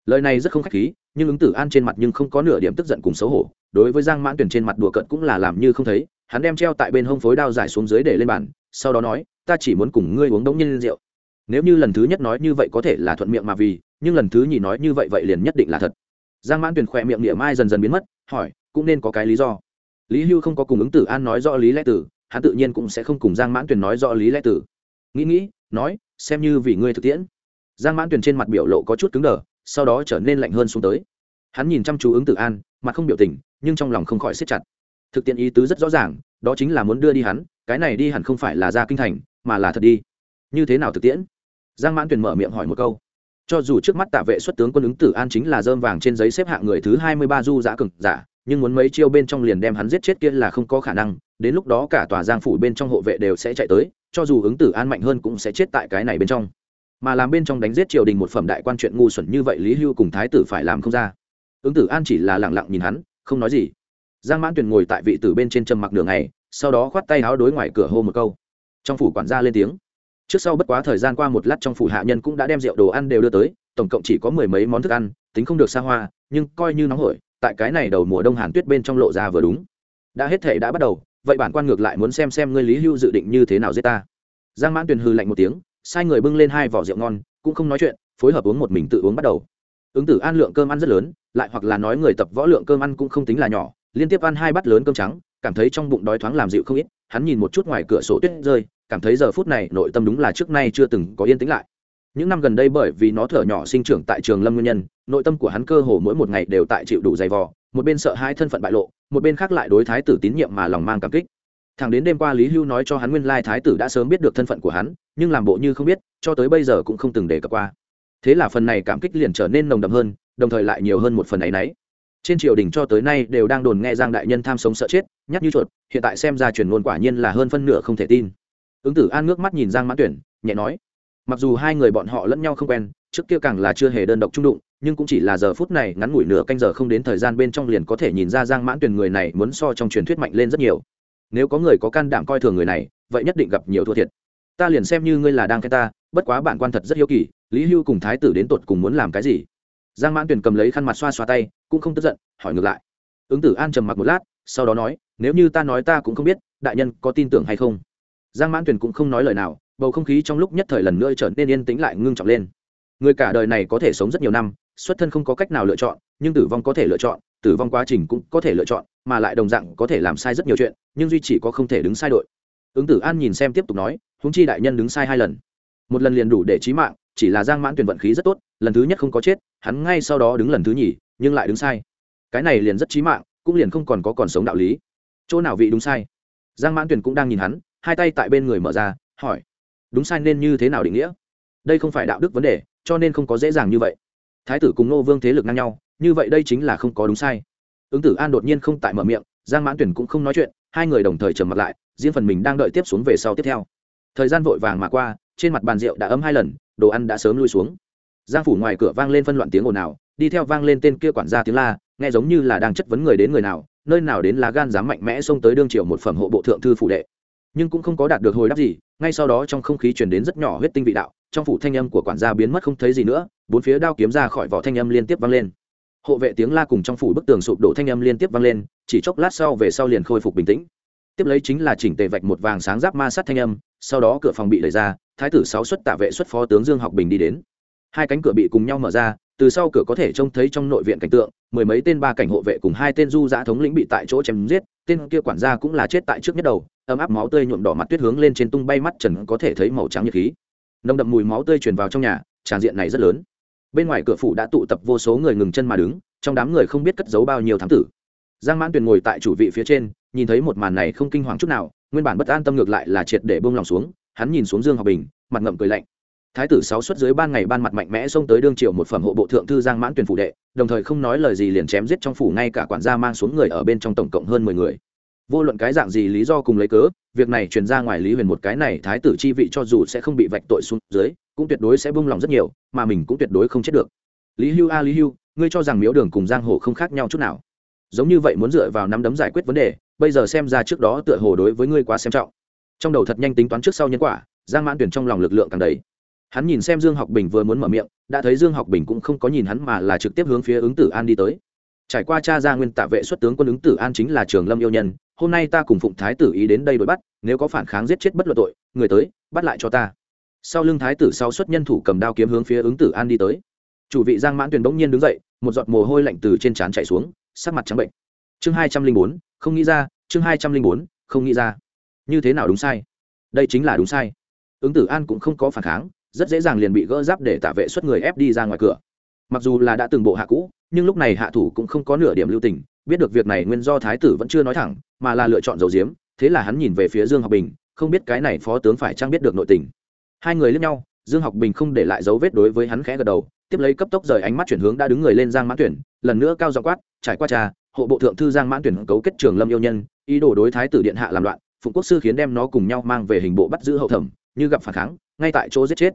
Lời này rất không khách khí, nhưng ứng tử an trên mặt nhưng không có nửa điểm tức giận cùng xấu hổ. Đối với giang mãn tuyển trên mặt đùa cận cũng là làm như không thấy, hắn đem treo tại bên hông phối đao dài xuống dưới để lên bàn, sau đó nói, ta chỉ muốn cùng ngươi uống đống nhiên rượu. Nếu như lần thứ nhất nói như vậy có thể là thuận miệng mà vì, nhưng lần thứ nhì nói như vậy vậy liền nhất định là thật. Giang mãn tuyển khỏe miệng địa mai dần dần biến mất, hỏi cũng nên có cái lý do. Lý hưu không có cùng ứng tử an nói rõ lý lẽ tử, hắn tự nhiên cũng sẽ không cùng giang mãn Tuyền nói rõ lý lẽ tử. Nghĩ nghĩ, nói, xem như vì ngươi thực tiễn. Giang mãn Tuyền trên mặt biểu lộ có chút cứng đờ, sau đó trở nên lạnh hơn xuống tới. Hắn nhìn chăm chú ứng tử an, mặt không biểu tình, nhưng trong lòng không khỏi siết chặt. Thực tiễn ý tứ rất rõ ràng, đó chính là muốn đưa đi hắn, cái này đi hẳn không phải là ra kinh thành, mà là thật đi. Như thế nào thực tiễn? Giang mãn Tuyền mở miệng hỏi một câu. Cho dù trước mắt tạ vệ xuất tướng quân ứng tử an chính là dơm vàng trên giấy xếp hạng người thứ hai mươi ba du giã cực giả nhưng muốn mấy chiêu bên trong liền đem hắn giết chết kia là không có khả năng, đến lúc đó cả tòa giang phủ bên trong hộ vệ đều sẽ chạy tới, cho dù ứng tử an mạnh hơn cũng sẽ chết tại cái này bên trong. Mà làm bên trong đánh giết triều đình một phẩm đại quan chuyện ngu xuẩn như vậy lý hưu cùng thái tử phải làm không ra. Ứng tử an chỉ là lẳng lặng nhìn hắn, không nói gì. Giang mãn tuyền ngồi tại vị tử bên trên trầm mặc đường này sau đó khoát tay áo đối ngoài cửa hô một câu. Trong phủ quản gia lên tiếng. Trước sau bất quá thời gian qua một lát trong phủ hạ nhân cũng đã đem rượu đồ ăn đều đưa tới, tổng cộng chỉ có mười mấy món thức ăn, tính không được xa hoa, nhưng coi như nóng hổi tại cái này đầu mùa đông hàn tuyết bên trong lộ ra vừa đúng. Đã hết thể đã bắt đầu, vậy bản quan ngược lại muốn xem xem ngươi lý hưu dự định như thế nào giết ta. Giang mãn tuyền hư lạnh một tiếng, sai người bưng lên hai vỏ rượu ngon, cũng không nói chuyện, phối hợp uống một mình tự uống bắt đầu. Ứng tử an lượng cơm ăn rất lớn, lại hoặc là nói người tập võ lượng cơm ăn cũng không tính là nhỏ, liên tiếp ăn hai bát lớn cơm trắng, cảm thấy trong bụng đói thoáng làm dịu không ít, hắn nhìn một chút ngoài cửa sổ tuyết rơi, cảm thấy giờ phút này nội tâm đúng là trước nay chưa từng có yên tĩnh lại những năm gần đây bởi vì nó thở nhỏ sinh trưởng tại trường lâm nguyên nhân, nội tâm của hắn cơ hồ mỗi một ngày đều tại chịu đủ dày vò, một bên sợ hai thân phận bại lộ, một bên khác lại đối thái tử tín nhiệm mà lòng mang cảm kích. Thằng đến đêm qua lý hưu nói cho hắn nguyên lai thái tử đã sớm biết được thân phận của hắn, nhưng làm bộ như không biết, cho tới bây giờ cũng không từng đề cập qua. Thế là phần này cảm kích liền trở nên nồng đậm hơn, đồng thời lại nhiều hơn một phần ấ y n ấ y trên triều đình cho tới nay đều đang đồn nghe giang đại nhân tham sống sợ chết nhắc như chuột, hiện tại xem ra truyền ngôn quả nhiên là hơn phân nửa không thể tin. Ứng tử an ngước mắt nhìn giang mãn tuyển, nhẹ nói mặc dù hai người bọn họ lẫn nhau không quen, trước kia càng là chưa hề đơn độc trung đụng, nhưng cũng chỉ là giờ phút này ngắn ngủi nửa canh giờ không đến thời gian bên trong liền có thể nhìn ra giang mãn tuyển người này muốn so trong truyền thuyết mạnh lên rất nhiều. Nếu có người có can đảm coi thường người này, vậy nhất định gặp nhiều thua thiệt. Ta liền xem như ngươi là đang khen ta, bất quá bản quan thật rất hiếu kỳ, lý hưu cùng thái tử đến tột cùng muốn làm cái gì? Giang mãn tuyển cầm lấy khăn mặt xoa xoa tay, cũng không tức giận, hỏi ngược lại. Ứng tử an trầm mặc một lát, sau đó nói, nếu như ta nói ta cũng không biết, đại nhân có tin tưởng hay không? Giang mãn tuyển cũng không nói lời nào bầu không khí trong lúc nhất thời lần nữa trở nên yên tĩnh lại ngưng trọng lên. Người cả đời này có thể sống rất nhiều năm, xuất thân không có cách nào lựa chọn, nhưng tử vong có thể lựa chọn, tử vong quá trình cũng có thể lựa chọn, mà lại đồng dạng có thể làm sai rất nhiều chuyện, nhưng duy chỉ có không thể đứng sai đội. Ứng tử an nhìn xem tiếp tục nói húng chi đại nhân đứng sai hai lần. Một lần liền đủ để trí mạng, chỉ là giang mãn tuyển vận khí rất tốt, lần thứ nhất không có chết, hắn ngay sau đó đứng lần thứ nhì, nhưng lại đứng sai. Cái này liền rất trí mạng, cũng liền không còn có còn sống đạo lý. Chỗ nào vị đúng sai? Giang mãn tuyển cũng đang nhìn hắn, hai tay tại bên người mở ra, hỏi đúng sai nên như thế nào định nghĩa? Đây không phải đạo đức vấn đề, cho nên không có dễ dàng như vậy. Thái tử cùng nô vương thế lực ngang nhau, như vậy đây chính là không có đúng sai. Ứng tử an đột nhiên không tại mở miệng, giang mãn tuyển cũng không nói chuyện, hai người đồng thời trầm mặt lại diễn phần mình đang đợi tiếp xuống về sau tiếp theo. Thời gian vội vàng mà qua, trên mặt bàn rượu đã ấm hai lần, đồ ăn đã sớm lui xuống. Giang phủ ngoài cửa vang lên phân loạn tiếng ồn ào, đi theo vang lên tên kia quản gia tiếng la, nghe giống như là đang chất vấn người đến người nào, nơi nào đến là gan dám mạnh mẽ xông tới đương triều một phẩm hộ bộ thượng thư phủ đệ nhưng cũng không có đạt được hồi đáp gì, ngay sau đó trong không khí chuyển đến rất nhỏ huyết tinh vị đạo, trong phủ thanh âm của quản gia biến mất không thấy gì nữa, bốn phía đao kiếm ra khỏi vỏ thanh âm liên tiếp vang lên. Hộ vệ tiếng la cùng trong phủ bức tường sụp đổ thanh âm liên tiếp vang lên, chỉ chốc lát sau về sau liền khôi phục bình tĩnh. Tiếp lấy chính là chỉnh tề vạch một vàng sáng giáp ma sát thanh âm, sau đó cửa phòng bị đẩy ra, thái tử sáu xuất tạ vệ xuất phó tướng dương học bình đi đến. Hai cánh cửa bị cùng nhau mở ra, từ sau cửa có thể trông thấy trong nội viện cảnh tượng, mười mấy tên ba cảnh hộ vệ cùng hai tên du giã thống lĩnh bị tại chỗ chém giết tên kia quản gia cũng là chết tại trước nhất đầu, ấm áp máu tươi nhuộm đỏ mặt tuyết hướng lên trên tung bay mắt trần có thể thấy màu trắng nhiệt khí. Nồng đậm mùi máu tươi truyền vào trong nhà, tràng diện này rất lớn. Bên ngoài cửa phủ đã tụ tập vô số người ngừng chân mà đứng, trong đám người không biết cất giấu bao nhiêu thám tử. Giang mãn tuyền ngồi tại chủ vị phía trên, nhìn thấy một màn này không kinh hoàng chút nào, nguyên bản bất an tâm ngược lại là triệt để bông lòng xuống, hắn nhìn xuống dương hòa bình, mặt ngậm cười lạnh thái tử sáu xuất dưới ban ngày ban mặt mạnh mẽ xông tới đương triều một phẩm hộ bộ thượng thư giang mãn tuyển phủ đệ, đồng thời không nói lời gì liền chém giết trong phủ ngay cả quản gia mang xuống người ở bên trong tổng cộng hơn mười người. Vô luận cái dạng gì lý do cùng lấy cớ, việc này truyền ra ngoài lý huyền một cái này thái tử chi vị cho dù sẽ không bị vạch tội xuống dưới, cũng tuyệt đối sẽ bung lòng rất nhiều, mà mình cũng tuyệt đối không chết được. Lý hưu a, lý hưu, ngươi cho rằng miếu đường cùng giang hồ không khác nhau chút nào? Giống như vậy muốn dựa vào nắm đấm giải quyết vấn đề, bây giờ xem ra trước đó tựa hồ đối với ngươi quá xem trọng. Trong đầu thật nhanh tính toán trước sau nhân quả, giang mãn tuyển trong lòng lực lượng càng đầy hắn nhìn xem dương học bình vừa muốn mở miệng, đã thấy dương học bình cũng không có nhìn hắn mà là trực tiếp hướng phía ứng tử an đi tới. Trải qua cha ra nguyên tạ vệ xuất tướng quân ứng tử an chính là trường lâm yêu nhân, hôm nay ta cùng phụng thái tử ý đến đây đuổi bắt, nếu có phản kháng giết chết bất luận tội, người tới, bắt lại cho ta. Sau lưng thái tử sau xuất nhân thủ cầm đao kiếm hướng phía ứng tử an đi tới. Chủ vị giang mãn tuyền bỗng nhiên đứng dậy, một giọt mồ hôi lạnh từ trên trán chạy xuống, sắc mặt trắng bệnh. Chương hai trăm linh bốn, không nghĩ ra, chương hai trăm linh bốn, không nghĩ ra. Như thế nào đúng sai? Đây chính là đúng sai. Ứng tử an cũng không có phản kháng rất dễ dàng liền bị gỡ giáp để tả vệ xuất người ép đi ra ngoài cửa. Mặc dù là đã từng bộ hạ cũ, nhưng lúc này hạ thủ cũng không có nửa điểm lưu tình, biết được việc này nguyên do thái tử vẫn chưa nói thẳng, mà là lựa chọn dầu diếm, thế là hắn nhìn về phía dương học bình, không biết cái này phó tướng phải trang biết được nội tình. Hai người lẫn nhau, dương học bình không để lại dấu vết đối với hắn khẽ gật đầu, tiếp lấy cấp tốc rời ánh mắt chuyển hướng đã đứng người lên giang mãn tuyển, lần nữa cao giọng quát, trải qua trà, hộ bộ thượng thư giang mãn tuyển cấu kết trường lâm yêu nhân, ý đồ đối thái tử điện hạ làm loạn, phụng quốc sư khiến đem nó cùng nhau mang về hình bộ bắt giữ hậu thẩm, như gặp phản kháng, ngay tại chỗ giết chết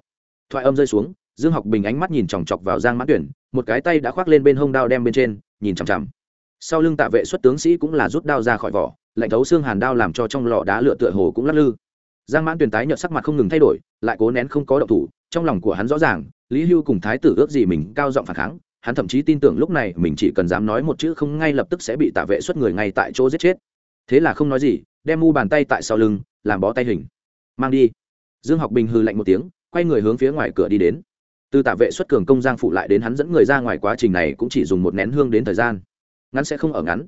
thoại âm rơi xuống, dương học bình ánh mắt nhìn chòng chọc vào giang mãn tuyển, một cái tay đã khoác lên bên hông đao đem bên trên, nhìn chằm chằm. Sau lưng tạ vệ xuất tướng sĩ cũng là rút đao ra khỏi vỏ, lạnh thấu xương hàn đao làm cho trong lọ đá lửa tựa hồ cũng lắc lư. Giang mãn tuyển tái nhợt sắc mặt không ngừng thay đổi, lại cố nén không có động thủ, trong lòng của hắn rõ ràng, lý hưu cùng thái tử ước gì mình cao giọng phản kháng, hắn thậm chí tin tưởng lúc này mình chỉ cần dám nói một chữ không ngay lập tức sẽ bị tạ vệ xuất người ngay tại chỗ giết chết. Thế là không nói gì, đem mu bàn tay tại sau lưng, làm bó tay hình. Mang đi. Dương học bình hư lạnh một tiếng quay người hướng phía ngoài cửa đi đến. Từ tạ vệ xuất cường công giang phụ lại đến hắn dẫn người ra ngoài quá trình này cũng chỉ dùng một nén hương đến thời gian. Ngắn sẽ không ở ngắn.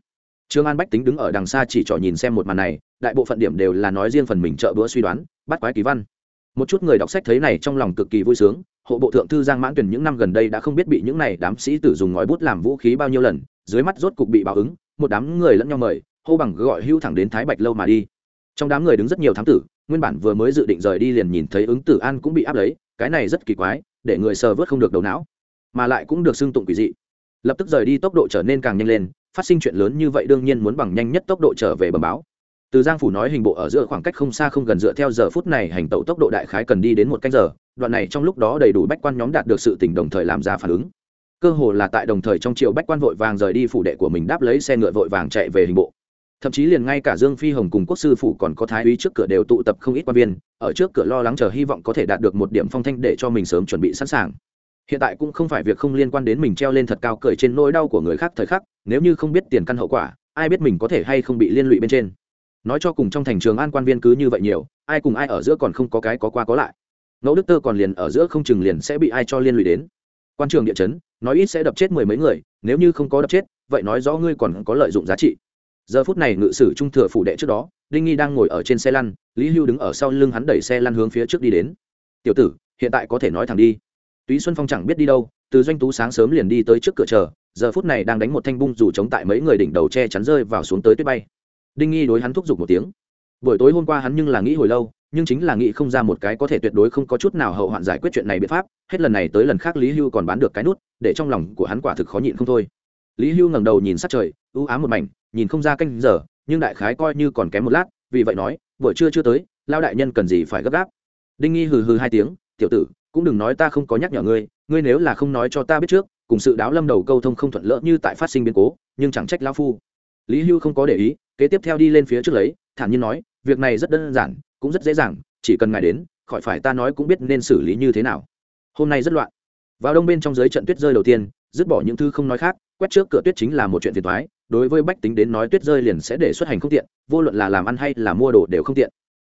Trương an bách tính đứng ở đằng xa chỉ trỏ nhìn xem một màn này, đại bộ phận điểm đều là nói riêng phần mình trợ bữa suy đoán, bắt quái kỳ văn. Một chút người đọc sách thấy này trong lòng cực kỳ vui sướng, hộ bộ thượng thư giang mãn tuyển những năm gần đây đã không biết bị những này đám sĩ tử dùng ngòi bút làm vũ khí bao nhiêu lần, dưới mắt rốt cục bị báo ứng, một đám người lẫn nhau mời, hô bằng gọi hưu thẳng đến thái bạch lâu mà đi. Trong đám người đứng rất nhiều thám tử nguyên bản vừa mới dự định rời đi liền nhìn thấy ứng tử an cũng bị áp lấy, cái này rất kỳ quái, để người sờ vớt không được đầu não, mà lại cũng được xưng tụng quỷ dị. Lập tức rời đi tốc độ trở nên càng nhanh lên, phát sinh chuyện lớn như vậy đương nhiên muốn bằng nhanh nhất tốc độ trở về bờ báo. Từ giang phủ nói hình bộ ở giữa khoảng cách không xa không gần dựa theo giờ phút này hành tẩu tốc độ đại khái cần đi đến một canh giờ, đoạn này trong lúc đó đầy đủ bách quan nhóm đạt được sự tỉnh đồng thời làm ra phản ứng. Cơ hồ là tại đồng thời trong chiều bách quan vội vàng rời đi phủ đệ của mình đáp lấy xe ngựa vội vàng chạy về hình bộ thậm chí liền ngay cả dương phi hồng cùng quốc sư phủ còn có thái úy trước cửa đều tụ tập không ít quan viên, ở trước cửa lo lắng chờ hy vọng có thể đạt được một điểm phong thanh để cho mình sớm chuẩn bị sẵn sàng. Hiện tại cũng không phải việc không liên quan đến mình treo lên thật cao cười trên nỗi đau của người khác thời khắc, nếu như không biết tiền căn hậu quả, ai biết mình có thể hay không bị liên lụy bên trên. Nói cho cùng trong thành trường an quan viên cứ như vậy nhiều, ai cùng ai ở giữa còn không có cái có qua có lại. Ngẫu đức tơ còn liền ở giữa không chừng liền sẽ bị ai cho liên lụy đến. Quan trường địa chấn, nói ít sẽ đập chết mười mấy người, nếu như không có đập chết, vậy nói rõ ngươi còn có lợi dụng giá trị giờ phút này ngự sử trung thừa phủ đệ trước đó, đinh nghi đang ngồi ở trên xe lăn, lý hưu đứng ở sau lưng hắn đẩy xe lăn hướng phía trước đi đến. Tiểu tử, hiện tại có thể nói thẳng đi. Túy xuân phong chẳng biết đi đâu, từ doanh tú sáng sớm liền đi tới trước cửa chờ, giờ phút này đang đánh một thanh bung dù chống tại mấy người đỉnh đầu che chắn rơi vào xuống tới tuyết bay. Đinh nghi đối hắn thúc giục một tiếng. Buổi tối hôm qua hắn nhưng là nghĩ hồi lâu, nhưng chính là nghĩ không ra một cái có thể tuyệt đối không có chút nào hậu hoạn giải quyết chuyện này biện pháp, hết lần này tới lần khác lý hưu còn bán được cái nút, để trong lòng của hắn quả thực khó nhịn không thôi. Lý hưu ngẩng đầu nhìn sát trời ưu ám một mảnh, nhìn không ra canh giờ, nhưng đại khái coi như còn kém một lát, vì vậy nói, buổi trưa chưa tới lao đại nhân cần gì phải gấp gáp? Đinh nghi hừ hừ hai tiếng, tiểu tử, cũng đừng nói ta không có nhắc nhở ngươi ngươi nếu là không nói cho ta biết trước, cùng sự đáo lâm đầu câu thông không thuận lợi như tại phát sinh biến cố, nhưng chẳng trách lão phu. Lý hưu không có để ý, kế tiếp theo đi lên phía trước lấy, thản nhiên nói, việc này rất đơn giản, cũng rất dễ dàng, chỉ cần ngài đến, khỏi phải ta nói cũng biết nên xử lý như thế nào. Hôm nay rất loạn. Vào đông bên trong giới trận tuyết rơi đầu tiên, dứt bỏ những thứ không nói khác, quét trước cửa tuyết chính là một chuyện phiền thoái đối với bách tính đến nói tuyết rơi liền sẽ để xuất hành không tiện, vô luận là làm ăn hay là mua đồ đều không tiện.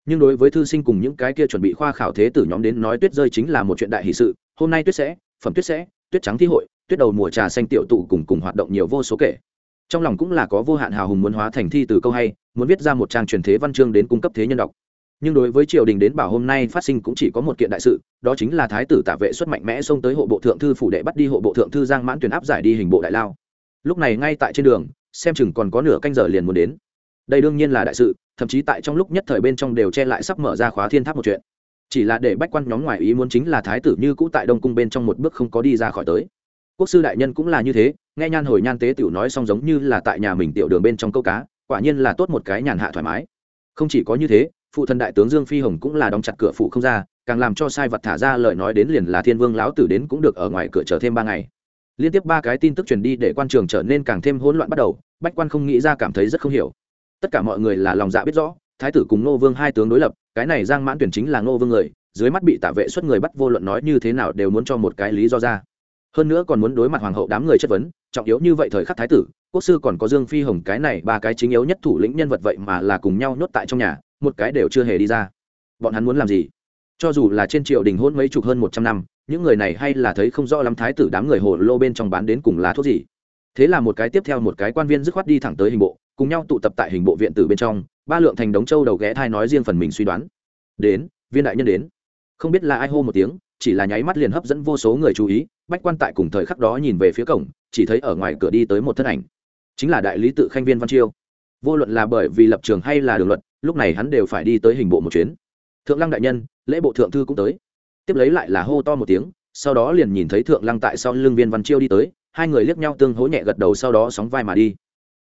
Nhưng đối với thư sinh cùng những cái kia chuẩn bị khoa khảo thế tử nhóm đến nói tuyết rơi chính là một chuyện đại hỷ sự, hôm nay tuyết sẽ, phẩm tuyết sẽ, tuyết trắng thi hội, tuyết đầu mùa trà xanh tiểu tụ cùng cùng hoạt động nhiều vô số kể. Trong lòng cũng là có vô hạn hào hùng muốn hóa thành thi từ câu hay, muốn viết ra một trang truyền thế văn chương đến cung cấp thế nhân đọc. Nhưng đối với triều đình đến bảo hôm nay phát sinh cũng chỉ có một kiện đại sự, đó chính là thái tử tả vệ xuất mạnh mẽ xông tới hộ bộ thượng thư phủ đệ bắt đi hộ bộ thượng thư giang mãn tuyển áp giải đi hình bộ đại lao. Lúc này ngay tại trên đường xem chừng còn có nửa canh giờ liền muốn đến. Đây đương nhiên là đại sự, thậm chí tại trong lúc nhất thời bên trong đều che lại sắp mở ra khóa thiên tháp một chuyện. Chỉ là để bách quan nhóm ngoài ý muốn chính là thái tử như cũ tại đông cung bên trong một bước không có đi ra khỏi tới. Quốc sư đại nhân cũng là như thế, nghe nhan hồi nhan tế tiểu nói xong giống như là tại nhà mình tiểu đường bên trong câu cá, quả nhiên là tốt một cái nhàn hạ thoải mái. Không chỉ có như thế, phụ thần đại tướng dương phi hồng cũng là đóng chặt cửa phụ không ra, càng làm cho sai vật thả ra lời nói đến liền là thiên vương lão tử đến cũng được ở ngoài cửa chờ thêm ba ngày liên tiếp ba cái tin tức truyền đi để quan trường trở nên càng thêm hỗn loạn bắt đầu, bách quan không nghĩ ra cảm thấy rất không hiểu. Tất cả mọi người là lòng dạ biết rõ, thái tử cùng nô vương hai tướng đối lập, cái này giang mãn tuyển chính là nô vương người, dưới mắt bị tạ vệ xuất người bắt vô luận nói như thế nào đều muốn cho một cái lý do ra. Hơn nữa còn muốn đối mặt hoàng hậu đám người chất vấn, trọng yếu như vậy thời khắc thái tử, quốc sư còn có dương phi hồng cái này ba cái chính yếu nhất thủ lĩnh nhân vật vậy mà là cùng nhau nhốt tại trong nhà, một cái đều chưa hề đi ra. Bọn hắn muốn làm gì? Cho dù là trên triều đình hôn mấy chục hơn một trăm năm những người này hay là thấy không rõ lắm thái tử đám người hồ lô bên trong bán đến cùng là thuốc gì. Thế là một cái tiếp theo một cái quan viên dứt khoát đi thẳng tới hình bộ, cùng nhau tụ tập tại hình bộ viện tử bên trong, ba lượng thành đống châu đầu ghé thai nói riêng phần mình suy đoán. Đến, viên đại nhân đến. Không biết là ai hô một tiếng, chỉ là nháy mắt liền hấp dẫn vô số người chú ý, bách quan tại cùng thời khắc đó nhìn về phía cổng, chỉ thấy ở ngoài cửa đi tới một thân ảnh. Chính là đại lý tự khanh viên văn chiêu. Vô luận là bởi vì lập trường hay là đường luật, lúc này hắn đều phải đi tới hình bộ một chuyến. Thượng lăng đại nhân, lễ bộ thượng thư cũng tới tiếp lấy lại là hô to một tiếng, sau đó liền nhìn thấy thượng lăng tại sau lưng viên văn chiêu đi tới, hai người liếc nhau tương hố nhẹ gật đầu sau đó sóng vai mà đi.